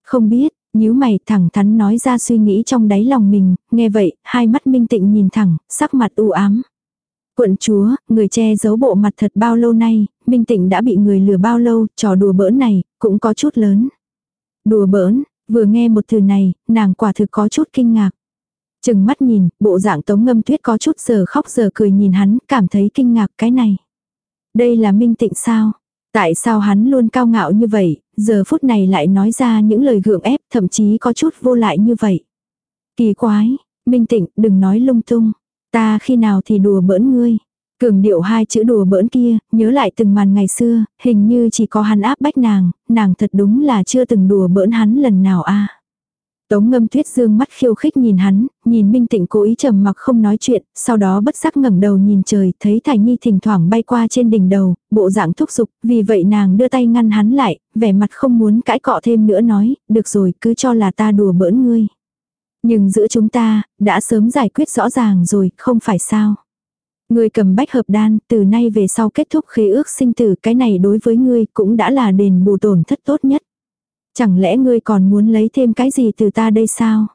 Không biết, nhíu mày thẳng thắn nói ra suy nghĩ trong đáy lòng mình, nghe vậy, hai mắt minh tịnh nhìn thẳng, sắc mặt u ám. Quận chúa, người che giấu bộ mặt thật bao lâu nay, minh tịnh đã bị người lừa bao lâu, trò đùa bỡn này, cũng có chút lớn. Đùa bỡn, vừa nghe một từ này, nàng quả thực có chút kinh ngạc. Chừng mắt nhìn, bộ dạng tống ngâm tuyết có chút giờ khóc giờ cười nhìn hắn, cảm thấy kinh ngạc cái này. Đây là minh tịnh sao? Tại sao hắn luôn cao ngạo như vậy, giờ phút này lại nói ra những lời gượng ép, thậm chí có chút vô lại như vậy. Kỳ quái, minh tịnh, đừng nói lung tung. Ta khi nào thì đùa bỡn ngươi. Cường điệu hai chữ đùa bỡn kia, nhớ lại từng màn ngày xưa, hình như chỉ có hắn áp bách nàng, nàng thật đúng là chưa từng đùa bỡn hắn lần nào a. Tống ngâm tuyết dương mắt khiêu khích nhìn hắn, nhìn Minh Tịnh cố ý trầm mặc không nói chuyện, sau đó bất giác ngẩng đầu nhìn trời, thấy Thải Nhi thỉnh thoảng bay qua trên đỉnh đầu, bộ dạng thúc giục, vì vậy nàng đưa tay ngăn hắn lại, vẻ mặt không muốn cãi cọ thêm nữa nói, được rồi cứ cho là ta đùa bỡn ngươi. Nhưng giữa chúng ta, đã sớm giải quyết rõ ràng rồi, không phải sao. Ngươi cầm bách hợp đan, từ nay về sau kết thúc khế ước sinh tử, cái này đối với ngươi cũng đã là đền bù tổn thất tốt nhất. Chẳng lẽ ngươi còn muốn lấy thêm cái gì từ ta đây sao?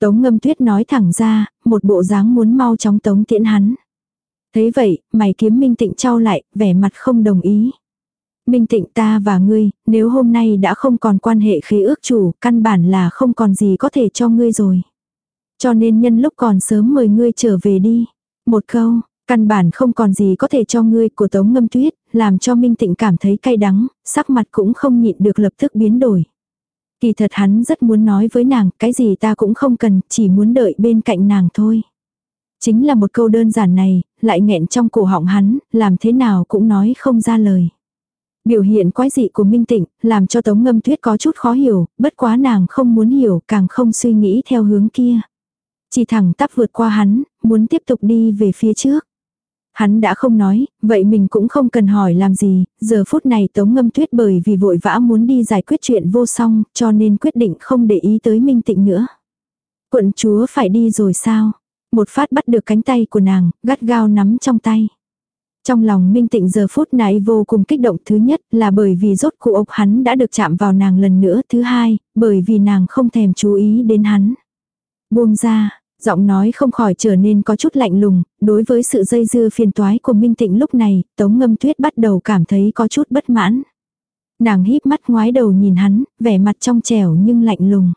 Tống ngâm tuyết nói thẳng ra, một bộ dáng muốn mau chóng tống tiễn hắn. Thế vậy, mày kiếm minh tịnh trao lại, vẻ mặt không đồng ý. Minh tịnh ta và ngươi, nếu hôm nay đã không còn quan hệ khí ước chủ, căn bản là không còn gì có thể cho ngươi rồi. Cho nên nhân lúc còn sớm mời ngươi trở về đi. Một câu, căn bản không còn gì có thể cho ngươi của tống ngâm tuyết, làm cho Minh Tịnh cảm thấy cay đắng, sắc mặt cũng không nhịn được lập tức biến đổi. Kỳ thật hắn rất muốn nói với nàng, cái gì ta cũng không cần, chỉ muốn đợi bên cạnh nàng thôi. Chính là một câu đơn giản này, lại nghẹn trong cổ họng hắn, làm thế nào cũng nói không ra lời. Biểu hiện quái dị của Minh Tịnh, làm cho Tống Ngâm Tuyết có chút khó hiểu, bất quá nàng không muốn hiểu, càng không suy nghĩ theo hướng kia. Chỉ thẳng tắp vượt qua hắn, muốn tiếp tục đi về phía trước. Hắn đã không nói, vậy mình cũng không cần hỏi làm gì, giờ phút này Tống Ngâm Tuyết bởi vì vội vã muốn đi giải quyết chuyện vô song, cho nên quyết định không để ý tới Minh Tịnh nữa. Quận chúa phải đi rồi sao? Một phát bắt được cánh tay của nàng, gắt gao nắm trong tay. Trong lòng Minh Tịnh giờ phút này vô cùng kích động thứ nhất là bởi vì rốt cuộc ốc hắn đã được chạm vào nàng lần nữa. Thứ hai, bởi vì nàng không thèm chú ý đến hắn. Buông ra, Giọng nói không khỏi trở nên có chút lạnh lùng, đối với sự dây dưa phiền toái của Minh Tịnh lúc này, Tống Ngâm Tuyết bắt đầu cảm thấy có chút bất mãn. Nàng híp mắt ngoái đầu nhìn hắn, vẻ mặt trong trẻo nhưng lạnh lùng.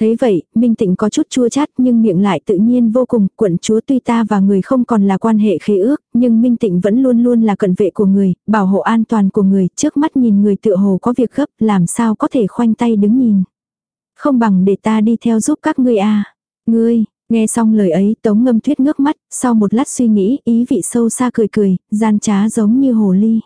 Thấy vậy, Minh Tịnh có chút chua chát nhưng miệng lại tự nhiên vô cùng, quận chúa tuy ta và người không còn là quan hệ khế ước, nhưng Minh Tịnh vẫn luôn luôn là cận vệ của người, bảo hộ an toàn của người, trước mắt nhìn người tựa hồ có việc gấp, làm sao có thể khoanh tay đứng nhìn. Không bằng để ta đi theo giúp các ngươi a Ngươi, Nghe xong lời ấy tống ngâm tuyết ngước mắt, sau một lát suy nghĩ, ý vị sâu xa cười cười, gian trá giống như hồ ly.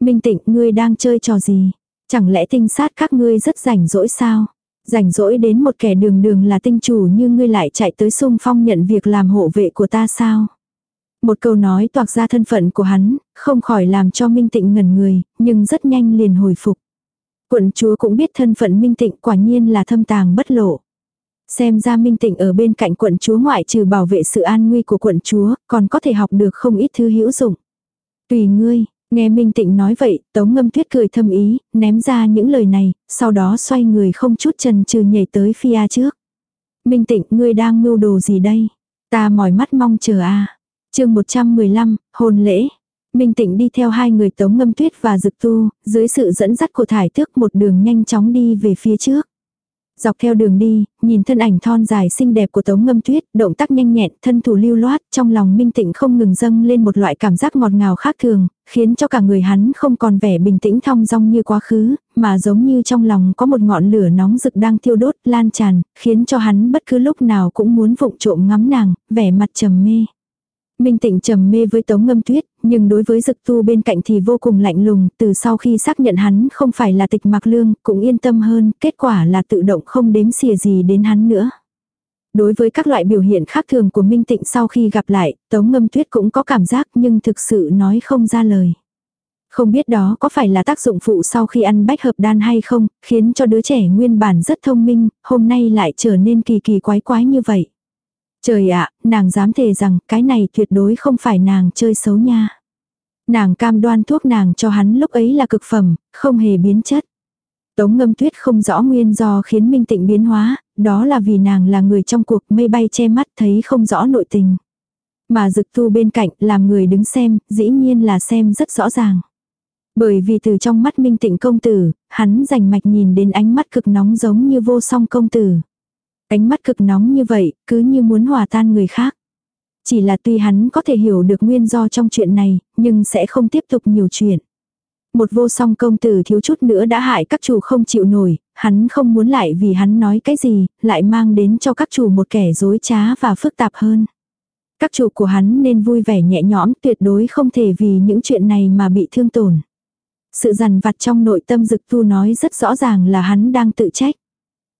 Minh tịnh, ngươi đang chơi trò gì? Chẳng lẽ tinh sát các ngươi rất rảnh rỗi sao? Rảnh rỗi đến một kẻ đường đường là tinh chủ như ngươi lại chạy tới sung phong nhận việc làm hộ vệ của ta sao? Một câu nói toạc ra thân phận của hắn, không khỏi làm cho Minh Tịnh ngẩn người, nhưng rất nhanh liền hồi phục. Quận chúa cũng biết thân phận Minh Tịnh quả nhiên là thâm tàng bất lộ. Xem ra minh tịnh ở bên cạnh quận chúa ngoại trừ bảo vệ sự an nguy của quận chúa, còn có thể học được không ít thứ hữu dụng. Tùy ngươi, nghe minh tịnh nói vậy, tống ngâm tuyết cười thâm ý, ném ra những lời này, sau đó xoay người không chút chần chừ nhảy tới phi trước. Minh tịnh, ngươi đang mưu đồ gì đây? Ta mỏi mắt mong chờ a à. chương 115, hôn lễ. Minh Tịnh đi theo hai người Tống Ngâm Tuyết và Dực Tu, dưới sự dẫn dắt của thải tước một đường nhanh chóng đi về phía trước. Dọc theo đường đi, nhìn thân ảnh thon dài xinh đẹp của Tống Ngâm Tuyết, động tác nhanh nhẹn, thân thủ lưu loát, trong lòng Minh Tịnh không ngừng dâng lên một loại cảm giác ngọt ngào khác thường, khiến cho cả người hắn không còn vẻ bình tĩnh thong dong như quá khứ, mà giống như trong lòng có một ngọn lửa nóng rực đang thiêu đốt, lan tràn, khiến cho hắn bất cứ lúc nào cũng muốn vụng trộm ngắm nàng, vẻ mặt trầm mê. Minh Tịnh trầm mê với Tống Ngâm Tuyết, nhưng đối với Dực Tu bên cạnh thì vô cùng lạnh lùng, từ sau khi xác nhận hắn không phải là tịch mặc lương, cũng yên tâm hơn, kết quả là tự động không đếm xỉa gì đến hắn nữa. Đối với các loại biểu hiện khác thường của Minh Tịnh sau khi gặp lại, Tống Ngâm Tuyết cũng có cảm giác nhưng thực sự nói không ra lời. Không biết đó có phải là tác dụng phụ sau khi ăn bách hợp đan hay không, khiến cho đứa trẻ nguyên bản rất thông minh, hôm nay lại trở nên kỳ kỳ quái quái như vậy. Trời ạ, nàng dám thề rằng cái này tuyệt đối không phải nàng chơi xấu nha. Nàng cam đoan thuốc nàng cho hắn lúc ấy là cực phẩm, không hề biến chất. Tống ngâm tuyết không rõ nguyên do khiến minh tịnh biến hóa, đó là vì nàng là người trong cuộc mây bay che mắt thấy không rõ nội tình. Mà dực tu bên cạnh làm người đứng xem, dĩ nhiên là xem rất rõ ràng. Bởi vì từ trong mắt minh tịnh công tử, hắn rành mạch nhìn đến ánh mắt cực nóng giống như vô song công tử. Ánh mắt cực nóng như vậy, cứ như muốn hòa tan người khác. Chỉ là tuy hắn có thể hiểu được nguyên do trong chuyện này, nhưng sẽ không tiếp tục nhiều chuyện. Một vô song công tử thiếu chút nữa đã hại các chủ không chịu nổi, hắn không muốn lại vì hắn nói cái gì, lại mang đến cho các chủ một kẻ dối trá và phức tạp hơn. Các chủ của hắn nên vui vẻ nhẹ nhõm tuyệt đối không thể vì những chuyện này mà bị thương tổn. Sự dằn vặt trong nội tâm dực tu nói rất rõ ràng là hắn đang tự trách.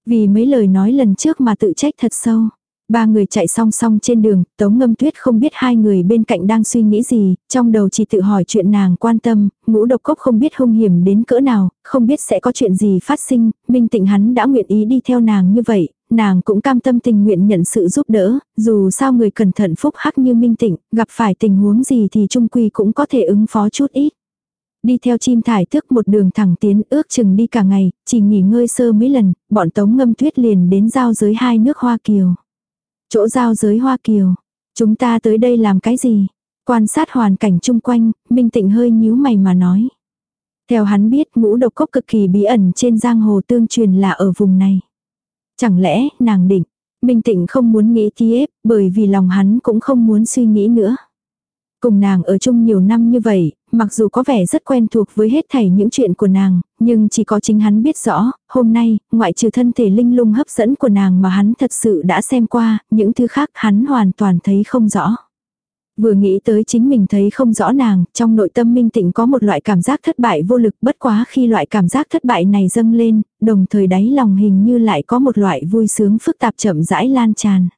Vì mấy lời nói lần trước mà tự trách thật sâu. Ba người chạy song song trên đường, Tống Ngâm Tuyết không biết hai người bên cạnh đang suy nghĩ gì, trong đầu chỉ tự hỏi chuyện nàng quan tâm, ngũ độc cốc không biết hung hiểm đến cỡ nào, không biết sẽ có chuyện gì phát sinh, minh tịnh hắn đã nguyện ý đi theo nàng như vậy, nàng cũng cam tâm tình nguyện nhận sự giúp đỡ, dù sao người cẩn thận phúc hắc như minh tịnh, gặp phải tình huống gì thì trung quy cũng có thể ứng phó chút ít. Đi theo chim thải thức một đường thẳng tiến ước chừng đi cả ngày, chỉ nghỉ ngơi sơ mấy lần, bọn tống ngâm tuyết liền đến giao giới hai nước Hoa Kiều. Chỗ giao giới Hoa Kiều. Chúng ta tới đây làm cái gì? Quan sát hoàn cảnh chung quanh, Minh Tịnh hơi nhíu mày mà nói. Theo hắn biết ngũ độc cốc cực kỳ bí ẩn trên giang hồ tương truyền là ở vùng này. Chẳng lẽ nàng định, Minh Tịnh không muốn nghĩ tiếp, bởi vì lòng hắn cũng không muốn suy nghĩ nữa. Cùng nàng ở chung nhiều năm như vậy, mặc dù có vẻ rất quen thuộc với hết thảy những chuyện của nàng, nhưng chỉ có chính hắn biết rõ, hôm nay, ngoại trừ thân thể linh lung hấp dẫn của nàng mà hắn thật sự đã xem qua, những thứ khác hắn hoàn toàn thấy không rõ. Vừa nghĩ tới chính mình thấy không rõ nàng, trong nội tâm minh tịnh có một loại cảm giác thất bại vô lực bất quá khi loại cảm giác thất bại này dâng lên, đồng thời đáy lòng hình như lại có một loại vui sướng phức tạp chậm rãi lan tràn.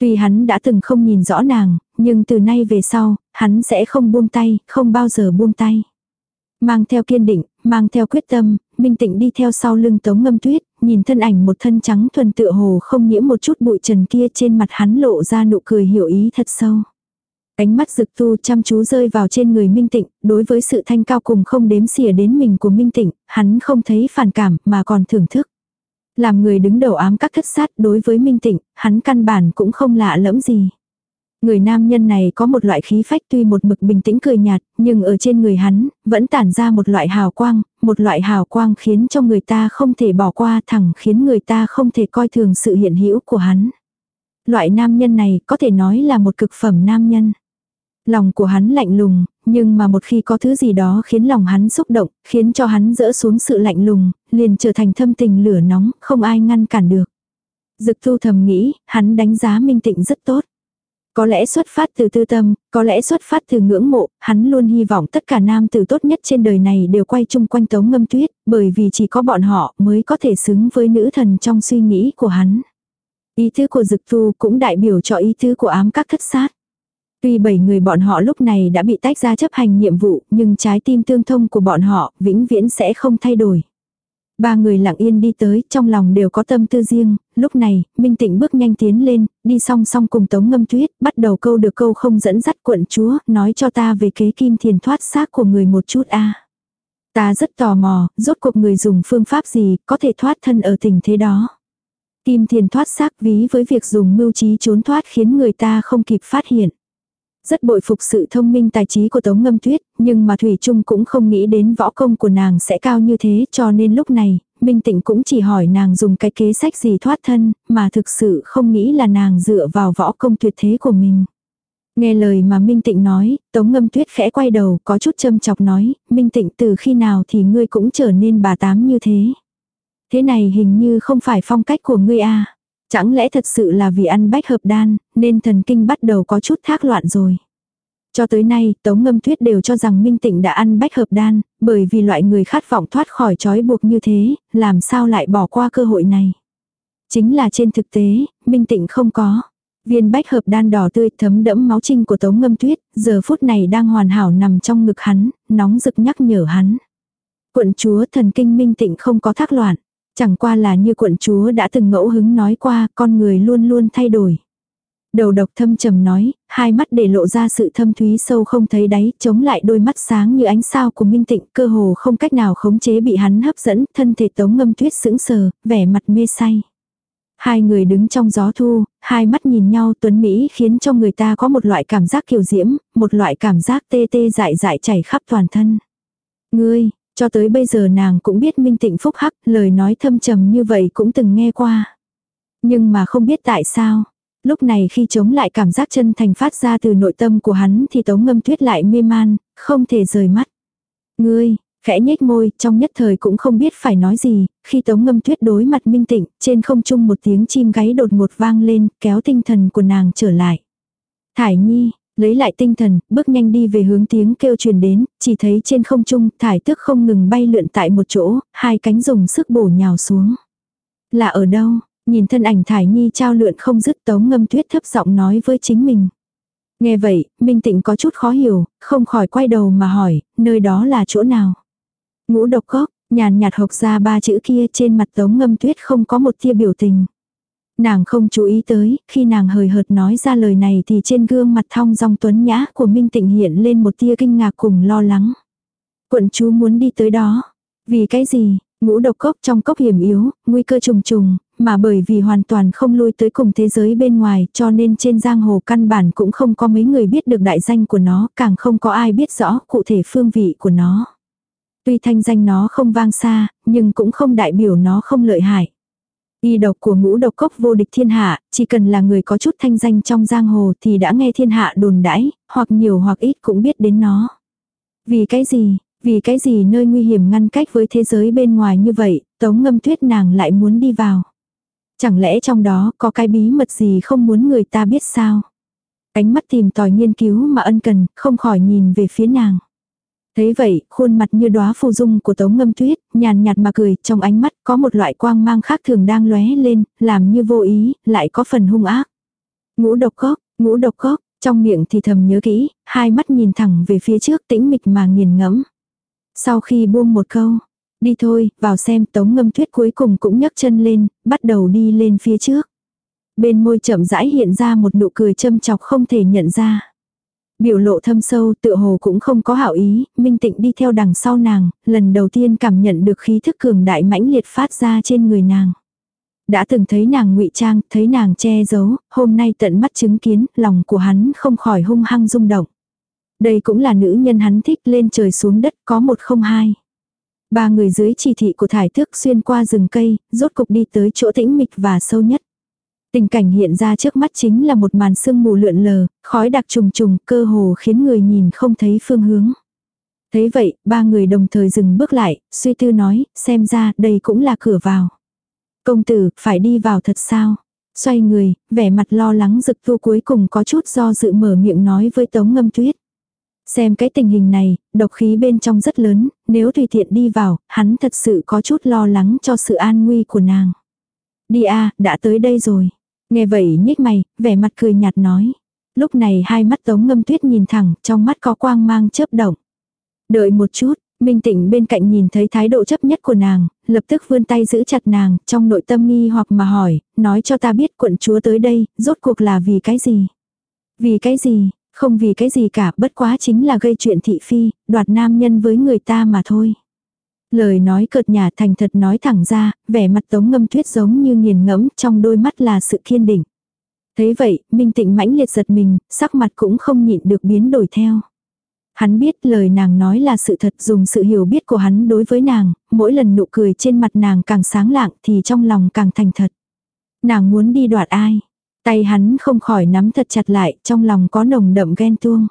Tuy hắn đã từng không nhìn rõ nàng, nhưng từ nay về sau, hắn sẽ không buông tay, không bao giờ buông tay. Mang theo kiên định, mang theo quyết tâm, Minh Tịnh đi theo sau lưng Tống Ngâm Tuyết, nhìn thân ảnh một thân trắng thuần tựa hồ không nhiễm một chút bụi trần kia trên mặt hắn lộ ra nụ cười hiểu ý thật sâu. Ánh mắt rực tu chăm chú rơi vào trên người Minh Tịnh, đối với sự thanh cao cùng không đếm xỉa đến mình của Minh Tịnh, hắn không thấy phản cảm mà còn thưởng thức. Làm người đứng đầu ám các thất sát đối với Minh Tịnh, hắn căn bản cũng không lạ lẫm gì. Người nam nhân này có một loại khí phách tuy một mực bình tĩnh cười nhạt, nhưng ở trên người hắn, vẫn tản ra một loại hào quang, một loại hào quang khiến cho người ta không thể bỏ qua thẳng khiến người ta không thể coi thường sự hiện hữu của hắn. Loại nam nhân này có thể nói là một cực phẩm nam nhân. Lòng của hắn lạnh lùng, nhưng mà một khi có thứ gì đó khiến lòng hắn xúc động, khiến cho hắn dỡ xuống sự lạnh lùng, liền trở thành thâm tình lửa nóng, không ai ngăn cản được. Dực thu thầm nghĩ, hắn đánh giá minh tịnh rất tốt. Có lẽ xuất phát từ tư tâm, có lẽ xuất phát từ ngưỡng mộ, hắn luôn hy vọng tất cả nam tử tốt nhất trên đời này đều quay chung quanh tống ngâm tuyết, bởi vì chỉ có bọn họ mới có thể xứng với nữ thần trong suy nghĩ của hắn. Ý tứ của dực tu cũng đại biểu cho ý tứ của ám các thất sát. Tuy bảy người bọn họ lúc này đã bị tách ra chấp hành nhiệm vụ, nhưng trái tim tương thông của bọn họ vĩnh viễn sẽ không thay đổi. Ba người lặng yên đi tới, trong lòng đều có tâm tư riêng, lúc này, Minh Tịnh bước nhanh tiến lên, đi song song cùng Tống Ngâm Tuyết, bắt đầu câu được câu không dẫn dắt quận chúa, nói cho ta về kế kim thiền thoát xác của người một chút a Ta rất tò mò, rốt cuộc người dùng phương pháp gì, có thể thoát thân ở tình thế đó. Kim thiền thoát xác ví với việc dùng mưu trí trốn thoát khiến người ta không kịp phát hiện. Rất bội phục sự thông minh tài trí của Tống Ngâm Tuyết, nhưng mà Thủy Trung cũng không nghĩ đến võ công của nàng sẽ cao như thế cho nên lúc này, Minh Tịnh cũng chỉ hỏi nàng dùng cái kế sách gì thoát thân, mà thực sự không nghĩ là nàng dựa vào võ công tuyệt thế của mình. Nghe lời mà Minh Tịnh nói, Tống Ngâm Tuyết khẽ quay đầu có chút châm chọc nói, Minh Tịnh từ khi nào thì ngươi cũng trở nên bà tám như thế. Thế này hình như không phải phong cách của ngươi a à. Chẳng lẽ thật sự là vì ăn bách hợp đan, nên thần kinh bắt đầu có chút thác loạn rồi. Cho tới nay, Tống Ngâm Tuyết đều cho rằng Minh Tịnh đã ăn bách hợp đan, bởi vì loại người khát vọng thoát khỏi trói buộc như thế, làm sao lại bỏ qua cơ hội này. Chính là trên thực tế, Minh Tịnh không có. Viên bách hợp đan đỏ tươi thấm đẫm máu trinh của Tống Ngâm Tuyết, giờ phút này đang hoàn hảo nằm trong ngực hắn, nóng rực nhắc nhở hắn. Quận chúa thần kinh Minh Tịnh không có thác loạn. Chẳng qua là như quận chúa đã từng ngẫu hứng nói qua, con người luôn luôn thay đổi. Đầu độc thâm trầm nói, hai mắt để lộ ra sự thâm thúy sâu không thấy đáy, chống lại đôi mắt sáng như ánh sao của Minh Tịnh, cơ hồ không cách nào khống chế bị hắn hấp dẫn, thân thể tống ngâm tuyết sững sờ, vẻ mặt mê say. Hai người đứng trong gió thu, hai mắt nhìn nhau tuấn Mỹ khiến cho người ta có một loại cảm giác kiều diễm, một loại cảm giác tê tê dại dại chảy khắp toàn thân. Ngươi, cho tới bây giờ nàng cũng biết minh tịnh phúc hắc, lời nói thâm trầm như vậy cũng từng nghe qua. Nhưng mà không biết tại sao. Lúc này khi chống lại cảm giác chân thành phát ra từ nội tâm của hắn thì tống ngâm tuyết lại mê man, không thể rời mắt. Ngươi, khẽ nhếch môi, trong nhất thời cũng không biết phải nói gì, khi tống ngâm tuyết đối mặt minh tịnh, trên không trung một tiếng chim gáy đột ngột vang lên, kéo tinh thần của nàng trở lại. Thải Nhi, lấy lại tinh thần, bước nhanh đi về hướng tiếng kêu truyền đến, chỉ thấy trên không trung, thải tước không ngừng bay lượn tại một chỗ, hai cánh dùng sức bổ nhào xuống. Là ở đâu? Nhìn thân ảnh thải nhi trao lượn không dứt tống ngâm tuyết thấp giọng nói với chính mình. Nghe vậy, Minh Tịnh có chút khó hiểu, không khỏi quay đầu mà hỏi, nơi đó là chỗ nào? Ngũ độc cốc, nhàn nhạt hộc ra ba chữ kia trên mặt tống ngâm tuyết không có một tia biểu tình. Nàng không chú ý tới, khi nàng hời hợt nói ra lời này thì trên gương mặt thong dong tuấn nhã của Minh Tịnh hiện lên một tia kinh ngạc cùng lo lắng. Quận chú muốn đi tới đó. Vì cái gì? Ngũ độc cốc trong cốc hiểm yếu, nguy cơ trùng trùng, mà bởi vì hoàn toàn không lui tới cùng thế giới bên ngoài cho nên trên giang hồ căn bản cũng không có mấy người biết được đại danh của nó, càng không có ai biết rõ cụ thể phương vị của nó. Tuy thanh danh nó không vang xa, nhưng cũng không đại biểu nó không lợi hại. Y độc của ngũ độc cốc vô địch thiên hạ, chỉ cần là người có chút thanh danh trong giang hồ thì đã nghe thiên hạ đồn đãi, hoặc nhiều hoặc ít cũng biết đến nó. Vì cái gì, vì cái gì nơi nguy hiểm ngăn cách với thế giới bên ngoài như vậy, tống ngâm tuyết nàng lại muốn đi vào. Chẳng lẽ trong đó có cái bí mật gì không muốn người ta biết sao? Ánh mắt tìm tòi nghiên cứu mà ân cần, không khỏi nhìn về phía nàng. Thế vậy, khuôn mặt như đóa phù dung của Tống Ngâm Tuyết, nhàn nhạt mà cười, trong ánh mắt có một loại quang mang khác thường đang lóe lên, làm như vô ý, lại có phần hung ác. Ngũ độc cốc, ngũ độc cốc, trong miệng thì thầm nhớ kỹ, hai mắt nhìn thẳng về phía trước tĩnh mịch mà nghiền ngẫm. Sau khi buông một câu, đi thôi, vào xem Tống Ngâm Tuyết cuối cùng cũng nhấc chân lên, bắt đầu đi lên phía trước. Bên môi chậm rãi hiện ra một nụ cười châm chọc không thể nhận ra. Biểu lộ thâm sâu tựa hồ cũng không có hảo ý, Minh Tịnh đi theo đằng sau nàng, lần đầu tiên cảm nhận được khí thức cường đại mãnh liệt phát ra trên người nàng. Đã từng thấy nàng ngụy trang, thấy nàng che giấu, hôm nay tận mắt chứng kiến, lòng của hắn không khỏi hung hăng rung động. Đây cũng là nữ nhân hắn thích lên trời xuống đất có một không hai. Ba người dưới chỉ thị của thải thước xuyên qua rừng cây, rốt cục đi tới chỗ tĩnh mịch và sâu nhất. Tình cảnh hiện ra trước mắt chính là một màn sương mù lượn lờ, khói đặc trùng trùng, cơ hồ khiến người nhìn không thấy phương hướng. Thấy vậy, ba người đồng thời dừng bước lại, suy tư nói, xem ra đây cũng là cửa vào. Công tử, phải đi vào thật sao? Xoay người, vẻ mặt lo lắng rực vô cuối cùng có chút do dự mở miệng nói với tống ngâm tuyết. Xem cái tình hình này, độc khí bên trong rất lớn, nếu tùy tiện đi vào, hắn thật sự có chút lo lắng cho sự an nguy của nàng. Đi a đã tới đây rồi. Nghe vậy nhếch mày, vẻ mặt cười nhạt nói. Lúc này hai mắt tống ngâm tuyết nhìn thẳng, trong mắt có quang mang chớp động. Đợi một chút, Minh Tịnh bên cạnh nhìn thấy thái độ chấp nhất của nàng, lập tức vươn tay giữ chặt nàng, trong nội tâm nghi hoặc mà hỏi, nói cho ta biết quận chúa tới đây, rốt cuộc là vì cái gì? Vì cái gì? Không vì cái gì cả, bất quá chính là gây chuyện thị phi, đoạt nam nhân với người ta mà thôi. Lời nói cợt nhả thành thật nói thẳng ra, vẻ mặt tống ngâm tuyết giống như nghiền ngẫm trong đôi mắt là sự kiên định. Thế vậy, Minh Tịnh mãnh liệt giật mình, sắc mặt cũng không nhịn được biến đổi theo. Hắn biết lời nàng nói là sự thật dùng sự hiểu biết của hắn đối với nàng, mỗi lần nụ cười trên mặt nàng càng sáng lạng thì trong lòng càng thành thật. Nàng muốn đi đoạt ai? Tay hắn không khỏi nắm thật chặt lại, trong lòng có nồng đậm ghen tuông.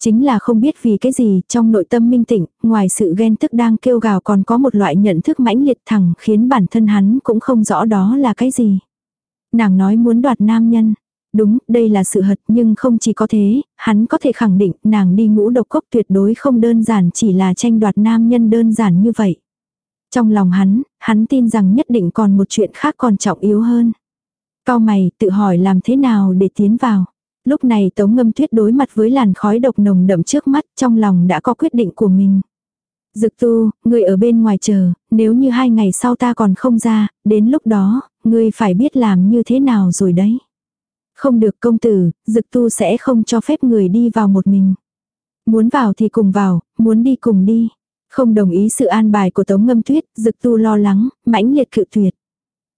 Chính là không biết vì cái gì trong nội tâm minh tịnh, ngoài sự ghen tức đang kêu gào còn có một loại nhận thức mãnh liệt thẳng khiến bản thân hắn cũng không rõ đó là cái gì. Nàng nói muốn đoạt nam nhân. Đúng, đây là sự thật nhưng không chỉ có thế, hắn có thể khẳng định nàng đi ngũ độc cốc tuyệt đối không đơn giản chỉ là tranh đoạt nam nhân đơn giản như vậy. Trong lòng hắn, hắn tin rằng nhất định còn một chuyện khác còn trọng yếu hơn. Cao mày tự hỏi làm thế nào để tiến vào. Lúc này Tống Ngâm Tuyết đối mặt với làn khói độc nồng đậm trước mắt, trong lòng đã có quyết định của mình. Dực tu, người ở bên ngoài chờ, nếu như hai ngày sau ta còn không ra, đến lúc đó, ngươi phải biết làm như thế nào rồi đấy. Không được công tử, dực tu sẽ không cho phép người đi vào một mình. Muốn vào thì cùng vào, muốn đi cùng đi. Không đồng ý sự an bài của Tống Ngâm Tuyết, dực tu lo lắng, mãnh liệt cự tuyệt.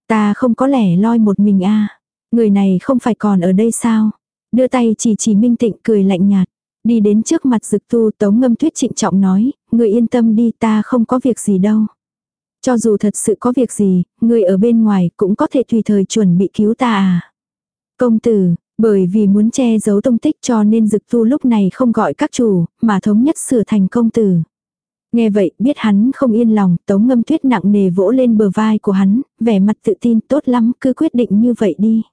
Ta không có lẻ loi một mình a Người này không phải còn ở đây sao? Đưa tay chỉ chỉ Minh Tịnh cười lạnh nhạt. Đi đến trước mặt dực tu tống ngâm tuyết trịnh trọng nói, người yên tâm đi ta không có việc gì đâu. Cho dù thật sự có việc gì, người ở bên ngoài cũng có thể tùy thời chuẩn bị cứu ta à. Công tử, bởi vì muốn che giấu tông tích cho nên dực tu lúc này không gọi các chủ, mà thống nhất sửa thành công tử. Nghe vậy, biết hắn không yên lòng, tống ngâm tuyết nặng nề vỗ lên bờ vai của hắn, vẻ mặt tự tin tốt lắm, cứ quyết định như vậy đi.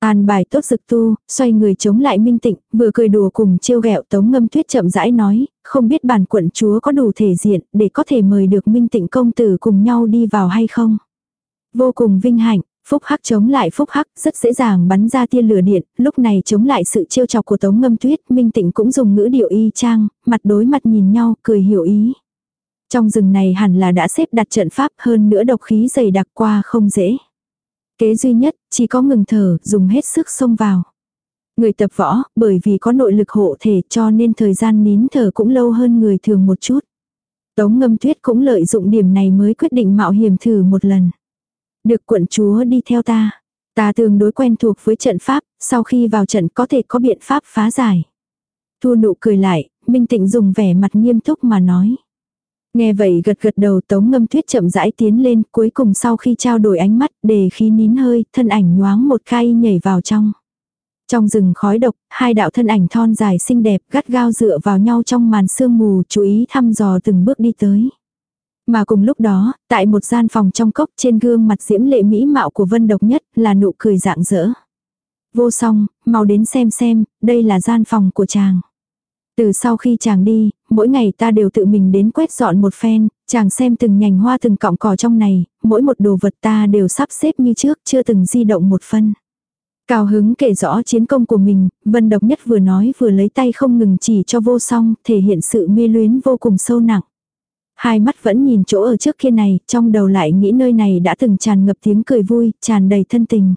An bài tốt dực tu, xoay người chống lại minh tịnh, vừa cười đùa cùng trêu ghẹo tống ngâm tuyết chậm rãi nói, không biết bản quận chúa có đủ thể diện để có thể mời được minh tịnh công tử cùng nhau đi vào hay không. Vô cùng vinh hạnh, phúc hắc chống lại phúc hắc rất dễ dàng bắn ra tia lửa điện, lúc này chống lại sự trêu chọc của tống ngâm tuyết, minh tịnh cũng dùng ngữ điệu y trang, mặt đối mặt nhìn nhau, cười hiểu ý. Trong rừng này hẳn là đã xếp đặt trận pháp hơn nữa độc khí dày đặc qua không dễ. Kế duy nhất, chỉ có ngừng thở, dùng hết sức xông vào. Người tập võ, bởi vì có nội lực hộ thể cho nên thời gian nín thở cũng lâu hơn người thường một chút. Tống ngâm tuyết cũng lợi dụng điểm này mới quyết định mạo hiểm thử một lần. Được quận chúa đi theo ta. Ta tương đối quen thuộc với trận pháp, sau khi vào trận có thể có biện pháp phá giải. Thu nụ cười lại, Minh Tịnh dùng vẻ mặt nghiêm túc mà nói. Nghe vậy gật gật đầu tống ngâm tuyết chậm rãi tiến lên cuối cùng sau khi trao đổi ánh mắt để khí nín hơi thân ảnh nhoáng một khai nhảy vào trong. Trong rừng khói độc, hai đạo thân ảnh thon dài xinh đẹp gắt gao dựa vào nhau trong màn sương mù chú ý thăm dò từng bước đi tới. Mà cùng lúc đó, tại một gian phòng trong cốc trên gương mặt diễm lệ mỹ mạo của Vân Độc Nhất là nụ cười dạng dỡ. Vô song, mau đến xem xem, đây là gian phòng của chàng. Từ sau khi chàng đi, mỗi ngày ta đều tự mình đến quét dọn một phen, chàng xem từng nhành hoa từng cọng cỏ trong này, mỗi một đồ vật ta đều sắp xếp như trước, chưa từng di động một phân. Cao hứng kể rõ chiến công của mình, Vân Độc Nhất vừa nói vừa lấy tay không ngừng chỉ cho vô song, thể hiện sự mê luyến vô cùng sâu nặng. Hai mắt vẫn nhìn chỗ ở trước kia này, trong đầu lại nghĩ nơi này đã từng tràn ngập tiếng cười vui, tràn đầy thân tình.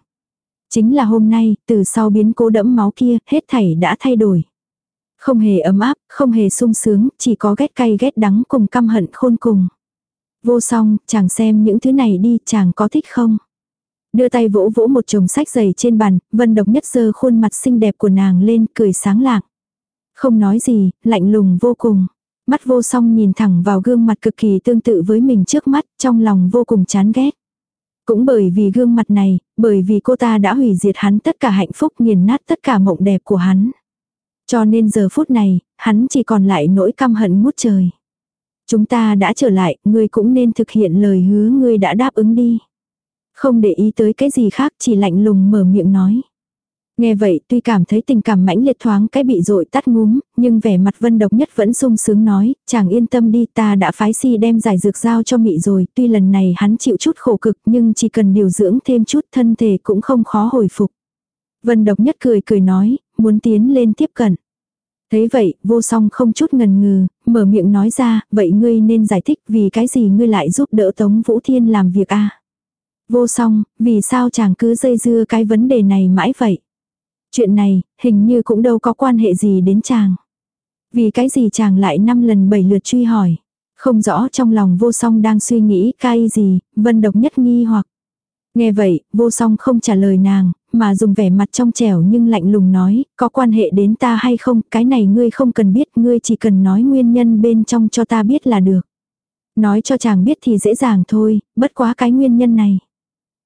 Chính là hôm nay, từ sau biến cố đẫm máu kia, hết thảy đã thay đổi. Không hề ấm áp, không hề sung sướng, chỉ có ghét cay ghét đắng cùng căm hận khôn cùng. Vô song, chàng xem những thứ này đi, chàng có thích không? Đưa tay vỗ vỗ một chồng sách giày trên bàn, vân độc nhất giơ khuôn mặt xinh đẹp của nàng lên, cười sáng lạc. Không nói gì, lạnh lùng vô cùng. Mắt vô song nhìn thẳng vào gương mặt cực kỳ tương tự với mình trước mắt, trong lòng vô cùng chán ghét. Cũng bởi vì gương mặt này, bởi vì cô ta đã hủy diệt hắn tất cả hạnh phúc nghiền nát tất cả mộng đẹp của hắn. Cho nên giờ phút này, hắn chỉ còn lại nỗi căm hận ngút trời. Chúng ta đã trở lại, ngươi cũng nên thực hiện lời hứa ngươi đã đáp ứng đi. Không để ý tới cái gì khác chỉ lạnh lùng mở miệng nói. Nghe vậy tuy cảm thấy tình cảm mãnh liệt thoáng cái bị dội tắt ngúm, nhưng vẻ mặt vân độc nhất vẫn sung sướng nói, chàng yên tâm đi ta đã phái si đem giải dược giao cho mị rồi, tuy lần này hắn chịu chút khổ cực nhưng chỉ cần điều dưỡng thêm chút thân thể cũng không khó hồi phục. Vân độc nhất cười cười nói, muốn tiến lên tiếp cận. Thế vậy, vô song không chút ngần ngừ, mở miệng nói ra, vậy ngươi nên giải thích vì cái gì ngươi lại giúp đỡ Tống Vũ Thiên làm việc a Vô song, vì sao chàng cứ dây dưa cái vấn đề này mãi vậy? Chuyện này, hình như cũng đâu có quan hệ gì đến chàng. Vì cái gì chàng lại năm lần bảy lượt truy hỏi. Không rõ trong lòng vô song đang suy nghĩ cái gì, vân độc nhất nghi hoặc. Nghe vậy, vô song không trả lời nàng, mà dùng vẻ mặt trong trẻo nhưng lạnh lùng nói, có quan hệ đến ta hay không, cái này ngươi không cần biết, ngươi chỉ cần nói nguyên nhân bên trong cho ta biết là được. Nói cho chàng biết thì dễ dàng thôi, bất quá cái nguyên nhân này.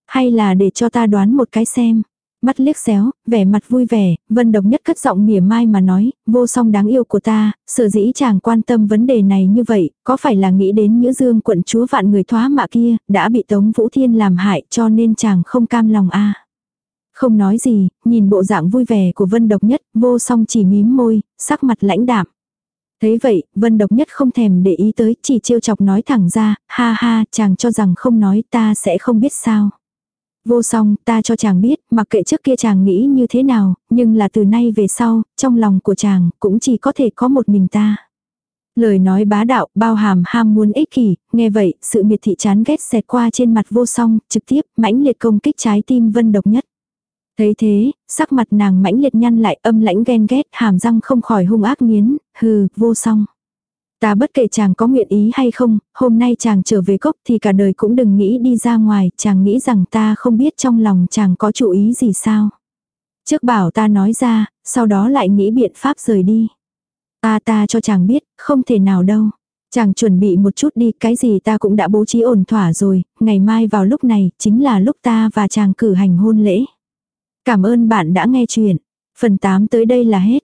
Hay là để cho ta đoán một cái xem. Mắt liếc xéo, vẻ mặt vui vẻ, vân độc nhất cất giọng mỉa mai mà nói, vô song đáng yêu của ta, sở dĩ chàng quan tâm vấn đề này như vậy, có phải là nghĩ đến nhữ dương quận chúa vạn người thoá mạ kia, đã bị Tống Vũ Thiên làm hại cho nên chàng không cam lòng a Không nói gì, nhìn bộ dạng vui vẻ của vân độc nhất, vô song chỉ mím môi, sắc mặt lãnh đạm. Thấy vậy, vân độc nhất không thèm để ý tới, chỉ trêu chọc nói thẳng ra, ha ha, chàng cho rằng không nói ta sẽ không biết sao. Vô song, ta cho chàng biết, mặc kệ trước kia chàng nghĩ như thế nào, nhưng là từ nay về sau, trong lòng của chàng, cũng chỉ có thể có một mình ta. Lời nói bá đạo, bao hàm ham muốn ích kỷ, nghe vậy, sự miệt thị chán ghét xẹt qua trên mặt vô song, trực tiếp, mãnh liệt công kích trái tim vân độc nhất. Thấy thế, sắc mặt nàng mãnh liệt nhăn lại âm lãnh ghen ghét, hàm răng không khỏi hung ác nghiến, hừ, vô song. Ta bất kể chàng có nguyện ý hay không, hôm nay chàng trở về cốc thì cả đời cũng đừng nghĩ đi ra ngoài, chàng nghĩ rằng ta không biết trong lòng chàng có chủ ý gì sao. Trước bảo ta nói ra, sau đó lại nghĩ biện pháp rời đi. Ta ta cho chàng biết, không thể nào đâu. Chàng chuẩn bị một chút đi, cái gì ta cũng đã bố trí ổn thỏa rồi, ngày mai vào lúc này, chính là lúc ta và chàng cử hành hôn lễ. Cảm ơn bạn đã nghe chuyện. Phần 8 tới đây là hết.